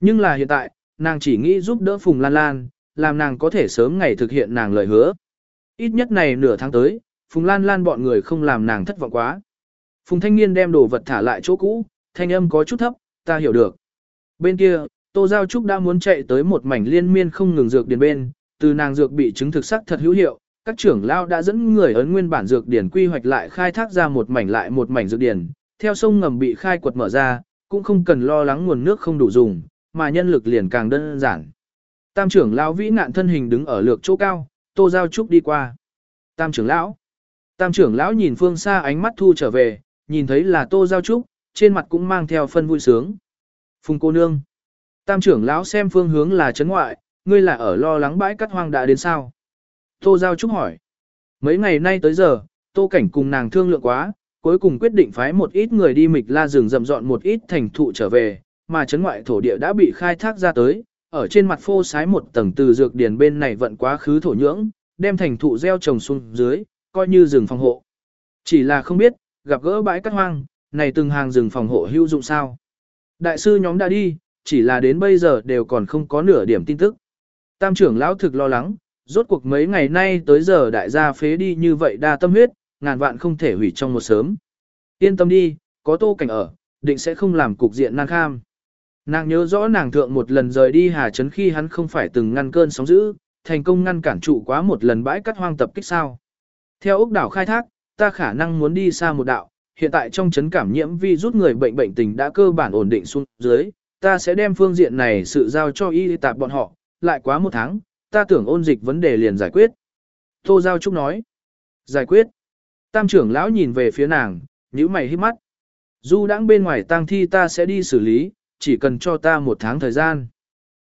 Nhưng là hiện tại, nàng chỉ nghĩ giúp đỡ Phùng Lan Lan, làm nàng có thể sớm ngày thực hiện nàng lời hứa. Ít nhất này nửa tháng tới, Phùng Lan Lan bọn người không làm nàng thất vọng quá. Phùng Thanh Niên đem đồ vật thả lại chỗ cũ, thanh âm có chút thấp, ta hiểu được. Bên kia, Tô Giao Trúc đã muốn chạy tới một mảnh liên miên không ngừng dược điền bên, từ nàng dược bị chứng thực sắc thật hữu hiệu, các trưởng lao đã dẫn người ấn nguyên bản dược điển quy hoạch lại khai thác ra một mảnh lại một mảnh dược điển, theo sông ngầm bị khai quật mở ra, cũng không cần lo lắng nguồn nước không đủ dùng, mà nhân lực liền càng đơn giản. Tam trưởng lão vĩ nạn thân hình đứng ở lược chỗ cao, Tô Giao Trúc đi qua. Tam trưởng lão. Tam trưởng lão nhìn phương xa ánh mắt thu trở về, nhìn thấy là Tô Giao Trúc, trên mặt cũng mang theo phân vui sướng. Phùng cô nương. Tam trưởng lão xem phương hướng là chấn ngoại, ngươi là ở lo lắng bãi cắt hoang đã đến sao? Tô Giao Trúc hỏi. Mấy ngày nay tới giờ, Tô Cảnh cùng nàng thương lượng quá, cuối cùng quyết định phái một ít người đi mịch la rừng rậm dọn một ít thành thụ trở về, mà chấn ngoại thổ địa đã bị khai thác ra tới, ở trên mặt phô sái một tầng từ dược điển bên này vận quá khứ thổ nhưỡng, đem thành thụ gieo trồng xuống dưới, coi như rừng phòng hộ. Chỉ là không biết, gặp gỡ bãi cắt hoang, này từng hàng rừng phòng hộ hữu dụng sao. Đại sư nhóm đã đi, chỉ là đến bây giờ đều còn không có nửa điểm tin tức. Tam trưởng lão thực lo lắng, rốt cuộc mấy ngày nay tới giờ đại gia phế đi như vậy đa tâm huyết, ngàn vạn không thể hủy trong một sớm. Yên tâm đi, có tô cảnh ở, định sẽ không làm cục diện nan kham. Nàng nhớ rõ nàng thượng một lần rời đi Hà Trấn khi hắn không phải từng ngăn cơn sóng dữ, thành công ngăn cản trụ quá một lần bãi cắt hoang tập kích sao. Theo ốc đảo khai thác, ta khả năng muốn đi xa một đạo, hiện tại trong chấn cảm nhiễm vi rút người bệnh bệnh tình đã cơ bản ổn định xuống dưới, ta sẽ đem phương diện này sự giao cho y tạp bọn họ, lại quá một tháng, ta tưởng ôn dịch vấn đề liền giải quyết. Tô Giao Trúc nói, giải quyết. Tam trưởng lão nhìn về phía nàng, nhíu mày hít mắt. Du đãng bên ngoài tang thi ta sẽ đi xử lý, chỉ cần cho ta một tháng thời gian.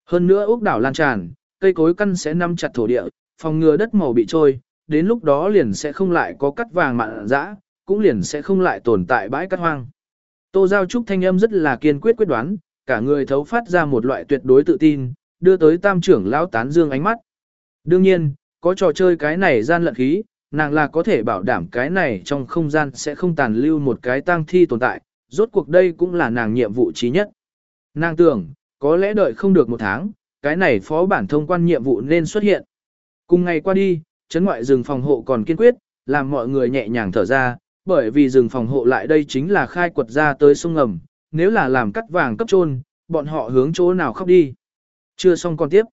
Hơn nữa ốc đảo lan tràn, cây cối căn sẽ nắm chặt thổ địa, phòng ngừa đất màu bị trôi, đến lúc đó liền sẽ không lại có cắt vàng mặn dã, cũng liền sẽ không lại tồn tại bãi cắt hoang. Tô Giao Trúc thanh âm rất là kiên quyết quyết đoán, cả người thấu phát ra một loại tuyệt đối tự tin, đưa tới tam trưởng lão tán dương ánh mắt. Đương nhiên, có trò chơi cái này gian lận khí, nàng là có thể bảo đảm cái này trong không gian sẽ không tàn lưu một cái tang thi tồn tại, rốt cuộc đây cũng là nàng nhiệm vụ trí nhất. Nàng tưởng, có lẽ đợi không được một tháng, cái này phó bản thông quan nhiệm vụ nên xuất hiện. Cùng ngày qua đi, chấn ngoại rừng phòng hộ còn kiên quyết, làm mọi người nhẹ nhàng thở ra, bởi vì rừng phòng hộ lại đây chính là khai quật ra tới sông ngầm, nếu là làm cắt vàng cấp trôn, bọn họ hướng chỗ nào khóc đi. Chưa xong còn tiếp.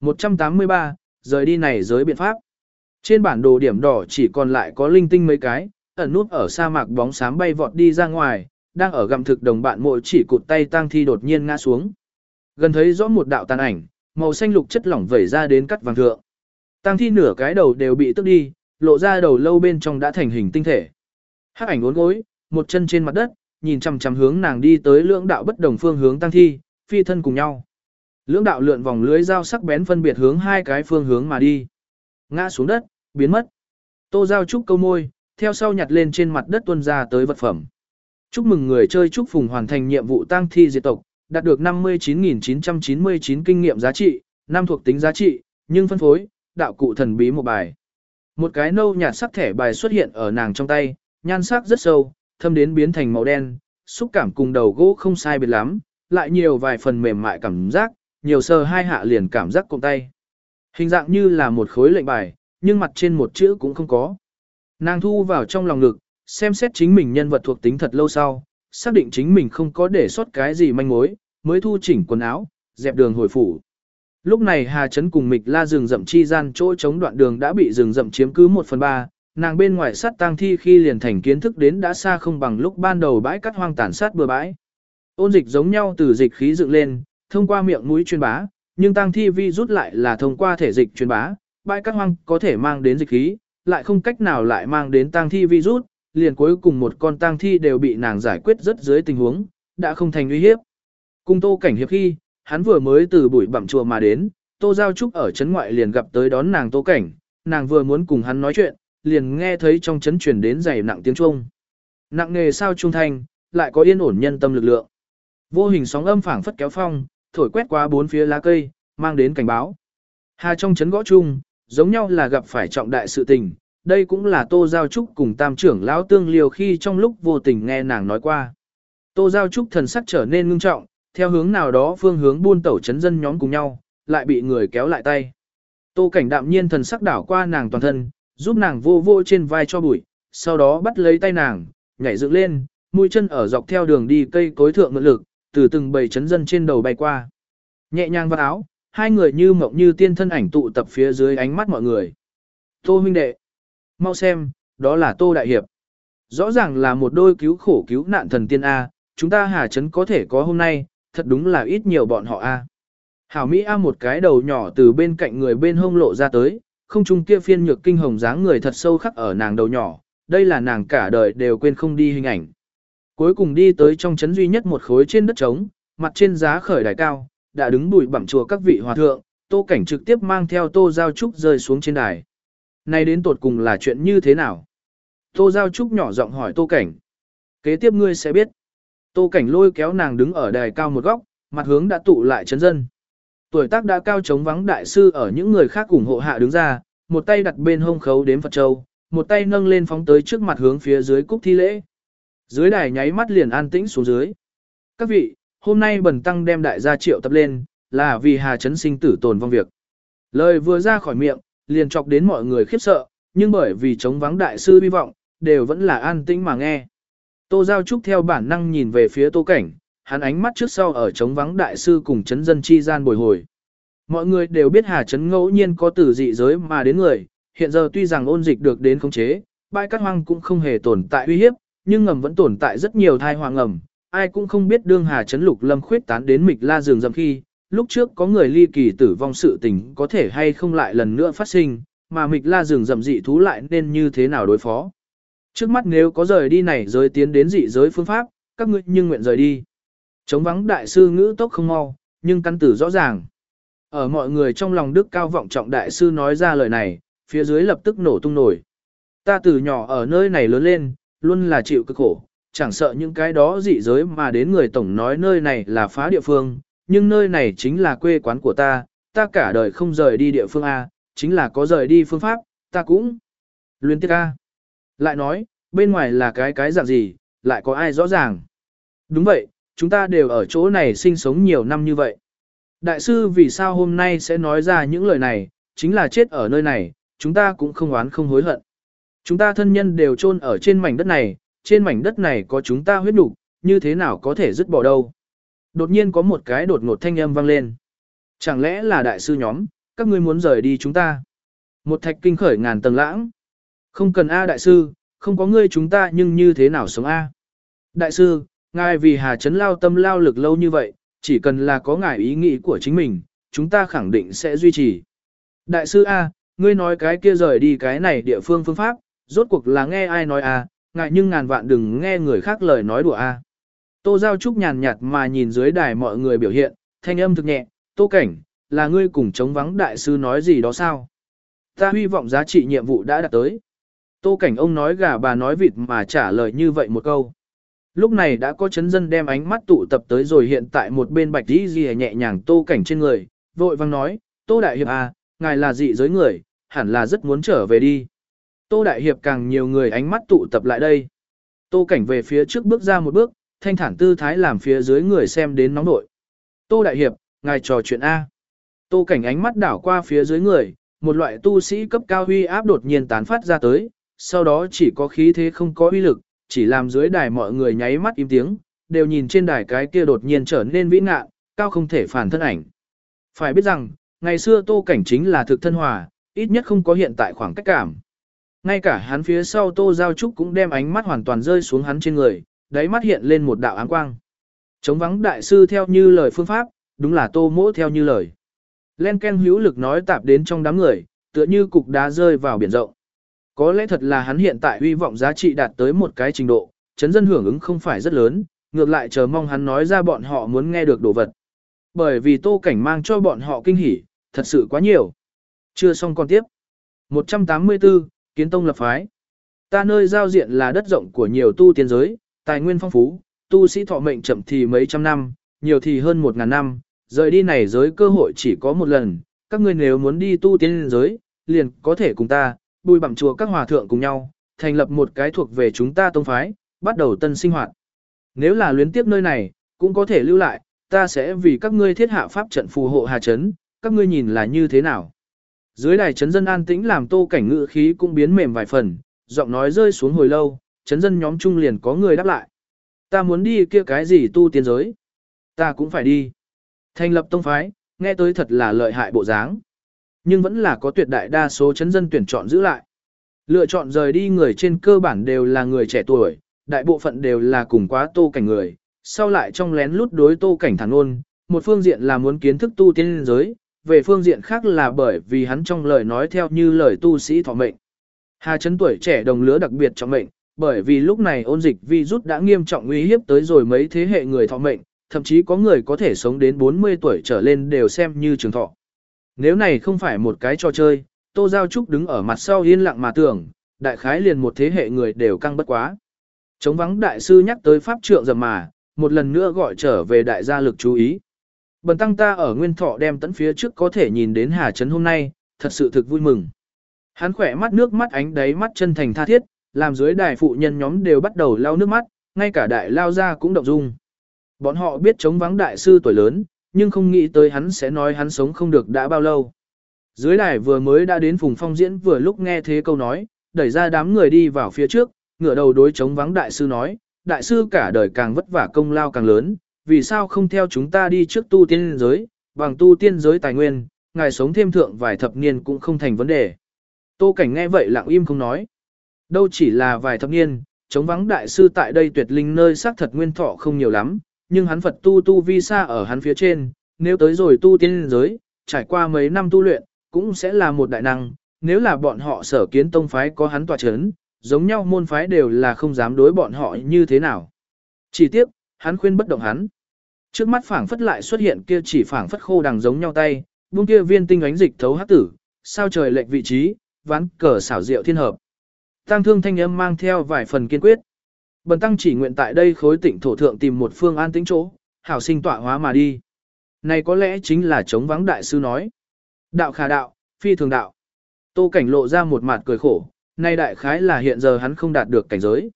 183, rời đi này giới biện pháp. Trên bản đồ điểm đỏ chỉ còn lại có linh tinh mấy cái, ẩn nút ở sa mạc bóng xám bay vọt đi ra ngoài, đang ở gặm thực đồng bạn mội chỉ cụt tay tang thi đột nhiên ngã xuống. Gần thấy rõ một đạo tàn ảnh, màu xanh lục chất lỏng vẩy ra đến cắt vàng thượng. Tang thi nửa cái đầu đều bị tức đi, lộ ra đầu lâu bên trong đã thành hình tinh thể. Hắc ảnh uốn gối, một chân trên mặt đất, nhìn chằm chằm hướng nàng đi tới lưỡng đạo bất đồng phương hướng tăng thi, phi thân cùng nhau. Lưỡng đạo lượn vòng lưới dao sắc bén phân biệt hướng hai cái phương hướng mà đi. Ngã xuống đất, biến mất. Tô Giao Trúc câu môi, theo sau nhặt lên trên mặt đất tuân ra tới vật phẩm. Chúc mừng người chơi chúc phùng hoàn thành nhiệm vụ tăng thi diệt tộc, đạt được 59.999 kinh nghiệm giá trị, năm thuộc tính giá trị, nhưng phân phối, đạo cụ thần bí một bài. Một cái nâu nhạt sắc thẻ bài xuất hiện ở nàng trong tay, nhan sắc rất sâu, thâm đến biến thành màu đen, xúc cảm cùng đầu gỗ không sai biệt lắm, lại nhiều vài phần mềm mại cảm giác, nhiều sờ hai hạ liền cảm giác cùng tay. Hình dạng như là một khối lệnh bài, nhưng mặt trên một chữ cũng không có. Nàng thu vào trong lòng ngực, xem xét chính mình nhân vật thuộc tính thật lâu sau, xác định chính mình không có để sót cái gì manh mối, mới thu chỉnh quần áo, dẹp đường hồi phủ. Lúc này Hà Trấn cùng Mịch La rừng rậm chi gian chỗ chống đoạn đường đã bị rừng rậm chiếm cứ 1 phần 3, nàng bên ngoài sát tang thi khi liền thành kiến thức đến đã xa không bằng lúc ban đầu bãi cắt hoang tàn sát bừa bãi. Ôn dịch giống nhau từ dịch khí dựng lên, thông qua miệng mũi truyền bá, nhưng tang thi vi rút lại là thông qua thể dịch truyền bá, bãi cát hoang có thể mang đến dịch khí, lại không cách nào lại mang đến tang thi vi rút, liền cuối cùng một con tang thi đều bị nàng giải quyết rất dưới tình huống, đã không thành uy hiếp. Cùng tô cảnh hiệp khi, hắn vừa mới từ bụi bặm chùa mà đến, tô giao trúc ở trấn ngoại liền gặp tới đón nàng tô cảnh, nàng vừa muốn cùng hắn nói chuyện, liền nghe thấy trong trấn truyền đến dày nặng tiếng chuông. Nặng nghề sao trung thanh, lại có yên ổn nhân tâm lực lượng. Vô hình sóng âm phảng phất kéo phong, thổi quét qua bốn phía lá cây, mang đến cảnh báo. Hà trong chấn gõ chung, giống nhau là gặp phải trọng đại sự tình, đây cũng là Tô Giao Trúc cùng tam trưởng lão tương liều khi trong lúc vô tình nghe nàng nói qua. Tô Giao Trúc thần sắc trở nên ngưng trọng, theo hướng nào đó phương hướng buôn tẩu chấn dân nhóm cùng nhau, lại bị người kéo lại tay. Tô cảnh đạm nhiên thần sắc đảo qua nàng toàn thân, giúp nàng vô vô trên vai cho bụi, sau đó bắt lấy tay nàng, nhảy dựng lên, mũi chân ở dọc theo đường đi cây cối thượng ngựa lực, từ từng bầy chấn dân trên đầu bay qua. Nhẹ nhàng vào áo, hai người như mộng như tiên thân ảnh tụ tập phía dưới ánh mắt mọi người. Tô huynh đệ, mau xem, đó là Tô đại hiệp. Rõ ràng là một đôi cứu khổ cứu nạn thần tiên A, chúng ta hà chấn có thể có hôm nay, thật đúng là ít nhiều bọn họ A. Hảo Mỹ A một cái đầu nhỏ từ bên cạnh người bên hông lộ ra tới, không trung kia phiên nhược kinh hồng dáng người thật sâu khắc ở nàng đầu nhỏ, đây là nàng cả đời đều quên không đi hình ảnh. Cuối cùng đi tới trong chấn duy nhất một khối trên đất trống, mặt trên giá khởi đài cao, đã đứng bụi bặm chùa các vị hòa thượng, tô cảnh trực tiếp mang theo tô giao trúc rơi xuống trên đài. Này đến tột cùng là chuyện như thế nào? Tô giao trúc nhỏ giọng hỏi tô cảnh. Kế tiếp ngươi sẽ biết. Tô cảnh lôi kéo nàng đứng ở đài cao một góc, mặt hướng đã tụ lại chấn dân. Tuổi tác đã cao chống vắng đại sư ở những người khác ủng hộ hạ đứng ra, một tay đặt bên hông khấu đếm Phật Châu, một tay nâng lên phóng tới trước mặt hướng phía dưới cúc thi lễ. Dưới đài nháy mắt liền an tĩnh xuống dưới. Các vị, hôm nay bần tăng đem đại gia triệu tập lên, là vì hà chấn sinh tử tồn vong việc. Lời vừa ra khỏi miệng, liền chọc đến mọi người khiếp sợ, nhưng bởi vì chống vắng đại sư hy vọng, đều vẫn là an tĩnh mà nghe. Tô Giao Trúc theo bản năng nhìn về phía tô cảnh, hắn ánh mắt trước sau ở chống vắng đại sư cùng chấn dân chi gian bồi hồi. Mọi người đều biết Hà Trấn ngẫu nhiên có từ dị giới mà đến người, hiện giờ tuy rằng ôn dịch được đến khống chế, bãi cát hoang cũng không hề tồn tại uy hiếp, nhưng ngầm vẫn tồn tại rất nhiều thai hoàng ngầm, ai cũng không biết đương Hà Trấn lục lâm khuyết tán đến mịch la rừng rầm khi, lúc trước có người ly kỳ tử vong sự tình có thể hay không lại lần nữa phát sinh, mà mịch la rừng rầm dị thú lại nên như thế nào đối phó. Trước mắt nếu có rời đi này giới tiến đến dị giới phương pháp, các ngươi nhưng nguyện rời đi. Chống vắng đại sư ngữ tốc không mau, nhưng căn tử rõ ràng. Ở mọi người trong lòng đức cao vọng trọng đại sư nói ra lời này, phía dưới lập tức nổ tung nổi. Ta từ nhỏ ở nơi này lớn lên, luôn là chịu cực khổ, chẳng sợ những cái đó dị giới mà đến người tổng nói nơi này là phá địa phương, nhưng nơi này chính là quê quán của ta, ta cả đời không rời đi địa phương A, chính là có rời đi phương pháp, ta cũng luyến tiếc A. Lại nói, bên ngoài là cái cái dạng gì, lại có ai rõ ràng. Đúng vậy, chúng ta đều ở chỗ này sinh sống nhiều năm như vậy. Đại sư vì sao hôm nay sẽ nói ra những lời này, chính là chết ở nơi này, chúng ta cũng không oán không hối hận. Chúng ta thân nhân đều chôn ở trên mảnh đất này, trên mảnh đất này có chúng ta huyết đủ, như thế nào có thể dứt bỏ đâu. Đột nhiên có một cái đột ngột thanh âm vang lên. Chẳng lẽ là đại sư nhóm, các ngươi muốn rời đi chúng ta? Một thạch kinh khởi ngàn tầng lãng. Không cần A đại sư, không có ngươi chúng ta nhưng như thế nào sống A? Đại sư, ngài vì Hà chấn lao tâm lao lực lâu như vậy, chỉ cần là có ngài ý nghĩ của chính mình, chúng ta khẳng định sẽ duy trì. Đại sư A, ngươi nói cái kia rời đi cái này địa phương phương pháp, rốt cuộc là nghe ai nói A, ngại nhưng ngàn vạn đừng nghe người khác lời nói đùa A. Tô Giao Trúc nhàn nhạt mà nhìn dưới đài mọi người biểu hiện, thanh âm thực nhẹ, Tô Cảnh, là ngươi cùng chống vắng đại sư nói gì đó sao? Ta hy vọng giá trị nhiệm vụ đã đạt tới. Tô Cảnh ông nói gà bà nói vịt mà trả lời như vậy một câu. Lúc này đã có chấn dân đem ánh mắt tụ tập tới rồi hiện tại một bên bạch dì dì nhẹ nhàng Tô Cảnh trên người, vội vang nói, Tô Đại Hiệp à, ngài là dị giới người, hẳn là rất muốn trở về đi. Tô Đại Hiệp càng nhiều người ánh mắt tụ tập lại đây. Tô Cảnh về phía trước bước ra một bước, thanh thản tư thái làm phía dưới người xem đến nóng nội. Tô Đại Hiệp, ngài trò chuyện A. Tô Cảnh ánh mắt đảo qua phía dưới người, một loại tu sĩ cấp cao huy áp đột nhiên tán phát ra tới, sau đó chỉ có khí thế không có uy lực, chỉ làm dưới đài mọi người nháy mắt im tiếng, đều nhìn trên đài cái kia đột nhiên trở nên vĩ ngạ, cao không thể phản thân ảnh. Phải biết rằng, ngày xưa tô cảnh chính là thực thân hòa, ít nhất không có hiện tại khoảng cách cảm. Ngay cả hắn phía sau tô giao trúc cũng đem ánh mắt hoàn toàn rơi xuống hắn trên người, đáy mắt hiện lên một đạo áng quang. Chống vắng đại sư theo như lời phương pháp, đúng là tô mỗ theo như lời. Len Ken hữu lực nói tạp đến trong đám người, tựa như cục đá rơi vào biển rộng. Có lẽ thật là hắn hiện tại hy vọng giá trị đạt tới một cái trình độ, chấn dân hưởng ứng không phải rất lớn, ngược lại chờ mong hắn nói ra bọn họ muốn nghe được đồ vật. Bởi vì tô cảnh mang cho bọn họ kinh hỉ, thật sự quá nhiều. Chưa xong còn tiếp. 184, Kiến Tông lập phái. Ta nơi giao diện là đất rộng của nhiều tu tiên giới, tài nguyên phong phú, tu sĩ thọ mệnh chậm thì mấy trăm năm, nhiều thì hơn một ngàn năm, rời đi này giới cơ hội chỉ có một lần, các ngươi nếu muốn đi tu tiên giới, liền có thể cùng ta, bùi bằng chùa các hòa thượng cùng nhau, thành lập một cái thuộc về chúng ta tông phái, bắt đầu tân sinh hoạt. Nếu là luyến tiếp nơi này, cũng có thể lưu lại, ta sẽ vì các ngươi thiết hạ pháp trận phù hộ hà chấn, các ngươi nhìn là như thế nào. Dưới đài chấn dân an tĩnh làm tô cảnh ngự khí cũng biến mềm vài phần, giọng nói rơi xuống hồi lâu, chấn dân nhóm trung liền có người đáp lại. Ta muốn đi kia cái gì tu tiên giới? Ta cũng phải đi. Thành lập tông phái, nghe tới thật là lợi hại bộ dáng. Nhưng vẫn là có tuyệt đại đa số chấn dân tuyển chọn giữ lại. Lựa chọn rời đi người trên cơ bản đều là người trẻ tuổi, đại bộ phận đều là cùng quá tô cảnh người, sau lại trong lén lút đối tô cảnh thẳng ôn, một phương diện là muốn kiến thức tu tiên giới, về phương diện khác là bởi vì hắn trong lời nói theo như lời tu sĩ thọ mệnh. Hà chấn tuổi trẻ đồng lứa đặc biệt trọng mệnh, bởi vì lúc này ôn dịch virus đã nghiêm trọng uy hiếp tới rồi mấy thế hệ người thọ mệnh, thậm chí có người có thể sống đến 40 tuổi trở lên đều xem như trường thọ. Nếu này không phải một cái trò chơi, Tô Giao Trúc đứng ở mặt sau yên lặng mà tưởng, đại khái liền một thế hệ người đều căng bất quá. Chống vắng đại sư nhắc tới pháp trượng dầm mà, một lần nữa gọi trở về đại gia lực chú ý. Bần tăng ta ở nguyên thọ đem tấn phía trước có thể nhìn đến Hà Trấn hôm nay, thật sự thực vui mừng. Hắn khỏe mắt nước mắt ánh đáy mắt chân thành tha thiết, làm dưới đài phụ nhân nhóm đều bắt đầu lau nước mắt, ngay cả đại lao ra cũng động dung. Bọn họ biết chống vắng đại sư tuổi lớn, nhưng không nghĩ tới hắn sẽ nói hắn sống không được đã bao lâu. Dưới đài vừa mới đã đến phùng phong diễn vừa lúc nghe thế câu nói, đẩy ra đám người đi vào phía trước, ngửa đầu đối chống vắng đại sư nói, đại sư cả đời càng vất vả công lao càng lớn, vì sao không theo chúng ta đi trước tu tiên giới, bằng tu tiên giới tài nguyên, ngài sống thêm thượng vài thập niên cũng không thành vấn đề. Tô Cảnh nghe vậy lặng im không nói. Đâu chỉ là vài thập niên, chống vắng đại sư tại đây tuyệt linh nơi xác thật nguyên thọ không nhiều lắm, nhưng hắn Phật tu tu vi xa ở hắn phía trên, nếu tới rồi tu tiên giới, trải qua mấy năm tu luyện, cũng sẽ là một đại năng, nếu là bọn họ sở kiến tông phái có hắn tòa chấn, giống nhau môn phái đều là không dám đối bọn họ như thế nào. Chỉ tiếc, hắn khuyên bất động hắn. Trước mắt phảng phất lại xuất hiện kia chỉ phảng phất khô đằng giống nhau tay, buông kia viên tinh ánh dịch thấu hắc tử, sao trời lệch vị trí, ván cờ xảo diệu thiên hợp. Tăng thương thanh âm mang theo vài phần kiên quyết. Bần tăng chỉ nguyện tại đây khối tịnh thổ thượng tìm một phương an tĩnh chỗ, hảo sinh tọa hóa mà đi. Này có lẽ chính là chống vắng đại sư nói. Đạo khả đạo, phi thường đạo. Tô cảnh lộ ra một mặt cười khổ, nay đại khái là hiện giờ hắn không đạt được cảnh giới.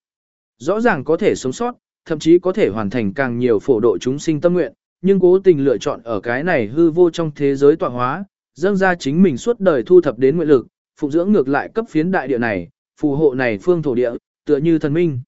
Rõ ràng có thể sống sót, thậm chí có thể hoàn thành càng nhiều phổ độ chúng sinh tâm nguyện, nhưng cố tình lựa chọn ở cái này hư vô trong thế giới tọa hóa, dâng ra chính mình suốt đời thu thập đến nguyện lực, phụng dưỡng ngược lại cấp phiến đại địa này, phù hộ này phương thổ địa, tựa như thần minh.